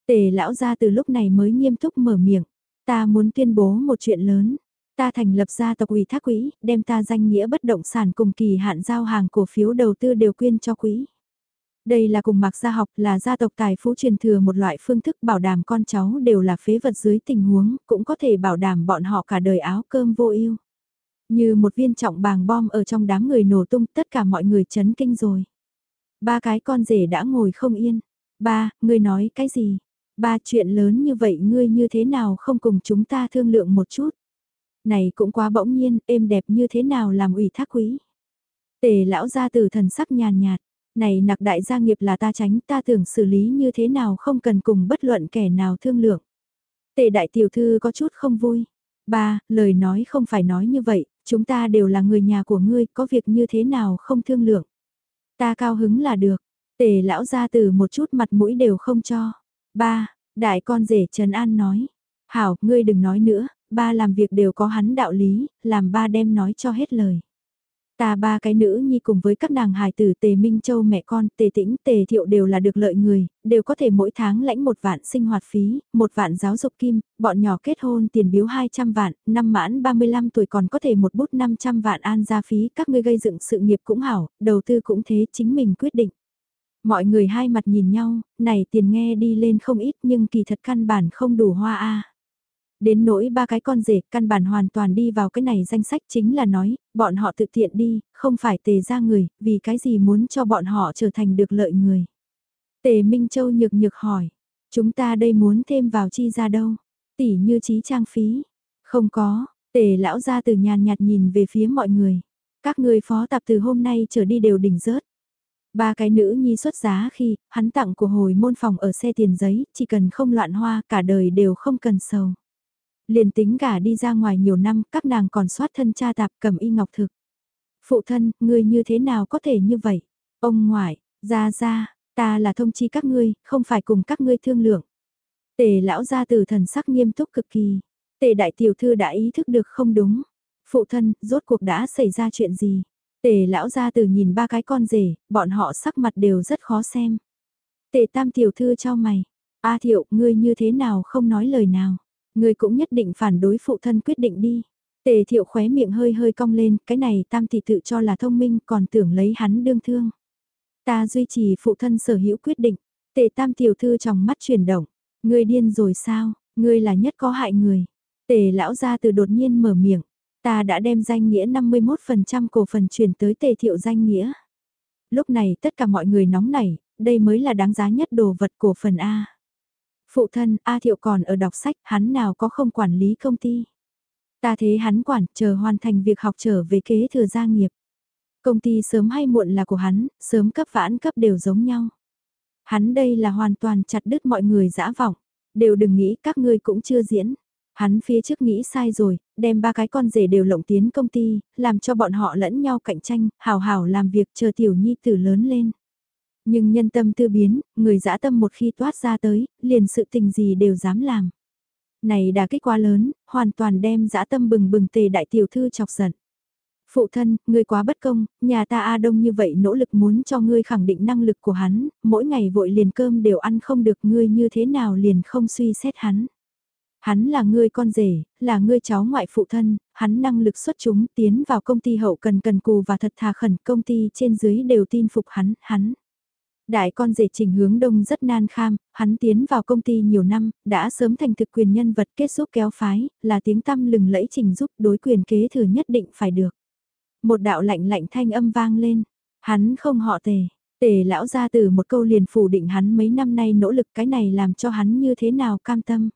Tề lão ra từ lúc này mới nghiêm túc mở miệng, ta muốn tuyên bố một chuyện lớn. Ta thành lập ra tộc ủy thác quỹ, đem ta danh nghĩa bất động sản cùng kỳ hạn giao hàng cổ phiếu đầu tư đều quyên cho quỹ. Đây là cùng mạc gia học là gia tộc tài phú truyền thừa một loại phương thức bảo đảm con cháu đều là phế vật dưới tình huống, cũng có thể bảo đảm bọn họ cả đời áo cơm vô ưu. Như một viên trọng bàng bom ở trong đám người nổ tung tất cả mọi người chấn kinh rồi. Ba cái con rể đã ngồi không yên. Ba, ngươi nói cái gì? Ba chuyện lớn như vậy ngươi như thế nào không cùng chúng ta thương lượng một chút? Này cũng quá bỗng nhiên, êm đẹp như thế nào làm ủy thác quý. Tề lão gia từ thần sắc nhàn nhạt, này nặc đại gia nghiệp là ta tránh ta tưởng xử lý như thế nào không cần cùng bất luận kẻ nào thương lượng. Tề đại tiểu thư có chút không vui. Ba, lời nói không phải nói như vậy, chúng ta đều là người nhà của ngươi, có việc như thế nào không thương lượng. Ta cao hứng là được, tề lão gia từ một chút mặt mũi đều không cho. Ba, đại con rể Trần An nói, hảo, ngươi đừng nói nữa, ba làm việc đều có hắn đạo lý, làm ba đem nói cho hết lời. Ta ba cái nữ nhi cùng với các nàng hài tử Tề Minh Châu mẹ con, Tề Tĩnh, Tề Thiệu đều là được lợi người, đều có thể mỗi tháng lãnh một vạn sinh hoạt phí, một vạn giáo dục kim, bọn nhỏ kết hôn tiền biếu 200 vạn, năm mãn 35 tuổi còn có thể một bút 500 vạn an gia phí, các ngươi gây dựng sự nghiệp cũng hảo, đầu tư cũng thế, chính mình quyết định. Mọi người hai mặt nhìn nhau, này tiền nghe đi lên không ít nhưng kỳ thật căn bản không đủ hoa a. Đến nỗi ba cái con rể căn bản hoàn toàn đi vào cái này danh sách chính là nói, bọn họ tự tiện đi, không phải tề ra người, vì cái gì muốn cho bọn họ trở thành được lợi người. Tề Minh Châu nhược nhược hỏi, chúng ta đây muốn thêm vào chi ra đâu, tỉ như trí trang phí. Không có, tề lão ra từ nhàn nhạt nhìn về phía mọi người. Các người phó tạp từ hôm nay trở đi đều đỉnh rớt. Ba cái nữ nhi xuất giá khi, hắn tặng của hồi môn phòng ở xe tiền giấy, chỉ cần không loạn hoa, cả đời đều không cần sầu. Liền tính cả đi ra ngoài nhiều năm, các nàng còn soát thân cha tạp cầm y ngọc thực. Phụ thân, ngươi như thế nào có thể như vậy? Ông ngoại, ra ra, ta là thông chi các ngươi, không phải cùng các ngươi thương lượng. Tề lão gia từ thần sắc nghiêm túc cực kỳ. Tề đại tiểu thư đã ý thức được không đúng. Phụ thân, rốt cuộc đã xảy ra chuyện gì? Tề lão gia từ nhìn ba cái con rể, bọn họ sắc mặt đều rất khó xem. Tề tam tiểu thư cho mày. A thiệu, ngươi như thế nào không nói lời nào? Ngươi cũng nhất định phản đối phụ thân quyết định đi. Tề thiệu khóe miệng hơi hơi cong lên, cái này tam tỷ tự cho là thông minh còn tưởng lấy hắn đương thương. Ta duy trì phụ thân sở hữu quyết định. Tề tam tiểu thư trong mắt chuyển động. Ngươi điên rồi sao, ngươi là nhất có hại người. Tề lão ra từ đột nhiên mở miệng. Ta đã đem danh nghĩa 51% cổ phần chuyển tới tề thiệu danh nghĩa. Lúc này tất cả mọi người nóng nảy, đây mới là đáng giá nhất đồ vật cổ phần A. Phụ thân, A Thiệu còn ở đọc sách, hắn nào có không quản lý công ty. Ta thế hắn quản, chờ hoàn thành việc học trở về kế thừa gia nghiệp. Công ty sớm hay muộn là của hắn, sớm cấp vãn cấp đều giống nhau. Hắn đây là hoàn toàn chặt đứt mọi người dã vọng. Đều đừng nghĩ các ngươi cũng chưa diễn. Hắn phía trước nghĩ sai rồi, đem ba cái con rể đều lộng tiến công ty, làm cho bọn họ lẫn nhau cạnh tranh, hào hào làm việc chờ tiểu nhi tử lớn lên. Nhưng nhân tâm tư biến, người dã tâm một khi toát ra tới, liền sự tình gì đều dám làm. Này đã kết quá lớn, hoàn toàn đem dã tâm bừng bừng tề đại tiểu thư chọc giận. Phụ thân, ngươi quá bất công, nhà ta A Đông như vậy nỗ lực muốn cho ngươi khẳng định năng lực của hắn, mỗi ngày vội liền cơm đều ăn không được ngươi như thế nào liền không suy xét hắn. Hắn là ngươi con rể, là ngươi cháu ngoại phụ thân, hắn năng lực xuất chúng tiến vào công ty hậu cần cần cù và thật thà khẩn công ty trên dưới đều tin phục hắn, hắn. Đại con rể trình hướng đông rất nan kham, hắn tiến vào công ty nhiều năm, đã sớm thành thực quyền nhân vật kết giúp kéo phái, là tiếng tăm lừng lẫy trình giúp đối quyền kế thừa nhất định phải được. Một đạo lạnh lạnh thanh âm vang lên, hắn không họ tề, tề lão ra từ một câu liền phủ định hắn mấy năm nay nỗ lực cái này làm cho hắn như thế nào cam tâm.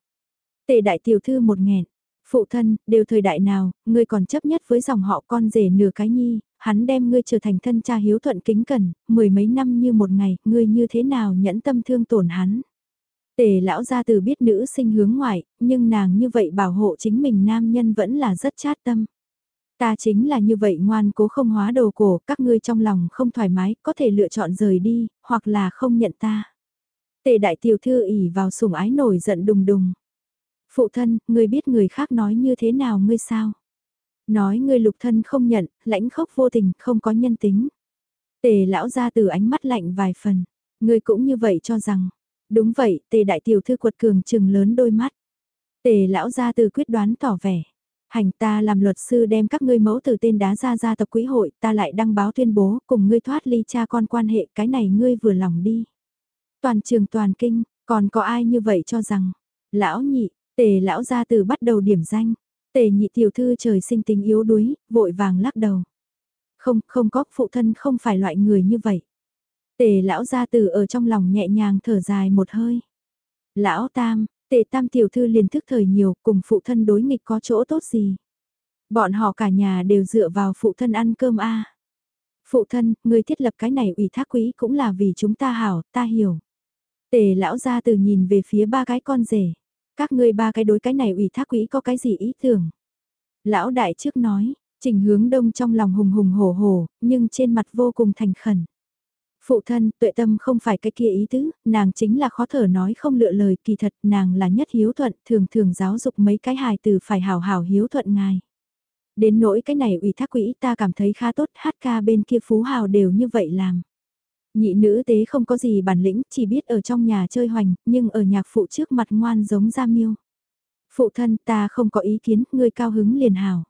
Tề đại tiểu thư một nghẹn, phụ thân, đều thời đại nào, ngươi còn chấp nhất với dòng họ con rể nửa cái nhi, hắn đem ngươi trở thành thân cha hiếu thuận kính cẩn, mười mấy năm như một ngày, ngươi như thế nào nhẫn tâm thương tổn hắn. Tề lão gia từ biết nữ sinh hướng ngoại, nhưng nàng như vậy bảo hộ chính mình nam nhân vẫn là rất chát tâm. Ta chính là như vậy ngoan cố không hóa đồ cổ, các ngươi trong lòng không thoải mái, có thể lựa chọn rời đi, hoặc là không nhận ta. Tề đại tiểu thư ỉ vào sủng ái nổi giận đùng đùng. Phụ thân, ngươi biết người khác nói như thế nào ngươi sao? Nói ngươi lục thân không nhận, lãnh khốc vô tình, không có nhân tính. Tề lão ra từ ánh mắt lạnh vài phần. Ngươi cũng như vậy cho rằng. Đúng vậy, tề đại tiểu thư quật cường trừng lớn đôi mắt. Tề lão ra từ quyết đoán tỏ vẻ. Hành ta làm luật sư đem các ngươi mẫu từ tên đá ra gia tộc quỹ hội, ta lại đăng báo tuyên bố cùng ngươi thoát ly cha con quan hệ, cái này ngươi vừa lòng đi. Toàn trường toàn kinh, còn có ai như vậy cho rằng, lão nhị, tề lão gia từ bắt đầu điểm danh, tề nhị tiểu thư trời sinh tính yếu đuối, vội vàng lắc đầu. Không, không có, phụ thân không phải loại người như vậy. Tề lão gia từ ở trong lòng nhẹ nhàng thở dài một hơi. Lão tam, Tề tam tiểu thư liền thức thời nhiều, cùng phụ thân đối nghịch có chỗ tốt gì. Bọn họ cả nhà đều dựa vào phụ thân ăn cơm a. Phụ thân, người thiết lập cái này ủy thác quý cũng là vì chúng ta hảo, ta hiểu. Tề lão gia từ nhìn về phía ba cái con rể. Các ngươi ba cái đối cái này ủy thác quỹ có cái gì ý tưởng? Lão đại trước nói, trình hướng đông trong lòng hùng hùng hổ hổ, nhưng trên mặt vô cùng thành khẩn. Phụ thân, tuệ tâm không phải cái kia ý tứ, nàng chính là khó thở nói không lựa lời, kỳ thật nàng là nhất hiếu thuận, thường thường giáo dục mấy cái hài từ phải hào hào hiếu thuận ngài. Đến nỗi cái này ủy thác quỹ ta cảm thấy khá tốt, hát ca bên kia phú hào đều như vậy làm. Nhị nữ tế không có gì bản lĩnh, chỉ biết ở trong nhà chơi hoành, nhưng ở nhạc phụ trước mặt ngoan giống ra miêu. Phụ thân ta không có ý kiến, ngươi cao hứng liền hào.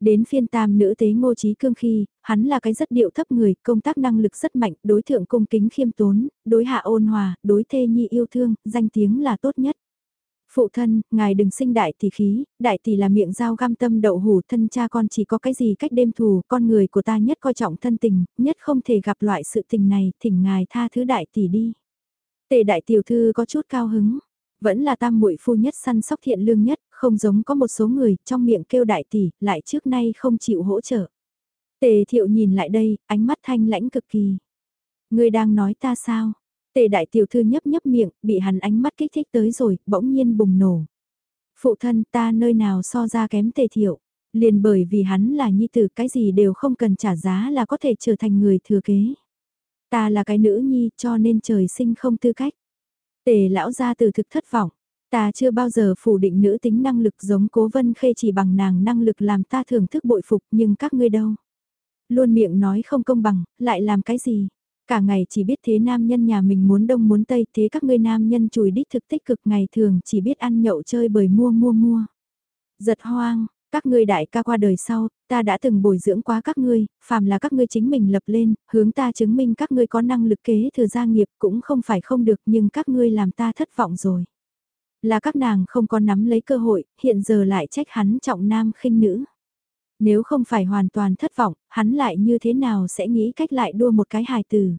Đến phiên tam nữ tế ngô trí cương khi, hắn là cái rất điệu thấp người, công tác năng lực rất mạnh, đối thượng cung kính khiêm tốn, đối hạ ôn hòa, đối thê nhi yêu thương, danh tiếng là tốt nhất. Phụ thân, ngài đừng sinh đại tỷ khí, đại tỷ là miệng dao găm tâm đậu hủ thân cha con chỉ có cái gì cách đêm thù, con người của ta nhất coi trọng thân tình, nhất không thể gặp loại sự tình này, thỉnh ngài tha thứ đại tỷ đi. Tề đại tiểu thư có chút cao hứng, vẫn là tam muội phu nhất săn sóc thiện lương nhất, không giống có một số người trong miệng kêu đại tỷ, lại trước nay không chịu hỗ trợ. Tề thiệu nhìn lại đây, ánh mắt thanh lãnh cực kỳ. Người đang nói ta sao? Tề đại tiểu thư nhấp nhấp miệng, bị hắn ánh mắt kích thích tới rồi, bỗng nhiên bùng nổ. Phụ thân ta nơi nào so ra kém tề thiệu, liền bởi vì hắn là nhi tử cái gì đều không cần trả giá là có thể trở thành người thừa kế. Ta là cái nữ nhi cho nên trời sinh không tư cách. Tề lão ra từ thực thất vọng. Ta chưa bao giờ phủ định nữ tính năng lực giống cố vân khê chỉ bằng nàng năng lực làm ta thưởng thức bội phục nhưng các ngươi đâu. Luôn miệng nói không công bằng, lại làm cái gì? Cả ngày chỉ biết thế nam nhân nhà mình muốn đông muốn tây thế các ngươi nam nhân chùi đích thực tích cực ngày thường chỉ biết ăn nhậu chơi bời mua mua mua. Giật hoang, các ngươi đại ca qua đời sau, ta đã từng bồi dưỡng quá các ngươi, phàm là các ngươi chính mình lập lên, hướng ta chứng minh các ngươi có năng lực kế thừa gia nghiệp cũng không phải không được nhưng các ngươi làm ta thất vọng rồi. Là các nàng không có nắm lấy cơ hội, hiện giờ lại trách hắn trọng nam khinh nữ. Nếu không phải hoàn toàn thất vọng, hắn lại như thế nào sẽ nghĩ cách lại đua một cái hài tử.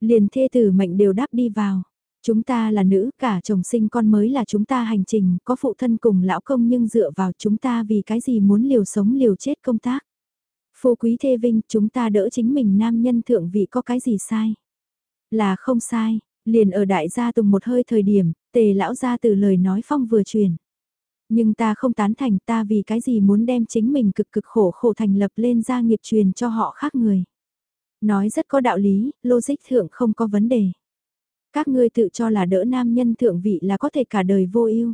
Liền thê tử mệnh đều đáp đi vào. Chúng ta là nữ, cả chồng sinh con mới là chúng ta hành trình, có phụ thân cùng lão công nhưng dựa vào chúng ta vì cái gì muốn liều sống liều chết công tác. Phú quý thê vinh, chúng ta đỡ chính mình nam nhân thượng vị có cái gì sai. Là không sai, liền ở đại gia tùng một hơi thời điểm, tề lão gia từ lời nói phong vừa truyền. Nhưng ta không tán thành ta vì cái gì muốn đem chính mình cực cực khổ khổ thành lập lên gia nghiệp truyền cho họ khác người. Nói rất có đạo lý, logic thượng không có vấn đề. Các ngươi tự cho là đỡ nam nhân thượng vị là có thể cả đời vô ưu.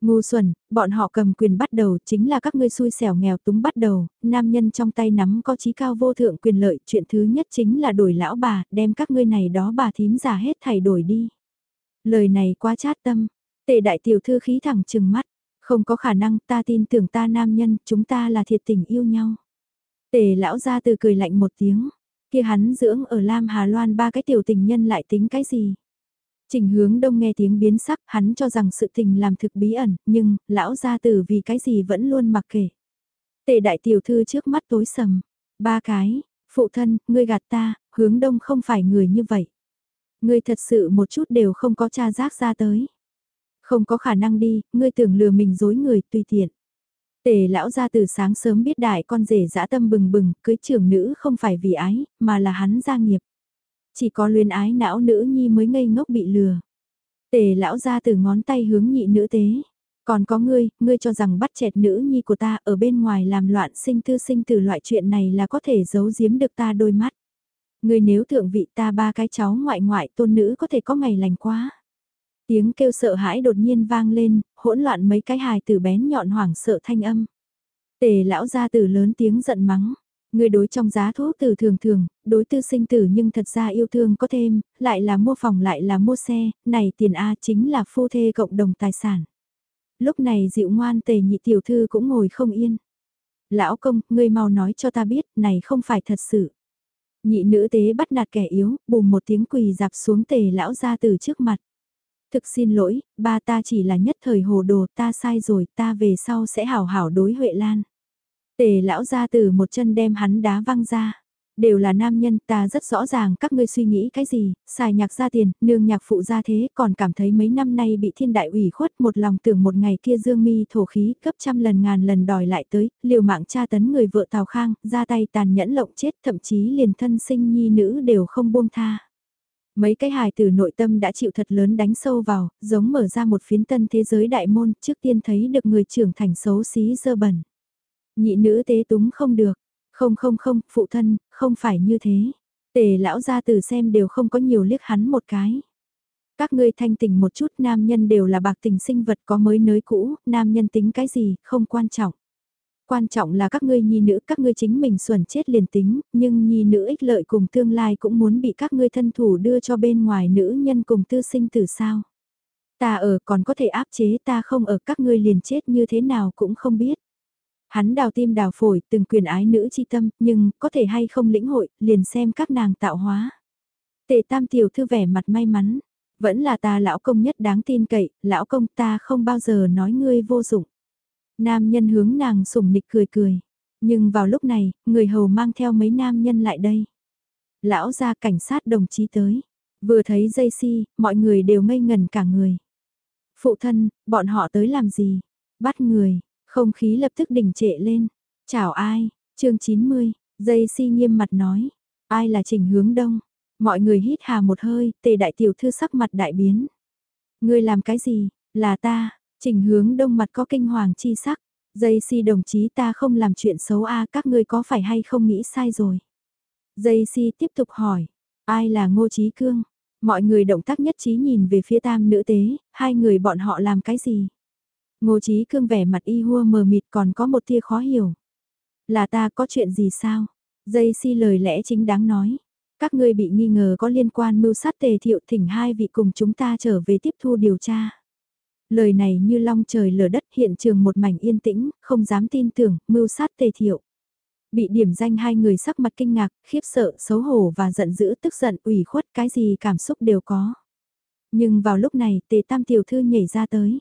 Ngu xuẩn, bọn họ cầm quyền bắt đầu chính là các ngươi xui xẻo nghèo túng bắt đầu, nam nhân trong tay nắm có chí cao vô thượng quyền lợi, chuyện thứ nhất chính là đổi lão bà, đem các ngươi này đó bà thím giả hết thảy đổi đi. Lời này quá chát tâm, tệ đại tiểu thư khí thẳng trừng mắt, không có khả năng ta tin tưởng ta nam nhân, chúng ta là thiệt tình yêu nhau. Tề lão ra từ cười lạnh một tiếng, kia hắn dưỡng ở Lam Hà Loan ba cái tiểu tình nhân lại tính cái gì. Trình hướng đông nghe tiếng biến sắc, hắn cho rằng sự tình làm thực bí ẩn, nhưng, lão gia tử vì cái gì vẫn luôn mặc kệ. Tề đại tiểu thư trước mắt tối sầm, ba cái, phụ thân, ngươi gạt ta, hướng đông không phải người như vậy. Ngươi thật sự một chút đều không có cha giác ra tới. Không có khả năng đi, ngươi tưởng lừa mình dối người tùy tiện. Tề lão ra từ sáng sớm biết đại con rể dã tâm bừng bừng, cưới trưởng nữ không phải vì ái, mà là hắn gia nghiệp. Chỉ có luyến ái não nữ nhi mới ngây ngốc bị lừa. Tề lão ra từ ngón tay hướng nhị nữ tế. Còn có ngươi, ngươi cho rằng bắt chẹt nữ nhi của ta ở bên ngoài làm loạn sinh tư sinh từ loại chuyện này là có thể giấu giếm được ta đôi mắt. Ngươi nếu thượng vị ta ba cái cháu ngoại ngoại tôn nữ có thể có ngày lành quá. Tiếng kêu sợ hãi đột nhiên vang lên, hỗn loạn mấy cái hài tử bén nhọn hoảng sợ thanh âm. Tề lão gia tử lớn tiếng giận mắng. Người đối trong giá thuốc từ thường thường, đối tư sinh tử nhưng thật ra yêu thương có thêm, lại là mua phòng lại là mua xe, này tiền A chính là phu thê cộng đồng tài sản. Lúc này dịu ngoan tề nhị tiểu thư cũng ngồi không yên. Lão công, ngươi mau nói cho ta biết, này không phải thật sự. Nhị nữ tế bắt nạt kẻ yếu, bùm một tiếng quỳ dạp xuống tề lão ra từ trước mặt. Thực xin lỗi, ba ta chỉ là nhất thời hồ đồ ta sai rồi ta về sau sẽ hảo hảo đối Huệ Lan. Tề lão ra từ một chân đem hắn đá văng ra. Đều là nam nhân ta rất rõ ràng các ngươi suy nghĩ cái gì, xài nhạc ra tiền, nương nhạc phụ ra thế còn cảm thấy mấy năm nay bị thiên đại ủy khuất một lòng tưởng một ngày kia dương mi thổ khí cấp trăm lần ngàn lần đòi lại tới, liều mạng tra tấn người vợ Tào Khang, ra tay tàn nhẫn lộng chết thậm chí liền thân sinh nhi nữ đều không buông tha. Mấy cái hài từ nội tâm đã chịu thật lớn đánh sâu vào, giống mở ra một phiến tân thế giới đại môn, trước tiên thấy được người trưởng thành xấu xí dơ bẩn. Nhị nữ tế túng không được, không không không, phụ thân, không phải như thế. Tề lão ra từ xem đều không có nhiều liếc hắn một cái. Các ngươi thanh tỉnh một chút nam nhân đều là bạc tình sinh vật có mới nới cũ, nam nhân tính cái gì, không quan trọng. Quan trọng là các ngươi nhi nữ, các ngươi chính mình xuẩn chết liền tính, nhưng nhi nữ ích lợi cùng tương lai cũng muốn bị các ngươi thân thủ đưa cho bên ngoài nữ nhân cùng tư sinh từ sao. Ta ở còn có thể áp chế ta không ở các ngươi liền chết như thế nào cũng không biết. Hắn đào tim đào phổi từng quyền ái nữ chi tâm nhưng có thể hay không lĩnh hội liền xem các nàng tạo hóa. Tệ tam tiểu thư vẻ mặt may mắn, vẫn là ta lão công nhất đáng tin cậy, lão công ta không bao giờ nói ngươi vô dụng. Nam nhân hướng nàng sủng nịch cười cười. Nhưng vào lúc này, người hầu mang theo mấy nam nhân lại đây. Lão ra cảnh sát đồng chí tới. Vừa thấy dây si, mọi người đều ngây ngần cả người. Phụ thân, bọn họ tới làm gì? Bắt người, không khí lập tức đỉnh trệ lên. Chào ai? chương 90, dây si nghiêm mặt nói. Ai là trình hướng đông? Mọi người hít hà một hơi, tề đại tiểu thư sắc mặt đại biến. Ngươi làm cái gì? Là ta, Trình hướng đông mặt có kinh hoàng chi sắc, dây si đồng chí ta không làm chuyện xấu a các ngươi có phải hay không nghĩ sai rồi. Dây si tiếp tục hỏi, ai là ngô trí cương? Mọi người động tác nhất trí nhìn về phía tam nữ tế, hai người bọn họ làm cái gì? Ngô trí cương vẻ mặt y hua mờ mịt còn có một tia khó hiểu. Là ta có chuyện gì sao? Dây si lời lẽ chính đáng nói. Các ngươi bị nghi ngờ có liên quan mưu sát tề thiệu thỉnh hai vị cùng chúng ta trở về tiếp thu điều tra. Lời này như long trời lở đất hiện trường một mảnh yên tĩnh, không dám tin tưởng, mưu sát tề thiệu. Bị điểm danh hai người sắc mặt kinh ngạc, khiếp sợ, xấu hổ và giận dữ tức giận, ủy khuất cái gì cảm xúc đều có. Nhưng vào lúc này tề tam tiểu thư nhảy ra tới.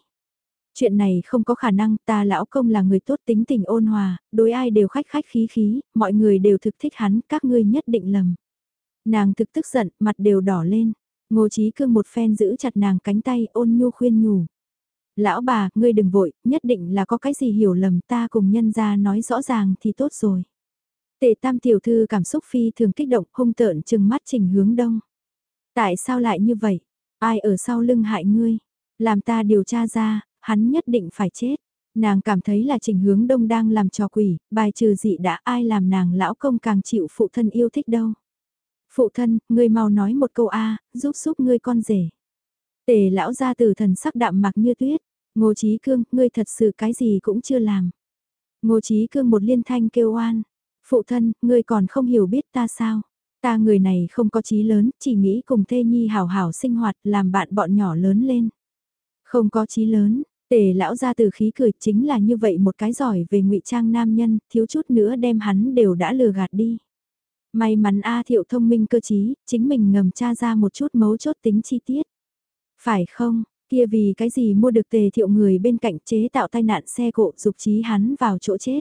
Chuyện này không có khả năng, ta lão công là người tốt tính tình ôn hòa, đối ai đều khách khách khí khí, mọi người đều thực thích hắn, các ngươi nhất định lầm. Nàng thực tức giận, mặt đều đỏ lên. Ngô Chí Cương một phen giữ chặt nàng cánh tay ôn nhu khuyên nhủ. Lão bà, ngươi đừng vội, nhất định là có cái gì hiểu lầm ta cùng nhân ra nói rõ ràng thì tốt rồi. Tệ tam tiểu thư cảm xúc phi thường kích động hung tợn chừng mắt trình hướng đông. Tại sao lại như vậy? Ai ở sau lưng hại ngươi? Làm ta điều tra ra, hắn nhất định phải chết. Nàng cảm thấy là trình hướng đông đang làm trò quỷ, bài trừ dị đã ai làm nàng lão công càng chịu phụ thân yêu thích đâu. Phụ thân, ngươi mau nói một câu A, giúp giúp ngươi con rể. Tề lão ra từ thần sắc đạm mặc như tuyết, Ngô Chí Cương, ngươi thật sự cái gì cũng chưa làm. Ngô Chí Cương một liên thanh kêu oan. Phụ thân, ngươi còn không hiểu biết ta sao? Ta người này không có chí lớn, chỉ nghĩ cùng Thê Nhi hảo hảo sinh hoạt, làm bạn bọn nhỏ lớn lên. Không có chí lớn, tề lão ra từ khí cười chính là như vậy một cái giỏi về ngụy trang nam nhân, thiếu chút nữa đem hắn đều đã lừa gạt đi. May mắn A thiệu thông minh cơ chí, chính mình ngầm tra ra một chút mấu chốt tính chi tiết. Phải không, kia vì cái gì mua được tề thiệu người bên cạnh chế tạo tai nạn xe cộ dục trí hắn vào chỗ chết.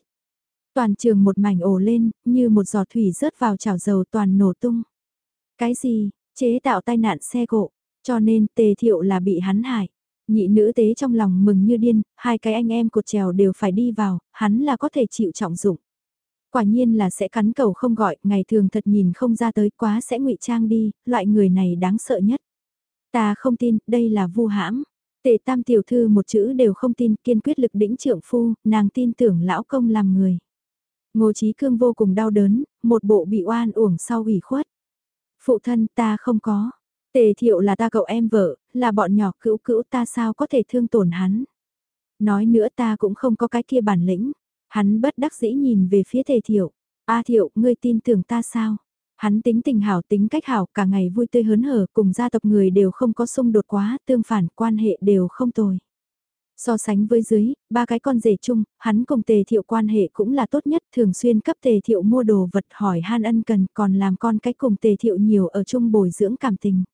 Toàn trường một mảnh ổ lên, như một giọt thủy rớt vào chảo dầu toàn nổ tung. Cái gì, chế tạo tai nạn xe cộ, cho nên tề thiệu là bị hắn hại. Nhị nữ tế trong lòng mừng như điên, hai cái anh em cột trèo đều phải đi vào, hắn là có thể chịu trọng dụng. Quả nhiên là sẽ cắn cầu không gọi, ngày thường thật nhìn không ra tới quá sẽ ngụy trang đi, loại người này đáng sợ nhất. Ta không tin, đây là vu hãm. Tề tam tiểu thư một chữ đều không tin, kiên quyết lực đĩnh trưởng phu, nàng tin tưởng lão công làm người. Ngô Chí Cương vô cùng đau đớn, một bộ bị oan uổng sau ủy khuất. Phụ thân ta không có. Tề thiệu là ta cậu em vợ, là bọn nhỏ cữu cữu ta sao có thể thương tổn hắn. Nói nữa ta cũng không có cái kia bản lĩnh. Hắn bất đắc dĩ nhìn về phía tề thiệu. A thiệu, ngươi tin tưởng ta sao? Hắn tính tình hảo tính cách hảo cả ngày vui tươi hớn hở cùng gia tộc người đều không có xung đột quá tương phản quan hệ đều không tồi. So sánh với dưới, ba cái con rể chung, hắn cùng tề thiệu quan hệ cũng là tốt nhất, thường xuyên cấp tề thiệu mua đồ vật hỏi han ân cần còn làm con cái cùng tề thiệu nhiều ở chung bồi dưỡng cảm tình.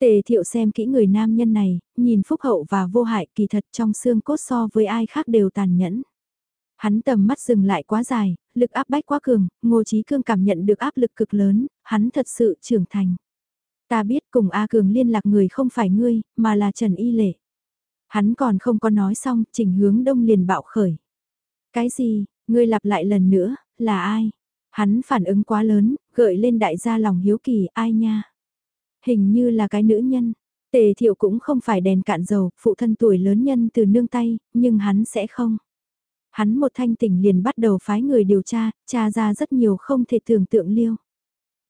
Tề thiệu xem kỹ người nam nhân này, nhìn phúc hậu và vô hại kỳ thật trong xương cốt so với ai khác đều tàn nhẫn. Hắn tầm mắt dừng lại quá dài, lực áp bách quá cường, ngô Chí cương cảm nhận được áp lực cực lớn, hắn thật sự trưởng thành. Ta biết cùng A Cường liên lạc người không phải ngươi, mà là Trần Y Lệ. Hắn còn không có nói xong, chỉnh hướng đông liền bạo khởi. Cái gì, ngươi lặp lại lần nữa, là ai? Hắn phản ứng quá lớn, gợi lên đại gia lòng hiếu kỳ, ai nha? Hình như là cái nữ nhân. Tề thiệu cũng không phải đèn cạn dầu, phụ thân tuổi lớn nhân từ nương tay, nhưng hắn sẽ không. Hắn một thanh tỉnh liền bắt đầu phái người điều tra, tra ra rất nhiều không thể tưởng tượng liêu.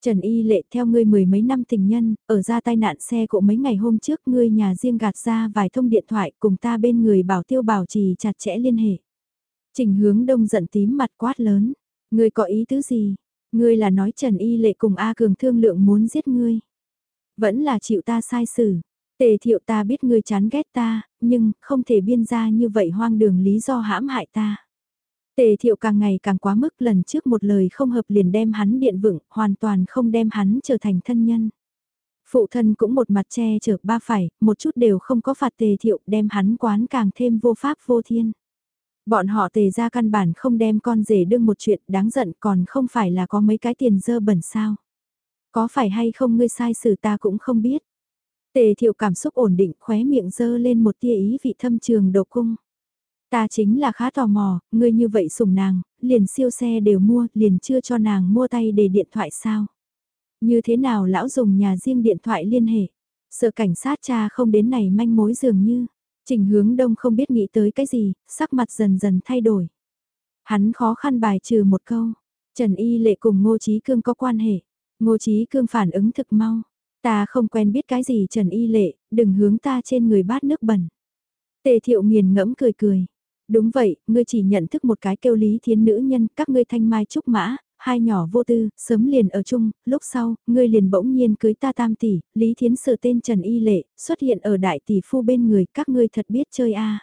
Trần Y Lệ theo ngươi mười mấy năm tình nhân, ở ra tai nạn xe cộ mấy ngày hôm trước ngươi nhà riêng gạt ra vài thông điện thoại cùng ta bên người bảo tiêu bảo trì chặt chẽ liên hệ. Trình hướng đông giận tím mặt quát lớn. Ngươi có ý tứ gì? Ngươi là nói Trần Y Lệ cùng A Cường thương lượng muốn giết ngươi. Vẫn là chịu ta sai xử. Tề thiệu ta biết ngươi chán ghét ta, nhưng không thể biên ra như vậy hoang đường lý do hãm hại ta. Tề thiệu càng ngày càng quá mức lần trước một lời không hợp liền đem hắn điện vựng, hoàn toàn không đem hắn trở thành thân nhân. Phụ thân cũng một mặt che chở ba phải, một chút đều không có phạt tề thiệu đem hắn quán càng thêm vô pháp vô thiên. Bọn họ tề ra căn bản không đem con rể đương một chuyện đáng giận còn không phải là có mấy cái tiền dơ bẩn sao. Có phải hay không ngươi sai xử ta cũng không biết. Tề thiệu cảm xúc ổn định khóe miệng dơ lên một tia ý vị thâm trường đầu cung. Ta chính là khá tò mò, ngươi như vậy sủng nàng, liền siêu xe đều mua, liền chưa cho nàng mua tay để điện thoại sao. Như thế nào lão dùng nhà riêng điện thoại liên hệ, sợ cảnh sát cha không đến này manh mối dường như, trình hướng đông không biết nghĩ tới cái gì, sắc mặt dần dần thay đổi. Hắn khó khăn bài trừ một câu, Trần Y Lệ cùng Ngô Trí Cương có quan hệ, Ngô Trí Cương phản ứng thực mau, ta không quen biết cái gì Trần Y Lệ, đừng hướng ta trên người bát nước bẩn. Tề thiệu nghiền ngẫm cười cười, Đúng vậy, ngươi chỉ nhận thức một cái kêu lý thiến nữ nhân, các ngươi thanh mai trúc mã, hai nhỏ vô tư, sớm liền ở chung, lúc sau, ngươi liền bỗng nhiên cưới ta tam tỷ, lý thiến sự tên Trần Y Lệ, xuất hiện ở đại tỷ phu bên người, các ngươi thật biết chơi a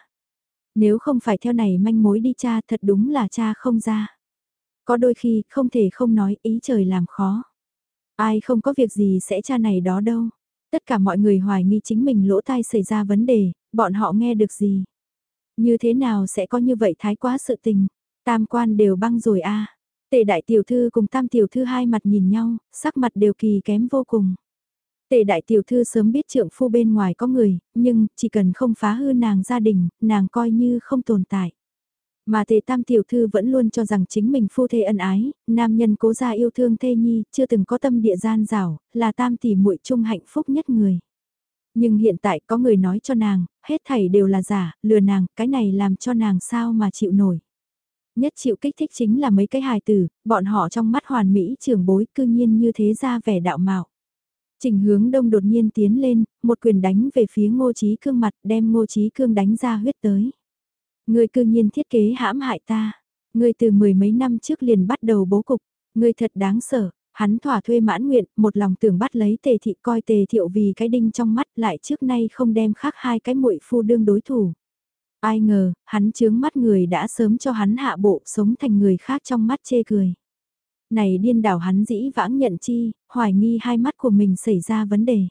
Nếu không phải theo này manh mối đi cha thật đúng là cha không ra. Có đôi khi không thể không nói ý trời làm khó. Ai không có việc gì sẽ cha này đó đâu. Tất cả mọi người hoài nghi chính mình lỗ tai xảy ra vấn đề, bọn họ nghe được gì. Như thế nào sẽ có như vậy thái quá sự tình? Tam quan đều băng rồi a. À. Tề đại tiểu thư cùng tam tiểu thư hai mặt nhìn nhau, sắc mặt đều kỳ kém vô cùng. Tề đại tiểu thư sớm biết trượng phu bên ngoài có người, nhưng chỉ cần không phá hư nàng gia đình, nàng coi như không tồn tại. Mà tề tam tiểu thư vẫn luôn cho rằng chính mình phu thê ân ái, nam nhân cố gia yêu thương thê nhi, chưa từng có tâm địa gian rảo, là tam tỷ muội chung hạnh phúc nhất người. Nhưng hiện tại có người nói cho nàng, hết thảy đều là giả, lừa nàng, cái này làm cho nàng sao mà chịu nổi. Nhất chịu kích thích chính là mấy cái hài tử, bọn họ trong mắt hoàn mỹ trường bối cư nhiên như thế ra vẻ đạo mạo. Trình hướng đông đột nhiên tiến lên, một quyền đánh về phía ngô trí cương mặt đem ngô trí cương đánh ra huyết tới ngươi cư nhiên thiết kế hãm hại ta. ngươi từ mười mấy năm trước liền bắt đầu bố cục. ngươi thật đáng sợ. Hắn thỏa thuê mãn nguyện, một lòng tưởng bắt lấy tề thị coi tề thiệu vì cái đinh trong mắt lại trước nay không đem khác hai cái muội phu đương đối thủ. Ai ngờ, hắn chướng mắt người đã sớm cho hắn hạ bộ sống thành người khác trong mắt chê cười. Này điên đảo hắn dĩ vãng nhận chi, hoài nghi hai mắt của mình xảy ra vấn đề.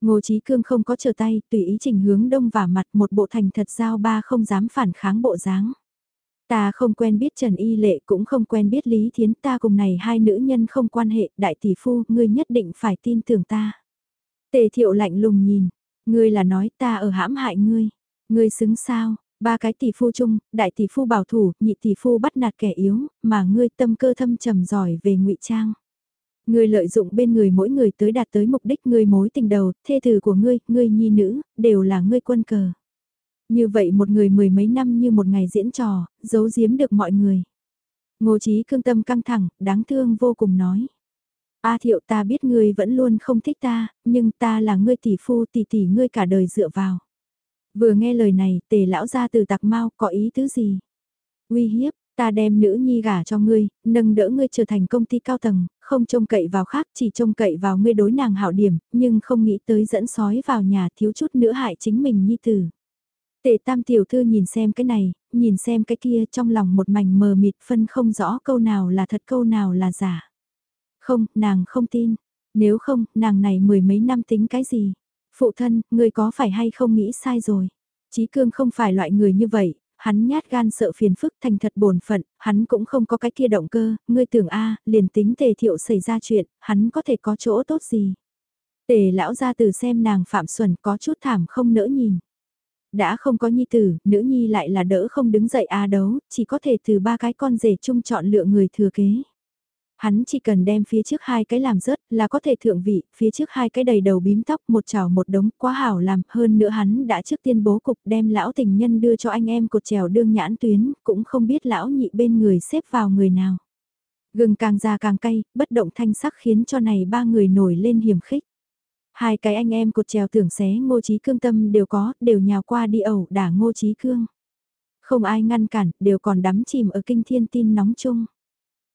Ngô Chí Cương không có trở tay, tùy ý trình hướng đông và mặt một bộ thành thật giao ba không dám phản kháng bộ dáng. Ta không quen biết Trần Y Lệ cũng không quen biết Lý Thiến ta cùng này hai nữ nhân không quan hệ, đại tỷ phu, ngươi nhất định phải tin tưởng ta. Tề thiệu lạnh lùng nhìn, ngươi là nói ta ở hãm hại ngươi, ngươi xứng sao, ba cái tỷ phu chung, đại tỷ phu bảo thủ, nhị tỷ phu bắt nạt kẻ yếu, mà ngươi tâm cơ thâm trầm giỏi về ngụy trang. Ngươi lợi dụng bên người mỗi người tới đạt tới mục đích ngươi mối tình đầu, thê tử của ngươi, ngươi nhi nữ, đều là ngươi quân cờ. Như vậy một người mười mấy năm như một ngày diễn trò, giấu giếm được mọi người. Ngô Chí cương tâm căng thẳng, đáng thương vô cùng nói. A thiệu ta biết ngươi vẫn luôn không thích ta, nhưng ta là ngươi tỷ phu tỷ tỷ ngươi cả đời dựa vào. Vừa nghe lời này, tề lão ra từ tạc mau có ý tứ gì? Uy hiếp, ta đem nữ nhi gả cho ngươi, nâng đỡ ngươi trở thành công ty cao tầng, không trông cậy vào khác chỉ trông cậy vào ngươi đối nàng hảo điểm, nhưng không nghĩ tới dẫn sói vào nhà thiếu chút nữa hại chính mình nhi tử. Tề tam tiểu thư nhìn xem cái này, nhìn xem cái kia trong lòng một mảnh mờ mịt phân không rõ câu nào là thật câu nào là giả. Không, nàng không tin. Nếu không, nàng này mười mấy năm tính cái gì? Phụ thân, người có phải hay không nghĩ sai rồi? Chí cương không phải loại người như vậy, hắn nhát gan sợ phiền phức thành thật bổn phận, hắn cũng không có cái kia động cơ, ngươi tưởng a liền tính tề thiệu xảy ra chuyện, hắn có thể có chỗ tốt gì? Tề lão ra từ xem nàng phạm xuân có chút thảm không nỡ nhìn. Đã không có nhi tử, nữ nhi lại là đỡ không đứng dậy a đấu, chỉ có thể từ ba cái con rể chung chọn lựa người thừa kế. Hắn chỉ cần đem phía trước hai cái làm rớt là có thể thượng vị, phía trước hai cái đầy đầu bím tóc một chảo một đống quá hảo làm, hơn nữa hắn đã trước tiên bố cục đem lão tình nhân đưa cho anh em cột trèo đương nhãn tuyến, cũng không biết lão nhị bên người xếp vào người nào. Gừng càng già càng cay, bất động thanh sắc khiến cho này ba người nổi lên hiểm khích. Hai cái anh em cột trèo tưởng xé ngô trí cương tâm đều có, đều nhào qua đi ẩu đả ngô trí cương. Không ai ngăn cản, đều còn đắm chìm ở kinh thiên tin nóng chung.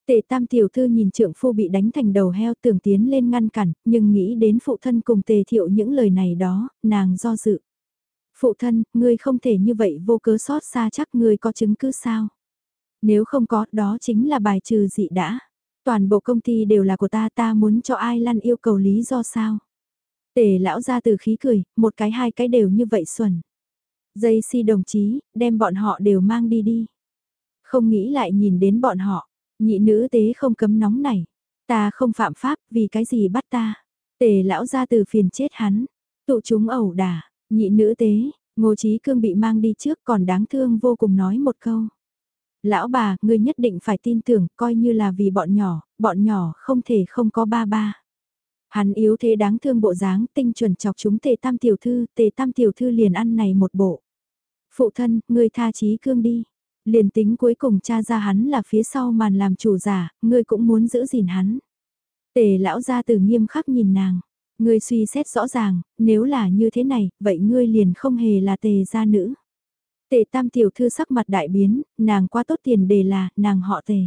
Tề tam tiểu thư nhìn trượng phu bị đánh thành đầu heo tưởng tiến lên ngăn cản, nhưng nghĩ đến phụ thân cùng tề thiệu những lời này đó, nàng do dự. Phụ thân, ngươi không thể như vậy vô cớ sót xa chắc ngươi có chứng cứ sao? Nếu không có, đó chính là bài trừ dị đã. Toàn bộ công ty đều là của ta ta muốn cho ai lăn yêu cầu lý do sao? Tề lão ra từ khí cười, một cái hai cái đều như vậy xuẩn. Dây si đồng chí, đem bọn họ đều mang đi đi. Không nghĩ lại nhìn đến bọn họ, nhị nữ tế không cấm nóng này. Ta không phạm pháp, vì cái gì bắt ta. Tề lão ra từ phiền chết hắn, tụ chúng ẩu đả, nhị nữ tế, ngô trí cương bị mang đi trước còn đáng thương vô cùng nói một câu. Lão bà, ngươi nhất định phải tin tưởng, coi như là vì bọn nhỏ, bọn nhỏ không thể không có ba ba. Hắn yếu thế đáng thương bộ dáng, tinh chuẩn chọc chúng tề tam tiểu thư, tề tam tiểu thư liền ăn này một bộ. Phụ thân, ngươi tha trí cương đi. Liền tính cuối cùng cha ra hắn là phía sau màn làm chủ giả, ngươi cũng muốn giữ gìn hắn. Tề lão ra từ nghiêm khắc nhìn nàng. Ngươi suy xét rõ ràng, nếu là như thế này, vậy ngươi liền không hề là tề gia nữ. Tề tam tiểu thư sắc mặt đại biến, nàng quá tốt tiền đề là, nàng họ tề.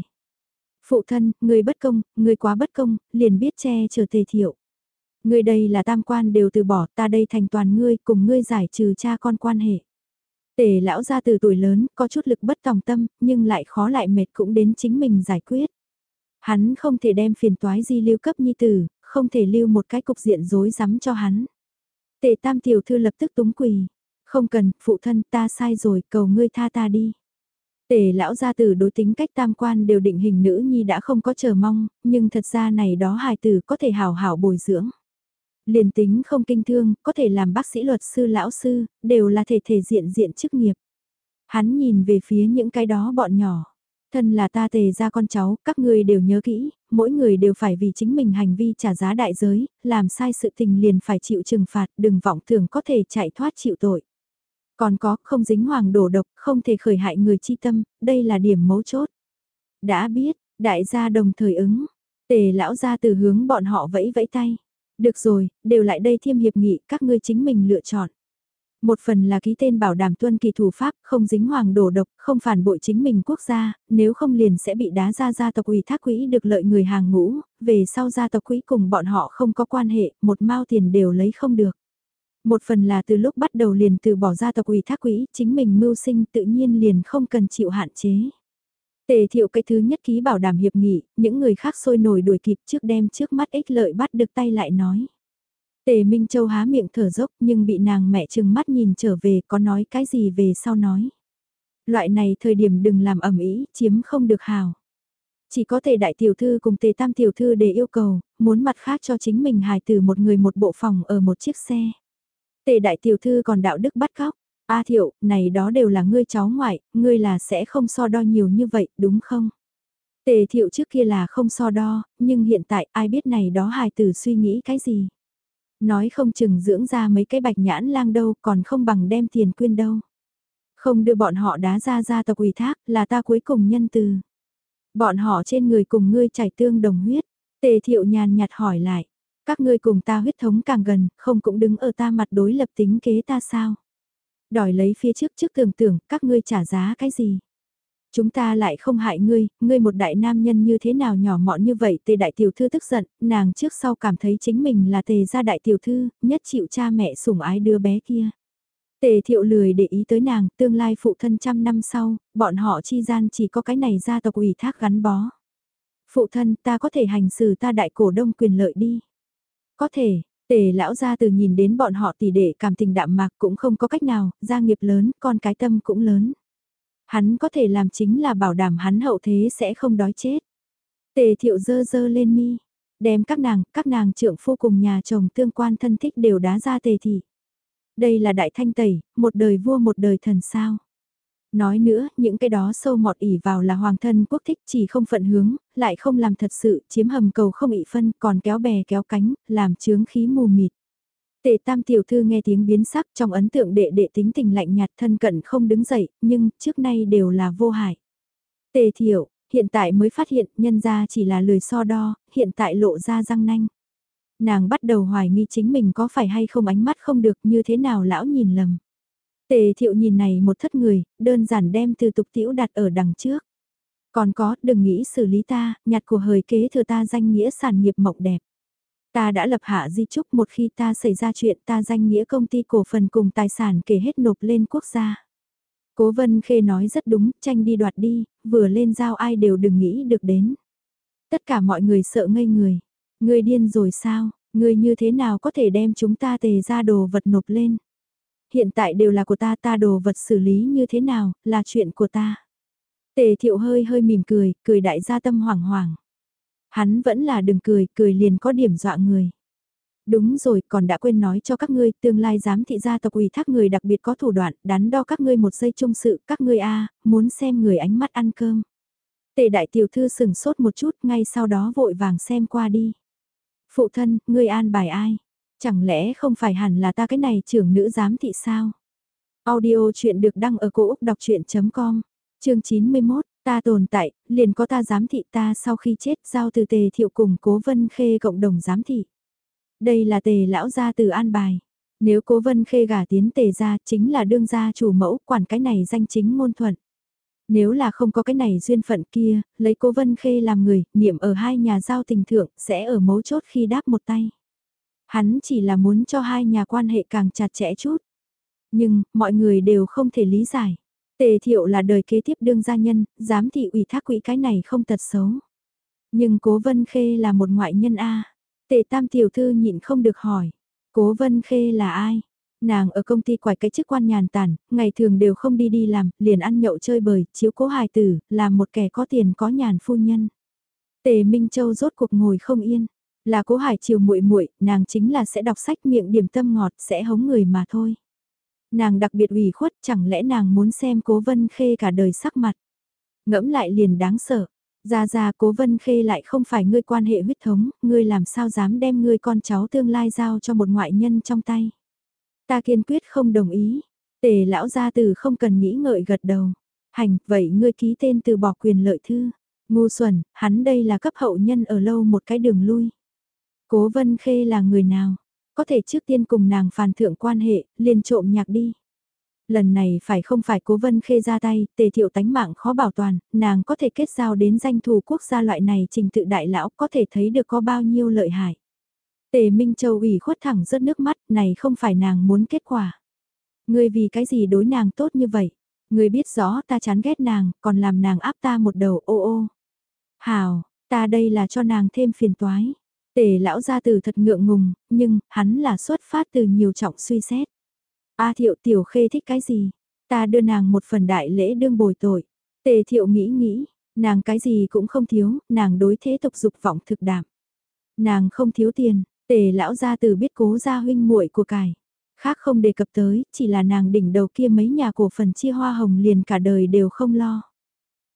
Phụ thân, người bất công, người quá bất công, liền biết che chở tề thiệu. Ngươi đây là tam quan đều từ bỏ, ta đây thành toàn ngươi, cùng ngươi giải trừ cha con quan hệ. Tề lão ra từ tuổi lớn, có chút lực bất tòng tâm, nhưng lại khó lại mệt cũng đến chính mình giải quyết. Hắn không thể đem phiền toái di lưu cấp nhi tử, không thể lưu một cái cục diện rối rắm cho hắn. Tề tam tiểu thư lập tức túng quỳ. Không cần, phụ thân ta sai rồi, cầu ngươi tha ta đi. Tề lão gia tử đối tính cách tam quan đều định hình nữ nhi đã không có chờ mong, nhưng thật ra này đó hài tử có thể hào hảo bồi dưỡng. Liền tính không kinh thương, có thể làm bác sĩ luật sư lão sư, đều là thể thể diện diện chức nghiệp. Hắn nhìn về phía những cái đó bọn nhỏ. Thân là ta tề ra con cháu, các người đều nhớ kỹ, mỗi người đều phải vì chính mình hành vi trả giá đại giới, làm sai sự tình liền phải chịu trừng phạt, đừng vọng tưởng có thể chạy thoát chịu tội. Còn có, không dính hoàng đổ độc, không thể khởi hại người chi tâm, đây là điểm mấu chốt. Đã biết, đại gia đồng thời ứng, tề lão ra từ hướng bọn họ vẫy vẫy tay. Được rồi, đều lại đây thiêm hiệp nghị, các ngươi chính mình lựa chọn. Một phần là ký tên bảo đảm tuân kỳ thủ pháp, không dính hoàng đổ độc, không phản bội chính mình quốc gia, nếu không liền sẽ bị đá ra gia tộc ủy thác quỹ được lợi người hàng ngũ, về sau gia tộc quỹ cùng bọn họ không có quan hệ, một mao tiền đều lấy không được. Một phần là từ lúc bắt đầu liền từ bỏ gia tộc ủy thác quỹ, chính mình mưu sinh tự nhiên liền không cần chịu hạn chế. Tề thiệu cái thứ nhất ký bảo đảm hiệp nghị, những người khác sôi nổi đuổi kịp trước đem trước mắt ích lợi bắt được tay lại nói. Tề Minh Châu há miệng thở dốc nhưng bị nàng mẹ chừng mắt nhìn trở về có nói cái gì về sau nói. Loại này thời điểm đừng làm ẩm ý, chiếm không được hào. Chỉ có tề đại tiểu thư cùng tề tam tiểu thư để yêu cầu, muốn mặt khác cho chính mình hài từ một người một bộ phòng ở một chiếc xe. Tề đại tiểu thư còn đạo đức bắt cóc. A thiệu, này đó đều là ngươi cháu ngoại, ngươi là sẽ không so đo nhiều như vậy, đúng không? Tề thiệu trước kia là không so đo, nhưng hiện tại ai biết này đó hài tử suy nghĩ cái gì? Nói không chừng dưỡng ra mấy cái bạch nhãn lang đâu còn không bằng đem tiền quyên đâu. Không đưa bọn họ đá ra ra tộc ủy thác là ta cuối cùng nhân từ. Bọn họ trên người cùng ngươi chảy tương đồng huyết. Tề thiệu nhàn nhạt hỏi lại. Các ngươi cùng ta huyết thống càng gần, không cũng đứng ở ta mặt đối lập tính kế ta sao? Đòi lấy phía trước trước tưởng tưởng, các ngươi trả giá cái gì? Chúng ta lại không hại ngươi, ngươi một đại nam nhân như thế nào nhỏ mọn như vậy tề đại tiểu thư tức giận, nàng trước sau cảm thấy chính mình là tề gia đại tiểu thư, nhất chịu cha mẹ sủng ái đứa bé kia. Tề thiệu lười để ý tới nàng, tương lai phụ thân trăm năm sau, bọn họ chi gian chỉ có cái này gia tộc ủy thác gắn bó. Phụ thân ta có thể hành xử ta đại cổ đông quyền lợi đi. Có thể, tề lão gia từ nhìn đến bọn họ tỷ đệ cảm tình đạm mạc cũng không có cách nào, gia nghiệp lớn, con cái tâm cũng lớn. Hắn có thể làm chính là bảo đảm hắn hậu thế sẽ không đói chết. Tề thiệu dơ dơ lên mi, đem các nàng, các nàng trượng phu cùng nhà chồng tương quan thân thích đều đá ra tề thị. Đây là đại thanh tẩy, một đời vua một đời thần sao. Nói nữa, những cái đó sâu mọt ỉ vào là hoàng thân quốc thích chỉ không phận hướng, lại không làm thật sự, chiếm hầm cầu không ị phân, còn kéo bè kéo cánh, làm chướng khí mù mịt. Tề tam tiểu thư nghe tiếng biến sắc trong ấn tượng đệ đệ tính tình lạnh nhạt thân cận không đứng dậy, nhưng trước nay đều là vô hại. Tề thiểu, hiện tại mới phát hiện nhân ra chỉ là lười so đo, hiện tại lộ ra răng nanh. Nàng bắt đầu hoài nghi chính mình có phải hay không ánh mắt không được như thế nào lão nhìn lầm. Tề thiệu nhìn này một thất người, đơn giản đem từ tục tiểu đặt ở đằng trước. Còn có, đừng nghĩ xử lý ta, nhặt của hời kế thừa ta danh nghĩa sản nghiệp mộng đẹp. Ta đã lập hạ di trúc một khi ta xảy ra chuyện ta danh nghĩa công ty cổ phần cùng tài sản kể hết nộp lên quốc gia. Cố Vân Khê nói rất đúng, tranh đi đoạt đi, vừa lên giao ai đều đừng nghĩ được đến. Tất cả mọi người sợ ngây người. Người điên rồi sao, người như thế nào có thể đem chúng ta tề ra đồ vật nộp lên. Hiện tại đều là của ta ta đồ vật xử lý như thế nào, là chuyện của ta. Tề thiệu hơi hơi mỉm cười, cười đại gia tâm hoảng hoảng. Hắn vẫn là đừng cười, cười liền có điểm dọa người. Đúng rồi, còn đã quên nói cho các ngươi, tương lai giám thị gia tộc ủy thác người đặc biệt có thủ đoạn, đắn đo các ngươi một giây trung sự, các ngươi a muốn xem người ánh mắt ăn cơm. Tề đại tiểu thư sừng sốt một chút, ngay sau đó vội vàng xem qua đi. Phụ thân, ngươi an bài ai? Chẳng lẽ không phải hẳn là ta cái này trưởng nữ giám thị sao? Audio chuyện được đăng ở cổ Úc đọc chuyện.com, chương 91, Ta tồn tại, liền có ta giám thị ta sau khi chết giao từ tề thiệu cùng cố vân khê cộng đồng giám thị. Đây là tề lão gia từ an bài. Nếu cố vân khê gả tiến tề gia chính là đương gia chủ mẫu quản cái này danh chính ngôn thuận. Nếu là không có cái này duyên phận kia, lấy cố vân khê làm người, niệm ở hai nhà giao tình thượng sẽ ở mấu chốt khi đáp một tay. Hắn chỉ là muốn cho hai nhà quan hệ càng chặt chẽ chút. Nhưng, mọi người đều không thể lý giải. Tề thiệu là đời kế tiếp đương gia nhân, giám thị ủy thác quỹ cái này không tật xấu. Nhưng cố vân khê là một ngoại nhân A. Tề tam tiểu thư nhịn không được hỏi. Cố vân khê là ai? Nàng ở công ty quải cái chức quan nhàn tản, ngày thường đều không đi đi làm, liền ăn nhậu chơi bời, chiếu cố hài tử, là một kẻ có tiền có nhàn phu nhân. Tề Minh Châu rốt cuộc ngồi không yên, là cố hải chiều muội muội, nàng chính là sẽ đọc sách miệng điểm tâm ngọt, sẽ hống người mà thôi. Nàng đặc biệt ủy khuất chẳng lẽ nàng muốn xem cố vân khê cả đời sắc mặt. Ngẫm lại liền đáng sợ. Ra ra cố vân khê lại không phải ngươi quan hệ huyết thống, ngươi làm sao dám đem ngươi con cháu tương lai giao cho một ngoại nhân trong tay. Ta kiên quyết không đồng ý. Tề lão gia từ không cần nghĩ ngợi gật đầu. Hành, vậy ngươi ký tên từ bỏ quyền lợi thư. Ngu xuẩn, hắn đây là cấp hậu nhân ở lâu một cái đường lui. Cố Vân Khê là người nào? Có thể trước tiên cùng nàng phàn thượng quan hệ, liền trộm nhạc đi. Lần này phải không phải cố vân khê ra tay, tề thiệu tánh mạng khó bảo toàn, nàng có thể kết giao đến danh thù quốc gia loại này trình tự đại lão có thể thấy được có bao nhiêu lợi hại. Tề Minh Châu ủy khuất thẳng rớt nước mắt, này không phải nàng muốn kết quả. Ngươi vì cái gì đối nàng tốt như vậy? Ngươi biết rõ ta chán ghét nàng, còn làm nàng áp ta một đầu ô ô. Hào, ta đây là cho nàng thêm phiền toái. Tề lão gia từ thật ngượng ngùng, nhưng hắn là xuất phát từ nhiều trọng suy xét. A thiệu tiểu khê thích cái gì? Ta đưa nàng một phần đại lễ đương bồi tội. Tề thiệu nghĩ nghĩ, nàng cái gì cũng không thiếu, nàng đối thế tục dục vọng thực đảm. Nàng không thiếu tiền, tề lão gia từ biết cố gia huynh muội của cải. Khác không đề cập tới, chỉ là nàng đỉnh đầu kia mấy nhà cổ phần chia hoa hồng liền cả đời đều không lo.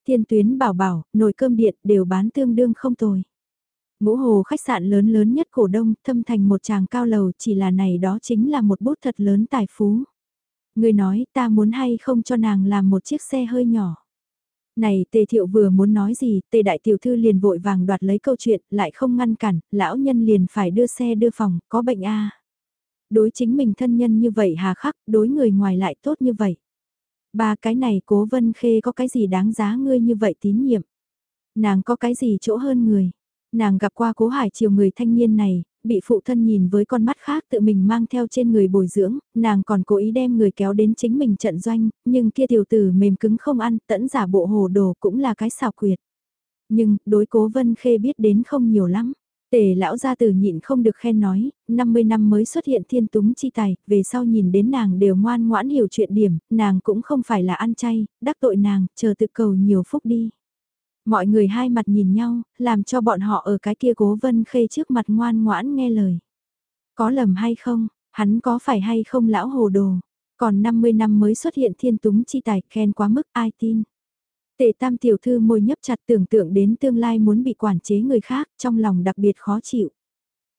Thiên tuyến bảo bảo, nồi cơm điện đều bán tương đương không tồi. Ngũ hồ khách sạn lớn lớn nhất cổ đông thâm thành một chàng cao lầu chỉ là này đó chính là một bút thật lớn tài phú. Người nói ta muốn hay không cho nàng làm một chiếc xe hơi nhỏ. Này tề thiệu vừa muốn nói gì, tề đại tiểu thư liền vội vàng đoạt lấy câu chuyện, lại không ngăn cản, lão nhân liền phải đưa xe đưa phòng, có bệnh a Đối chính mình thân nhân như vậy hà khắc, đối người ngoài lại tốt như vậy. Ba cái này cố vân khê có cái gì đáng giá ngươi như vậy tín nhiệm. Nàng có cái gì chỗ hơn người. Nàng gặp qua cố hải chiều người thanh niên này, bị phụ thân nhìn với con mắt khác tự mình mang theo trên người bồi dưỡng, nàng còn cố ý đem người kéo đến chính mình trận doanh, nhưng kia tiểu tử mềm cứng không ăn, tẫn giả bộ hồ đồ cũng là cái xào quyệt. Nhưng, đối cố vân khê biết đến không nhiều lắm. Tề lão gia tử nhịn không được khen nói, 50 năm mới xuất hiện thiên túng chi tài, về sau nhìn đến nàng đều ngoan ngoãn hiểu chuyện điểm, nàng cũng không phải là ăn chay, đắc tội nàng, chờ tự cầu nhiều phúc đi. Mọi người hai mặt nhìn nhau, làm cho bọn họ ở cái kia cố vân khê trước mặt ngoan ngoãn nghe lời. Có lầm hay không, hắn có phải hay không lão hồ đồ, còn 50 năm mới xuất hiện thiên túng chi tài khen quá mức ai tin. tệ tam tiểu thư môi nhấp chặt tưởng tượng đến tương lai muốn bị quản chế người khác, trong lòng đặc biệt khó chịu.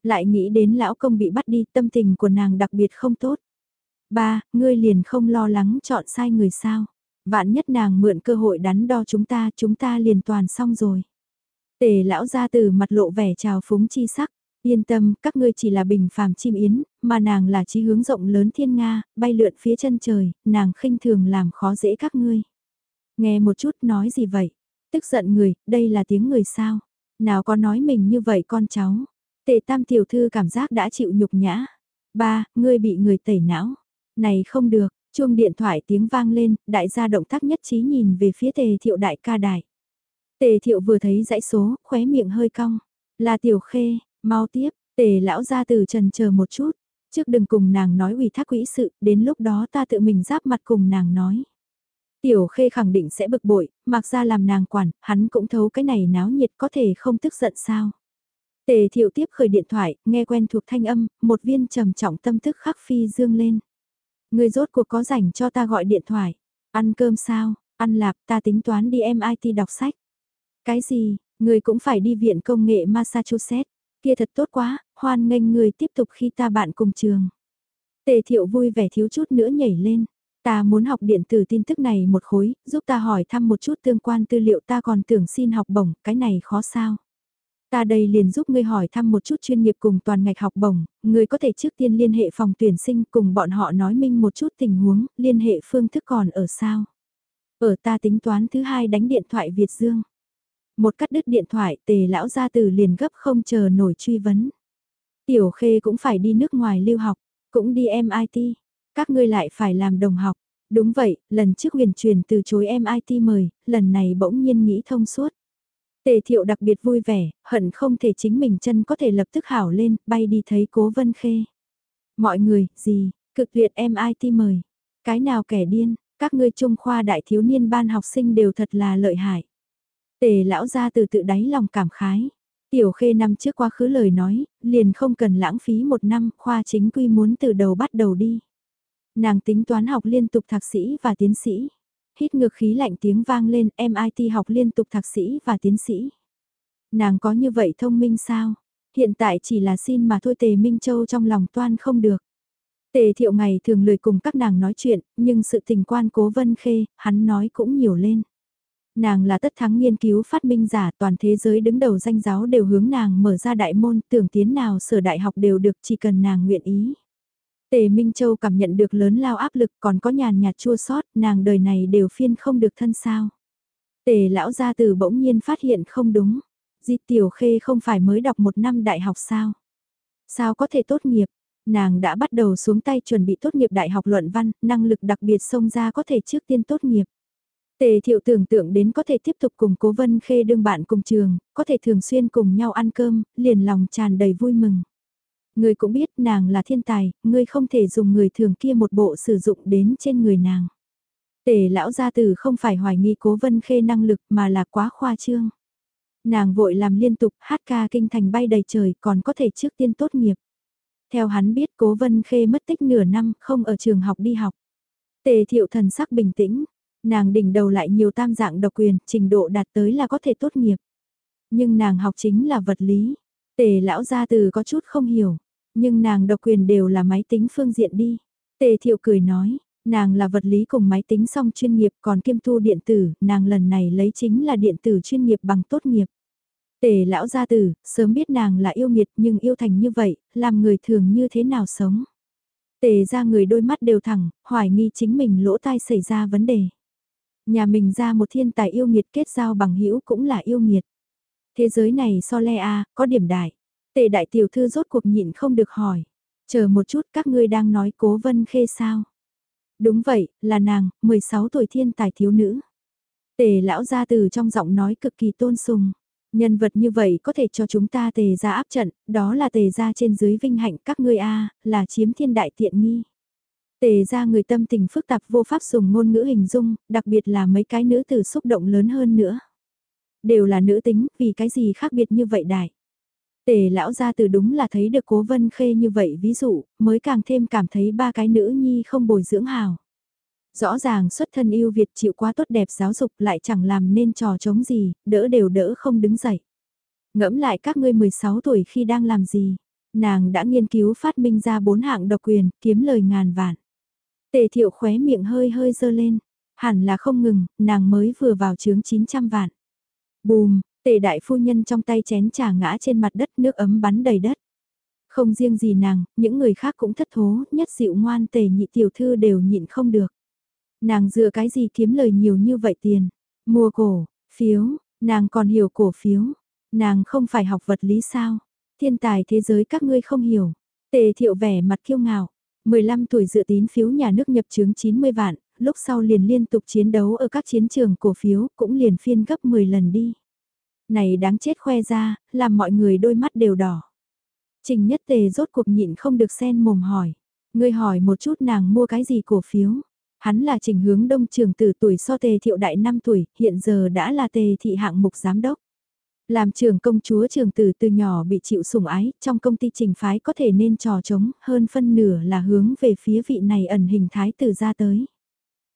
Lại nghĩ đến lão công bị bắt đi, tâm tình của nàng đặc biệt không tốt. Ba, ngươi liền không lo lắng chọn sai người sao. Vạn nhất nàng mượn cơ hội đắn đo chúng ta, chúng ta liền toàn xong rồi. Tề lão ra từ mặt lộ vẻ trào phúng chi sắc, yên tâm, các ngươi chỉ là bình phàm chim yến, mà nàng là chí hướng rộng lớn thiên Nga, bay lượn phía chân trời, nàng khinh thường làm khó dễ các ngươi. Nghe một chút nói gì vậy? Tức giận người, đây là tiếng người sao? Nào có nói mình như vậy con cháu? Tề tam tiểu thư cảm giác đã chịu nhục nhã. Ba, ngươi bị người tẩy não. Này không được, chuông điện thoại tiếng vang lên, đại gia động tác nhất trí nhìn về phía tề thiệu đại ca đại. Tề thiệu vừa thấy dãy số, khóe miệng hơi cong. Là tiểu khê, mau tiếp, tề lão ra từ trần chờ một chút. Trước đừng cùng nàng nói ủy thác quỹ sự, đến lúc đó ta tự mình giáp mặt cùng nàng nói. Tiểu khê khẳng định sẽ bực bội, mặc ra làm nàng quản, hắn cũng thấu cái này náo nhiệt có thể không tức giận sao. Tề thiệu tiếp khởi điện thoại, nghe quen thuộc thanh âm, một viên trầm trọng tâm thức khắc phi dương lên. Người rốt cuộc có rảnh cho ta gọi điện thoại. Ăn cơm sao, ăn lạp ta tính toán đi MIT đọc sách. Cái gì, người cũng phải đi viện công nghệ Massachusetts. Kia thật tốt quá, hoan nghênh người tiếp tục khi ta bạn cùng trường. Tề thiệu vui vẻ thiếu chút nữa nhảy lên. Ta muốn học điện tử tin tức này một khối, giúp ta hỏi thăm một chút tương quan tư liệu ta còn tưởng xin học bổng, cái này khó sao. Ta đây liền giúp ngươi hỏi thăm một chút chuyên nghiệp cùng toàn ngạch học bổng, ngươi có thể trước tiên liên hệ phòng tuyển sinh cùng bọn họ nói minh một chút tình huống, liên hệ phương thức còn ở sao. Ở ta tính toán thứ hai đánh điện thoại Việt Dương. Một cắt đứt điện thoại tề lão gia từ liền gấp không chờ nổi truy vấn. Tiểu khê cũng phải đi nước ngoài lưu học, cũng đi MIT, các ngươi lại phải làm đồng học. Đúng vậy, lần trước huyền truyền từ chối MIT mời, lần này bỗng nhiên nghĩ thông suốt. Tề thiệu đặc biệt vui vẻ, hận không thể chính mình chân có thể lập tức hảo lên, bay đi thấy cố vân khê. Mọi người, gì, cực liệt em ai ti mời. Cái nào kẻ điên, các ngươi trung khoa đại thiếu niên ban học sinh đều thật là lợi hại. Tề lão ra từ tự đáy lòng cảm khái. Tiểu khê năm trước quá khứ lời nói, liền không cần lãng phí một năm, khoa chính quy muốn từ đầu bắt đầu đi. Nàng tính toán học liên tục thạc sĩ và tiến sĩ hít ngược khí lạnh tiếng vang lên MIT học liên tục thạc sĩ và tiến sĩ. Nàng có như vậy thông minh sao? Hiện tại chỉ là xin mà thôi Tề Minh Châu trong lòng toan không được. Tề thiệu ngày thường lười cùng các nàng nói chuyện, nhưng sự tình quan cố vân khê, hắn nói cũng nhiều lên. Nàng là tất thắng nghiên cứu phát minh giả toàn thế giới đứng đầu danh giáo đều hướng nàng mở ra đại môn tưởng tiến nào sở đại học đều được chỉ cần nàng nguyện ý. Tề Minh Châu cảm nhận được lớn lao áp lực còn có nhàn nhạt chua sót nàng đời này đều phiên không được thân sao. Tề lão gia từ bỗng nhiên phát hiện không đúng. Di Tiểu Khê không phải mới đọc một năm đại học sao? Sao có thể tốt nghiệp? Nàng đã bắt đầu xuống tay chuẩn bị tốt nghiệp đại học luận văn, năng lực đặc biệt xông ra có thể trước tiên tốt nghiệp. Tề thiệu tưởng tượng đến có thể tiếp tục cùng cố vân khê đương bạn cùng trường, có thể thường xuyên cùng nhau ăn cơm, liền lòng tràn đầy vui mừng. Ngươi cũng biết nàng là thiên tài, ngươi không thể dùng người thường kia một bộ sử dụng đến trên người nàng. Tề lão gia tử không phải hoài nghi cố vân khê năng lực mà là quá khoa trương. Nàng vội làm liên tục hát ca kinh thành bay đầy trời còn có thể trước tiên tốt nghiệp. Theo hắn biết cố vân khê mất tích nửa năm không ở trường học đi học. Tề thiệu thần sắc bình tĩnh, nàng đỉnh đầu lại nhiều tam dạng độc quyền, trình độ đạt tới là có thể tốt nghiệp. Nhưng nàng học chính là vật lý. Tề lão gia từ có chút không hiểu, nhưng nàng độc quyền đều là máy tính phương diện đi. Tề thiệu cười nói, nàng là vật lý cùng máy tính song chuyên nghiệp còn kiêm thu điện tử, nàng lần này lấy chính là điện tử chuyên nghiệp bằng tốt nghiệp. Tề lão gia tử, sớm biết nàng là yêu nghiệt nhưng yêu thành như vậy, làm người thường như thế nào sống. Tề ra người đôi mắt đều thẳng, hoài nghi chính mình lỗ tai xảy ra vấn đề. Nhà mình ra một thiên tài yêu nghiệt kết giao bằng hữu cũng là yêu nghiệt. Thế giới này so le a có điểm đại. Tề đại tiểu thư rốt cuộc nhịn không được hỏi. Chờ một chút các ngươi đang nói cố vân khê sao. Đúng vậy, là nàng, 16 tuổi thiên tài thiếu nữ. Tề lão ra từ trong giọng nói cực kỳ tôn sùng. Nhân vật như vậy có thể cho chúng ta tề ra áp trận, đó là tề ra trên dưới vinh hạnh các ngươi A, là chiếm thiên đại tiện nghi. Tề ra người tâm tình phức tạp vô pháp dùng ngôn ngữ hình dung, đặc biệt là mấy cái nữ từ xúc động lớn hơn nữa. Đều là nữ tính, vì cái gì khác biệt như vậy đại. Tề lão ra từ đúng là thấy được cố vân khê như vậy ví dụ, mới càng thêm cảm thấy ba cái nữ nhi không bồi dưỡng hào. Rõ ràng xuất thân yêu Việt chịu quá tốt đẹp giáo dục lại chẳng làm nên trò chống gì, đỡ đều đỡ không đứng dậy. Ngẫm lại các ngươi 16 tuổi khi đang làm gì, nàng đã nghiên cứu phát minh ra bốn hạng độc quyền, kiếm lời ngàn vạn. Tề thiệu khóe miệng hơi hơi dơ lên, hẳn là không ngừng, nàng mới vừa vào chướng 900 vạn. Bùm, tề đại phu nhân trong tay chén trà ngã trên mặt đất nước ấm bắn đầy đất. Không riêng gì nàng, những người khác cũng thất thố, nhất dịu ngoan tề nhị tiểu thư đều nhịn không được. Nàng dựa cái gì kiếm lời nhiều như vậy tiền? Mua cổ, phiếu, nàng còn hiểu cổ phiếu. Nàng không phải học vật lý sao? Thiên tài thế giới các ngươi không hiểu. Tề thiệu vẻ mặt kiêu ngạo. 15 tuổi dự tín phiếu nhà nước nhập chứng 90 vạn, lúc sau liền liên tục chiến đấu ở các chiến trường cổ phiếu cũng liền phiên gấp 10 lần đi. Này đáng chết khoe ra, làm mọi người đôi mắt đều đỏ. Trình nhất tề rốt cuộc nhịn không được sen mồm hỏi. Ngươi hỏi một chút nàng mua cái gì cổ phiếu. Hắn là trình hướng đông trường từ tuổi so tề thiệu đại 5 tuổi, hiện giờ đã là tề thị hạng mục giám đốc. Làm trường công chúa trường tử từ nhỏ bị chịu sủng ái, trong công ty trình phái có thể nên trò trống, hơn phân nửa là hướng về phía vị này ẩn hình thái tử ra tới.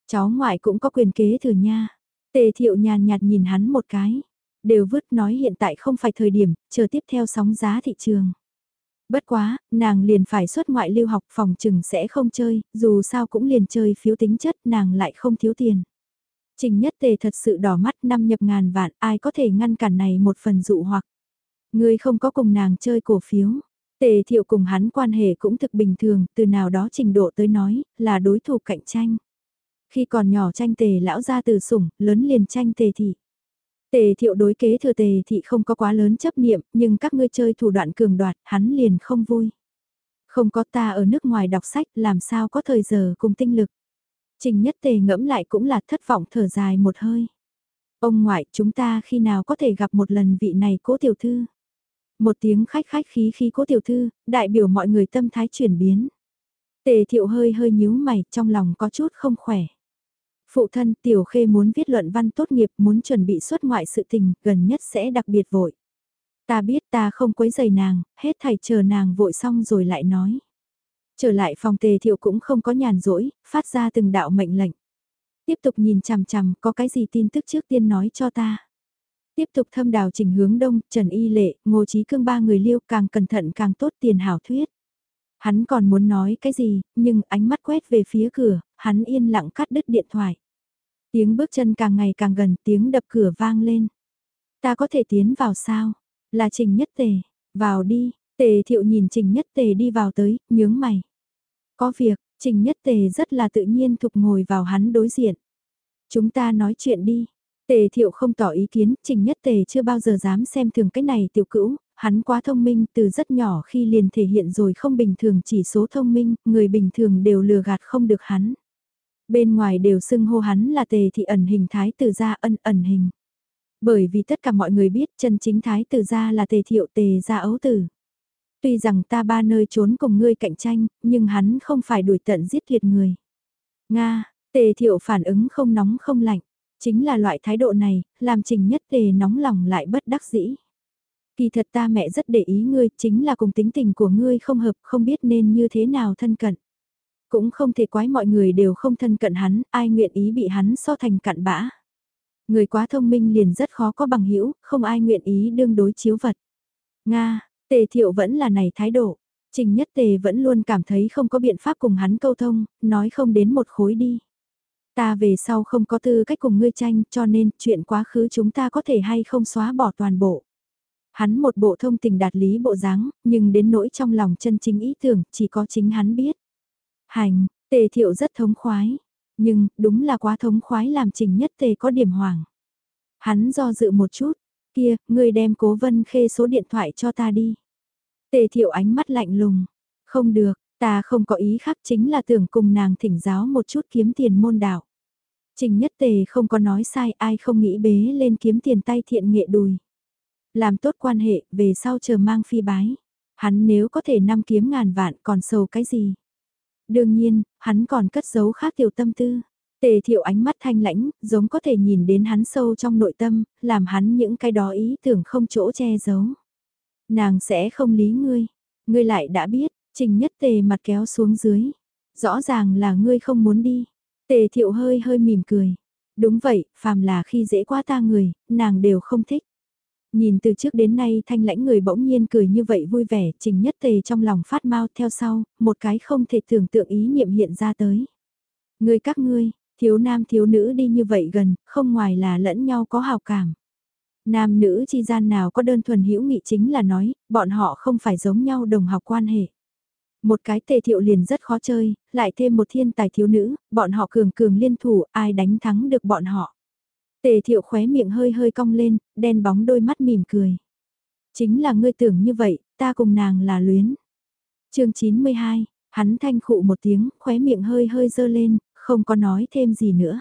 Cháu ngoại cũng có quyền kế thừa nha. Tề thiệu nhàn nhạt nhìn hắn một cái. Đều vứt nói hiện tại không phải thời điểm, chờ tiếp theo sóng giá thị trường. Bất quá, nàng liền phải xuất ngoại lưu học phòng trừng sẽ không chơi, dù sao cũng liền chơi phiếu tính chất nàng lại không thiếu tiền. Trình nhất tề thật sự đỏ mắt năm nhập ngàn vạn, ai có thể ngăn cản này một phần dụ hoặc. Ngươi không có cùng nàng chơi cổ phiếu. Tề thiệu cùng hắn quan hệ cũng thực bình thường, từ nào đó trình độ tới nói, là đối thủ cạnh tranh. Khi còn nhỏ tranh tề lão ra từ sủng, lớn liền tranh tề thị. Tề thiệu đối kế thừa tề thị không có quá lớn chấp niệm, nhưng các ngươi chơi thủ đoạn cường đoạt, hắn liền không vui. Không có ta ở nước ngoài đọc sách, làm sao có thời giờ cùng tinh lực. Trình nhất tề ngẫm lại cũng là thất vọng thở dài một hơi. Ông ngoại, chúng ta khi nào có thể gặp một lần vị này cố tiểu thư? Một tiếng khách khách khí khí cố tiểu thư, đại biểu mọi người tâm thái chuyển biến. Tề thiệu hơi hơi nhíu mày, trong lòng có chút không khỏe. Phụ thân Tiểu Khê muốn viết luận văn tốt nghiệp muốn chuẩn bị xuất ngoại sự tình, gần nhất sẽ đặc biệt vội. Ta biết ta không quấy giày nàng, hết thầy chờ nàng vội xong rồi lại nói. Trở lại phòng tề thiệu cũng không có nhàn rỗi, phát ra từng đạo mệnh lệnh. Tiếp tục nhìn chằm chằm có cái gì tin tức trước tiên nói cho ta. Tiếp tục thâm đào trình hướng đông, Trần Y Lệ, Ngô Trí Cương ba người liêu càng cẩn thận càng tốt tiền hảo thuyết. Hắn còn muốn nói cái gì, nhưng ánh mắt quét về phía cửa, hắn yên lặng cắt đứt điện thoại. Tiếng bước chân càng ngày càng gần, tiếng đập cửa vang lên. Ta có thể tiến vào sao? Là Trình Nhất Tề. Vào đi, Tề Thiệu nhìn Trình Nhất Tề đi vào tới, nhướng mày. Có việc, Trình Nhất Tề rất là tự nhiên thục ngồi vào hắn đối diện. Chúng ta nói chuyện đi. Tề Thiệu không tỏ ý kiến, Trình Nhất Tề chưa bao giờ dám xem thường cái này tiểu cữu, hắn quá thông minh từ rất nhỏ khi liền thể hiện rồi không bình thường chỉ số thông minh, người bình thường đều lừa gạt không được hắn. Bên ngoài đều xưng hô hắn là tề thị ẩn hình thái tử gia ân ẩn hình. Bởi vì tất cả mọi người biết chân chính thái tử gia là tề thiệu tề gia ấu tử. Tuy rằng ta ba nơi trốn cùng ngươi cạnh tranh, nhưng hắn không phải đuổi tận giết thiệt người. Nga, tề thiệu phản ứng không nóng không lạnh. Chính là loại thái độ này, làm trình nhất tề nóng lòng lại bất đắc dĩ. Kỳ thật ta mẹ rất để ý ngươi, chính là cùng tính tình của ngươi không hợp, không biết nên như thế nào thân cận. Cũng không thể quái mọi người đều không thân cận hắn, ai nguyện ý bị hắn so thành cặn bã. Người quá thông minh liền rất khó có bằng hữu không ai nguyện ý đương đối chiếu vật. Nga, tề thiệu vẫn là này thái độ. Trình nhất tề vẫn luôn cảm thấy không có biện pháp cùng hắn câu thông, nói không đến một khối đi. Ta về sau không có tư cách cùng ngươi tranh cho nên chuyện quá khứ chúng ta có thể hay không xóa bỏ toàn bộ. Hắn một bộ thông tình đạt lý bộ dáng, nhưng đến nỗi trong lòng chân chính ý tưởng chỉ có chính hắn biết. Hành, tề thiệu rất thống khoái, nhưng đúng là quá thống khoái làm trình nhất tề có điểm hoàng. Hắn do dự một chút, kia, ngươi đem cố vân khê số điện thoại cho ta đi. Tề thiệu ánh mắt lạnh lùng, không được, ta không có ý khác chính là tưởng cùng nàng thỉnh giáo một chút kiếm tiền môn đạo. Trình nhất tề không có nói sai ai không nghĩ bế lên kiếm tiền tay thiện nghệ đùi. Làm tốt quan hệ về sau chờ mang phi bái. Hắn nếu có thể năm kiếm ngàn vạn còn sầu cái gì. Đương nhiên, hắn còn cất giấu khác tiểu tâm tư. Tề thiệu ánh mắt thanh lãnh, giống có thể nhìn đến hắn sâu trong nội tâm, làm hắn những cái đó ý tưởng không chỗ che giấu. Nàng sẽ không lý ngươi. Ngươi lại đã biết, trình nhất tề mặt kéo xuống dưới. Rõ ràng là ngươi không muốn đi. Tề thiệu hơi hơi mỉm cười. Đúng vậy, phàm là khi dễ quá ta người, nàng đều không thích. Nhìn từ trước đến nay thanh lãnh người bỗng nhiên cười như vậy vui vẻ, trình nhất tề trong lòng phát mau theo sau, một cái không thể tưởng tượng ý niệm hiện ra tới. Người các ngươi, thiếu nam thiếu nữ đi như vậy gần, không ngoài là lẫn nhau có hào cảm. Nam nữ chi gian nào có đơn thuần hữu nghị chính là nói, bọn họ không phải giống nhau đồng học quan hệ. Một cái tề thiệu liền rất khó chơi, lại thêm một thiên tài thiếu nữ, bọn họ cường cường liên thủ, ai đánh thắng được bọn họ. Tề thiệu khóe miệng hơi hơi cong lên, đen bóng đôi mắt mỉm cười. Chính là ngươi tưởng như vậy, ta cùng nàng là luyến. chương 92, hắn thanh khụ một tiếng, khóe miệng hơi hơi dơ lên, không có nói thêm gì nữa.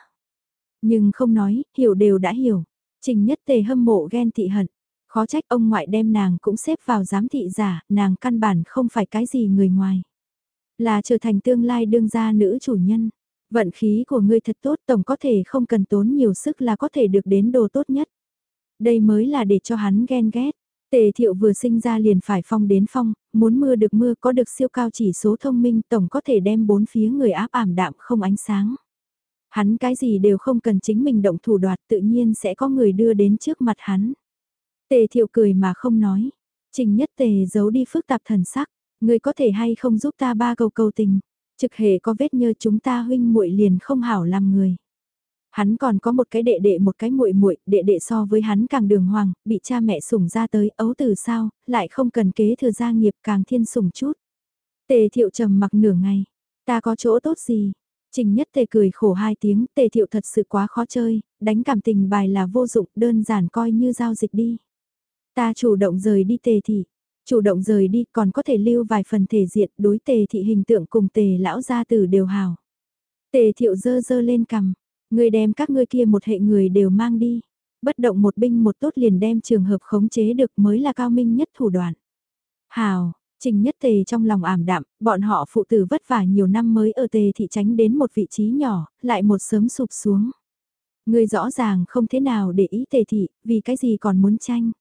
Nhưng không nói, hiểu đều đã hiểu. Trình nhất tề hâm mộ ghen tị hận. Khó trách ông ngoại đem nàng cũng xếp vào giám thị giả, nàng căn bản không phải cái gì người ngoài. Là trở thành tương lai đương gia nữ chủ nhân. Vận khí của ngươi thật tốt tổng có thể không cần tốn nhiều sức là có thể được đến đồ tốt nhất. Đây mới là để cho hắn ghen ghét. Tề thiệu vừa sinh ra liền phải phong đến phong, muốn mưa được mưa có được siêu cao chỉ số thông minh tổng có thể đem bốn phía người áp ảm đạm không ánh sáng. Hắn cái gì đều không cần chính mình động thủ đoạt tự nhiên sẽ có người đưa đến trước mặt hắn. Tề thiệu cười mà không nói. Trình nhất tề giấu đi phức tạp thần sắc, người có thể hay không giúp ta ba cầu cầu tình. Trực hệ có vết nhơ chúng ta huynh muội liền không hảo làm người. Hắn còn có một cái đệ đệ một cái muội muội, đệ đệ so với hắn càng đường hoàng, bị cha mẹ sủng ra tới, ấu từ sao, lại không cần kế thừa gia nghiệp càng thiên sủng chút. Tề thiệu trầm mặc nửa ngày, ta có chỗ tốt gì? Trình nhất tề cười khổ hai tiếng, tề thiệu thật sự quá khó chơi, đánh cảm tình bài là vô dụng, đơn giản coi như giao dịch đi. Ta chủ động rời đi tề thị, chủ động rời đi còn có thể lưu vài phần thể diện đối tề thị hình tượng cùng tề lão gia tử đều hào. Tề thiệu dơ dơ lên cầm, người đem các ngươi kia một hệ người đều mang đi. Bất động một binh một tốt liền đem trường hợp khống chế được mới là cao minh nhất thủ đoạn. Hào, Trình nhất tề trong lòng ảm đạm, bọn họ phụ tử vất vả nhiều năm mới ở tề thị tránh đến một vị trí nhỏ, lại một sớm sụp xuống. Người rõ ràng không thế nào để ý tề thị, vì cái gì còn muốn tranh.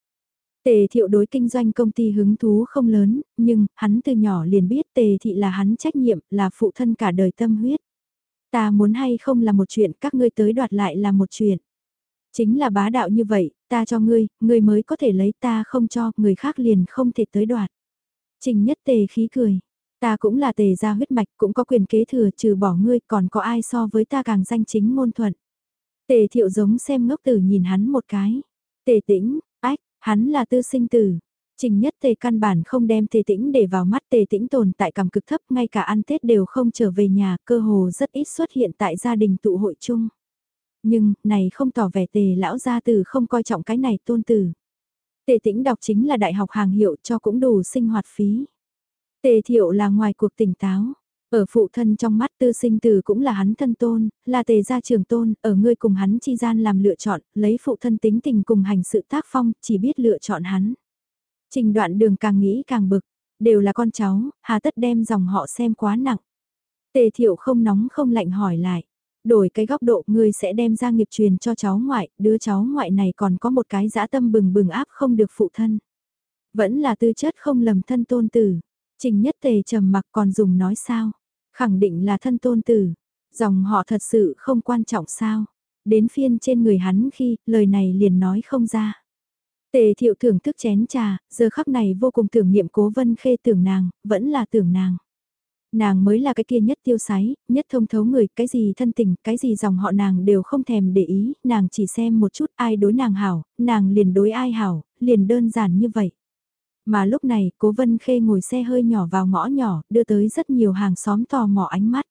Tề thiệu đối kinh doanh công ty hứng thú không lớn, nhưng hắn từ nhỏ liền biết tề thị là hắn trách nhiệm, là phụ thân cả đời tâm huyết. Ta muốn hay không là một chuyện, các ngươi tới đoạt lại là một chuyện. Chính là bá đạo như vậy, ta cho ngươi, ngươi mới có thể lấy ta không cho, người khác liền không thể tới đoạt. Trình nhất tề khí cười. Ta cũng là tề gia huyết mạch, cũng có quyền kế thừa trừ bỏ ngươi, còn có ai so với ta càng danh chính ngôn thuận. Tề thiệu giống xem ngốc tử nhìn hắn một cái. Tề tĩnh, hắn là tư sinh tử. Trình nhất tề căn bản không đem tề tĩnh để vào mắt tề tĩnh tồn tại cảm cực thấp ngay cả ăn Tết đều không trở về nhà cơ hồ rất ít xuất hiện tại gia đình tụ hội chung. Nhưng, này không tỏ vẻ tề lão gia tử không coi trọng cái này tôn tử. Tề tĩnh đọc chính là đại học hàng hiệu cho cũng đủ sinh hoạt phí. Tề thiệu là ngoài cuộc tỉnh táo. Ở phụ thân trong mắt tư sinh tử cũng là hắn thân tôn, là tề gia trưởng tôn, ở ngươi cùng hắn chi gian làm lựa chọn, lấy phụ thân tính tình cùng hành sự tác phong, chỉ biết lựa chọn hắn. Trình đoạn đường càng nghĩ càng bực, đều là con cháu, hà tất đem dòng họ xem quá nặng. Tề thiệu không nóng không lạnh hỏi lại, đổi cái góc độ ngươi sẽ đem ra nghiệp truyền cho cháu ngoại, đứa cháu ngoại này còn có một cái dã tâm bừng bừng áp không được phụ thân. Vẫn là tư chất không lầm thân tôn tử. Trình nhất tề trầm mặc còn dùng nói sao? Khẳng định là thân tôn tử. Dòng họ thật sự không quan trọng sao? Đến phiên trên người hắn khi lời này liền nói không ra. Tề thiệu thưởng thức chén trà, giờ khắc này vô cùng tưởng niệm cố vân khê tưởng nàng, vẫn là tưởng nàng. Nàng mới là cái kia nhất tiêu sái, nhất thông thấu người, cái gì thân tình, cái gì dòng họ nàng đều không thèm để ý, nàng chỉ xem một chút ai đối nàng hảo, nàng liền đối ai hảo, liền đơn giản như vậy. Mà lúc này, cố vân khê ngồi xe hơi nhỏ vào ngõ nhỏ, đưa tới rất nhiều hàng xóm tò mò ánh mắt.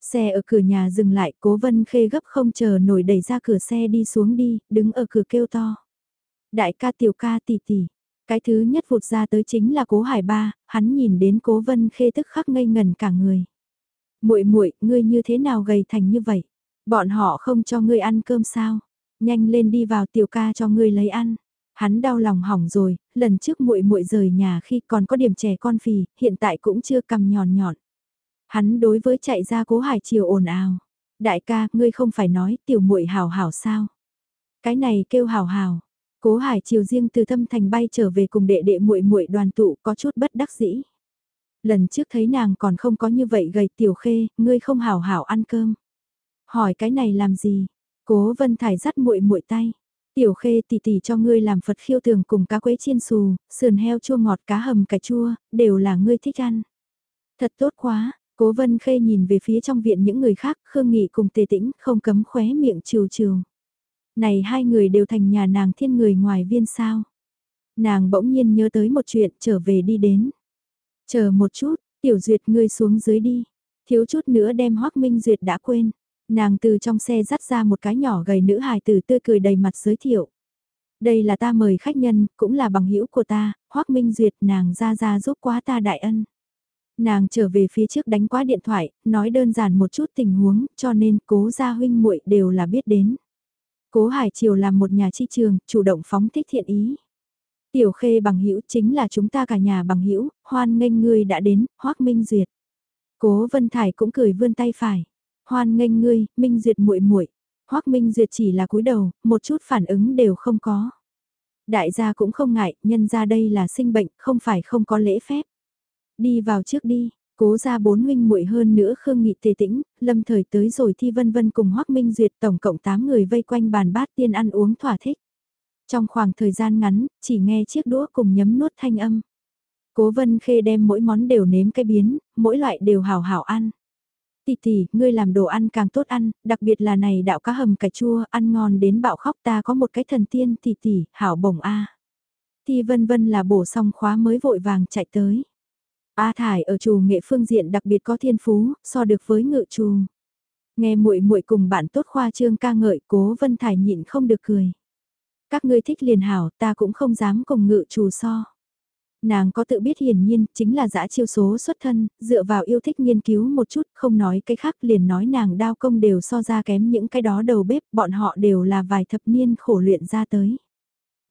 Xe ở cửa nhà dừng lại, cố vân khê gấp không chờ nổi đẩy ra cửa xe đi xuống đi, đứng ở cửa kêu to. Đại ca tiểu ca tỷ tỷ, cái thứ nhất vụt ra tới chính là Cố Hải Ba, hắn nhìn đến Cố Vân Khê tức khắc ngây ngần cả người. "Muội muội, ngươi như thế nào gầy thành như vậy? Bọn họ không cho ngươi ăn cơm sao? Nhanh lên đi vào tiểu ca cho ngươi lấy ăn." Hắn đau lòng hỏng rồi, lần trước muội muội rời nhà khi còn có điểm trẻ con phì, hiện tại cũng chưa cầm nhòn nhọn. Hắn đối với chạy ra Cố Hải Triều ồn ào. "Đại ca, ngươi không phải nói tiểu muội hảo hảo sao?" Cái này kêu hảo hảo Cố Hải chiều riêng từ thâm thành bay trở về cùng đệ đệ muội muội đoàn tụ có chút bất đắc dĩ. Lần trước thấy nàng còn không có như vậy gầy tiểu khê, ngươi không hảo hảo ăn cơm. Hỏi cái này làm gì? Cố Vân Thải dắt muội muội tay. Tiểu khê tỷ tỷ cho ngươi làm Phật khiêu tường cùng cá quế chiên xù, sườn heo chua ngọt cá hầm cà chua, đều là ngươi thích ăn. Thật tốt quá, cố vân khê nhìn về phía trong viện những người khác, Khương Nghị cùng tề tĩnh, không cấm khóe miệng trừ trừ. Này hai người đều thành nhà nàng thiên người ngoài viên sao. Nàng bỗng nhiên nhớ tới một chuyện trở về đi đến. Chờ một chút, tiểu duyệt ngươi xuống dưới đi. Thiếu chút nữa đem hoác minh duyệt đã quên. Nàng từ trong xe dắt ra một cái nhỏ gầy nữ hài tử tươi cười đầy mặt giới thiệu. Đây là ta mời khách nhân, cũng là bằng hữu của ta, hoác minh duyệt nàng ra ra giúp quá ta đại ân. Nàng trở về phía trước đánh quá điện thoại, nói đơn giản một chút tình huống, cho nên cố gia huynh muội đều là biết đến. Cố Hải Triều làm một nhà chi trường, chủ động phóng thích thiện ý. Tiểu Khê bằng hữu chính là chúng ta cả nhà bằng hữu, hoan nghênh ngươi đã đến, Hoắc Minh Duyệt. Cố Vân Thải cũng cười vươn tay phải. Hoan nghênh ngươi, Minh Duyệt muội muội. Hoắc Minh Duyệt chỉ là cúi đầu, một chút phản ứng đều không có. Đại gia cũng không ngại, nhân ra đây là sinh bệnh, không phải không có lễ phép. Đi vào trước đi, Cố ra bốn huynh muội hơn nữa Khương Nghị Tề Tĩnh, lâm thời tới rồi Thi Vân Vân cùng Hoắc Minh Duyệt tổng cộng 8 người vây quanh bàn bát tiên ăn uống thỏa thích. Trong khoảng thời gian ngắn, chỉ nghe chiếc đũa cùng nhấm nuốt thanh âm. Cố Vân Khê đem mỗi món đều nếm cái biến, mỗi loại đều hảo hảo ăn. Tỷ tỷ, ngươi làm đồ ăn càng tốt ăn, đặc biệt là này đạo cá hầm cà chua, ăn ngon đến bạo khóc ta có một cái thần tiên tỷ tỷ, hảo bổng a. Thi Vân Vân là bổ xong khóa mới vội vàng chạy tới. A Thải ở chủ nghệ phương diện đặc biệt có thiên phú, so được với ngự trù. Nghe muội muội cùng bạn tốt khoa trương ca ngợi, Cố Vân Thải nhịn không được cười. Các ngươi thích liền hảo, ta cũng không dám cùng ngự trù so. Nàng có tự biết hiển nhiên, chính là dã chiêu số xuất thân, dựa vào yêu thích nghiên cứu một chút, không nói cái khác liền nói nàng đao công đều so ra kém những cái đó đầu bếp, bọn họ đều là vài thập niên khổ luyện ra tới.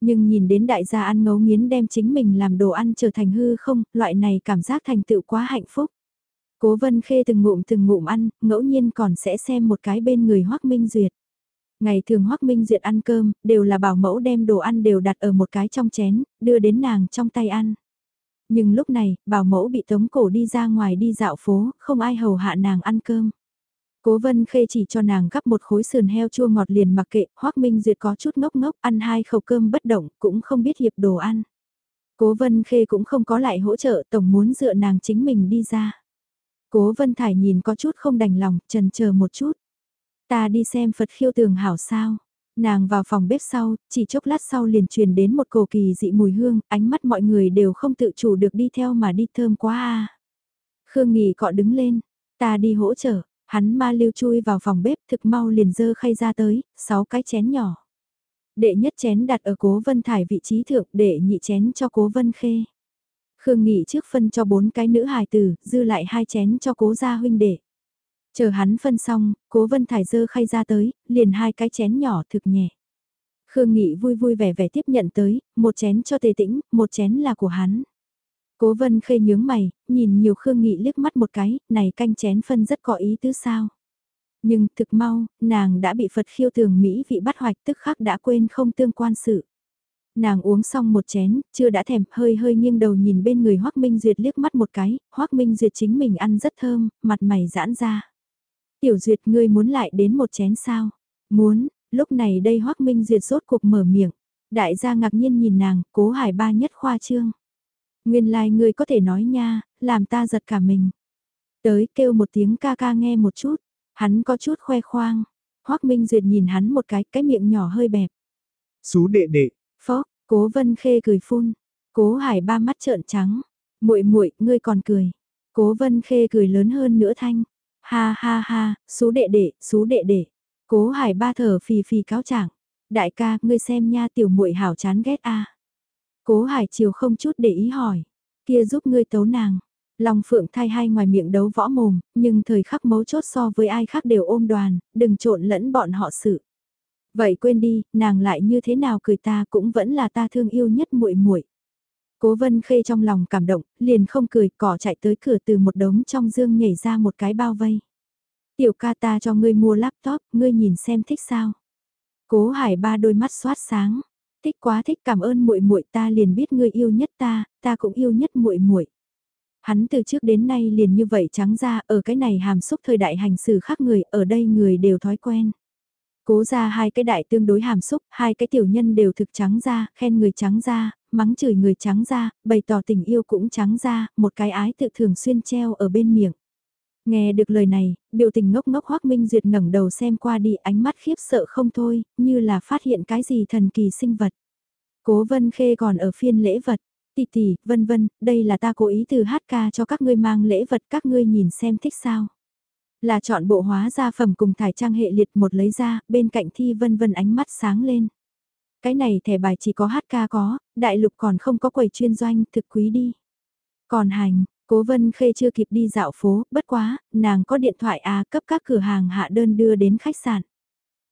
Nhưng nhìn đến đại gia ăn ngấu nghiến đem chính mình làm đồ ăn trở thành hư không, loại này cảm giác thành tựu quá hạnh phúc. Cố vân khê từng ngụm từng ngụm ăn, ngẫu nhiên còn sẽ xem một cái bên người hoắc Minh Duyệt. Ngày thường hoắc Minh Duyệt ăn cơm, đều là bảo mẫu đem đồ ăn đều đặt ở một cái trong chén, đưa đến nàng trong tay ăn. Nhưng lúc này, bảo mẫu bị tống cổ đi ra ngoài đi dạo phố, không ai hầu hạ nàng ăn cơm. Cố Vân Khê chỉ cho nàng gắp một khối sườn heo chua ngọt liền mặc kệ, Hoắc Minh Duyệt có chút ngốc ngốc, ăn hai khẩu cơm bất động, cũng không biết hiệp đồ ăn. Cố Vân Khê cũng không có lại hỗ trợ, tổng muốn dựa nàng chính mình đi ra. Cố Vân Thải nhìn có chút không đành lòng, trần chờ một chút. Ta đi xem Phật khiêu tường hảo sao. Nàng vào phòng bếp sau, chỉ chốc lát sau liền truyền đến một cổ kỳ dị mùi hương, ánh mắt mọi người đều không tự chủ được đi theo mà đi thơm quá à. Khương Nghị cọ đứng lên, ta đi hỗ trợ, hắn ma lưu chui vào phòng bếp thực mau liền dơ khay ra tới, sáu cái chén nhỏ. Đệ nhất chén đặt ở cố vân thải vị trí thượng, để nhị chén cho cố vân khê. Khương Nghị trước phân cho bốn cái nữ hài tử, dư lại hai chén cho cố gia huynh đệ. Chờ hắn phân xong, cố vân thải dơ khay ra tới, liền hai cái chén nhỏ thực nhẹ. Khương Nghị vui vui vẻ vẻ tiếp nhận tới, một chén cho tề tĩnh, một chén là của hắn. Cố vân khê nhướng mày, nhìn nhiều Khương Nghị liếc mắt một cái, này canh chén phân rất có ý tứ sao. Nhưng thực mau, nàng đã bị Phật khiêu tường Mỹ vị bắt hoạch tức khắc đã quên không tương quan sự. Nàng uống xong một chén, chưa đã thèm, hơi hơi nghiêng đầu nhìn bên người Hoác Minh Duyệt liếc mắt một cái, Hoác Minh Duyệt chính mình ăn rất thơm, mặt mày giãn ra. Tiểu Duyệt ngươi muốn lại đến một chén sao? Muốn, lúc này đây Hoác Minh Duyệt rốt cuộc mở miệng. Đại gia ngạc nhiên nhìn nàng, cố hải ba nhất khoa trương. Nguyên lai like ngươi có thể nói nha, làm ta giật cả mình. Tới kêu một tiếng ca ca nghe một chút, hắn có chút khoe khoang. Hoác Minh Duyệt nhìn hắn một cái, cái miệng nhỏ hơi bẹp. Xú đệ đệ. Phó, cố vân khê cười phun. Cố hải ba mắt trợn trắng. muội muội ngươi còn cười. Cố vân khê cười lớn hơn nữa thanh. Ha ha ha, xú đệ đệ, xú đệ đệ. Cố hải ba thở phì phì cáo trạng. Đại ca, ngươi xem nha tiểu muội hảo chán ghét a. Cố hải chiều không chút để ý hỏi. Kia giúp ngươi tấu nàng. Long phượng thay hai ngoài miệng đấu võ mồm, nhưng thời khắc mấu chốt so với ai khác đều ôm đoàn, đừng trộn lẫn bọn họ sự. Vậy quên đi, nàng lại như thế nào cười ta cũng vẫn là ta thương yêu nhất muội muội. Cố Vân Khê trong lòng cảm động, liền không cười, cỏ chạy tới cửa từ một đống trong dương nhảy ra một cái bao vây. Tiểu ca ta cho ngươi mua laptop, ngươi nhìn xem thích sao. Cố Hải ba đôi mắt xoát sáng, thích quá thích cảm ơn muội muội ta liền biết ngươi yêu nhất ta, ta cũng yêu nhất muội muội. Hắn từ trước đến nay liền như vậy trắng ra, ở cái này hàm xúc thời đại hành xử khác người, ở đây người đều thói quen. Cố ra hai cái đại tương đối hàm xúc, hai cái tiểu nhân đều thực trắng ra, khen người trắng ra, mắng chửi người trắng ra, bày tỏ tình yêu cũng trắng ra, một cái ái tự thường xuyên treo ở bên miệng. Nghe được lời này, biểu tình ngốc ngốc Hoác Minh Duyệt ngẩng đầu xem qua đi ánh mắt khiếp sợ không thôi, như là phát hiện cái gì thần kỳ sinh vật. Cố Vân Khê còn ở phiên lễ vật, tỷ tỷ, vân vân, đây là ta cố ý từ hát ca cho các ngươi mang lễ vật các ngươi nhìn xem thích sao. Là chọn bộ hóa gia phẩm cùng thải trang hệ liệt một lấy ra, bên cạnh thi vân vân ánh mắt sáng lên. Cái này thẻ bài chỉ có hát ca có, đại lục còn không có quầy chuyên doanh, thực quý đi. Còn hành, cố vân khê chưa kịp đi dạo phố, bất quá, nàng có điện thoại à cấp các cửa hàng hạ đơn đưa đến khách sạn.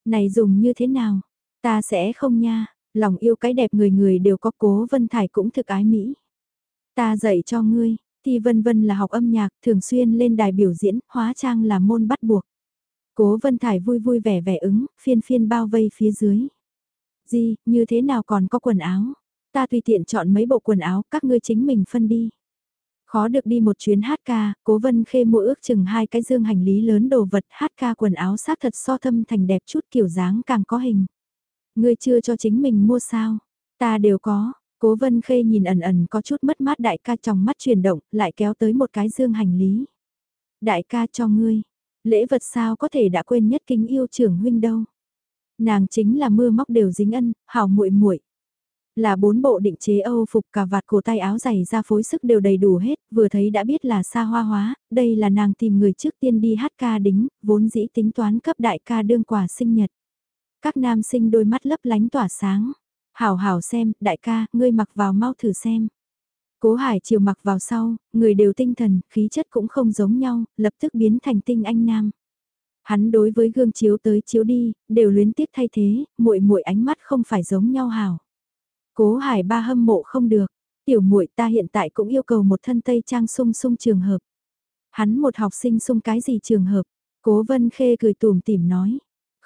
Này dùng như thế nào? Ta sẽ không nha, lòng yêu cái đẹp người người đều có cố vân thải cũng thực ái mỹ. Ta dạy cho ngươi, thì vân vân là học âm nhạc, thường xuyên lên đài biểu diễn, hóa trang là môn bắt buộc. Cố vân thải vui vui vẻ vẻ ứng, phiên phiên bao vây phía dưới. Gì, như thế nào còn có quần áo? Ta tùy tiện chọn mấy bộ quần áo, các ngươi chính mình phân đi. Khó được đi một chuyến hát ca, cố vân khê mua ước chừng hai cái dương hành lý lớn đồ vật hát ca quần áo sát thật so thâm thành đẹp chút kiểu dáng càng có hình. Ngươi chưa cho chính mình mua sao? Ta đều có, Cố vân khê nhìn ẩn ẩn có chút mất mát đại ca trong mắt chuyển động, lại kéo tới một cái dương hành lý. Đại ca cho ngươi, lễ vật sao có thể đã quên nhất kính yêu trưởng huynh đâu. Nàng chính là mưa móc đều dính ân, hảo muội muội là bốn bộ định chế Âu phục cà vạt cổ tay áo giày ra phối sức đều đầy đủ hết, vừa thấy đã biết là xa hoa hóa, đây là nàng tìm người trước tiên đi hát ca đính, vốn dĩ tính toán cấp đại ca đương quà sinh nhật. Các nam sinh đôi mắt lấp lánh tỏa sáng, Hảo hảo xem, đại ca, ngươi mặc vào mau thử xem. Cố Hải chiều mặc vào sau, người đều tinh thần, khí chất cũng không giống nhau, lập tức biến thành tinh anh nam. Hắn đối với gương chiếu tới chiếu đi, đều luyến tiếc thay thế, muội muội ánh mắt không phải giống nhau hảo. Cố Hải ba hâm mộ không được, tiểu muội ta hiện tại cũng yêu cầu một thân tây trang sung sung trường hợp. Hắn một học sinh sung cái gì trường hợp? Cố Vân Khê cười tủm tỉm nói.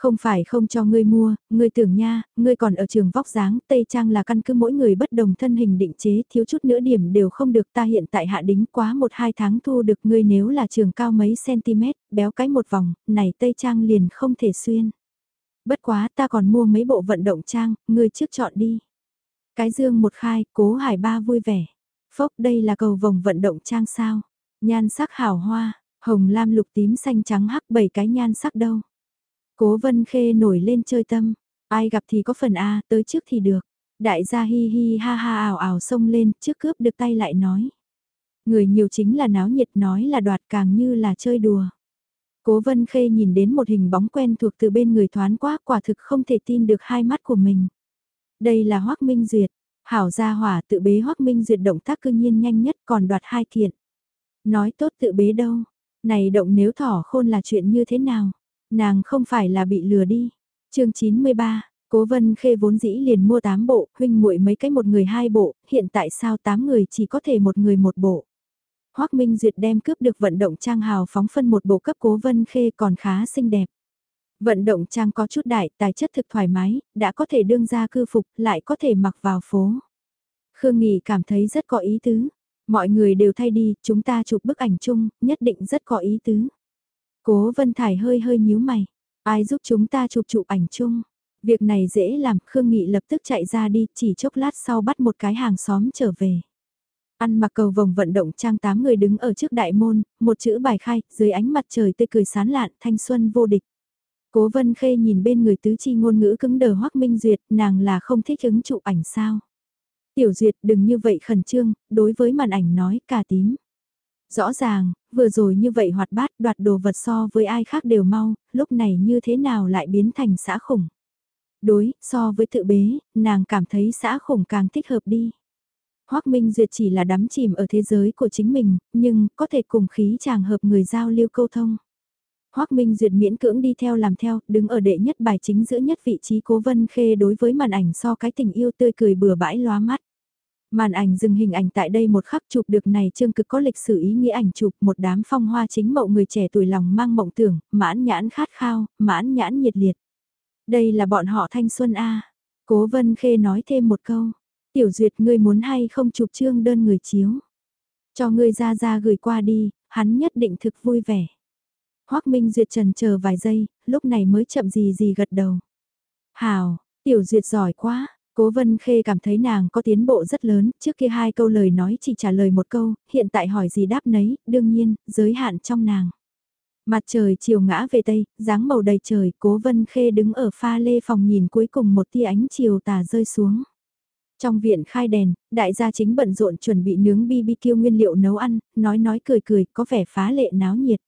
Không phải không cho ngươi mua, ngươi tưởng nha, ngươi còn ở trường vóc dáng, Tây Trang là căn cứ mỗi người bất đồng thân hình định chế, thiếu chút nữa điểm đều không được ta hiện tại hạ đính quá một hai tháng thu được ngươi nếu là trường cao mấy cm, béo cái một vòng, này Tây Trang liền không thể xuyên. Bất quá ta còn mua mấy bộ vận động trang, ngươi trước chọn đi. Cái dương một khai, cố hải ba vui vẻ. Phốc đây là cầu vòng vận động trang sao. Nhan sắc hảo hoa, hồng lam lục tím xanh trắng hắc bảy cái nhan sắc đâu. Cố Vân Khê nổi lên chơi tâm, ai gặp thì có phần A, tới trước thì được. Đại gia hi hi ha ha ảo ảo xông lên, trước cướp được tay lại nói. Người nhiều chính là náo nhiệt nói là đoạt càng như là chơi đùa. Cố Vân Khê nhìn đến một hình bóng quen thuộc từ bên người thoán quá quả thực không thể tin được hai mắt của mình. Đây là Hoác Minh Duyệt, hảo gia hỏa tự bế Hoác Minh Duyệt động tác cư nhiên nhanh nhất còn đoạt hai kiện. Nói tốt tự bế đâu, này động nếu thỏ khôn là chuyện như thế nào, nàng không phải là bị lừa đi. chương 93, Cố Vân Khê vốn dĩ liền mua 8 bộ, huynh muội mấy cái một người hai bộ, hiện tại sao 8 người chỉ có thể một người một bộ. Hoác Minh Duyệt đem cướp được vận động trang hào phóng phân một bộ cấp Cố Vân Khê còn khá xinh đẹp. Vận động trang có chút đại, tài chất thực thoải mái, đã có thể đương ra cư phục, lại có thể mặc vào phố. Khương Nghị cảm thấy rất có ý tứ. Mọi người đều thay đi, chúng ta chụp bức ảnh chung, nhất định rất có ý tứ. Cố Vân Thải hơi hơi nhíu mày. Ai giúp chúng ta chụp chụp ảnh chung? Việc này dễ làm, Khương Nghị lập tức chạy ra đi, chỉ chốc lát sau bắt một cái hàng xóm trở về. Ăn mặc cầu vòng vận động trang tám người đứng ở trước đại môn, một chữ bài khai, dưới ánh mặt trời tươi cười sán lạn, thanh xuân vô địch. Cố Vân Khê nhìn bên người tứ chi ngôn ngữ cứng đờ Hoắc Minh Duyệt, nàng là không thích ứng chụp ảnh sao. Tiểu Duyệt đừng như vậy khẩn trương, đối với màn ảnh nói cả tím. Rõ ràng, vừa rồi như vậy hoạt bát đoạt đồ vật so với ai khác đều mau, lúc này như thế nào lại biến thành xã khủng. Đối, so với tự bế, nàng cảm thấy xã khủng càng thích hợp đi. Hoác Minh Duyệt chỉ là đắm chìm ở thế giới của chính mình, nhưng có thể cùng khí chàng hợp người giao lưu câu thông. Hoác Minh Duyệt miễn cưỡng đi theo làm theo, đứng ở đệ nhất bài chính giữa nhất vị trí cố vân khê đối với màn ảnh so cái tình yêu tươi cười bừa bãi loa mắt. Màn ảnh dừng hình ảnh tại đây một khắc chụp được này chương cực có lịch sử ý nghĩa ảnh chụp một đám phong hoa chính mậu người trẻ tuổi lòng mang mộng tưởng, mãn nhãn khát khao, mãn nhãn nhiệt liệt. Đây là bọn họ thanh xuân A. Cố Vân Khê nói thêm một câu. Tiểu Duyệt ngươi muốn hay không chụp chương đơn người chiếu. Cho ngươi ra ra gửi qua đi, hắn nhất định thực vui vẻ. Hoác Minh Duyệt trần chờ vài giây, lúc này mới chậm gì gì gật đầu. Hào, Tiểu Duyệt giỏi quá, Cố Vân Khê cảm thấy nàng có tiến bộ rất lớn, trước kia hai câu lời nói chỉ trả lời một câu, hiện tại hỏi gì đáp nấy, đương nhiên, giới hạn trong nàng. Mặt trời chiều ngã về tây, dáng màu đầy trời, Cố Vân Khê đứng ở pha lê phòng nhìn cuối cùng một tia ánh chiều tà rơi xuống. Trong viện khai đèn, đại gia chính bận rộn chuẩn bị nướng BBQ nguyên liệu nấu ăn, nói nói cười cười, có vẻ phá lệ náo nhiệt.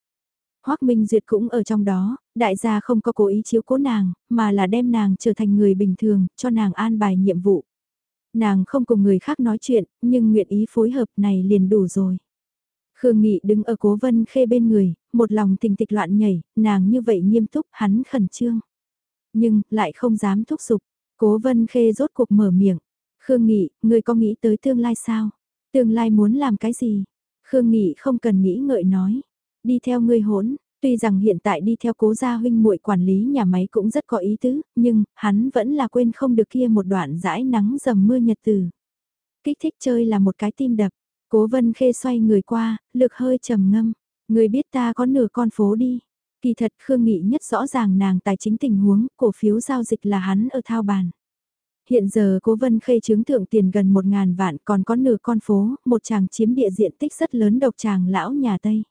Hoác Minh Duyệt cũng ở trong đó, đại gia không có cố ý chiếu cố nàng, mà là đem nàng trở thành người bình thường, cho nàng an bài nhiệm vụ. Nàng không cùng người khác nói chuyện, nhưng nguyện ý phối hợp này liền đủ rồi. Khương Nghị đứng ở cố vân khê bên người, một lòng tình tịch loạn nhảy, nàng như vậy nghiêm túc, hắn khẩn trương. Nhưng, lại không dám thúc giục. Cố vân khê rốt cuộc mở miệng. Khương Nghị, người có nghĩ tới tương lai sao? Tương lai muốn làm cái gì? Khương Nghị không cần nghĩ ngợi nói. Đi theo ngươi hỗn, tuy rằng hiện tại đi theo cố gia huynh muội quản lý nhà máy cũng rất có ý tứ, nhưng hắn vẫn là quên không được kia một đoạn dãi nắng dầm mưa nhật từ. Kích thích chơi là một cái tim đập. Cố vân khê xoay người qua, lực hơi trầm ngâm. Người biết ta có nửa con phố đi. Kỳ thật Khương Nghị nhất rõ ràng nàng tài chính tình huống, cổ phiếu giao dịch là hắn ở thao bàn. Hiện giờ cố vân khê chứng thượng tiền gần một ngàn vạn còn có nửa con phố, một chàng chiếm địa diện tích rất lớn độc chàng lão nhà Tây.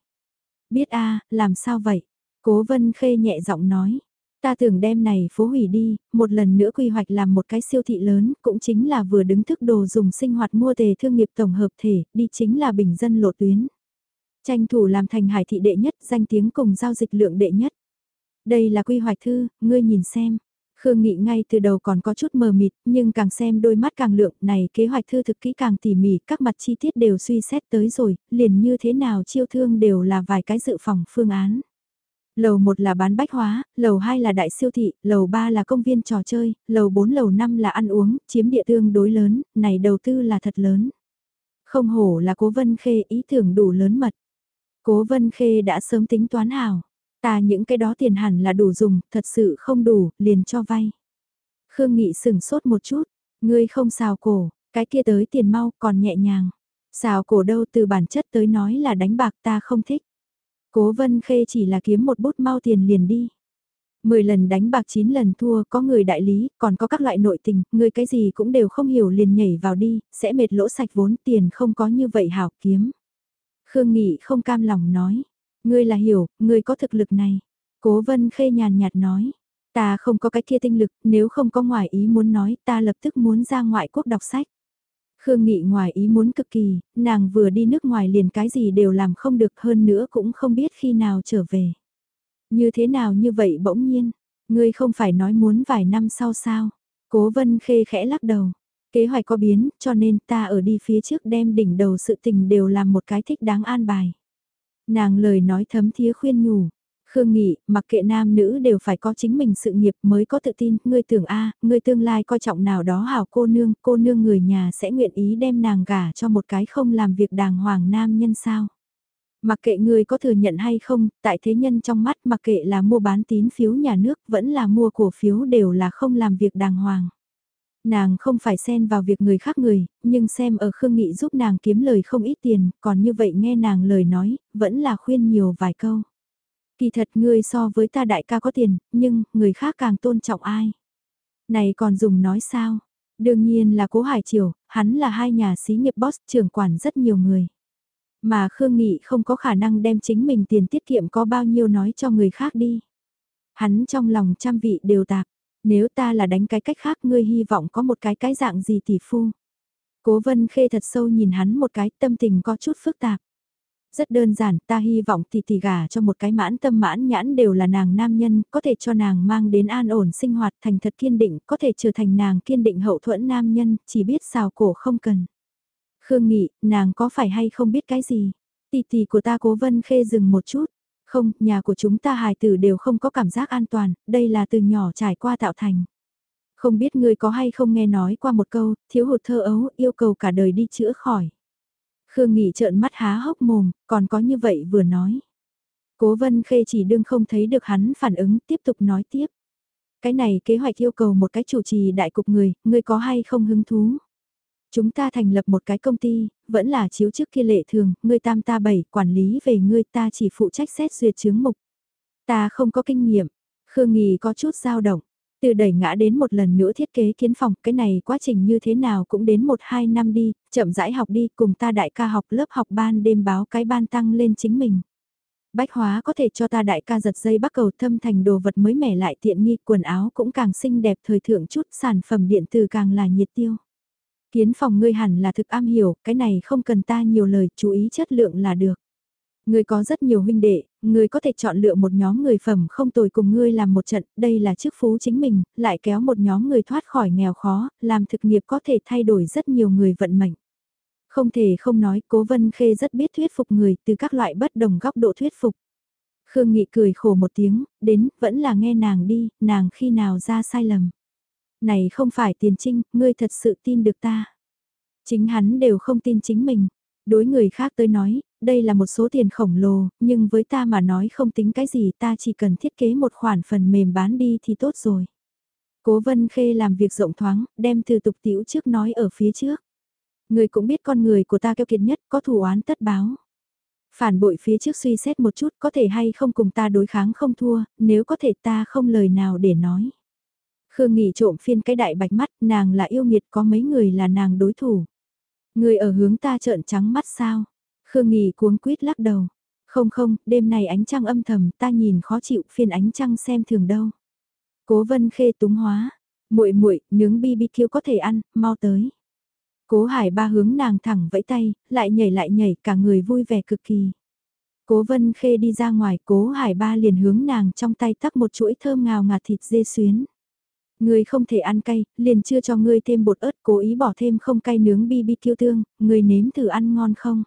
Biết a làm sao vậy? Cố vân khê nhẹ giọng nói. Ta tưởng đem này phố hủy đi, một lần nữa quy hoạch làm một cái siêu thị lớn, cũng chính là vừa đứng thức đồ dùng sinh hoạt mua tề thương nghiệp tổng hợp thể, đi chính là bình dân lộ tuyến. Tranh thủ làm thành hải thị đệ nhất, danh tiếng cùng giao dịch lượng đệ nhất. Đây là quy hoạch thư, ngươi nhìn xem. Khương Nghị ngay từ đầu còn có chút mờ mịt, nhưng càng xem đôi mắt càng lượng này kế hoạch thư thực kỹ càng tỉ mỉ, các mặt chi tiết đều suy xét tới rồi, liền như thế nào chiêu thương đều là vài cái dự phòng phương án. Lầu 1 là bán bách hóa, lầu 2 là đại siêu thị, lầu 3 là công viên trò chơi, lầu 4 lầu 5 là ăn uống, chiếm địa tương đối lớn, này đầu tư là thật lớn. Không hổ là cố vân khê ý tưởng đủ lớn mật. Cố vân khê đã sớm tính toán hảo. Ta những cái đó tiền hẳn là đủ dùng, thật sự không đủ, liền cho vay. Khương Nghị sừng sốt một chút, ngươi không xào cổ, cái kia tới tiền mau còn nhẹ nhàng. Xào cổ đâu từ bản chất tới nói là đánh bạc ta không thích. Cố vân khê chỉ là kiếm một bút mau tiền liền đi. Mười lần đánh bạc chín lần thua có người đại lý, còn có các loại nội tình, người cái gì cũng đều không hiểu liền nhảy vào đi, sẽ mệt lỗ sạch vốn tiền không có như vậy hảo kiếm. Khương Nghị không cam lòng nói, Ngươi là hiểu, ngươi có thực lực này. Cố vân khê nhàn nhạt nói. Ta không có cái kia tinh lực, nếu không có ngoài ý muốn nói ta lập tức muốn ra ngoại quốc đọc sách. Khương Nghị ngoài ý muốn cực kỳ, nàng vừa đi nước ngoài liền cái gì đều làm không được hơn nữa cũng không biết khi nào trở về. Như thế nào như vậy bỗng nhiên, ngươi không phải nói muốn vài năm sau sao? Cố vân khê khẽ lắc đầu. Kế hoạch có biến, cho nên ta ở đi phía trước đem đỉnh đầu sự tình đều làm một cái thích đáng an bài. Nàng lời nói thấm thía khuyên nhủ. Khương Nghị, mặc kệ nam nữ đều phải có chính mình sự nghiệp mới có tự tin, ngươi tưởng a, ngươi tương lai coi trọng nào đó hảo cô nương, cô nương người nhà sẽ nguyện ý đem nàng gả cho một cái không làm việc đàng hoàng nam nhân sao. Mặc kệ ngươi có thừa nhận hay không, tại thế nhân trong mắt mặc kệ là mua bán tín phiếu nhà nước vẫn là mua cổ phiếu đều là không làm việc đàng hoàng. Nàng không phải xen vào việc người khác người, nhưng xem ở Khương Nghị giúp nàng kiếm lời không ít tiền, còn như vậy nghe nàng lời nói, vẫn là khuyên nhiều vài câu. Kỳ thật ngươi so với ta đại ca có tiền, nhưng người khác càng tôn trọng ai. Này còn dùng nói sao? Đương nhiên là cố Hải Triều, hắn là hai nhà xí nghiệp boss trưởng quản rất nhiều người. Mà Khương Nghị không có khả năng đem chính mình tiền tiết kiệm có bao nhiêu nói cho người khác đi. Hắn trong lòng trăm vị đều tạp, nếu ta là đánh cái cách khác ngươi hy vọng có một cái cái dạng gì tỷ phu. Cố vân khê thật sâu nhìn hắn một cái tâm tình có chút phức tạp. Rất đơn giản, ta hy vọng tỷ tỷ gả cho một cái mãn tâm mãn nhãn đều là nàng nam nhân, có thể cho nàng mang đến an ổn sinh hoạt thành thật kiên định, có thể trở thành nàng kiên định hậu thuẫn nam nhân, chỉ biết xào cổ không cần. Khương Nghị, nàng có phải hay không biết cái gì? Tỷ tỷ của ta cố vân khê dừng một chút. Không, nhà của chúng ta hài tử đều không có cảm giác an toàn, đây là từ nhỏ trải qua tạo thành. Không biết ngươi có hay không nghe nói qua một câu, thiếu hụt thơ ấu, yêu cầu cả đời đi chữa khỏi. Khương Nghị trợn mắt há hốc mồm, còn có như vậy vừa nói. Cố vân khê chỉ đương không thấy được hắn phản ứng, tiếp tục nói tiếp. Cái này kế hoạch yêu cầu một cái chủ trì đại cục người, ngươi có hay không hứng thú? Chúng ta thành lập một cái công ty, vẫn là chiếu trước kia lệ thường, ngươi tam ta bảy, quản lý về ngươi ta chỉ phụ trách xét duyệt chứng mục. Ta không có kinh nghiệm, Khương Nghị có chút dao động. Từ đẩy ngã đến một lần nữa thiết kế kiến phòng, cái này quá trình như thế nào cũng đến một hai năm đi, chậm rãi học đi, cùng ta đại ca học lớp học ban đêm báo cái ban tăng lên chính mình. Bách hóa có thể cho ta đại ca giật dây bắt cầu thâm thành đồ vật mới mẻ lại tiện nghi, quần áo cũng càng xinh đẹp thời thượng chút, sản phẩm điện tử càng là nhiệt tiêu. Kiến phòng ngươi hẳn là thực am hiểu, cái này không cần ta nhiều lời, chú ý chất lượng là được. Ngươi có rất nhiều huynh đệ, ngươi có thể chọn lựa một nhóm người phẩm không tồi cùng ngươi làm một trận, đây là chức phú chính mình, lại kéo một nhóm người thoát khỏi nghèo khó, làm thực nghiệp có thể thay đổi rất nhiều người vận mệnh. Không thể không nói, Cố Vân Khê rất biết thuyết phục người từ các loại bất đồng góc độ thuyết phục. Khương Nghị cười khổ một tiếng, đến, vẫn là nghe nàng đi, nàng khi nào ra sai lầm này không phải tiền trinh, ngươi thật sự tin được ta. Chính hắn đều không tin chính mình. Đối người khác tới nói, đây là một số tiền khổng lồ, nhưng với ta mà nói không tính cái gì ta chỉ cần thiết kế một khoản phần mềm bán đi thì tốt rồi. Cố Vân Khê làm việc rộng thoáng, đem từ tục tiểu trước nói ở phía trước. Người cũng biết con người của ta keo kiệt nhất có thủ oán tất báo. Phản bội phía trước suy xét một chút có thể hay không cùng ta đối kháng không thua, nếu có thể ta không lời nào để nói. Khương Nghị trộm phiên cái đại bạch mắt, nàng là yêu nghiệt có mấy người là nàng đối thủ. Người ở hướng ta trợn trắng mắt sao? Khương Nghị cuống quýt lắc đầu. Không không, đêm này ánh trăng âm thầm, ta nhìn khó chịu phiên ánh trăng xem thường đâu. Cố Vân Khê túng hóa, muội muội, nướng BBQ có thể ăn, mau tới. Cố Hải Ba hướng nàng thẳng vẫy tay, lại nhảy lại nhảy, cả người vui vẻ cực kỳ. Cố Vân Khê đi ra ngoài, Cố Hải Ba liền hướng nàng trong tay tắc một chuỗi thơm ngào ngạt thịt dê xuyến. Ngươi không thể ăn cay, liền chưa cho ngươi thêm bột ớt, cố ý bỏ thêm không cay nướng BBQ tương, ngươi nếm thử ăn ngon không?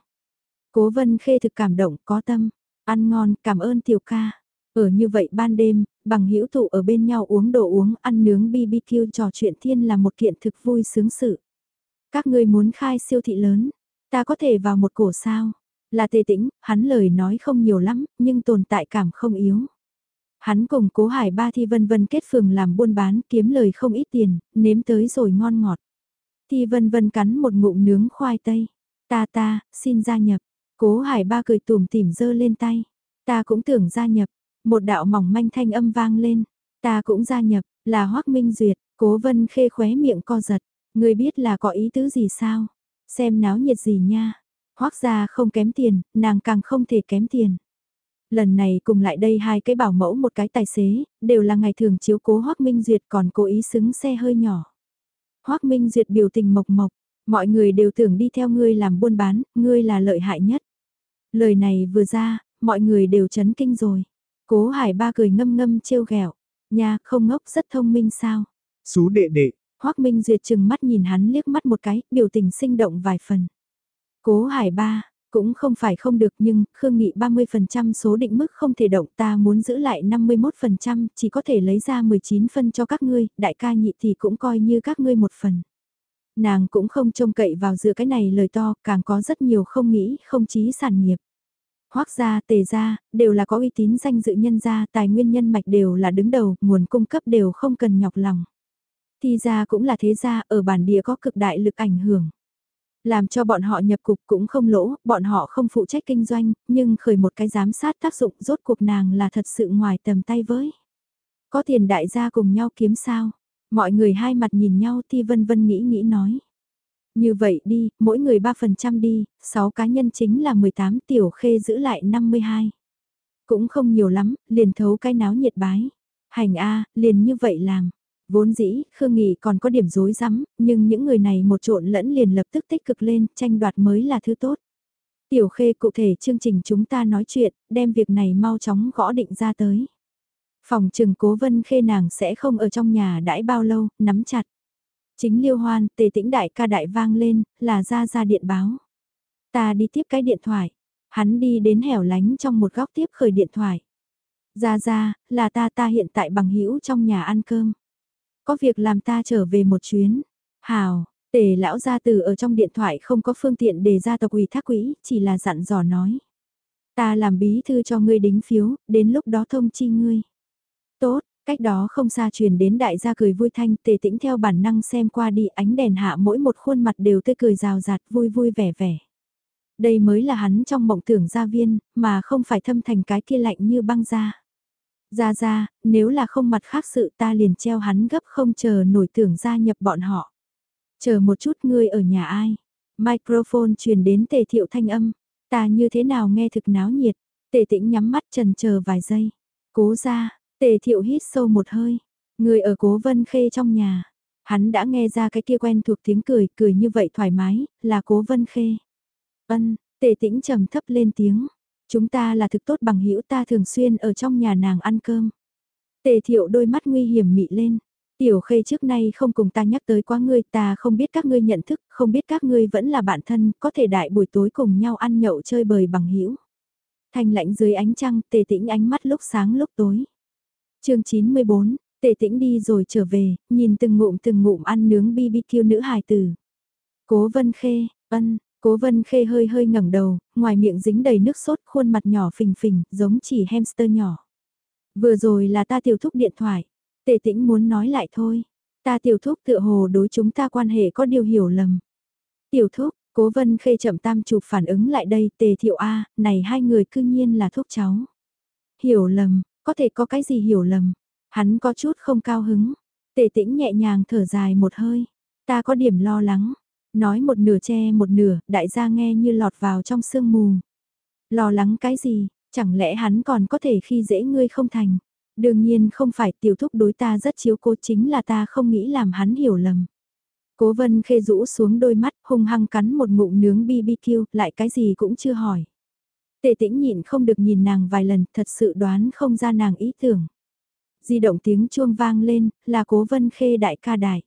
Cố vân khê thực cảm động, có tâm, ăn ngon, cảm ơn tiểu ca. Ở như vậy ban đêm, bằng hữu tụ ở bên nhau uống đồ uống, ăn nướng BBQ trò chuyện thiên là một kiện thực vui sướng sự. Các ngươi muốn khai siêu thị lớn, ta có thể vào một cổ sao? Là tề tĩnh, hắn lời nói không nhiều lắm, nhưng tồn tại cảm không yếu. Hắn cùng cố hải ba thi vân vân kết phường làm buôn bán kiếm lời không ít tiền, nếm tới rồi ngon ngọt. Thi vân vân cắn một ngụm nướng khoai tây. Ta ta, xin gia nhập. Cố hải ba cười tùm tìm dơ lên tay. Ta cũng tưởng gia nhập. Một đạo mỏng manh thanh âm vang lên. Ta cũng gia nhập, là hoắc Minh Duyệt. Cố vân khê khóe miệng co giật. Người biết là có ý tứ gì sao? Xem náo nhiệt gì nha. Hoắc gia không kém tiền, nàng càng không thể kém tiền. Lần này cùng lại đây hai cái bảo mẫu một cái tài xế, đều là ngày thường chiếu cố Hoác Minh Duyệt còn cố ý xứng xe hơi nhỏ. Hoác Minh Duyệt biểu tình mộc mộc, mọi người đều tưởng đi theo ngươi làm buôn bán, ngươi là lợi hại nhất. Lời này vừa ra, mọi người đều chấn kinh rồi. Cố hải ba cười ngâm ngâm trêu ghẹo nha không ngốc rất thông minh sao. Xú đệ đệ. Hoác Minh Duyệt chừng mắt nhìn hắn liếc mắt một cái, biểu tình sinh động vài phần. Cố hải ba, cũng không phải không được nhưng Khương Nghị 30% số định mức không thể động ta muốn giữ lại 51% chỉ có thể lấy ra 19 phân cho các ngươi, đại ca nhị thì cũng coi như các ngươi một phần. Nàng cũng không trông cậy vào giữa cái này lời to, càng có rất nhiều không nghĩ, không chí sản nghiệp. Hoác gia, tề gia, đều là có uy tín danh dự nhân gia, tài nguyên nhân mạch đều là đứng đầu, nguồn cung cấp đều không cần nhọc lòng. Thi gia cũng là thế gia, ở bản địa có cực đại lực ảnh hưởng. Làm cho bọn họ nhập cục cũng không lỗ, bọn họ không phụ trách kinh doanh, nhưng khởi một cái giám sát tác dụng rốt cuộc nàng là thật sự ngoài tầm tay với. Có tiền đại gia cùng nhau kiếm sao? Mọi người hai mặt nhìn nhau thì vân vân nghĩ nghĩ nói. Như vậy đi, mỗi người 3% đi, 6 cá nhân chính là 18 tiểu khê giữ lại 52. Cũng không nhiều lắm, liền thấu cái náo nhiệt bái. Hành A, liền như vậy làm. Vốn dĩ, Khương Nghị còn có điểm rối rắm, nhưng những người này một trộn lẫn liền lập tức tích cực lên, tranh đoạt mới là thứ tốt. Tiểu Khê cụ thể chương trình chúng ta nói chuyện, đem việc này mau chóng gõ định ra tới. Phòng trừng cố vân khê nàng sẽ không ở trong nhà đãi bao lâu, nắm chặt. Chính liêu hoan, tề tĩnh đại ca đại vang lên, là ra ra điện báo. Ta đi tiếp cái điện thoại. Hắn đi đến hẻo lánh trong một góc tiếp khởi điện thoại. Ra ra, là ta ta hiện tại bằng hữu trong nhà ăn cơm. Có việc làm ta trở về một chuyến. Hào, tề lão gia từ ở trong điện thoại không có phương tiện để ra tộc ủy thác quỹ, chỉ là dặn dò nói. Ta làm bí thư cho ngươi đính phiếu, đến lúc đó thông chi ngươi. Tốt, cách đó không xa truyền đến đại gia cười vui thanh tề tĩnh theo bản năng xem qua đi ánh đèn hạ mỗi một khuôn mặt đều tươi cười rào rạt vui vui vẻ vẻ. Đây mới là hắn trong mộng tưởng gia viên, mà không phải thâm thành cái kia lạnh như băng ra. Ra ra, nếu là không mặt khác sự ta liền treo hắn gấp không chờ nổi tưởng gia nhập bọn họ. Chờ một chút ngươi ở nhà ai? Microphone truyền đến tề thiệu thanh âm. Ta như thế nào nghe thực náo nhiệt? Tề tĩnh nhắm mắt trần chờ vài giây. Cố ra, tề thiệu hít sâu một hơi. Người ở cố vân khê trong nhà. Hắn đã nghe ra cái kia quen thuộc tiếng cười, cười như vậy thoải mái, là cố vân khê. Ân, tề tĩnh trầm thấp lên tiếng. Chúng ta là thực tốt bằng hữu ta thường xuyên ở trong nhà nàng ăn cơm. Tề thiệu đôi mắt nguy hiểm mị lên. Tiểu khê trước nay không cùng ta nhắc tới quá ngươi ta không biết các ngươi nhận thức, không biết các ngươi vẫn là bạn thân, có thể đại buổi tối cùng nhau ăn nhậu chơi bời bằng hữu thanh lãnh dưới ánh trăng, tề tĩnh ánh mắt lúc sáng lúc tối. chương 94, tề tĩnh đi rồi trở về, nhìn từng ngụm từng ngụm ăn nướng BBQ nữ hài tử. Cố vân khê, ân, Cố vân khê hơi hơi ngẩng đầu, ngoài miệng dính đầy nước sốt khuôn mặt nhỏ phình phình, giống chỉ hamster nhỏ. Vừa rồi là ta tiểu thúc điện thoại. Tề tĩnh muốn nói lại thôi. Ta tiểu thúc tựa hồ đối chúng ta quan hệ có điều hiểu lầm. Tiểu thúc, cố vân khê chậm tam chụp phản ứng lại đây tề thiệu A, này hai người cư nhiên là thúc cháu. Hiểu lầm, có thể có cái gì hiểu lầm. Hắn có chút không cao hứng. Tề tĩnh nhẹ nhàng thở dài một hơi. Ta có điểm lo lắng. Nói một nửa che một nửa, đại gia nghe như lọt vào trong sương mù. Lo lắng cái gì, chẳng lẽ hắn còn có thể khi dễ ngươi không thành. Đương nhiên không phải tiểu thúc đối ta rất chiếu cố chính là ta không nghĩ làm hắn hiểu lầm. Cố vân khê rũ xuống đôi mắt hung hăng cắn một ngụm nướng BBQ, lại cái gì cũng chưa hỏi. Tề tĩnh nhịn không được nhìn nàng vài lần, thật sự đoán không ra nàng ý tưởng. Di động tiếng chuông vang lên, là cố vân khê đại ca đại.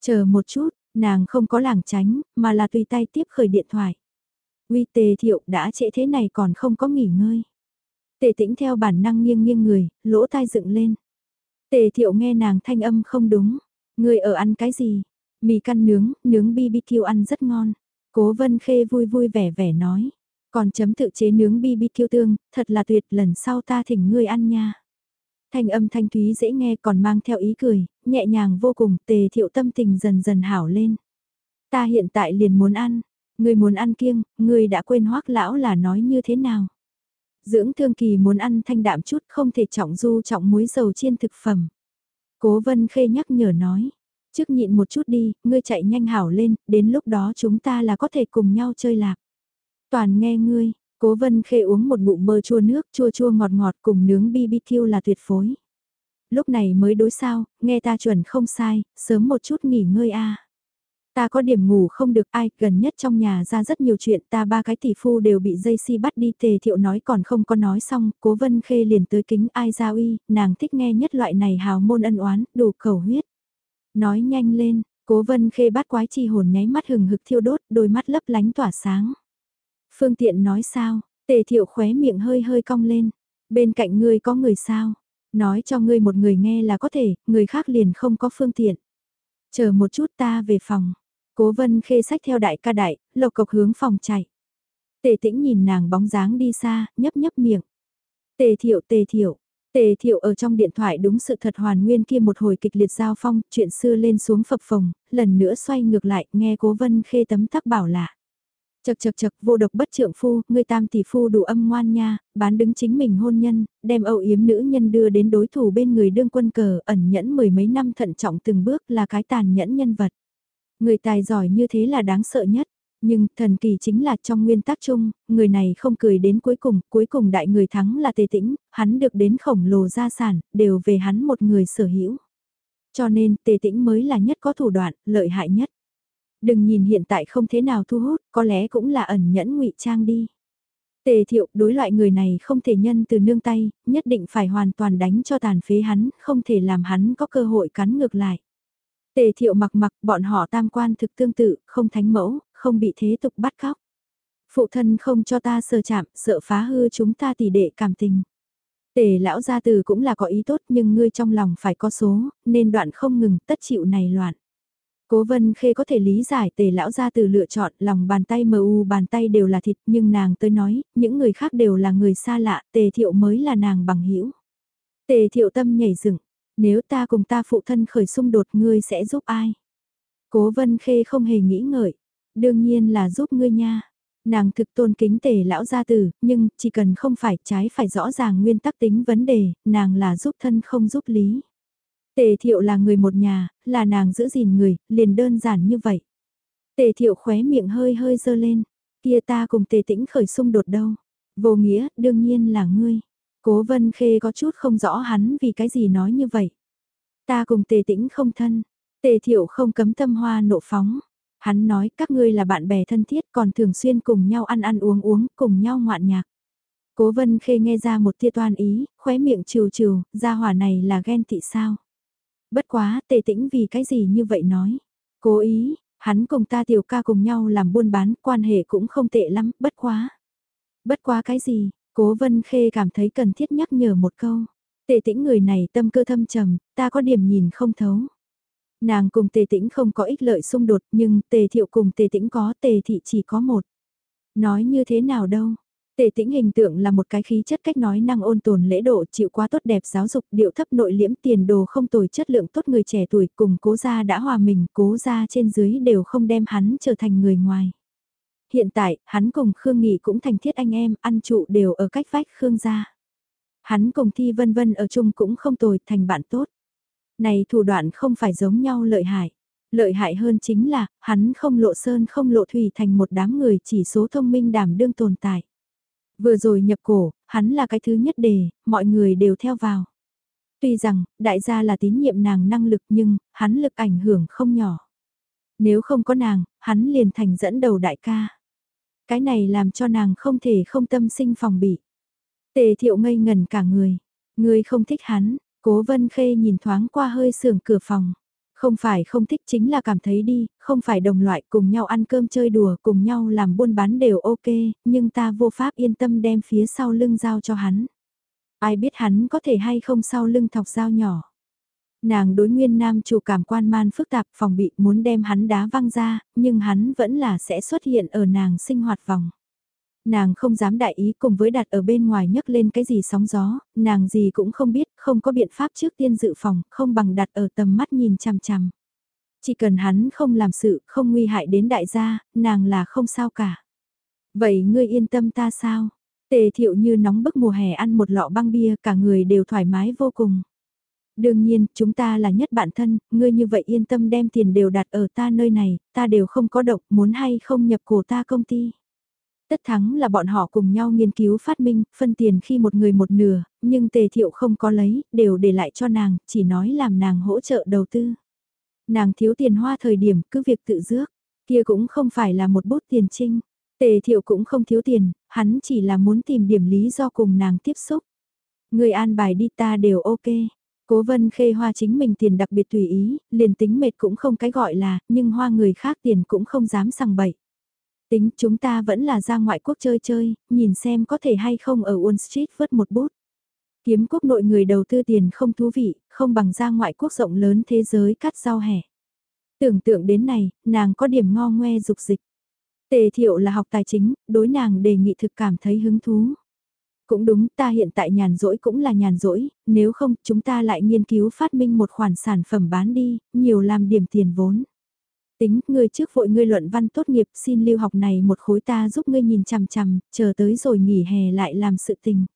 Chờ một chút, Nàng không có làng tránh, mà là tùy tay tiếp khởi điện thoại. Uy tề thiệu đã trễ thế này còn không có nghỉ ngơi. Tề tĩnh theo bản năng nghiêng nghiêng người, lỗ tai dựng lên. Tề thiệu nghe nàng thanh âm không đúng. Người ở ăn cái gì? Mì căn nướng, nướng BBQ ăn rất ngon. Cố vân khê vui vui vẻ vẻ nói. Còn chấm tự chế nướng BBQ tương, thật là tuyệt lần sau ta thỉnh ngươi ăn nha. Thanh âm thanh thúy dễ nghe còn mang theo ý cười, nhẹ nhàng vô cùng, tề thiệu tâm tình dần dần hảo lên. Ta hiện tại liền muốn ăn, người muốn ăn kiêng, người đã quên hoác lão là nói như thế nào. Dưỡng thương kỳ muốn ăn thanh đạm chút không thể trọng du trọng muối dầu chiên thực phẩm. Cố vân khê nhắc nhở nói, trước nhịn một chút đi, ngươi chạy nhanh hảo lên, đến lúc đó chúng ta là có thể cùng nhau chơi lạc. Toàn nghe ngươi, Cố vân khê uống một ngụm mơ chua nước, chua chua ngọt ngọt cùng nướng BBQ là tuyệt phối. Lúc này mới đối sao, nghe ta chuẩn không sai, sớm một chút nghỉ ngơi a. Ta có điểm ngủ không được ai, gần nhất trong nhà ra rất nhiều chuyện, ta ba cái tỷ phu đều bị dây si bắt đi tề thiệu nói còn không có nói xong, cố vân khê liền tới kính ai ra uy, nàng thích nghe nhất loại này hào môn ân oán, đủ cầu huyết. Nói nhanh lên, cố vân khê bắt quái chi hồn nháy mắt hừng hực thiêu đốt, đôi mắt lấp lánh tỏa sáng. Phương tiện nói sao, tề thiệu khóe miệng hơi hơi cong lên, bên cạnh ngươi có người sao, nói cho ngươi một người nghe là có thể, người khác liền không có phương tiện. Chờ một chút ta về phòng, Cố vân khê sách theo đại ca đại, lộc cộc hướng phòng chạy. Tề tĩnh nhìn nàng bóng dáng đi xa, nhấp nhấp miệng. Tề thiệu tề thiệu. Tề thiệu ở trong điện thoại đúng sự thật hoàn nguyên kia một hồi kịch liệt giao phong, chuyện xưa lên xuống phập phồng, lần nữa xoay ngược lại, nghe cố vân khê tấm tắc bảo lạ. Chật chật chật vô độc bất trượng phu, người tam tỷ phu đủ âm ngoan nha, bán đứng chính mình hôn nhân, đem âu yếm nữ nhân đưa đến đối thủ bên người đương quân cờ, ẩn nhẫn mười mấy năm thận trọng từng bước là cái tàn nhẫn nhân vật. Người tài giỏi như thế là đáng sợ nhất. Nhưng thần kỳ chính là trong nguyên tắc chung, người này không cười đến cuối cùng, cuối cùng đại người thắng là tề tĩnh, hắn được đến khổng lồ gia sản, đều về hắn một người sở hữu. Cho nên tề tĩnh mới là nhất có thủ đoạn, lợi hại nhất. Đừng nhìn hiện tại không thế nào thu hút, có lẽ cũng là ẩn nhẫn ngụy trang đi. Tề thiệu đối loại người này không thể nhân từ nương tay, nhất định phải hoàn toàn đánh cho tàn phế hắn, không thể làm hắn có cơ hội cắn ngược lại. Tề thiệu mặc mặc bọn họ tam quan thực tương tự, không thánh mẫu, không bị thế tục bắt cóc. Phụ thân không cho ta sờ chạm, sợ phá hư chúng ta tỷ đệ cảm tình. Tề lão gia từ cũng là có ý tốt nhưng ngươi trong lòng phải có số, nên đoạn không ngừng tất chịu này loạn. Cố vân khê có thể lý giải tề lão gia từ lựa chọn lòng bàn tay mờ u bàn tay đều là thịt nhưng nàng tới nói, những người khác đều là người xa lạ, tề thiệu mới là nàng bằng hữu Tề thiệu tâm nhảy dựng nếu ta cùng ta phụ thân khởi xung đột ngươi sẽ giúp ai? Cố vân khê không hề nghĩ ngợi. Đương nhiên là giúp ngươi nha. Nàng thực tôn kính tề lão gia tử, nhưng chỉ cần không phải trái phải rõ ràng nguyên tắc tính vấn đề, nàng là giúp thân không giúp lý. Tề thiệu là người một nhà, là nàng giữ gìn người, liền đơn giản như vậy. Tề thiệu khóe miệng hơi hơi dơ lên, kia ta cùng tề tĩnh khởi xung đột đâu. Vô nghĩa, đương nhiên là ngươi. Cố vân khê có chút không rõ hắn vì cái gì nói như vậy. Ta cùng tề tĩnh không thân, tề thiệu không cấm tâm hoa nộ phóng. Hắn nói các ngươi là bạn bè thân thiết còn thường xuyên cùng nhau ăn ăn uống uống, cùng nhau ngoạn nhạc. Cố vân khê nghe ra một tia toan ý, khóe miệng trừ trừ, Ra hỏa này là ghen tị sao. Bất quá, tề tĩnh vì cái gì như vậy nói. Cố ý, hắn cùng ta tiểu ca cùng nhau làm buôn bán, quan hệ cũng không tệ lắm, bất quá. Bất quá cái gì, Cố Vân Khê cảm thấy cần thiết nhắc nhở một câu. Tề tĩnh người này tâm cơ thâm trầm, ta có điểm nhìn không thấu. Nàng cùng tề tĩnh không có ích lợi xung đột nhưng tề thiệu cùng tề tĩnh có tề thị chỉ có một. Nói như thế nào đâu. Tề tĩnh hình tượng là một cái khí chất cách nói năng ôn tồn lễ độ chịu quá tốt đẹp giáo dục điệu thấp nội liễm tiền đồ không tồi chất lượng tốt người trẻ tuổi cùng cố gia đã hòa mình cố gia trên dưới đều không đem hắn trở thành người ngoài hiện tại, hắn cùng Khương Nghị cũng thành thiết anh em, ăn trụ đều ở cách vách Khương gia. Hắn cùng Thi Vân Vân ở chung cũng không tồi, thành bạn tốt. Này thủ đoạn không phải giống nhau lợi hại. Lợi hại hơn chính là, hắn không lộ sơn không lộ thủy thành một đám người chỉ số thông minh đảm đương tồn tại. Vừa rồi nhập cổ, hắn là cái thứ nhất đề, mọi người đều theo vào. Tuy rằng, đại gia là tín nhiệm nàng năng lực nhưng, hắn lực ảnh hưởng không nhỏ. Nếu không có nàng, hắn liền thành dẫn đầu đại ca. Cái này làm cho nàng không thể không tâm sinh phòng bị. Tề thiệu ngây ngần cả người. Người không thích hắn, cố vân khê nhìn thoáng qua hơi sườn cửa phòng. Không phải không thích chính là cảm thấy đi, không phải đồng loại cùng nhau ăn cơm chơi đùa cùng nhau làm buôn bán đều ok, nhưng ta vô pháp yên tâm đem phía sau lưng giao cho hắn. Ai biết hắn có thể hay không sau lưng thọc dao nhỏ. Nàng đối nguyên nam chủ cảm quan man phức tạp phòng bị muốn đem hắn đá văng ra, nhưng hắn vẫn là sẽ xuất hiện ở nàng sinh hoạt vòng. Nàng không dám đại ý cùng với đặt ở bên ngoài nhấc lên cái gì sóng gió, nàng gì cũng không biết, không có biện pháp trước tiên dự phòng, không bằng đặt ở tầm mắt nhìn chằm chằm. Chỉ cần hắn không làm sự, không nguy hại đến đại gia, nàng là không sao cả. Vậy ngươi yên tâm ta sao? Tề thiệu như nóng bức mùa hè ăn một lọ băng bia cả người đều thoải mái vô cùng. Đương nhiên, chúng ta là nhất bạn thân, ngươi như vậy yên tâm đem tiền đều đặt ở ta nơi này, ta đều không có độc, muốn hay không nhập cổ ta công ty. Tất thắng là bọn họ cùng nhau nghiên cứu phát minh, phân tiền khi một người một nửa, nhưng tề thiệu không có lấy, đều để lại cho nàng, chỉ nói làm nàng hỗ trợ đầu tư. Nàng thiếu tiền hoa thời điểm, cứ việc tự dước, kia cũng không phải là một bút tiền trinh. Tề thiệu cũng không thiếu tiền, hắn chỉ là muốn tìm điểm lý do cùng nàng tiếp xúc. Người an bài đi ta đều ok. Cố vân khê hoa chính mình tiền đặc biệt tùy ý, liền tính mệt cũng không cái gọi là, nhưng hoa người khác tiền cũng không dám sằng bậy. Tính chúng ta vẫn là ra ngoại quốc chơi chơi, nhìn xem có thể hay không ở Wall Street vớt một bút. Kiếm quốc nội người đầu tư tiền không thú vị, không bằng ra ngoại quốc rộng lớn thế giới cắt rau hẻ. Tưởng tượng đến này, nàng có điểm ngo ngoe dục dịch. Tề thiệu là học tài chính, đối nàng đề nghị thực cảm thấy hứng thú. Cũng đúng, ta hiện tại nhàn rỗi cũng là nhàn rỗi, nếu không chúng ta lại nghiên cứu phát minh một khoản sản phẩm bán đi, nhiều làm điểm tiền vốn. Tính, ngươi trước vội ngươi luận văn tốt nghiệp xin lưu học này một khối ta giúp ngươi nhìn chằm chằm, chờ tới rồi nghỉ hè lại làm sự tình.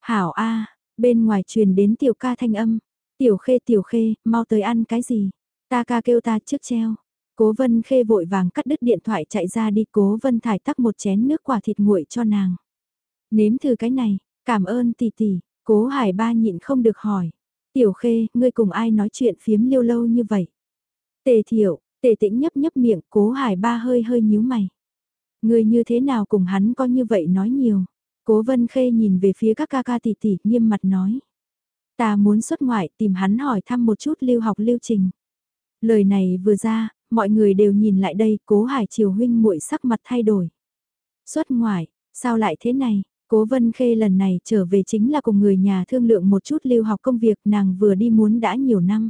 Hảo A, bên ngoài truyền đến tiểu ca thanh âm, tiểu khê tiểu khê, mau tới ăn cái gì, ta ca kêu ta trước treo. Cố vân khê vội vàng cắt đứt điện thoại chạy ra đi cố vân thải tắc một chén nước quả thịt nguội cho nàng. Nếm thử cái này, cảm ơn tỷ tỷ, cố hải ba nhịn không được hỏi. Tiểu khê, ngươi cùng ai nói chuyện phiếm liêu lâu như vậy? Tề thiểu, tề tĩnh nhấp nhấp miệng, cố hải ba hơi hơi nhíu mày. người như thế nào cùng hắn có như vậy nói nhiều? Cố vân khê nhìn về phía các ca ca tỷ tỷ, nghiêm mặt nói. Ta muốn xuất ngoại tìm hắn hỏi thăm một chút lưu học lưu trình. Lời này vừa ra, mọi người đều nhìn lại đây, cố hải triều huynh muội sắc mặt thay đổi. Xuất ngoại, sao lại thế này? Cố Vân Khê lần này trở về chính là cùng người nhà thương lượng một chút lưu học công việc nàng vừa đi muốn đã nhiều năm.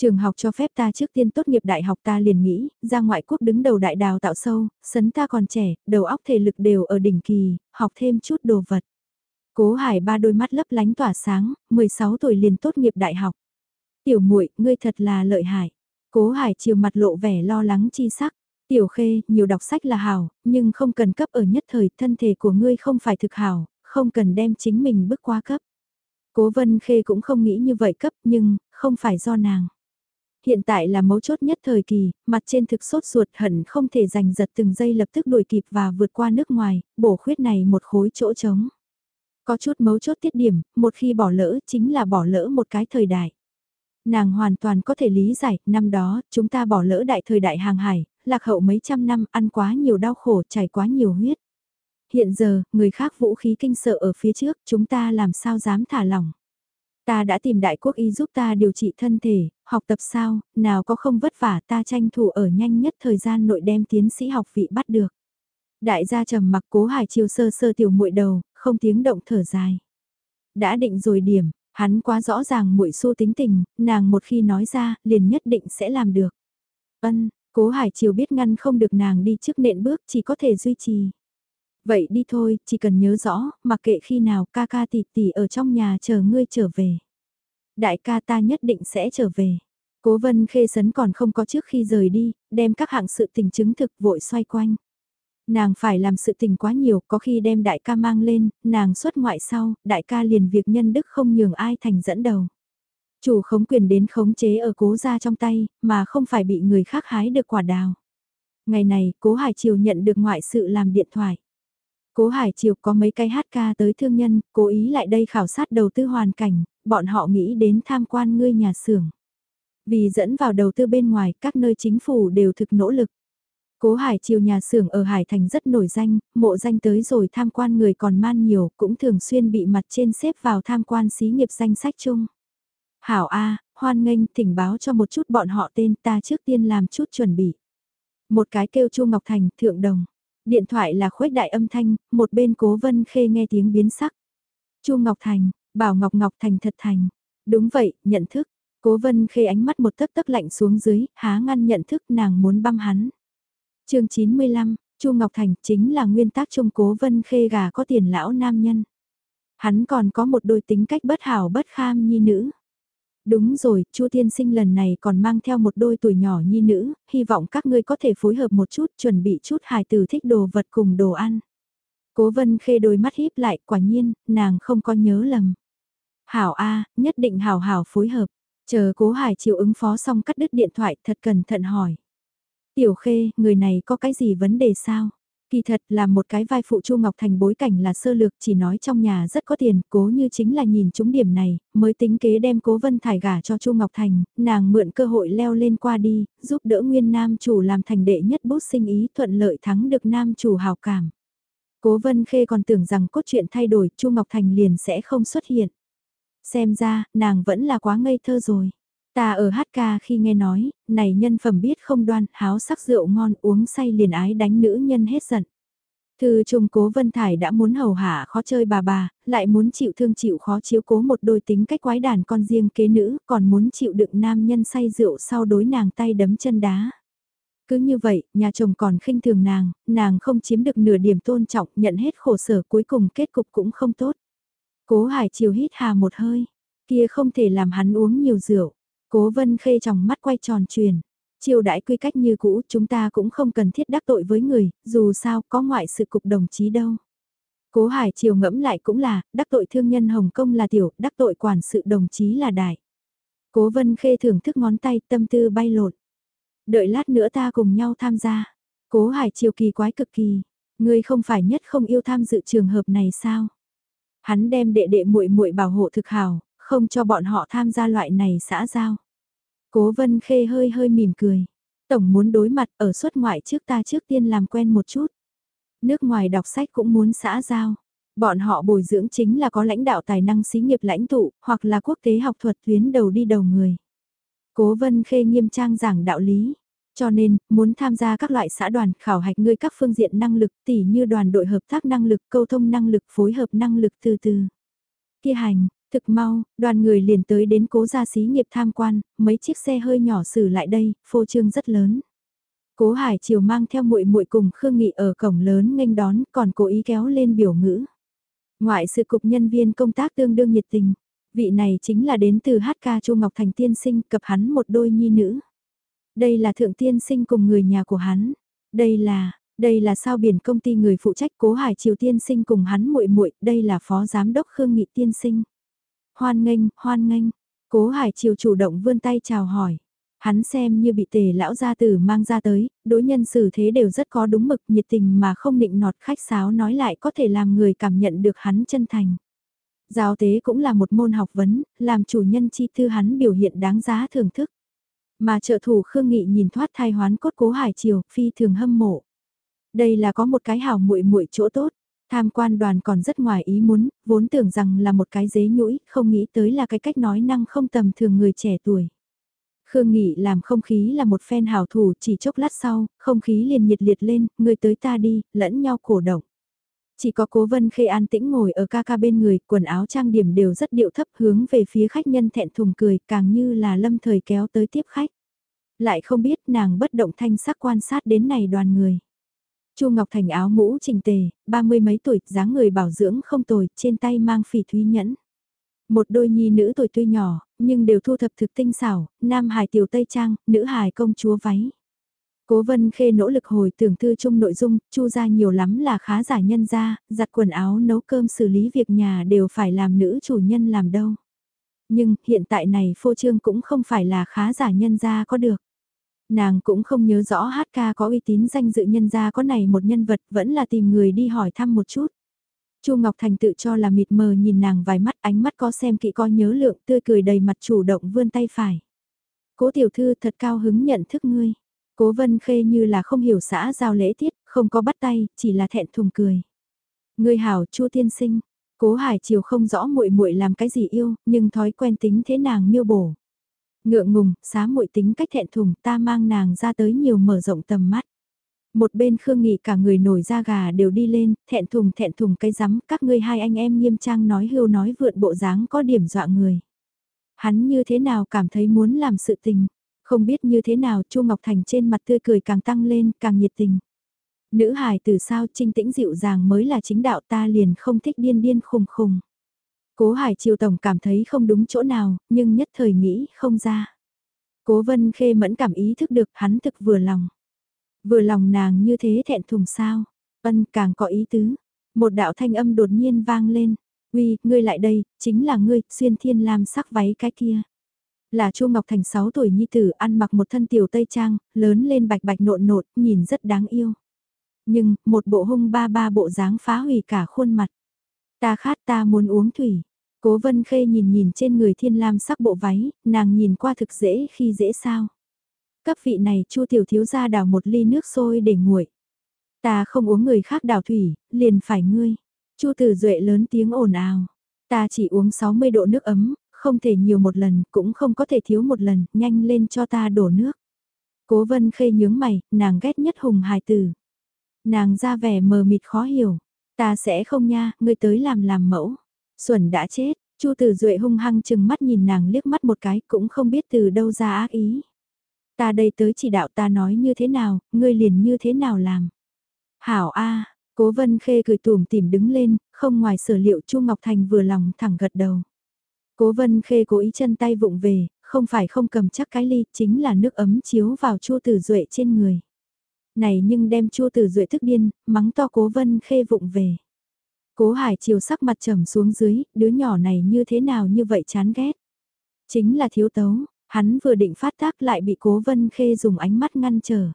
Trường học cho phép ta trước tiên tốt nghiệp đại học ta liền nghĩ, ra ngoại quốc đứng đầu đại đào tạo sâu, sấn ta còn trẻ, đầu óc thể lực đều ở đỉnh kỳ, học thêm chút đồ vật. Cố Hải ba đôi mắt lấp lánh tỏa sáng, 16 tuổi liền tốt nghiệp đại học. Tiểu muội, ngươi thật là lợi hại. Cố Hải chiều mặt lộ vẻ lo lắng chi sắc. Tiểu khê, nhiều đọc sách là hảo, nhưng không cần cấp ở nhất thời, thân thể của ngươi không phải thực hảo, không cần đem chính mình bước qua cấp. Cố vân khê cũng không nghĩ như vậy cấp, nhưng, không phải do nàng. Hiện tại là mấu chốt nhất thời kỳ, mặt trên thực sốt ruột hận không thể giành giật từng giây lập tức đuổi kịp và vượt qua nước ngoài, bổ khuyết này một khối chỗ trống. Có chút mấu chốt tiết điểm, một khi bỏ lỡ chính là bỏ lỡ một cái thời đại. Nàng hoàn toàn có thể lý giải, năm đó, chúng ta bỏ lỡ đại thời đại hàng hải, lạc hậu mấy trăm năm, ăn quá nhiều đau khổ, chảy quá nhiều huyết. Hiện giờ, người khác vũ khí kinh sợ ở phía trước, chúng ta làm sao dám thả lỏng. Ta đã tìm đại quốc y giúp ta điều trị thân thể, học tập sao, nào có không vất vả ta tranh thủ ở nhanh nhất thời gian nội đem tiến sĩ học vị bắt được. Đại gia trầm mặc cố hải chiều sơ sơ tiểu muội đầu, không tiếng động thở dài. Đã định rồi điểm, hắn quá rõ ràng muội xu tính tình, nàng một khi nói ra, liền nhất định sẽ làm được. Ân, Cố Hải chiều biết ngăn không được nàng đi trước nện bước chỉ có thể duy trì. Vậy đi thôi, chỉ cần nhớ rõ, mặc kệ khi nào ca ca tỷ tỷ ở trong nhà chờ ngươi trở về. Đại ca ta nhất định sẽ trở về. Cố vân khê sấn còn không có trước khi rời đi, đem các hạng sự tình chứng thực vội xoay quanh. Nàng phải làm sự tình quá nhiều, có khi đem đại ca mang lên, nàng xuất ngoại sau, đại ca liền việc nhân đức không nhường ai thành dẫn đầu. Chủ khống quyền đến khống chế ở cố gia trong tay, mà không phải bị người khác hái được quả đào. Ngày này, cố Hải Triều nhận được ngoại sự làm điện thoại. Cố Hải Triều có mấy cái hát ca tới thương nhân, cố ý lại đây khảo sát đầu tư hoàn cảnh, bọn họ nghĩ đến tham quan ngươi nhà xưởng. Vì dẫn vào đầu tư bên ngoài, các nơi chính phủ đều thực nỗ lực. Cố Hải Triều nhà xưởng ở Hải Thành rất nổi danh, mộ danh tới rồi tham quan người còn man nhiều, cũng thường xuyên bị mặt trên xếp vào tham quan xí nghiệp danh sách chung. Hảo A, hoan nghênh thỉnh báo cho một chút bọn họ tên ta trước tiên làm chút chuẩn bị. Một cái kêu Chu Ngọc Thành, thượng đồng. Điện thoại là khuếch đại âm thanh, một bên cố vân khê nghe tiếng biến sắc. Chu Ngọc Thành, bảo Ngọc Ngọc Thành thật thành. Đúng vậy, nhận thức. Cố vân khê ánh mắt một tấc tấc lạnh xuống dưới, há ngăn nhận thức nàng muốn băm hắn. chương 95, Chu Ngọc Thành chính là nguyên tác trung cố vân khê gà có tiền lão nam nhân. Hắn còn có một đôi tính cách bất hảo bất kham nhi nữ. Đúng rồi, Chu Thiên Sinh lần này còn mang theo một đôi tuổi nhỏ nhi nữ, hy vọng các ngươi có thể phối hợp một chút, chuẩn bị chút hài tử thích đồ vật cùng đồ ăn. Cố Vân Khê đôi mắt híp lại, quả nhiên, nàng không có nhớ lầm. Hảo A, nhất định hảo hảo phối hợp. Chờ Cố Hải chịu ứng phó xong cắt đứt điện thoại thật cẩn thận hỏi. Tiểu Khê, người này có cái gì vấn đề sao? Kỳ thật là một cái vai phụ Chu Ngọc Thành bối cảnh là sơ lược chỉ nói trong nhà rất có tiền, cố như chính là nhìn chúng điểm này, mới tính kế đem cố vân thải gả cho Chu Ngọc Thành, nàng mượn cơ hội leo lên qua đi, giúp đỡ nguyên nam chủ làm thành đệ nhất bút sinh ý thuận lợi thắng được nam chủ hào cảm. Cố vân khê còn tưởng rằng cốt truyện thay đổi Chu Ngọc Thành liền sẽ không xuất hiện. Xem ra, nàng vẫn là quá ngây thơ rồi. Ta ở hát ca khi nghe nói, này nhân phẩm biết không đoan, háo sắc rượu ngon uống say liền ái đánh nữ nhân hết giận. Thư trung cố Vân Thải đã muốn hầu hạ khó chơi bà bà, lại muốn chịu thương chịu khó chiếu cố một đôi tính cách quái đàn con riêng kế nữ, còn muốn chịu đựng nam nhân say rượu sau đối nàng tay đấm chân đá. Cứ như vậy, nhà chồng còn khinh thường nàng, nàng không chiếm được nửa điểm tôn trọng, nhận hết khổ sở cuối cùng kết cục cũng không tốt. Cố Hải chiều hít hà một hơi, kia không thể làm hắn uống nhiều rượu. Cố vân khê trong mắt quay tròn truyền. Chiều đãi quy cách như cũ chúng ta cũng không cần thiết đắc tội với người, dù sao có ngoại sự cục đồng chí đâu. Cố Hải chiều ngẫm lại cũng là, đắc tội thương nhân Hồng Kông là tiểu, đắc tội quản sự đồng chí là đại. Cố vân khê thưởng thức ngón tay tâm tư bay lột. Đợi lát nữa ta cùng nhau tham gia. Cố Hải chiều kỳ quái cực kỳ. Ngươi không phải nhất không yêu tham dự trường hợp này sao? Hắn đem đệ đệ muội muội bảo hộ thực hào, không cho bọn họ tham gia loại này xã giao. Cố vân khê hơi hơi mỉm cười. Tổng muốn đối mặt ở xuất ngoại trước ta trước tiên làm quen một chút. Nước ngoài đọc sách cũng muốn xã giao. Bọn họ bồi dưỡng chính là có lãnh đạo tài năng xí nghiệp lãnh tụ, hoặc là quốc tế học thuật tuyến đầu đi đầu người. Cố vân khê nghiêm trang giảng đạo lý. Cho nên, muốn tham gia các loại xã đoàn khảo hạch ngươi các phương diện năng lực tỉ như đoàn đội hợp tác năng lực, câu thông năng lực, phối hợp năng lực từ từ. Kia hành, Thực mau, đoàn người liền tới đến cố gia xí nghiệp tham quan, mấy chiếc xe hơi nhỏ xử lại đây, phô trương rất lớn. Cố Hải Triều mang theo muội muội cùng Khương Nghị ở cổng lớn nghênh đón, còn cố ý kéo lên biểu ngữ. Ngoại sự cục nhân viên công tác tương đương nhiệt tình, vị này chính là đến từ HK Chu Ngọc Thành tiên sinh cập hắn một đôi nhi nữ. Đây là thượng tiên sinh cùng người nhà của hắn. Đây là, đây là sao biển công ty người phụ trách Cố Hải Triều tiên sinh cùng hắn muội muội, đây là phó giám đốc Khương Nghị tiên sinh. Hoan nghênh, hoan nghênh. Cố Hải Triều chủ động vươn tay chào hỏi. Hắn xem như bị tề lão gia tử mang ra tới, đối nhân xử thế đều rất có đúng mực nhiệt tình mà không định nọt khách sáo nói lại có thể làm người cảm nhận được hắn chân thành. Giao tế cũng là một môn học vấn, làm chủ nhân chi thư hắn biểu hiện đáng giá thưởng thức. Mà trợ thủ Khương Nghị nhìn thoát thai hoán cốt cố hải triều, phi thường hâm mộ. Đây là có một cái hảo muội muội chỗ tốt, Tham quan đoàn còn rất ngoài ý muốn, vốn tưởng rằng là một cái dế nhũi, không nghĩ tới là cái cách nói năng không tầm thường người trẻ tuổi. Khương Nghị làm không khí là một phen hảo thủ chỉ chốc lát sau, không khí liền nhiệt liệt lên, người tới ta đi, lẫn nhau cổ động. Chỉ có cố vân khê an tĩnh ngồi ở ca ca bên người, quần áo trang điểm đều rất điệu thấp hướng về phía khách nhân thẹn thùng cười, càng như là lâm thời kéo tới tiếp khách. Lại không biết nàng bất động thanh sắc quan sát đến này đoàn người. Chu Ngọc Thành áo mũ trình tề, ba mươi mấy tuổi, dáng người bảo dưỡng không tồi, trên tay mang phỉ thúy nhẫn. Một đôi nhi nữ tuổi tuy nhỏ, nhưng đều thu thập thực tinh xảo, nam hài tiểu tây trang, nữ hài công chúa váy. Cố Vân Khê nỗ lực hồi tưởng thư chung nội dung, chu ra nhiều lắm là khá giả nhân ra, giặt quần áo nấu cơm xử lý việc nhà đều phải làm nữ chủ nhân làm đâu. Nhưng hiện tại này phô trương cũng không phải là khá giả nhân ra có được. Nàng cũng không nhớ rõ hát ca có uy tín danh dự nhân gia có này một nhân vật vẫn là tìm người đi hỏi thăm một chút. Chu Ngọc Thành tự cho là mịt mờ nhìn nàng vài mắt ánh mắt có xem kỹ có nhớ lượng tươi cười đầy mặt chủ động vươn tay phải. Cố tiểu thư thật cao hứng nhận thức ngươi. Cố vân khê như là không hiểu xã giao lễ tiết, không có bắt tay, chỉ là thẹn thùng cười. Ngươi hảo chu tiên sinh, cố hải chiều không rõ muội muội làm cái gì yêu, nhưng thói quen tính thế nàng miêu bổ. Ngượng ngùng, xá muội tính cách thẹn thùng ta mang nàng ra tới nhiều mở rộng tầm mắt. Một bên Khương Nghị cả người nổi da gà đều đi lên, thẹn thùng thẹn thùng cái rắm các ngươi hai anh em nghiêm trang nói hưu nói vượn bộ dáng có điểm dọa người. Hắn như thế nào cảm thấy muốn làm sự tình, không biết như thế nào Chu Ngọc Thành trên mặt tươi cười càng tăng lên, càng nhiệt tình. Nữ hài từ sao trinh tĩnh dịu dàng mới là chính đạo ta liền không thích điên điên khùng khùng. Cố Hải Triều Tổng cảm thấy không đúng chỗ nào, nhưng nhất thời nghĩ không ra. Cố Vân Khê mẫn cảm ý thức được hắn thực vừa lòng. Vừa lòng nàng như thế thẹn thùng sao, ân càng có ý tứ. Một đạo thanh âm đột nhiên vang lên, uy, ngươi lại đây, chính là ngươi, xuyên thiên lam sắc váy cái kia. Là Chu Ngọc Thành 6 tuổi nhi tử ăn mặc một thân tiểu tây trang, lớn lên bạch bạch nộn nộn, nhìn rất đáng yêu. Nhưng, một bộ hung ba ba bộ dáng phá hủy cả khuôn mặt. Ta khát ta muốn uống thủy. Cố vân khê nhìn nhìn trên người thiên lam sắc bộ váy, nàng nhìn qua thực dễ khi dễ sao. Cấp vị này chu tiểu thiếu gia đào một ly nước sôi để nguội. Ta không uống người khác đào thủy, liền phải ngươi. chu tử duệ lớn tiếng ồn ào. Ta chỉ uống 60 độ nước ấm, không thể nhiều một lần, cũng không có thể thiếu một lần, nhanh lên cho ta đổ nước. Cố vân khê nhướng mày, nàng ghét nhất hùng hài tử. Nàng ra vẻ mờ mịt khó hiểu. Ta sẽ không nha, ngươi tới làm làm mẫu. Xuẩn đã chết, Chu Tử Duệ hung hăng chừng mắt nhìn nàng liếc mắt một cái cũng không biết từ đâu ra ác ý. Ta đây tới chỉ đạo ta nói như thế nào, ngươi liền như thế nào làm. Hảo A, Cố Vân Khê cười tủm tìm đứng lên, không ngoài sở liệu Chu Ngọc Thành vừa lòng thẳng gật đầu. Cố Vân Khê cố ý chân tay vụng về, không phải không cầm chắc cái ly, chính là nước ấm chiếu vào Chu Tử Duệ trên người. Này nhưng đem Chu Tử Duệ thức điên, mắng to Cố Vân Khê vụng về. Cố Hải triều sắc mặt trầm xuống dưới, đứa nhỏ này như thế nào như vậy chán ghét. Chính là thiếu tấu, hắn vừa định phát tác lại bị Cố Vân Khê dùng ánh mắt ngăn trở.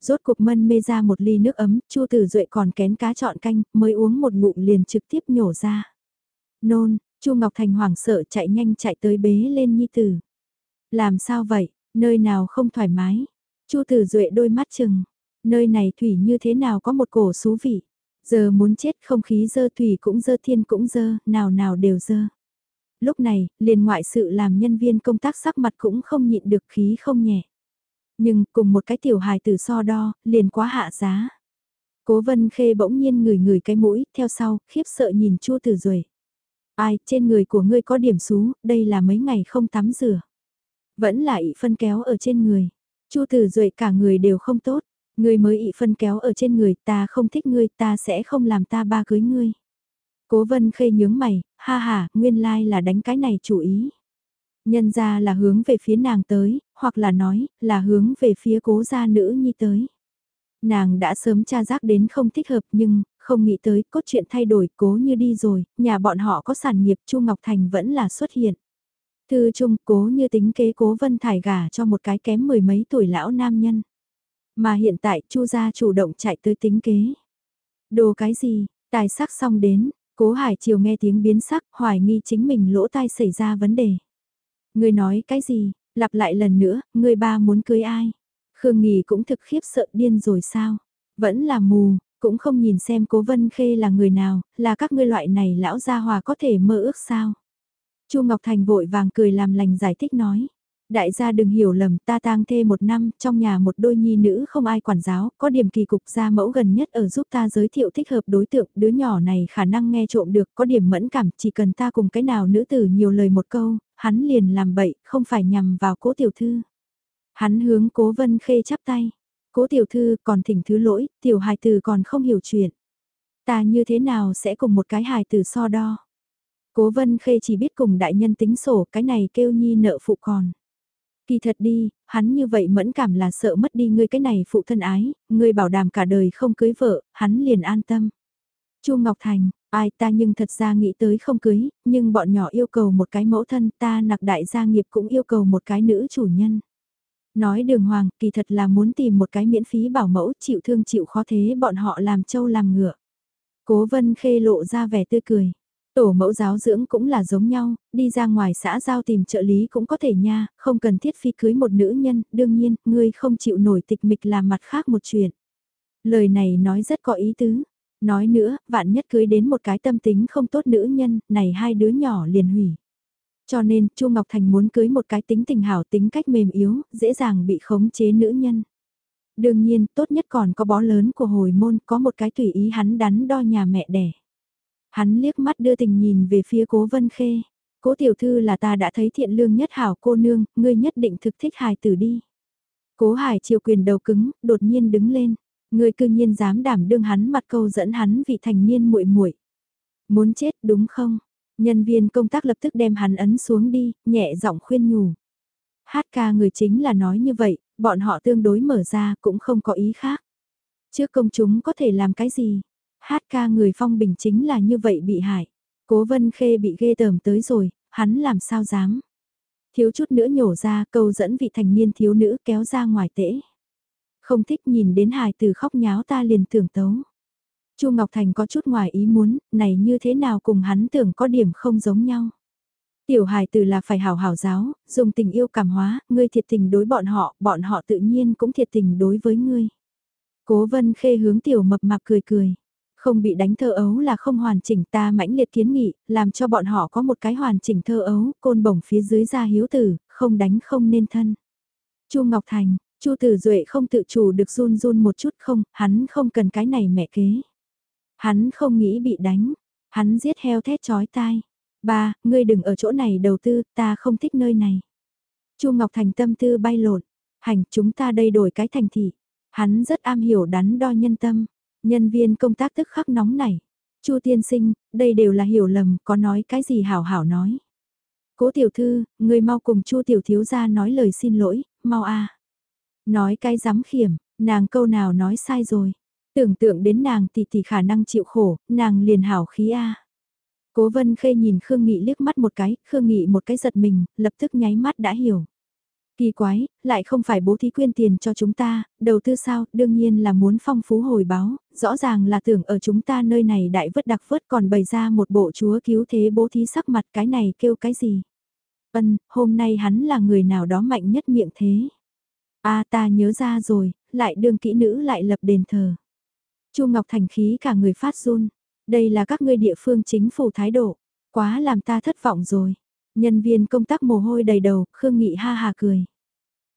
Rốt cục mân mê ra một ly nước ấm, Chu Tử Duệ còn kén cá chọn canh, mới uống một ngụm liền trực tiếp nhổ ra. Nôn, Chu Ngọc Thành hoảng sợ chạy nhanh chạy tới bế lên Nhi Tử. Làm sao vậy, nơi nào không thoải mái? Chu Tử Duệ đôi mắt chừng, nơi này thủy như thế nào có một cổ xú vị. Giờ muốn chết không khí dơ thủy cũng dơ thiên cũng dơ, nào nào đều dơ. Lúc này, liền ngoại sự làm nhân viên công tác sắc mặt cũng không nhịn được khí không nhẹ. Nhưng cùng một cái tiểu hài tử so đo, liền quá hạ giá. Cố vân khê bỗng nhiên ngửi ngửi cái mũi, theo sau, khiếp sợ nhìn chua tử rồi. Ai, trên người của ngươi có điểm xú, đây là mấy ngày không tắm rửa. Vẫn là ị phân kéo ở trên người. Chu tử duệ cả người đều không tốt. Ngươi mới ị phân kéo ở trên người, ta không thích ngươi, ta sẽ không làm ta ba cưới ngươi. Cố vân khê nhướng mày, ha ha, nguyên lai là đánh cái này chủ ý. Nhân ra là hướng về phía nàng tới, hoặc là nói, là hướng về phía cố gia nữ nhi tới. Nàng đã sớm tra giác đến không thích hợp nhưng, không nghĩ tới cốt truyện thay đổi cố như đi rồi, nhà bọn họ có sản nghiệp Chu Ngọc Thành vẫn là xuất hiện. Thư trung cố như tính kế cố vân thải gả cho một cái kém mười mấy tuổi lão nam nhân. Mà hiện tại Chu gia chủ động chạy tới tính kế. Đồ cái gì, tài sắc xong đến, cố hải chiều nghe tiếng biến sắc, hoài nghi chính mình lỗ tai xảy ra vấn đề. Người nói cái gì, lặp lại lần nữa, người ba muốn cưới ai? Khương Nghì cũng thực khiếp sợ điên rồi sao? Vẫn là mù, cũng không nhìn xem cố vân khê là người nào, là các ngươi loại này lão gia hòa có thể mơ ước sao? Chu Ngọc Thành vội vàng cười làm lành giải thích nói. Đại gia đừng hiểu lầm ta tang thê một năm, trong nhà một đôi nhi nữ không ai quản giáo, có điểm kỳ cục gia mẫu gần nhất ở giúp ta giới thiệu thích hợp đối tượng, đứa nhỏ này khả năng nghe trộm được, có điểm mẫn cảm, chỉ cần ta cùng cái nào nữ tử nhiều lời một câu, hắn liền làm bậy, không phải nhằm vào cố tiểu thư. Hắn hướng cố vân khê chắp tay, cố tiểu thư còn thỉnh thứ lỗi, tiểu hài tử còn không hiểu chuyện. Ta như thế nào sẽ cùng một cái hài tử so đo. Cố vân khê chỉ biết cùng đại nhân tính sổ, cái này kêu nhi nợ phụ còn. Kỳ thật đi, hắn như vậy mẫn cảm là sợ mất đi ngươi cái này phụ thân ái, ngươi bảo đảm cả đời không cưới vợ, hắn liền an tâm. Chu Ngọc Thành, ai ta nhưng thật ra nghĩ tới không cưới, nhưng bọn nhỏ yêu cầu một cái mẫu thân ta nặc đại gia nghiệp cũng yêu cầu một cái nữ chủ nhân. Nói đường hoàng, kỳ thật là muốn tìm một cái miễn phí bảo mẫu chịu thương chịu khó thế bọn họ làm trâu làm ngựa. Cố vân khê lộ ra vẻ tươi cười. Tổ mẫu giáo dưỡng cũng là giống nhau, đi ra ngoài xã giao tìm trợ lý cũng có thể nha, không cần thiết phi cưới một nữ nhân, đương nhiên, ngươi không chịu nổi tịch mịch là mặt khác một chuyện. Lời này nói rất có ý tứ. Nói nữa, vạn nhất cưới đến một cái tâm tính không tốt nữ nhân, này hai đứa nhỏ liền hủy. Cho nên, Chu Ngọc Thành muốn cưới một cái tính tình hảo tính cách mềm yếu, dễ dàng bị khống chế nữ nhân. Đương nhiên, tốt nhất còn có bó lớn của hồi môn, có một cái tùy ý hắn đắn đo nhà mẹ đẻ. Hắn liếc mắt đưa tình nhìn về phía cố vân khê. Cố tiểu thư là ta đã thấy thiện lương nhất hảo cô nương, ngươi nhất định thực thích hài tử đi. Cố hải chiều quyền đầu cứng, đột nhiên đứng lên. Ngươi cư nhiên dám đảm đương hắn mặt câu dẫn hắn vị thành niên muội muội. Muốn chết đúng không? Nhân viên công tác lập tức đem hắn ấn xuống đi, nhẹ giọng khuyên nhủ. Hát ca người chính là nói như vậy, bọn họ tương đối mở ra cũng không có ý khác. Trước công chúng có thể làm cái gì? Hát ca người phong bình chính là như vậy bị hại. Cố vân khê bị ghê tởm tới rồi, hắn làm sao dám. Thiếu chút nữa nhổ ra câu dẫn vị thành niên thiếu nữ kéo ra ngoài tễ. Không thích nhìn đến hài từ khóc nháo ta liền tưởng tấu. Chu Ngọc Thành có chút ngoài ý muốn, này như thế nào cùng hắn tưởng có điểm không giống nhau. Tiểu hài từ là phải hảo hảo giáo, dùng tình yêu cảm hóa, ngươi thiệt tình đối bọn họ, bọn họ tự nhiên cũng thiệt tình đối với ngươi. Cố vân khê hướng tiểu mập mạp cười cười. Không bị đánh thơ ấu là không hoàn chỉnh ta mãnh liệt kiến nghị, làm cho bọn họ có một cái hoàn chỉnh thơ ấu, côn bổng phía dưới ra hiếu tử, không đánh không nên thân. Chu Ngọc Thành, Chu Tử Duệ không tự chủ được run run một chút không, hắn không cần cái này mẹ kế. Hắn không nghĩ bị đánh, hắn giết heo thét chói tai. Ba, ngươi đừng ở chỗ này đầu tư, ta không thích nơi này. Chu Ngọc Thành tâm tư bay lộn, hành chúng ta đây đổi cái thành thị. Hắn rất am hiểu đắn đo nhân tâm, nhân viên công tác tức khắc nóng nảy. Chu tiên sinh, đây đều là hiểu lầm, có nói cái gì hảo hảo nói. Cố tiểu thư, người mau cùng Chu tiểu thiếu gia nói lời xin lỗi, mau a. Nói cái dám khiểm, nàng câu nào nói sai rồi. Tưởng tượng đến nàng thì thì khả năng chịu khổ, nàng liền hảo khí a. Cố Vân Khê nhìn Khương Nghị liếc mắt một cái, Khương Nghị một cái giật mình, lập tức nháy mắt đã hiểu. Kỳ quái, lại không phải bố thí quyên tiền cho chúng ta, đầu tư sao, đương nhiên là muốn phong phú hồi báo, rõ ràng là tưởng ở chúng ta nơi này đại vất đặc vất còn bày ra một bộ chúa cứu thế bố thí sắc mặt cái này kêu cái gì. Ân, hôm nay hắn là người nào đó mạnh nhất miệng thế. a ta nhớ ra rồi, lại đương kỹ nữ lại lập đền thờ. Chu Ngọc Thành khí cả người phát run, đây là các ngươi địa phương chính phủ thái độ, quá làm ta thất vọng rồi. Nhân viên công tác mồ hôi đầy đầu, Khương Nghị ha hà cười.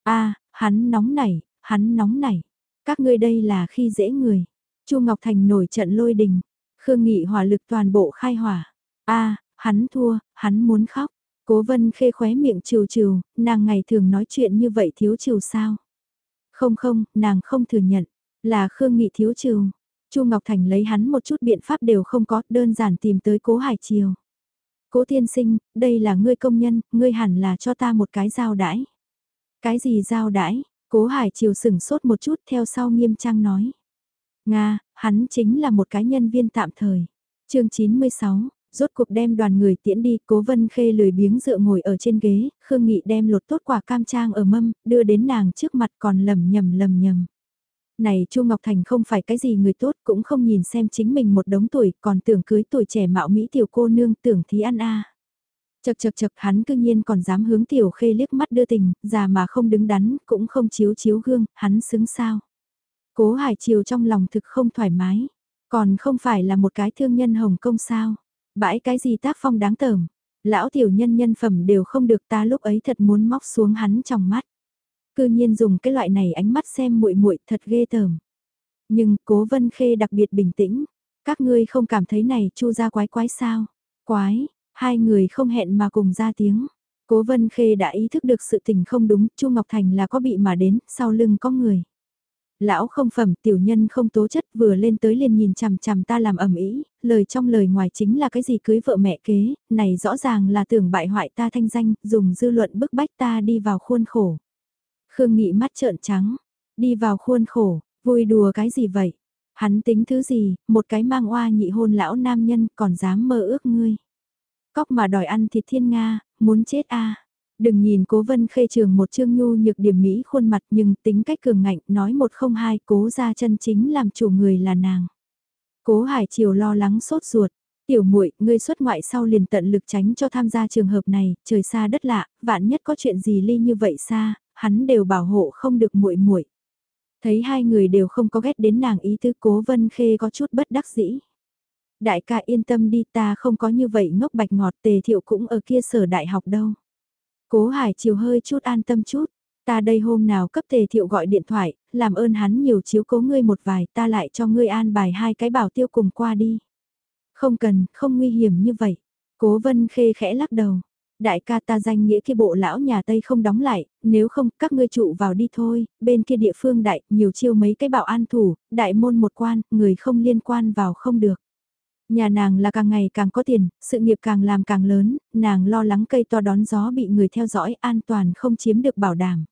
a hắn nóng nảy, hắn nóng nảy. Các ngươi đây là khi dễ người. Chu Ngọc Thành nổi trận lôi đình. Khương Nghị hỏa lực toàn bộ khai hỏa. a hắn thua, hắn muốn khóc. Cố vân khê khóe miệng trừ trừ, nàng ngày thường nói chuyện như vậy thiếu trừ sao? Không không, nàng không thừa nhận, là Khương Nghị thiếu trừ. Chu Ngọc Thành lấy hắn một chút biện pháp đều không có, đơn giản tìm tới Cố Hải Triều. Cố tiên sinh, đây là ngươi công nhân, ngươi hẳn là cho ta một cái giao đãi. Cái gì giao đãi? Cố Hải Triều sửng sốt một chút theo sau nghiêm trang nói. Nga, hắn chính là một cái nhân viên tạm thời. chương 96, rốt cuộc đem đoàn người tiễn đi, cố vân khê lười biếng dựa ngồi ở trên ghế, Khương Nghị đem lột tốt quả cam trang ở mâm, đưa đến nàng trước mặt còn lầm nhầm lầm nhầm. Này Chu Ngọc Thành không phải cái gì người tốt cũng không nhìn xem chính mình một đống tuổi còn tưởng cưới tuổi trẻ mạo Mỹ tiểu cô nương tưởng thí ăn a Chật chật chật hắn cư nhiên còn dám hướng tiểu khê liếc mắt đưa tình, già mà không đứng đắn, cũng không chiếu chiếu gương, hắn xứng sao. Cố Hải Triều trong lòng thực không thoải mái, còn không phải là một cái thương nhân Hồng Kông sao. Bãi cái gì tác phong đáng tởm, lão tiểu nhân nhân phẩm đều không được ta lúc ấy thật muốn móc xuống hắn trong mắt. Cư nhiên dùng cái loại này ánh mắt xem muội muội thật ghê tởm. Nhưng cố vân khê đặc biệt bình tĩnh, các ngươi không cảm thấy này chu ra quái quái sao? Quái, hai người không hẹn mà cùng ra tiếng. Cố Vân Khê đã ý thức được sự tình không đúng, Chu Ngọc Thành là có bị mà đến, sau lưng có người. Lão không phẩm, tiểu nhân không tố chất, vừa lên tới liền nhìn chằm chằm ta làm ẩm ý, lời trong lời ngoài chính là cái gì cưới vợ mẹ kế, này rõ ràng là tưởng bại hoại ta thanh danh, dùng dư luận bức bách ta đi vào khuôn khổ. Khương Nghị mắt trợn trắng, đi vào khuôn khổ, vui đùa cái gì vậy? Hắn tính thứ gì, một cái mang oa nhị hôn lão nam nhân còn dám mơ ước ngươi. Cóc mà đòi ăn thịt thiên Nga, muốn chết a Đừng nhìn cố vân khê trường một chương nhu nhược điểm mỹ khuôn mặt nhưng tính cách cường ngạnh nói một không hai cố ra chân chính làm chủ người là nàng. Cố hải chiều lo lắng sốt ruột. Tiểu muội, ngươi xuất ngoại sau liền tận lực tránh cho tham gia trường hợp này, trời xa đất lạ, vạn nhất có chuyện gì ly như vậy xa, hắn đều bảo hộ không được muội muội. Thấy hai người đều không có ghét đến nàng ý tứ Cố Vân Khê có chút bất đắc dĩ. Đại ca yên tâm đi ta không có như vậy ngốc bạch ngọt tề thiệu cũng ở kia sở đại học đâu. Cố Hải chiều hơi chút an tâm chút. Ta đây hôm nào cấp tề thiệu gọi điện thoại, làm ơn hắn nhiều chiếu cố ngươi một vài, ta lại cho ngươi an bài hai cái bảo tiêu cùng qua đi. Không cần, không nguy hiểm như vậy. Cố vân khê khẽ lắc đầu. Đại ca ta danh nghĩa kia bộ lão nhà Tây không đóng lại, nếu không các ngươi trụ vào đi thôi, bên kia địa phương đại, nhiều chiêu mấy cái bảo an thủ, đại môn một quan, người không liên quan vào không được. Nhà nàng là càng ngày càng có tiền, sự nghiệp càng làm càng lớn, nàng lo lắng cây to đón gió bị người theo dõi an toàn không chiếm được bảo đảm.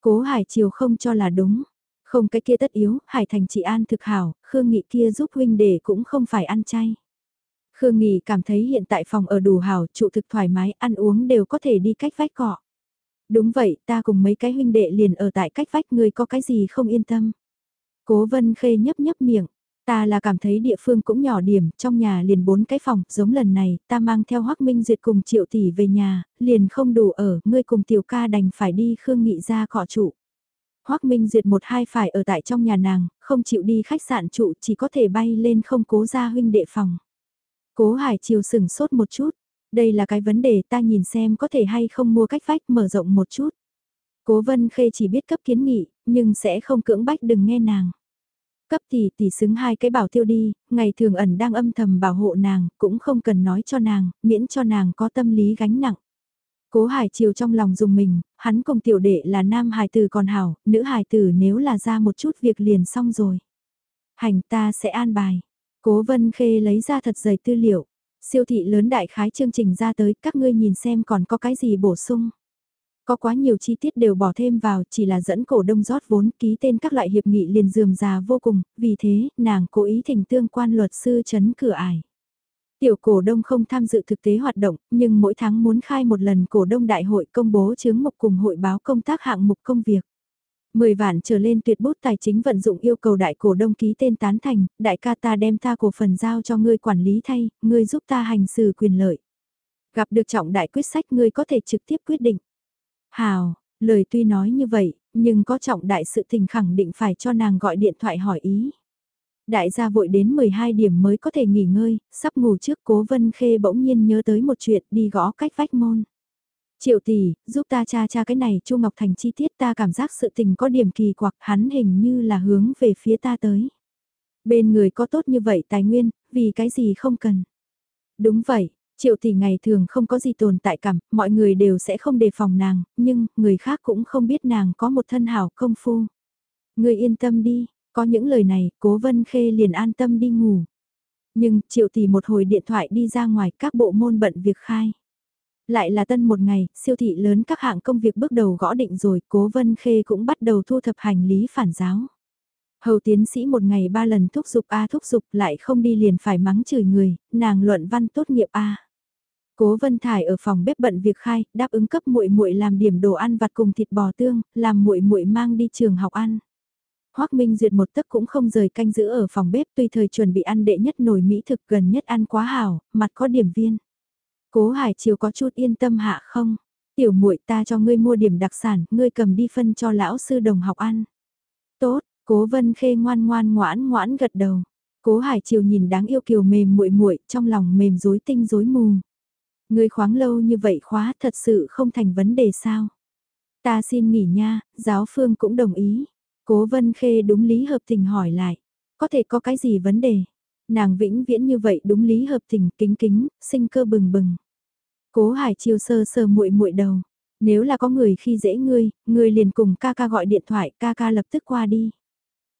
Cố Hải Triều không cho là đúng. Không cái kia tất yếu, Hải Thành chị an thực hảo, Khương Nghị kia giúp huynh để cũng không phải ăn chay. Khương Nghị cảm thấy hiện tại phòng ở đủ hảo, trụ thực thoải mái, ăn uống đều có thể đi cách vách cọ. Đúng vậy, ta cùng mấy cái huynh đệ liền ở tại cách vách ngươi có cái gì không yên tâm. Cố vân khê nhấp nhấp miệng, ta là cảm thấy địa phương cũng nhỏ điểm, trong nhà liền bốn cái phòng, giống lần này, ta mang theo Hoắc Minh Duyệt cùng Triệu tỷ về nhà, liền không đủ ở, ngươi cùng tiểu ca đành phải đi Khương Nghị ra cọ trụ. Hoắc Minh Duyệt một hai phải ở tại trong nhà nàng, không chịu đi khách sạn trụ, chỉ có thể bay lên không cố ra huynh đệ phòng. Cố Hải Chiều sừng sốt một chút, đây là cái vấn đề ta nhìn xem có thể hay không mua cách vách mở rộng một chút. Cố Vân Khê chỉ biết cấp kiến nghị, nhưng sẽ không cưỡng bách đừng nghe nàng. Cấp tỷ tỷ xứng hai cái bảo tiêu đi, ngày thường ẩn đang âm thầm bảo hộ nàng, cũng không cần nói cho nàng, miễn cho nàng có tâm lý gánh nặng. Cố hải chiều trong lòng dùng mình, hắn cùng tiểu đệ là nam hài tử còn hảo, nữ hài tử nếu là ra một chút việc liền xong rồi. Hành ta sẽ an bài. Cố vân khê lấy ra thật dày tư liệu. Siêu thị lớn đại khái chương trình ra tới, các ngươi nhìn xem còn có cái gì bổ sung. Có quá nhiều chi tiết đều bỏ thêm vào, chỉ là dẫn cổ đông rót vốn ký tên các loại hiệp nghị liền dườm già vô cùng, vì thế, nàng cố ý thỉnh tương quan luật sư chấn cửa ải. Tiểu cổ đông không tham dự thực tế hoạt động, nhưng mỗi tháng muốn khai một lần cổ đông đại hội công bố chứng mục cùng hội báo công tác hạng mục công việc. 10 vạn trở lên tuyệt bút tài chính vận dụng yêu cầu đại cổ đông ký tên tán thành, đại ca ta đem ta cổ phần giao cho ngươi quản lý thay, ngươi giúp ta hành xử quyền lợi. Gặp được trọng đại quyết sách ngươi có thể trực tiếp quyết định. Hào, lời tuy nói như vậy, nhưng có trọng đại sự tình khẳng định phải cho nàng gọi điện thoại hỏi ý. Đại gia vội đến 12 điểm mới có thể nghỉ ngơi, sắp ngủ trước cố vân khê bỗng nhiên nhớ tới một chuyện đi gõ cách vách môn. Triệu tỷ, giúp ta cha cha cái này Chu Ngọc Thành chi tiết ta cảm giác sự tình có điểm kỳ quặc hắn hình như là hướng về phía ta tới. Bên người có tốt như vậy tài nguyên, vì cái gì không cần. Đúng vậy, triệu tỷ ngày thường không có gì tồn tại cảm, mọi người đều sẽ không đề phòng nàng, nhưng người khác cũng không biết nàng có một thân hảo công phu. Người yên tâm đi, có những lời này, cố vân khê liền an tâm đi ngủ. Nhưng, triệu tỷ một hồi điện thoại đi ra ngoài các bộ môn bận việc khai. Lại là tân một ngày, siêu thị lớn các hạng công việc bước đầu gõ định rồi, cố vân khê cũng bắt đầu thu thập hành lý phản giáo. Hầu tiến sĩ một ngày ba lần thúc giục A thúc giục lại không đi liền phải mắng chửi người, nàng luận văn tốt nghiệp A. Cố Vân Thải ở phòng bếp bận việc khai, đáp ứng cấp muội muội làm điểm đồ ăn vặt cùng thịt bò tương, làm muội muội mang đi trường học ăn. Hoắc Minh Duyệt một tấc cũng không rời canh giữ ở phòng bếp tuy thời chuẩn bị ăn đệ nhất nồi mỹ thực gần nhất ăn quá hảo, mặt có điểm viên. Cố Hải Triều có chút yên tâm hạ không? Tiểu muội ta cho ngươi mua điểm đặc sản, ngươi cầm đi phân cho lão sư đồng học ăn. Tốt, Cố Vân Khê ngoan ngoan ngoãn ngoãn gật đầu. Cố Hải Triều nhìn đáng yêu kiều mềm muội muội, trong lòng mềm rối tinh rối mù. Ngươi khoáng lâu như vậy khóa thật sự không thành vấn đề sao? Ta xin nghỉ nha, giáo phương cũng đồng ý. Cố Vân Khê đúng lý hợp tình hỏi lại, có thể có cái gì vấn đề? Nàng vĩnh viễn như vậy đúng lý hợp tình, kính kính, sinh cơ bừng bừng. Cố Hải chiêu sơ sơ muội muội đầu, nếu là có người khi dễ ngươi, ngươi liền cùng ca ca gọi điện thoại, ca ca lập tức qua đi.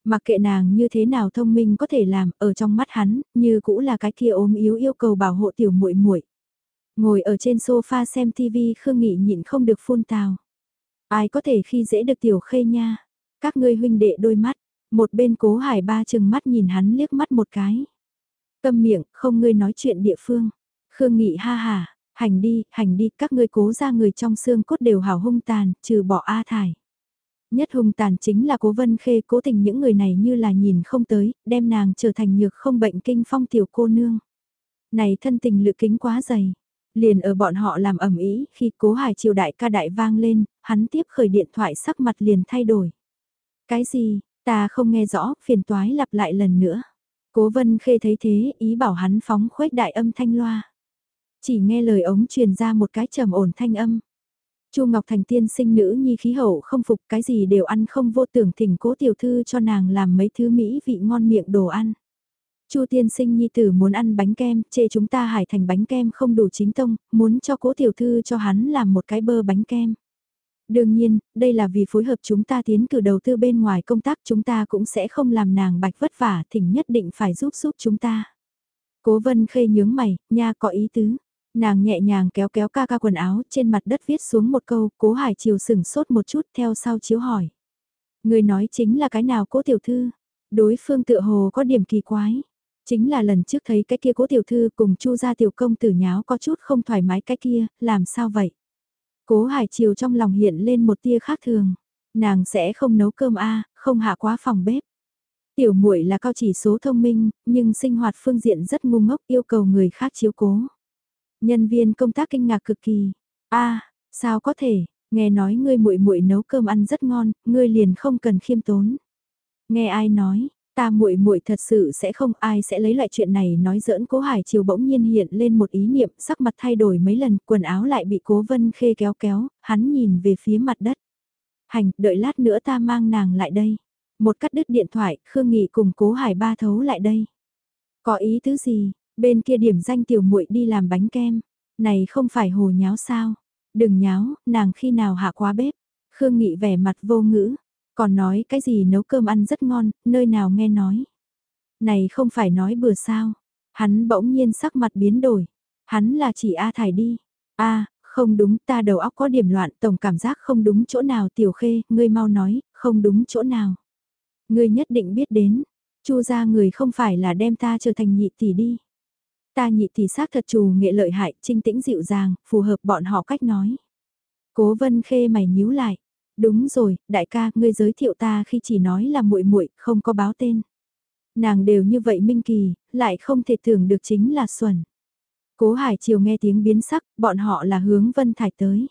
Mặc kệ nàng như thế nào thông minh có thể làm, ở trong mắt hắn, như cũ là cái kia ốm yếu yêu cầu bảo hộ tiểu muội muội. Ngồi ở trên sofa xem tivi, Khương Nghị nhịn không được phun tào. Ai có thể khi dễ được tiểu khê nha. Các ngươi huynh đệ đôi mắt, một bên cố hải ba chừng mắt nhìn hắn liếc mắt một cái. Câm miệng, không ngươi nói chuyện địa phương. Khương Nghị ha hà, hành đi, hành đi, các ngươi cố ra người trong xương cốt đều hào hung tàn, trừ bỏ A thải. Nhất hung tàn chính là cố vân khê cố tình những người này như là nhìn không tới, đem nàng trở thành nhược không bệnh kinh phong tiểu cô nương. Này thân tình lự kính quá dày, Liền ở bọn họ làm ẩm ý, khi cố hải triều đại ca đại vang lên, hắn tiếp khởi điện thoại sắc mặt liền thay đổi. Cái gì, ta không nghe rõ, phiền toái lặp lại lần nữa. Cố vân khê thấy thế, ý bảo hắn phóng khuếch đại âm thanh loa. Chỉ nghe lời ống truyền ra một cái trầm ổn thanh âm. Chu Ngọc Thành tiên sinh nữ nhi khí hậu không phục cái gì đều ăn không vô tưởng thỉnh cố tiểu thư cho nàng làm mấy thứ mỹ vị ngon miệng đồ ăn. Chu tiên sinh nhi tử muốn ăn bánh kem, chê chúng ta hải thành bánh kem không đủ chính tông, muốn cho cố tiểu thư cho hắn làm một cái bơ bánh kem. Đương nhiên, đây là vì phối hợp chúng ta tiến cử đầu tư bên ngoài công tác chúng ta cũng sẽ không làm nàng bạch vất vả, thỉnh nhất định phải giúp giúp chúng ta. Cố vân khê nhướng mày, nha có ý tứ. Nàng nhẹ nhàng kéo kéo ca ca quần áo, trên mặt đất viết xuống một câu, cố hải chiều sừng sốt một chút theo sau chiếu hỏi. Người nói chính là cái nào cố tiểu thư? Đối phương tựa hồ có điểm kỳ quái. Chính là lần trước thấy cái kia cố tiểu thư cùng chu gia tiểu công tử nháo có chút không thoải mái cái kia, làm sao vậy? Cố Hải Chiều trong lòng hiện lên một tia khác thường. Nàng sẽ không nấu cơm a, không hạ quá phòng bếp. Tiểu muội là cao chỉ số thông minh, nhưng sinh hoạt phương diện rất ngu ngốc yêu cầu người khác chiếu cố. Nhân viên công tác kinh ngạc cực kỳ. A, sao có thể, nghe nói ngươi muội muội nấu cơm ăn rất ngon, ngươi liền không cần khiêm tốn. Nghe ai nói, ta muội muội thật sự sẽ không ai sẽ lấy loại chuyện này nói giỡn cố hải chiều bỗng nhiên hiện lên một ý niệm sắc mặt thay đổi mấy lần quần áo lại bị cố vân khê kéo kéo hắn nhìn về phía mặt đất. Hành đợi lát nữa ta mang nàng lại đây. Một cắt đứt điện thoại khương nghị cùng cố hải ba thấu lại đây. Có ý thứ gì? Bên kia điểm danh tiểu muội đi làm bánh kem này không phải hồ nháo sao đừng nháo nàng khi nào hạ quá bếp khương nghị vẻ mặt vô ngữ còn nói cái gì nấu cơm ăn rất ngon, nơi nào nghe nói. Này không phải nói bừa sao. Hắn bỗng nhiên sắc mặt biến đổi. Hắn là chỉ A Thải đi. A, không đúng ta đầu óc có điểm loạn tổng cảm giác không đúng chỗ nào tiểu khê, ngươi mau nói, không đúng chỗ nào. Ngươi nhất định biết đến, chu ra người không phải là đem ta trở thành nhị tỷ đi. Ta nhị thì xác thật trù nghệ lợi hại, trinh tĩnh dịu dàng, phù hợp bọn họ cách nói. Cố vân khê mày nhíu lại, Đúng rồi, đại ca, ngươi giới thiệu ta khi chỉ nói là muội muội, không có báo tên. Nàng đều như vậy minh kỳ, lại không thể tưởng được chính là xuẩn. Cố Hải chiều nghe tiếng biến sắc, bọn họ là hướng Vân Thải tới.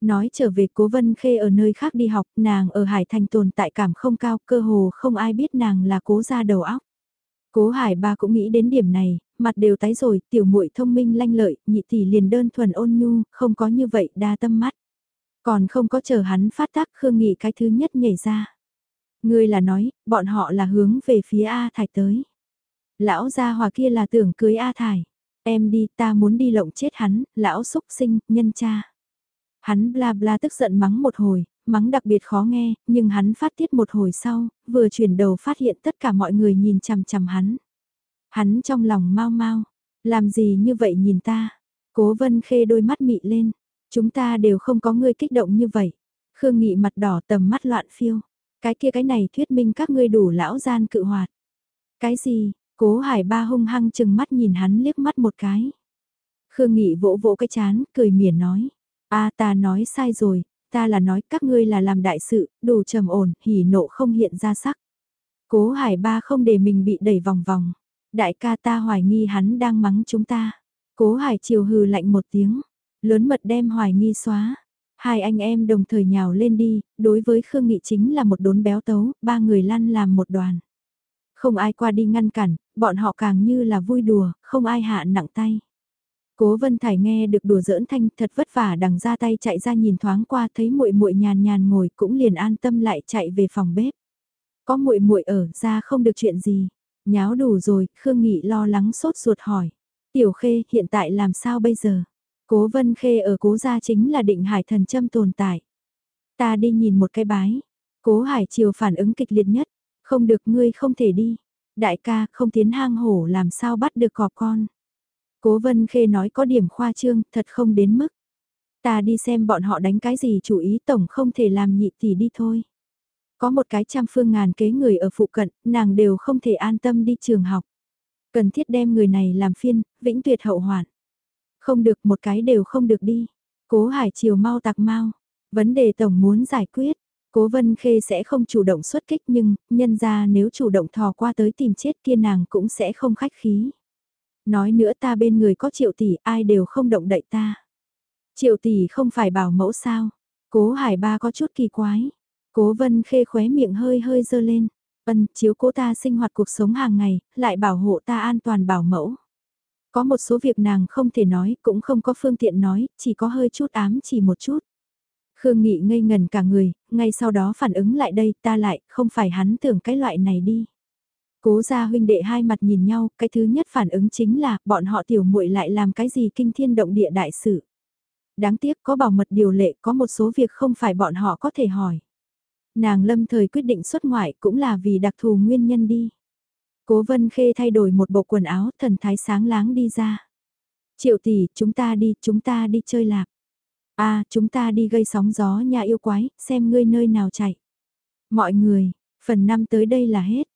Nói trở về Cố Vân Khê ở nơi khác đi học, nàng ở Hải Thành tồn tại cảm không cao, cơ hồ không ai biết nàng là cố gia đầu óc. Cố Hải ba cũng nghĩ đến điểm này, mặt đều tái rồi, tiểu muội thông minh lanh lợi, nhị tỷ liền đơn thuần ôn nhu, không có như vậy đa tâm mắt. Còn không có chờ hắn phát tác Khương Nghị cái thứ nhất nhảy ra. Ngươi là nói, bọn họ là hướng về phía A Thải tới. Lão gia hòa kia là tưởng cưới A Thải. Em đi ta muốn đi lộng chết hắn, lão xúc sinh, nhân cha. Hắn bla bla tức giận mắng một hồi, mắng đặc biệt khó nghe, nhưng hắn phát tiết một hồi sau, vừa chuyển đầu phát hiện tất cả mọi người nhìn chằm chằm hắn. Hắn trong lòng mau mau, làm gì như vậy nhìn ta? Cố vân khê đôi mắt mị lên, Chúng ta đều không có người kích động như vậy. Khương Nghị mặt đỏ tầm mắt loạn phiêu. Cái kia cái này thuyết minh các ngươi đủ lão gian cự hoạt. Cái gì, cố hải ba hung hăng chừng mắt nhìn hắn liếc mắt một cái. Khương Nghị vỗ vỗ cái chán, cười mỉa nói. a ta nói sai rồi, ta là nói các ngươi là làm đại sự, đủ trầm ổn, hỉ nộ không hiện ra sắc. Cố hải ba không để mình bị đẩy vòng vòng. Đại ca ta hoài nghi hắn đang mắng chúng ta. Cố hải chiều hừ lạnh một tiếng. Lớn mật đem hoài nghi xóa. Hai anh em đồng thời nhào lên đi, đối với Khương Nghị chính là một đốn béo tấu, ba người lăn làm một đoàn. Không ai qua đi ngăn cản, bọn họ càng như là vui đùa, không ai hạ nặng tay. Cố Vân Thải nghe được đùa giỡn thanh thật vất vả đằng ra tay chạy ra nhìn thoáng qua thấy muội muội nhàn nhàn ngồi cũng liền an tâm lại chạy về phòng bếp. Có muội muội ở ra không được chuyện gì. Nháo đủ rồi, Khương Nghị lo lắng sốt ruột hỏi. Tiểu Khê hiện tại làm sao bây giờ? Cố Vân Khê ở cố gia chính là định hải thần châm tồn tại. Ta đi nhìn một cái bái. Cố hải chiều phản ứng kịch liệt nhất. Không được ngươi không thể đi. Đại ca không tiến hang hổ làm sao bắt được cọp con. Cố Vân Khê nói có điểm khoa trương, thật không đến mức. Ta đi xem bọn họ đánh cái gì chủ ý tổng không thể làm nhị tỷ đi thôi. Có một cái trăm phương ngàn kế người ở phụ cận, nàng đều không thể an tâm đi trường học. Cần thiết đem người này làm phiên, vĩnh tuyệt hậu hoạn. Không được một cái đều không được đi. Cố Hải Chiều mau tạc mau. Vấn đề Tổng muốn giải quyết. Cố Vân Khê sẽ không chủ động xuất kích nhưng, nhân ra nếu chủ động thò qua tới tìm chết kia nàng cũng sẽ không khách khí. Nói nữa ta bên người có triệu tỷ ai đều không động đậy ta. Triệu tỷ không phải bảo mẫu sao. Cố Hải Ba có chút kỳ quái. Cố Vân Khê khóe miệng hơi hơi dơ lên. Ân, chiếu cố ta sinh hoạt cuộc sống hàng ngày, lại bảo hộ ta an toàn bảo mẫu. Có một số việc nàng không thể nói, cũng không có phương tiện nói, chỉ có hơi chút ám chỉ một chút. Khương Nghị ngây ngần cả người, ngay sau đó phản ứng lại đây ta lại, không phải hắn tưởng cái loại này đi. Cố gia huynh đệ hai mặt nhìn nhau, cái thứ nhất phản ứng chính là bọn họ tiểu muội lại làm cái gì kinh thiên động địa đại sự. Đáng tiếc có bảo mật điều lệ có một số việc không phải bọn họ có thể hỏi. Nàng lâm thời quyết định xuất ngoại cũng là vì đặc thù nguyên nhân đi. Cố Vân Khê thay đổi một bộ quần áo thần thái sáng láng đi ra. Triệu tỷ, chúng ta đi, chúng ta đi chơi lạc. a à, chúng ta đi gây sóng gió nhà yêu quái, xem ngươi nơi nào chạy. Mọi người, phần năm tới đây là hết.